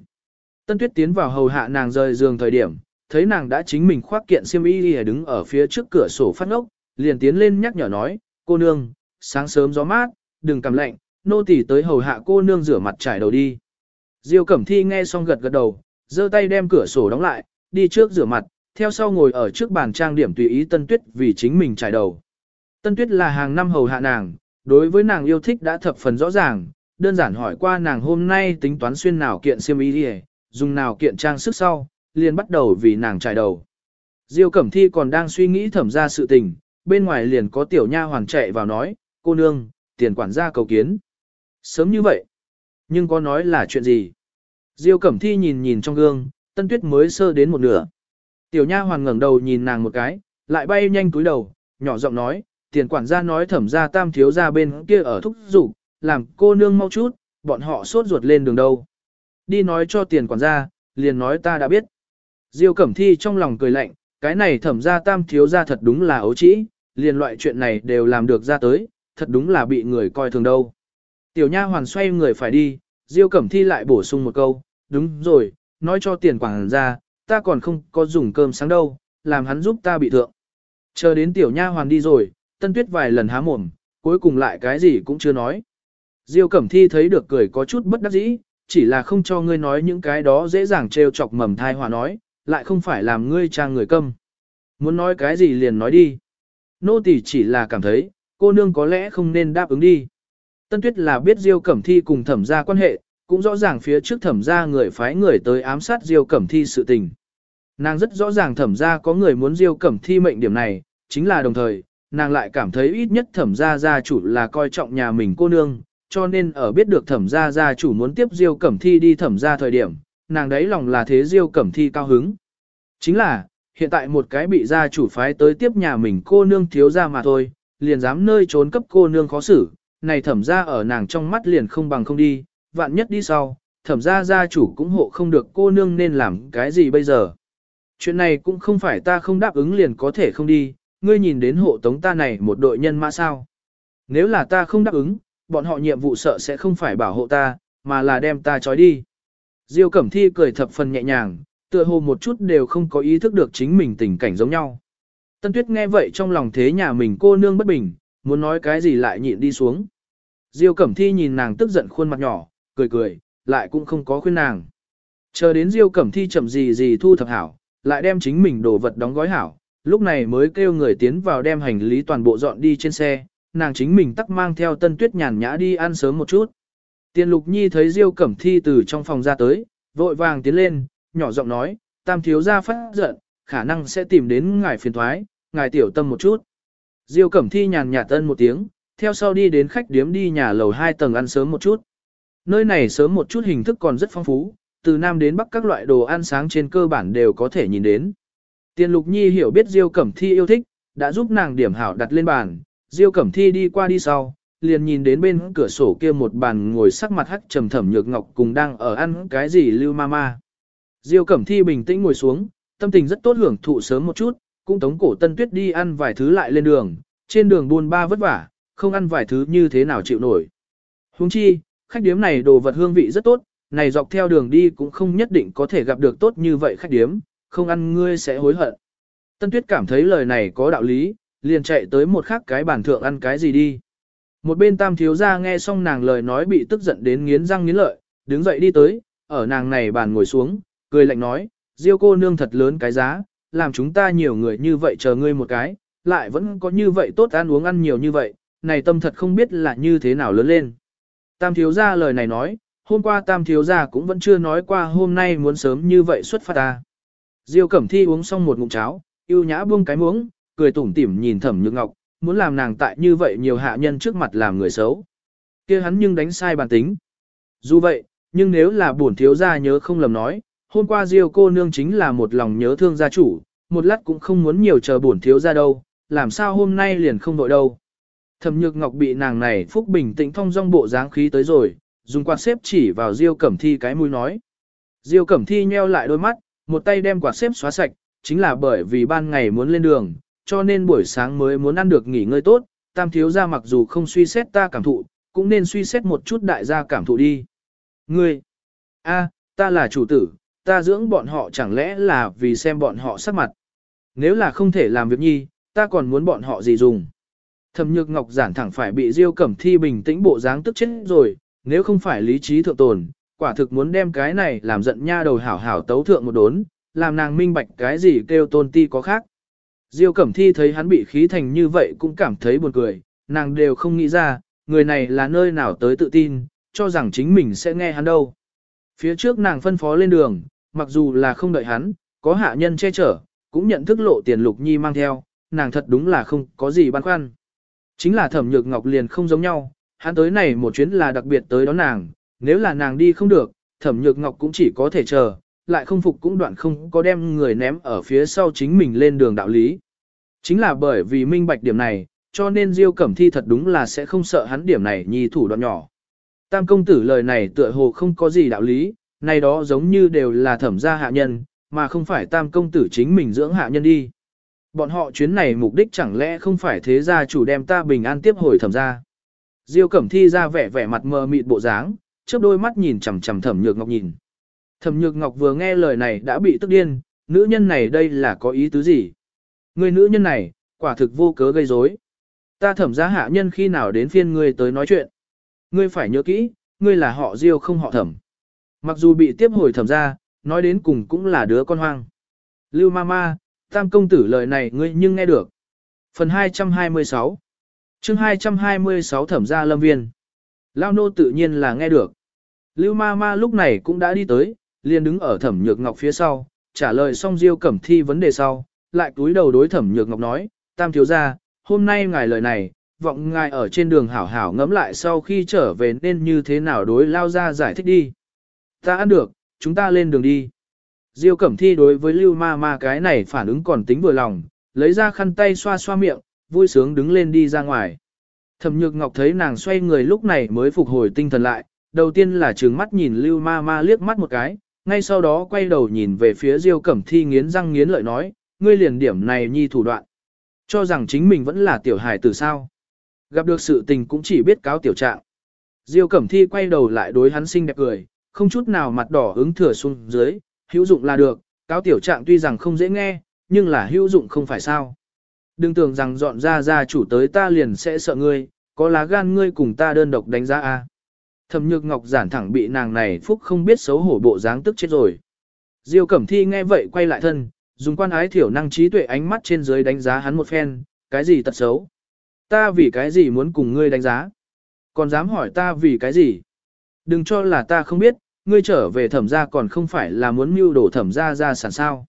Tân Tuyết tiến vào hầu hạ nàng rời giường thời điểm, thấy nàng đã chính mình khoác kiện xiêm y đi đứng ở phía trước cửa sổ phát ngốc, liền tiến lên nhắc nhở nói, cô nương, sáng sớm gió mát, đừng cầm lạnh, nô tỳ tới hầu hạ cô nương rửa mặt trải đầu đi. Diêu Cẩm Thi nghe xong gật gật đầu, giơ tay đem cửa sổ đóng lại, đi trước rửa mặt, theo sau ngồi ở trước bàn trang điểm tùy ý Tân Tuyết vì chính mình trải đầu. Tân Tuyết là hàng năm hầu hạ nàng, đối với nàng yêu thích đã thập phần rõ ràng, đơn giản hỏi qua nàng hôm nay tính toán xuyên nào kiện xiêm y đi, dùng nào kiện trang sức sau, liền bắt đầu vì nàng trải đầu. Diêu Cẩm Thi còn đang suy nghĩ thẩm ra sự tình, bên ngoài liền có tiểu nha hoàng chạy vào nói, cô nương, tiền quản gia cầu kiến. Sớm như vậy, nhưng có nói là chuyện gì? Diêu Cẩm Thi nhìn nhìn trong gương, Tân Tuyết mới sơ đến một nửa. Tiểu nha hoàng ngẩng đầu nhìn nàng một cái, lại bay nhanh túi đầu, nhỏ giọng nói, tiền quản gia nói thẩm ra tam thiếu ra bên kia ở thúc dục làm cô nương mau chút, bọn họ sốt ruột lên đường đâu. Đi nói cho tiền quản gia, liền nói ta đã biết. Diêu Cẩm Thi trong lòng cười lạnh, cái này thẩm ra tam thiếu ra thật đúng là ấu trĩ, liền loại chuyện này đều làm được ra tới, thật đúng là bị người coi thường đâu. Tiểu nha hoàn xoay người phải đi, Diêu Cẩm Thi lại bổ sung một câu, đúng rồi, nói cho tiền quản gia, ta còn không có dùng cơm sáng đâu, làm hắn giúp ta bị thượng. Chờ đến tiểu nha hoàn đi rồi, Tân Tuyết vài lần há mồm, cuối cùng lại cái gì cũng chưa nói. Diêu Cẩm Thi thấy được cười có chút bất đắc dĩ, chỉ là không cho ngươi nói những cái đó dễ dàng trêu chọc mầm thai hòa nói, lại không phải làm ngươi trang người câm. Muốn nói cái gì liền nói đi. Nô tỳ chỉ là cảm thấy, cô nương có lẽ không nên đáp ứng đi. Tân Tuyết là biết Diêu Cẩm Thi cùng thẩm gia quan hệ, cũng rõ ràng phía trước thẩm gia người phái người tới ám sát Diêu Cẩm Thi sự tình. Nàng rất rõ ràng thẩm gia có người muốn Diêu Cẩm Thi mệnh điểm này, chính là đồng thời, nàng lại cảm thấy ít nhất thẩm gia gia chủ là coi trọng nhà mình cô nương, cho nên ở biết được thẩm gia gia chủ muốn tiếp Diêu Cẩm Thi đi thẩm gia thời điểm, nàng đấy lòng là thế Diêu Cẩm Thi cao hứng. Chính là, hiện tại một cái bị gia chủ phái tới tiếp nhà mình cô nương thiếu gia mà thôi, liền dám nơi trốn cấp cô nương khó xử, này thẩm gia ở nàng trong mắt liền không bằng không đi, vạn nhất đi sau, thẩm gia gia chủ cũng hộ không được cô nương nên làm cái gì bây giờ. Chuyện này cũng không phải ta không đáp ứng liền có thể không đi, ngươi nhìn đến hộ tống ta này một đội nhân mã sao. Nếu là ta không đáp ứng, bọn họ nhiệm vụ sợ sẽ không phải bảo hộ ta, mà là đem ta trói đi. Diêu Cẩm Thi cười thập phần nhẹ nhàng, tựa hồ một chút đều không có ý thức được chính mình tình cảnh giống nhau. Tân Tuyết nghe vậy trong lòng thế nhà mình cô nương bất bình, muốn nói cái gì lại nhịn đi xuống. Diêu Cẩm Thi nhìn nàng tức giận khuôn mặt nhỏ, cười cười, lại cũng không có khuyên nàng. Chờ đến Diêu Cẩm Thi chậm gì gì thu thập hảo, lại đem chính mình đồ vật đóng gói hảo, lúc này mới kêu người tiến vào đem hành lý toàn bộ dọn đi trên xe, nàng chính mình tắc mang theo Tân Tuyết nhàn nhã đi ăn sớm một chút. Tiền Lục Nhi thấy Diêu Cẩm Thi từ trong phòng ra tới, vội vàng tiến lên, nhỏ giọng nói, tam thiếu gia phát giận, khả năng sẽ tìm đến ngài phiền thoái, ngài tiểu tâm một chút. Diêu Cẩm Thi nhàn nhạt tân một tiếng, theo sau đi đến khách điếm đi nhà lầu 2 tầng ăn sớm một chút. Nơi này sớm một chút hình thức còn rất phong phú, từ Nam đến Bắc các loại đồ ăn sáng trên cơ bản đều có thể nhìn đến. Tiền Lục Nhi hiểu biết Diêu Cẩm Thi yêu thích, đã giúp nàng điểm hảo đặt lên bàn, Diêu Cẩm Thi đi qua đi sau, liền nhìn đến bên cửa sổ kia một bàn ngồi sắc mặt hắc trầm thẩm nhược ngọc cùng đang ở ăn cái gì lưu ma ma. Diêu Cẩm Thi bình tĩnh ngồi xuống, tâm tình rất tốt hưởng thụ sớm một chút, cũng tống cổ Tân Tuyết đi ăn vài thứ lại lên đường, trên đường buôn ba vất vả, không ăn vài thứ như thế nào chịu nổi. Huống chi, khách điếm này đồ vật hương vị rất tốt, này dọc theo đường đi cũng không nhất định có thể gặp được tốt như vậy khách điếm, không ăn ngươi sẽ hối hận. Tân Tuyết cảm thấy lời này có đạo lý, liền chạy tới một khác cái bàn thượng ăn cái gì đi. Một bên tam thiếu gia nghe xong nàng lời nói bị tức giận đến nghiến răng nghiến lợi, đứng dậy đi tới, ở nàng này bàn ngồi xuống, cười lạnh nói, Diêu cô nương thật lớn cái giá, làm chúng ta nhiều người như vậy chờ ngươi một cái, lại vẫn có như vậy tốt ăn uống ăn nhiều như vậy, này tâm thật không biết là như thế nào lớn lên. Tam thiếu gia lời này nói, hôm qua tam thiếu gia cũng vẫn chưa nói qua hôm nay muốn sớm như vậy xuất phát ta. Diêu Cẩm Thi uống xong một ngụm cháo, yêu nhã buông cái muỗng, cười tủm tỉm nhìn Thẩm Nhược Ngọc, muốn làm nàng tại như vậy nhiều hạ nhân trước mặt làm người xấu. kia hắn nhưng đánh sai bản tính. Dù vậy, nhưng nếu là bổn thiếu gia nhớ không lầm nói, hôm qua Diêu cô nương chính là một lòng nhớ thương gia chủ, một lát cũng không muốn nhiều chờ bổn thiếu gia đâu, làm sao hôm nay liền không đội đâu. Thẩm Nhược Ngọc bị nàng này phúc bình tĩnh thông dong bộ dáng khí tới rồi, dùng quạt xếp chỉ vào Diêu Cẩm Thi cái mũi nói. Diêu Cẩm Thi nheo lại đôi mắt, một tay đem quạt xếp xóa sạch, chính là bởi vì ban ngày muốn lên đường, cho nên buổi sáng mới muốn ăn được nghỉ ngơi tốt, tam thiếu gia mặc dù không suy xét ta cảm thụ, cũng nên suy xét một chút đại gia cảm thụ đi. Ngươi, a, ta là chủ tử, ta dưỡng bọn họ chẳng lẽ là vì xem bọn họ sắc mặt. Nếu là không thể làm việc nhi, ta còn muốn bọn họ gì dùng. Thẩm nhược ngọc giản thẳng phải bị Diêu Cẩm Thi bình tĩnh bộ dáng tức chết rồi, nếu không phải lý trí thượng tồn, quả thực muốn đem cái này làm giận nha đầu hảo hảo tấu thượng một đốn, làm nàng minh bạch cái gì kêu tôn ti có khác. Diêu Cẩm Thi thấy hắn bị khí thành như vậy cũng cảm thấy buồn cười, nàng đều không nghĩ ra, người này là nơi nào tới tự tin, cho rằng chính mình sẽ nghe hắn đâu. Phía trước nàng phân phó lên đường, mặc dù là không đợi hắn, có hạ nhân che chở, cũng nhận thức lộ tiền lục nhi mang theo, nàng thật đúng là không có gì băn khoăn. Chính là thẩm nhược ngọc liền không giống nhau, hắn tới này một chuyến là đặc biệt tới đón nàng, nếu là nàng đi không được, thẩm nhược ngọc cũng chỉ có thể chờ, lại không phục cũng đoạn không có đem người ném ở phía sau chính mình lên đường đạo lý. Chính là bởi vì minh bạch điểm này, cho nên Diêu Cẩm Thi thật đúng là sẽ không sợ hắn điểm này nhi thủ đoạn nhỏ. Tam công tử lời này tựa hồ không có gì đạo lý, này đó giống như đều là thẩm gia hạ nhân, mà không phải tam công tử chính mình dưỡng hạ nhân đi. Bọn họ chuyến này mục đích chẳng lẽ không phải thế gia chủ đem ta bình an tiếp hồi thẩm gia. Diêu Cẩm Thi ra vẻ vẻ mặt mờ mịt bộ dáng, chớp đôi mắt nhìn chằm chằm Thẩm Nhược Ngọc nhìn. Thẩm Nhược Ngọc vừa nghe lời này đã bị tức điên, nữ nhân này đây là có ý tứ gì? Người nữ nhân này, quả thực vô cớ gây rối. Ta thẩm gia hạ nhân khi nào đến phiên ngươi tới nói chuyện. Ngươi phải nhớ kỹ, ngươi là họ Diêu không họ thẩm. Mặc dù bị tiếp hồi thẩm gia, nói đến cùng cũng là đứa con hoang. Lưu Mama, tam công tử lời này ngươi nhưng nghe được. Phần 226 chương 226 thẩm gia lâm viên. Lao nô tự nhiên là nghe được. Lưu Ma lúc này cũng đã đi tới, liền đứng ở thẩm nhược ngọc phía sau, trả lời xong Diêu Cẩm Thi vấn đề sau, lại túi đầu đối thẩm nhược ngọc nói, tam thiếu gia, hôm nay ngài lời này, vọng ngài ở trên đường hảo hảo ngẫm lại sau khi trở về nên như thế nào đối lao ra giải thích đi. Ta ăn được, chúng ta lên đường đi. Diêu Cẩm Thi đối với Lưu Ma Ma cái này phản ứng còn tính vừa lòng, lấy ra khăn tay xoa xoa miệng, vui sướng đứng lên đi ra ngoài. Thẩm Nhược Ngọc thấy nàng xoay người lúc này mới phục hồi tinh thần lại, đầu tiên là trừng mắt nhìn Lưu Ma Ma liếc mắt một cái, ngay sau đó quay đầu nhìn về phía Diêu Cẩm Thi nghiến răng nghiến lợi nói, ngươi liền điểm này nhi thủ đoạn. Cho rằng chính mình vẫn là tiểu hài tử sao. Gặp được sự tình cũng chỉ biết cáo tiểu trạng. Diêu Cẩm Thi quay đầu lại đối hắn xinh đẹp cười, không chút nào mặt đỏ ứng thừa xuống dưới, hữu dụng là được, cáo tiểu trạng tuy rằng không dễ nghe, nhưng là hữu dụng không phải sao. Đừng tưởng rằng dọn ra Ra chủ tới ta liền sẽ sợ ngươi, có lá gan ngươi cùng ta đơn độc đánh giá a. Thẩm Nhược Ngọc giản thẳng bị nàng này phúc không biết xấu hổ bộ dáng tức chết rồi. Diêu Cẩm Thi nghe vậy quay lại thân, dùng quan ái thiểu năng trí tuệ ánh mắt trên dưới đánh giá hắn một phen, cái gì tật xấu? Ta vì cái gì muốn cùng ngươi đánh giá? Còn dám hỏi ta vì cái gì? Đừng cho là ta không biết, ngươi trở về thẩm gia còn không phải là muốn mưu đổ thẩm gia ra sản sao.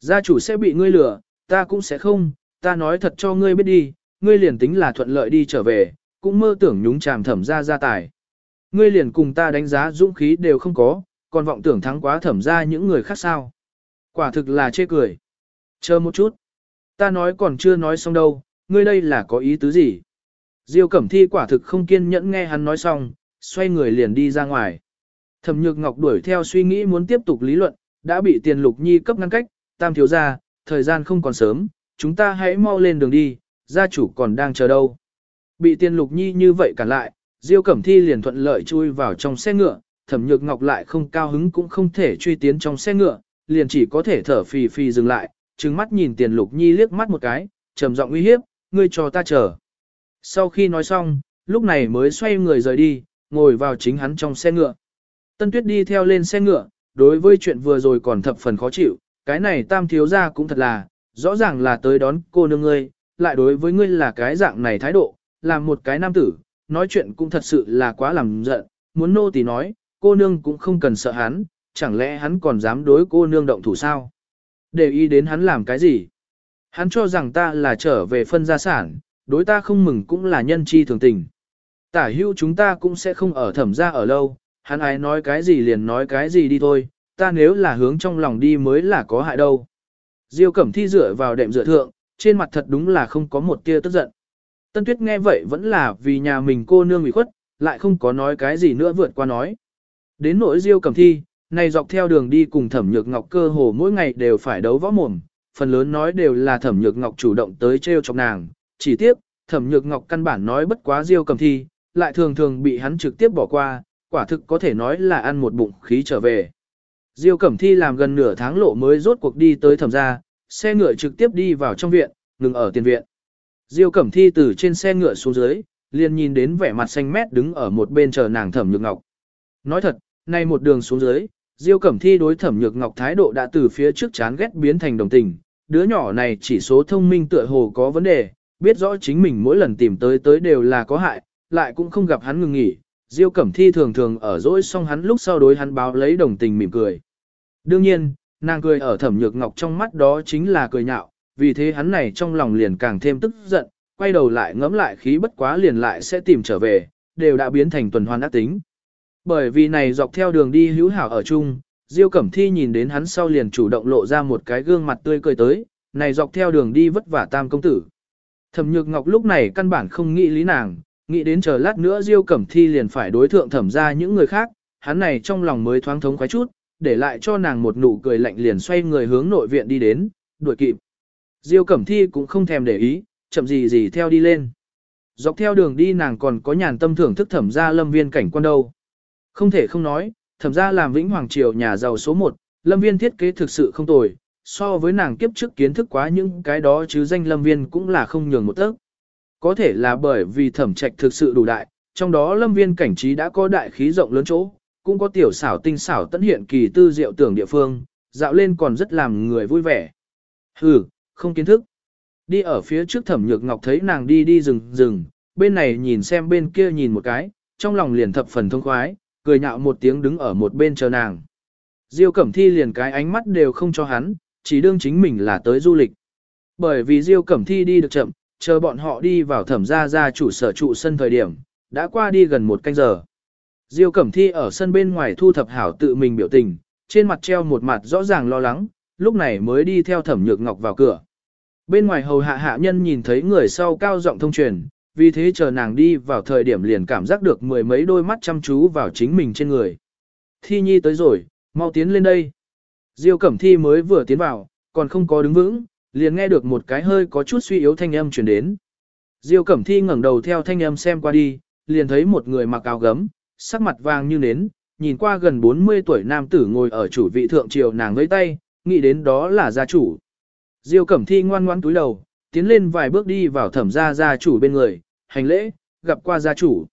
Gia chủ sẽ bị ngươi lừa, ta cũng sẽ không, ta nói thật cho ngươi biết đi, ngươi liền tính là thuận lợi đi trở về, cũng mơ tưởng nhúng chàm thẩm gia gia tài. Ngươi liền cùng ta đánh giá dũng khí đều không có, còn vọng tưởng thắng quá thẩm ra những người khác sao. Quả thực là chê cười. Chờ một chút. Ta nói còn chưa nói xong đâu, ngươi đây là có ý tứ gì? Diêu Cẩm Thi quả thực không kiên nhẫn nghe hắn nói xong, xoay người liền đi ra ngoài. Thẩm Nhược Ngọc đuổi theo suy nghĩ muốn tiếp tục lý luận, đã bị Tiền Lục Nhi cấp ngăn cách, tam thiếu gia, thời gian không còn sớm, chúng ta hãy mau lên đường đi, gia chủ còn đang chờ đâu. Bị Tiền Lục Nhi như vậy cản lại, Diêu Cẩm Thi liền thuận lợi chui vào trong xe ngựa, Thẩm Nhược Ngọc lại không cao hứng cũng không thể truy tiến trong xe ngựa, liền chỉ có thể thở phì phì dừng lại, trừng mắt nhìn Tiền Lục Nhi liếc mắt một cái, trầm giọng uy hiếp, ngươi cho ta chờ. Sau khi nói xong, lúc này mới xoay người rời đi, ngồi vào chính hắn trong xe ngựa. Tân Tuyết đi theo lên xe ngựa, đối với chuyện vừa rồi còn thập phần khó chịu, cái này tam thiếu ra cũng thật là, rõ ràng là tới đón cô nương ngươi, lại đối với ngươi là cái dạng này thái độ, làm một cái nam tử, nói chuyện cũng thật sự là quá làm giận, muốn nô tỳ nói, cô nương cũng không cần sợ hắn, chẳng lẽ hắn còn dám đối cô nương động thủ sao? Để ý đến hắn làm cái gì? Hắn cho rằng ta là trở về phân gia sản, đối ta không mừng cũng là nhân chi thường tình. Tả hưu chúng ta cũng sẽ không ở thẩm gia ở lâu, hắn ai nói cái gì liền nói cái gì đi thôi, ta nếu là hướng trong lòng đi mới là có hại đâu. Diêu Cẩm Thi dựa vào đệm dựa thượng, trên mặt thật đúng là không có một tia tức giận. Tân Tuyết nghe vậy vẫn là vì nhà mình cô nương bị khuất, lại không có nói cái gì nữa vượt qua nói. Đến nỗi Diêu Cẩm Thi, này dọc theo đường đi cùng Thẩm Nhược Ngọc cơ hồ mỗi ngày đều phải đấu võ mồm, phần lớn nói đều là Thẩm Nhược Ngọc chủ động tới trêu chọc nàng, chỉ tiếc, Thẩm Nhược Ngọc căn bản nói bất quá Diêu Cẩm Thi, lại thường thường bị hắn trực tiếp bỏ qua, quả thực có thể nói là ăn một bụng khí trở về. Diêu Cẩm Thi làm gần nửa tháng lộ mới rốt cuộc đi tới thẩm gia, xe ngựa trực tiếp đi vào trong viện, ngừng ở tiền viện. Diêu Cẩm Thi từ trên xe ngựa xuống dưới, liền nhìn đến vẻ mặt xanh mét đứng ở một bên chờ nàng Thẩm Nhược Ngọc. Nói thật, nay một đường xuống dưới, Diêu Cẩm Thi đối Thẩm Nhược Ngọc thái độ đã từ phía trước chán ghét biến thành đồng tình, đứa nhỏ này chỉ số thông minh tựa hồ có vấn đề, biết rõ chính mình mỗi lần tìm tới tới đều là có hại, lại cũng không gặp hắn ngừng nghỉ. Diêu Cẩm Thi thường thường ở dỗi xong hắn lúc sau đối hắn báo lấy đồng tình mỉm cười. Đương nhiên, nàng cười ở thẩm nhược ngọc trong mắt đó chính là cười nhạo, vì thế hắn này trong lòng liền càng thêm tức giận, quay đầu lại ngẫm lại khí bất quá liền lại sẽ tìm trở về, đều đã biến thành tuần hoàn ác tính. Bởi vì này dọc theo đường đi hữu hảo ở chung, Diêu Cẩm Thi nhìn đến hắn sau liền chủ động lộ ra một cái gương mặt tươi cười tới, này dọc theo đường đi vất vả tam công tử. Thẩm Nhược Ngọc lúc này căn bản không nghĩ lý nàng, nghĩ đến chờ lát nữa Diêu Cẩm Thi liền phải đối thượng thẩm ra những người khác, hắn này trong lòng mới thoáng thống khoái chút, để lại cho nàng một nụ cười lạnh liền xoay người hướng nội viện đi đến, đuổi kịp. Diêu Cẩm Thi cũng không thèm để ý, chậm gì gì theo đi lên. Dọc theo đường đi nàng còn có nhàn tâm thưởng thức thẩm gia lâm viên cảnh quan đâu. Không thể không nói, thẩm gia làm vĩnh hoàng triều nhà giàu số 1, lâm viên thiết kế thực sự không tồi, so với nàng kiếp trước kiến thức quá những cái đó chứ danh lâm viên cũng là không nhường một tấc. Có thể là bởi vì thẩm trạch thực sự đủ đại, trong đó lâm viên cảnh trí đã có đại khí rộng lớn chỗ, cũng có tiểu xảo tinh xảo tận hiện kỳ tư diệu tưởng địa phương, dạo lên còn rất làm người vui vẻ. Hừ, không kiến thức. Đi ở phía trước thẩm nhược ngọc thấy nàng đi đi rừng rừng, bên này nhìn xem bên kia nhìn một cái, trong lòng liền thập phần thông khoái, cười nhạo một tiếng đứng ở một bên chờ nàng. Diêu Cẩm Thi liền cái ánh mắt đều không cho hắn, chỉ đương chính mình là tới du lịch. Bởi vì Diêu Cẩm Thi đi được chậm, chờ bọn họ đi vào thẩm gia gia chủ sở trụ sân thời điểm, đã qua đi gần một canh giờ. Diêu Cẩm Thi ở sân bên ngoài thu thập hảo tự mình biểu tình, trên mặt treo một mặt rõ ràng lo lắng, lúc này mới đi theo Thẩm Nhược Ngọc vào cửa. Bên ngoài hầu hạ hạ nhân nhìn thấy người sau cao giọng thông truyền, vì thế chờ nàng đi vào thời điểm liền cảm giác được mười mấy đôi mắt chăm chú vào chính mình trên người. Thi Nhi tới rồi, mau tiến lên đây. Diêu Cẩm Thi mới vừa tiến vào, còn không có đứng vững, liền nghe được một cái hơi có chút suy yếu thanh âm truyền đến. Diêu Cẩm Thi ngẩng đầu theo thanh âm xem qua đi, liền thấy một người mặc áo gấm, sắc mặt vàng như nến, nhìn qua gần 40 tuổi nam tử ngồi ở chủ vị thượng triều nàng với tay, nghĩ đến đó là gia chủ. Diêu Cẩm Thi ngoan ngoãn túi đầu, tiến lên vài bước đi vào thẩm gia gia chủ bên người, hành lễ, gặp qua gia chủ.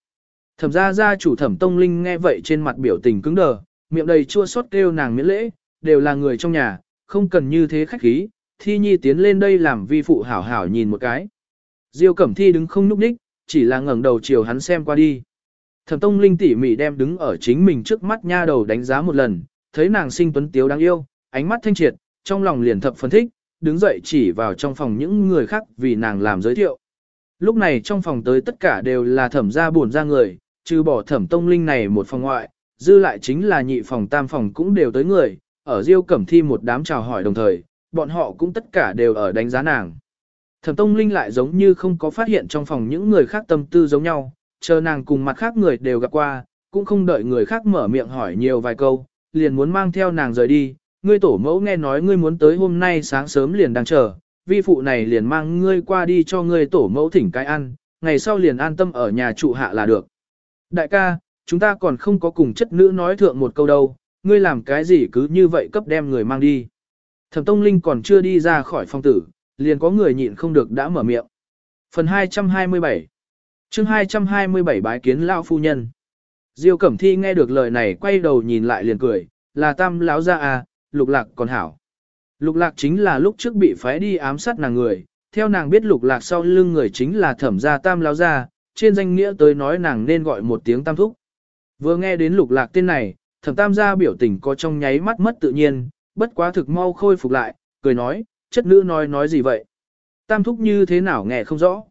Thẩm gia gia chủ thẩm tông linh nghe vậy trên mặt biểu tình cứng đờ, miệng đầy chua xót kêu nàng miễn lễ, đều là người trong nhà, không cần như thế khách khí, thi nhi tiến lên đây làm vi phụ hảo hảo nhìn một cái. Diêu Cẩm Thi đứng không nhúc nhích, chỉ là ngẩng đầu chiều hắn xem qua đi. Thẩm Tông Linh tỉ mỉ đem đứng ở chính mình trước mắt nha đầu đánh giá một lần, thấy nàng sinh tuấn tiếu đáng yêu, ánh mắt thanh triệt, trong lòng liền thập phân thích, đứng dậy chỉ vào trong phòng những người khác vì nàng làm giới thiệu. Lúc này trong phòng tới tất cả đều là thẩm gia buồn ra người, trừ bỏ thẩm tông linh này một phòng ngoại, dư lại chính là nhị phòng tam phòng cũng đều tới người, ở Diêu Cẩm Thi một đám chào hỏi đồng thời, bọn họ cũng tất cả đều ở đánh giá nàng. Thẩm Tông Linh lại giống như không có phát hiện trong phòng những người khác tâm tư giống nhau, chờ nàng cùng mặt khác người đều gặp qua, cũng không đợi người khác mở miệng hỏi nhiều vài câu, liền muốn mang theo nàng rời đi. Ngươi tổ mẫu nghe nói ngươi muốn tới hôm nay sáng sớm liền đang chờ, vi phụ này liền mang ngươi qua đi cho ngươi tổ mẫu thỉnh cái ăn, ngày sau liền an tâm ở nhà trụ hạ là được. Đại ca, chúng ta còn không có cùng chất nữ nói thượng một câu đâu, ngươi làm cái gì cứ như vậy cấp đem người mang đi. Thẩm Tông Linh còn chưa đi ra khỏi phòng tử, liền có người nhịn không được đã mở miệng. Phần 227 chương 227 bái kiến lão phu nhân. Diêu Cẩm Thi nghe được lời này quay đầu nhìn lại liền cười, là tam lão gia à, lục lạc còn hảo. Lục lạc chính là lúc trước bị phái đi ám sát nàng người, theo nàng biết lục lạc sau lưng người chính là thẩm gia tam lão gia, trên danh nghĩa tới nói nàng nên gọi một tiếng tam thúc. Vừa nghe đến lục lạc tên này, thẩm tam gia biểu tình có trong nháy mắt mất tự nhiên, bất quá thực mau khôi phục lại, cười nói, chất nữ nói nói gì vậy? Tam thúc như thế nào nghe không rõ.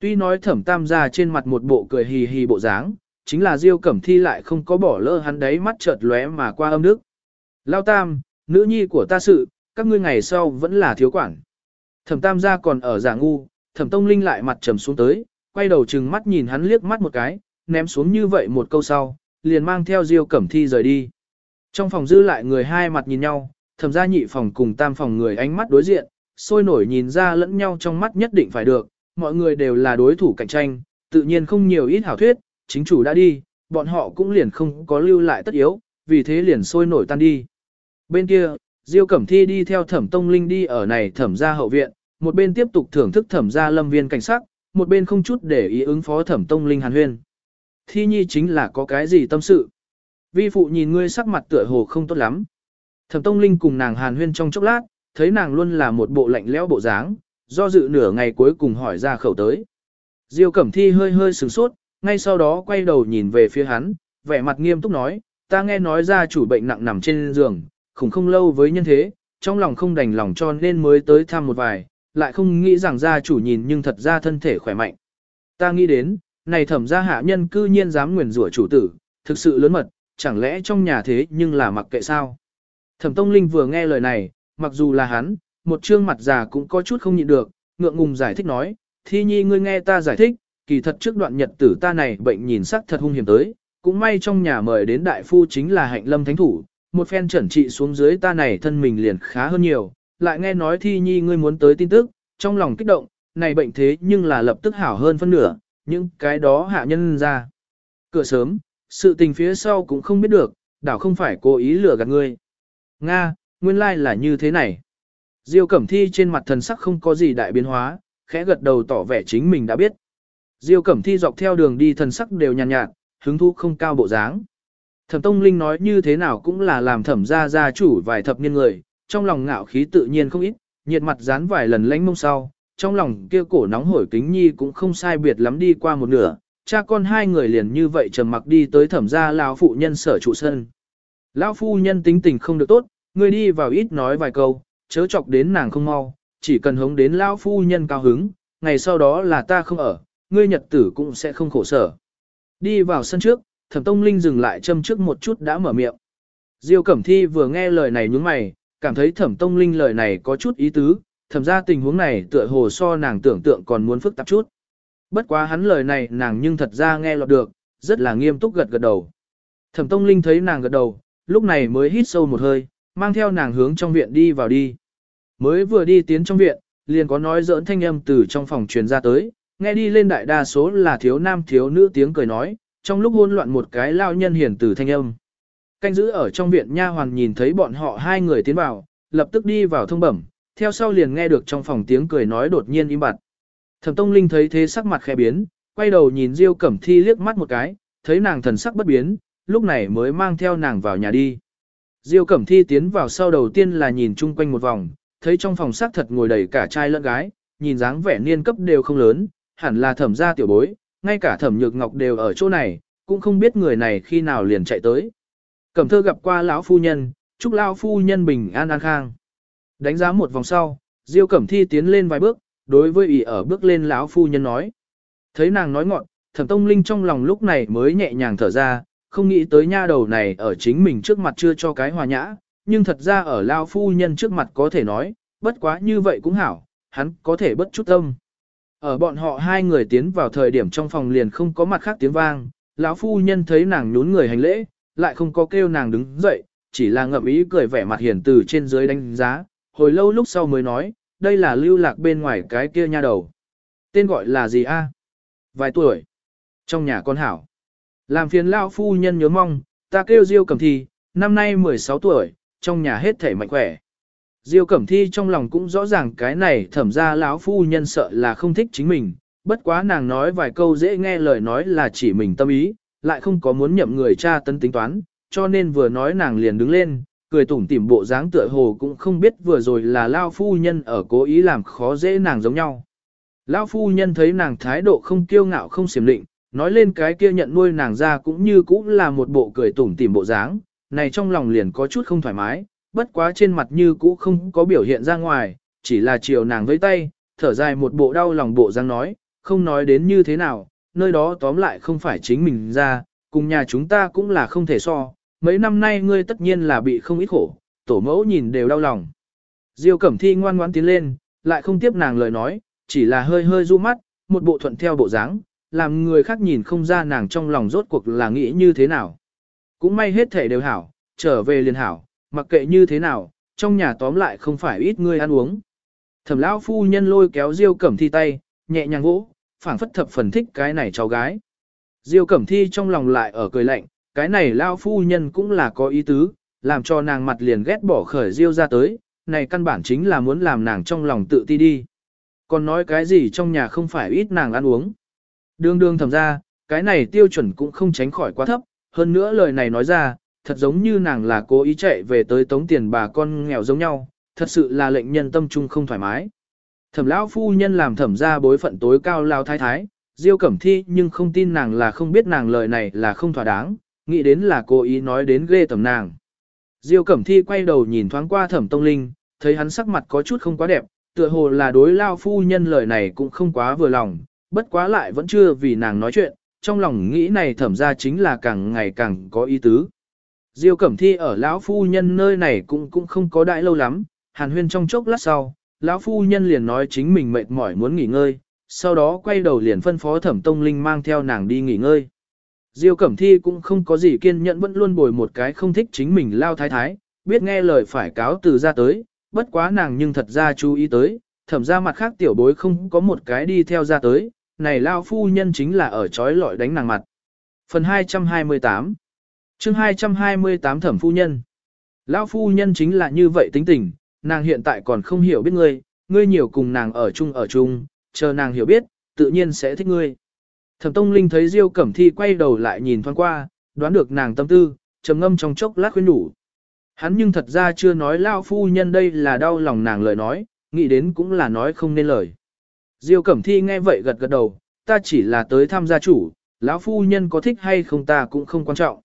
Tuy nói thẩm tam gia trên mặt một bộ cười hì hì bộ dáng, chính là Diêu Cẩm Thi lại không có bỏ lỡ hắn đấy mắt chợt lóe mà qua âm đức. Lao tam, nữ nhi của ta sự, các ngươi ngày sau vẫn là thiếu quản. Thẩm tam gia còn ở giả ngu, thẩm tông linh lại mặt trầm xuống tới, quay đầu chừng mắt nhìn hắn liếc mắt một cái, ném xuống như vậy một câu sau, liền mang theo Diêu Cẩm Thi rời đi. Trong phòng dư lại người hai mặt nhìn nhau, thẩm gia nhị phòng cùng tam phòng người ánh mắt đối diện, sôi nổi nhìn ra lẫn nhau trong mắt nhất định phải được, mọi người đều là đối thủ cạnh tranh, tự nhiên không nhiều ít hảo thuyết, chính chủ đã đi, bọn họ cũng liền không có lưu lại tất yếu, vì thế liền sôi nổi tan đi. Bên kia, Diêu Cẩm Thi đi theo thẩm tông linh đi ở này thẩm gia hậu viện, một bên tiếp tục thưởng thức thẩm gia lâm viên cảnh sắc, một bên không chút để ý ứng phó thẩm tông linh hàn huyên. Thi nhi chính là có cái gì tâm sự. Vi phụ nhìn ngươi sắc mặt tựa hồ không tốt lắm. Thẩm tông linh cùng nàng hàn huyên trong chốc lát, thấy nàng luôn là một bộ lạnh lẽo bộ dáng, do dự nửa ngày cuối cùng hỏi ra khẩu tới. Diêu Cẩm Thi hơi hơi sửng sốt, ngay sau đó quay đầu nhìn về phía hắn, vẻ mặt nghiêm túc nói, ta nghe nói ra chủ bệnh nặng nằm trên giường, khủng không lâu với nhân thế, trong lòng không đành lòng cho nên mới tới thăm một vài, lại không nghĩ rằng gia chủ nhìn nhưng thật ra thân thể khỏe mạnh. Ta nghĩ đến, này thẩm gia hạ nhân cư nhiên dám nguyền rủa chủ tử, thực sự lớn mật, chẳng lẽ trong nhà thế nhưng là mặc kệ sao? Thẩm Tông Linh vừa nghe lời này, mặc dù là hắn, một trương mặt già cũng có chút không nhịn được, ngượng ngùng giải thích nói, thi nhi ngươi nghe ta giải thích, kỳ thật trước đoạn nhật tử ta này bệnh nhìn sắc thật hung hiểm tới, cũng may trong nhà mời đến đại phu chính là hạnh lâm thánh thủ, một phen chuẩn trị xuống dưới ta này thân mình liền khá hơn nhiều, lại nghe nói thi nhi ngươi muốn tới tin tức, trong lòng kích động, này bệnh thế nhưng là lập tức hảo hơn phân nửa, những cái đó hạ nhân ra. Cửa sớm, sự tình phía sau cũng không biết được, đảo không phải cố ý lừa gạt ngươi. Nga, nguyên lai là như thế này. Diêu Cẩm Thi trên mặt thần sắc không có gì đại biến hóa, khẽ gật đầu tỏ vẻ chính mình đã biết. Diêu Cẩm Thi dọc theo đường đi thần sắc đều nhàn nhạt, nhạt, hứng thú không cao bộ dáng. Thẩm Tông Linh nói như thế nào cũng là làm thẩm gia gia chủ vài thập niên người, trong lòng ngạo khí tự nhiên không ít, nhiệt mặt dán vài lần lánh mông sau, trong lòng kia cổ nóng hổi kính nhi cũng không sai biệt lắm đi qua một nửa, cha con hai người liền như vậy trầm mặc đi tới thẩm gia lão phụ nhân sở trụ sân. Lão phu nhân tính tình không được tốt, người đi vào ít nói vài câu, chớ chọc đến nàng không mau, chỉ cần hống đến lão phu nhân cao hứng, ngày sau đó là ta không ở, ngươi nhật tử cũng sẽ không khổ sở. Đi vào sân trước, thẩm tông linh dừng lại châm trước một chút đã mở miệng. Diêu Cẩm Thi vừa nghe lời này nhướng mày, cảm thấy thẩm tông linh lời này có chút ý tứ, thẩm ra tình huống này tựa hồ so nàng tưởng tượng còn muốn phức tạp chút. Bất quá hắn lời này nàng nhưng thật ra nghe lọt được, rất là nghiêm túc gật gật đầu. Thẩm tông linh thấy nàng gật đầu, lúc này mới hít sâu một hơi, mang theo nàng hướng trong viện đi vào đi. Mới vừa đi tiến trong viện, liền có nói giỡn thanh âm từ trong phòng truyền ra tới, nghe đi lên đại đa số là thiếu nam thiếu nữ tiếng cười nói, trong lúc hỗn loạn một cái lao nhân hiền từ thanh âm. Canh giữ ở trong viện nha hoàn nhìn thấy bọn họ hai người tiến vào, lập tức đi vào thông bẩm, theo sau liền nghe được trong phòng tiếng cười nói đột nhiên im bặt. Thẩm Tông Linh thấy thế sắc mặt khẽ biến, quay đầu nhìn Diêu Cẩm Thi liếc mắt một cái, thấy nàng thần sắc bất biến, lúc này mới mang theo nàng vào nhà đi. Diêu Cẩm Thi tiến vào sau đầu tiên là nhìn chung quanh một vòng, thấy trong phòng sắc thật ngồi đầy cả trai lẫn gái, nhìn dáng vẻ niên cấp đều không lớn, hẳn là thẩm gia tiểu bối, ngay cả thẩm nhược ngọc đều ở chỗ này, cũng không biết người này khi nào liền chạy tới. Cẩm thơ gặp qua lão phu nhân, chúc lão phu nhân bình an an khang. Đánh giá một vòng sau, Diêu Cẩm Thi tiến lên vài bước, đối với ỷ ở bước lên lão phu nhân nói. Thấy nàng nói ngọn, thẩm tông linh trong lòng lúc này mới nhẹ nhàng thở ra, không nghĩ tới nha đầu này ở chính mình trước mặt chưa cho cái hòa nhã, nhưng thật ra ở lão phu nhân trước mặt có thể nói, bất quá như vậy cũng hảo, hắn có thể bất chút tâm. Ở bọn họ hai người tiến vào thời điểm trong phòng liền không có mặt khác tiếng vang, lão phu nhân thấy nàng nhún người hành lễ, lại không có kêu nàng đứng dậy, chỉ là ngậm ý cười vẻ mặt hiền từ trên dưới đánh giá, hồi lâu lúc sau mới nói, đây là lưu lạc bên ngoài cái kia nha đầu. Tên gọi là gì a? Vài tuổi. Trong nhà con hảo. Làm phiền lão phu nhân nhớ mong, ta kêu Diêu Cẩm Thi, năm nay 16 tuổi, trong nhà hết thể mạnh khỏe. Diêu Cẩm Thi trong lòng cũng rõ ràng cái này thẩm ra lão phu nhân sợ là không thích chính mình, bất quá nàng nói vài câu dễ nghe lời nói là chỉ mình tâm ý, lại không có muốn nhậm người cha tân tính toán, cho nên vừa nói nàng liền đứng lên, cười tủm tỉm bộ dáng tựa hồ cũng không biết vừa rồi là lão phu nhân ở cố ý làm khó dễ nàng giống nhau. Lão phu nhân thấy nàng thái độ không kiêu ngạo không xiểm định, nói lên cái kia nhận nuôi nàng ra cũng như cũng là một bộ cười tủm tỉm bộ dáng, này trong lòng liền có chút không thoải mái, bất quá trên mặt như cũ không có biểu hiện ra ngoài, chỉ là chiều nàng với tay, thở dài một bộ đau lòng bộ răng nói, không nói đến như thế nào, nơi đó tóm lại không phải chính mình ra, cùng nhà chúng ta cũng là không thể so, mấy năm nay ngươi tất nhiên là bị không ít khổ, tổ mẫu nhìn đều đau lòng. Diêu Cẩm Thi ngoan ngoãn tiến lên, lại không tiếp nàng lời nói, chỉ là hơi hơi du mắt, một bộ thuận theo bộ dáng, làm người khác nhìn không ra nàng trong lòng rốt cuộc là nghĩ như thế nào. Cũng may hết thể đều hảo, trở về liền hảo, mặc kệ như thế nào, trong nhà tóm lại không phải ít ngươi ăn uống. Thẩm lão phu nhân lôi kéo Diêu Cẩm Thi tay, nhẹ nhàng vỗ, phảng phất thập phần thích cái này cháu gái. Diêu Cẩm Thi trong lòng lại ở cười lạnh, cái này lao phu nhân cũng là có ý tứ, làm cho nàng mặt liền ghét bỏ khởi Diêu ra tới, này căn bản chính là muốn làm nàng trong lòng tự ti đi. Còn nói cái gì trong nhà không phải ít nàng ăn uống. Đương đương thầm ra, cái này tiêu chuẩn cũng không tránh khỏi quá thấp, hơn nữa lời này nói ra, thật giống như nàng là cố ý chạy về tới tống tiền bà con nghèo giống nhau, thật sự là lệnh nhân tâm trung không thoải mái. Thẩm lão phu nhân làm thẩm ra bối phận tối cao lao thái thái, Diêu Cẩm Thi nhưng không tin nàng là không biết nàng lời này là không thỏa đáng, nghĩ đến là cố ý nói đến ghê tầm nàng. Diêu Cẩm Thi quay đầu nhìn thoáng qua Thẩm Tông Linh, thấy hắn sắc mặt có chút không quá đẹp, tựa hồ là đối lao phu nhân lời này cũng không quá vừa lòng, bất quá lại vẫn chưa vì nàng nói chuyện, trong lòng nghĩ này thẩm ra chính là càng ngày càng có ý tứ. Diêu Cẩm Thi ở lão phu nhân nơi này cũng cũng không có đại lâu lắm, hàn huyên trong chốc lát sau, lão phu nhân liền nói chính mình mệt mỏi muốn nghỉ ngơi, sau đó quay đầu liền phân phó thẩm tông linh mang theo nàng đi nghỉ ngơi. Diêu Cẩm Thi cũng không có gì kiên nhẫn vẫn luôn bồi một cái không thích chính mình lao thái thái, biết nghe lời phải cáo từ ra tới, bất quá nàng nhưng thật ra chú ý tới, thẩm ra mặt khác tiểu bối không có một cái đi theo ra tới, này lao phu nhân chính là ở chói lọi đánh nàng mặt. Phần 228 chương 228 thẩm phu nhân Lão phu nhân chính là như vậy tính tình, nàng hiện tại còn không hiểu biết ngươi, ngươi nhiều cùng nàng ở chung ở chung, chờ nàng hiểu biết, tự nhiên sẽ thích ngươi. Thẩm Tông Linh thấy Diêu Cẩm Thi quay đầu lại nhìn thoáng qua, đoán được nàng tâm tư, trầm ngâm trong chốc lát khuyên nhủ. Hắn nhưng thật ra chưa nói Lão phu nhân đây là đau lòng nàng lời nói, nghĩ đến cũng là nói không nên lời. Diêu Cẩm Thi nghe vậy gật gật đầu, ta chỉ là tới thăm gia chủ, lão phu nhân có thích hay không ta cũng không quan trọng.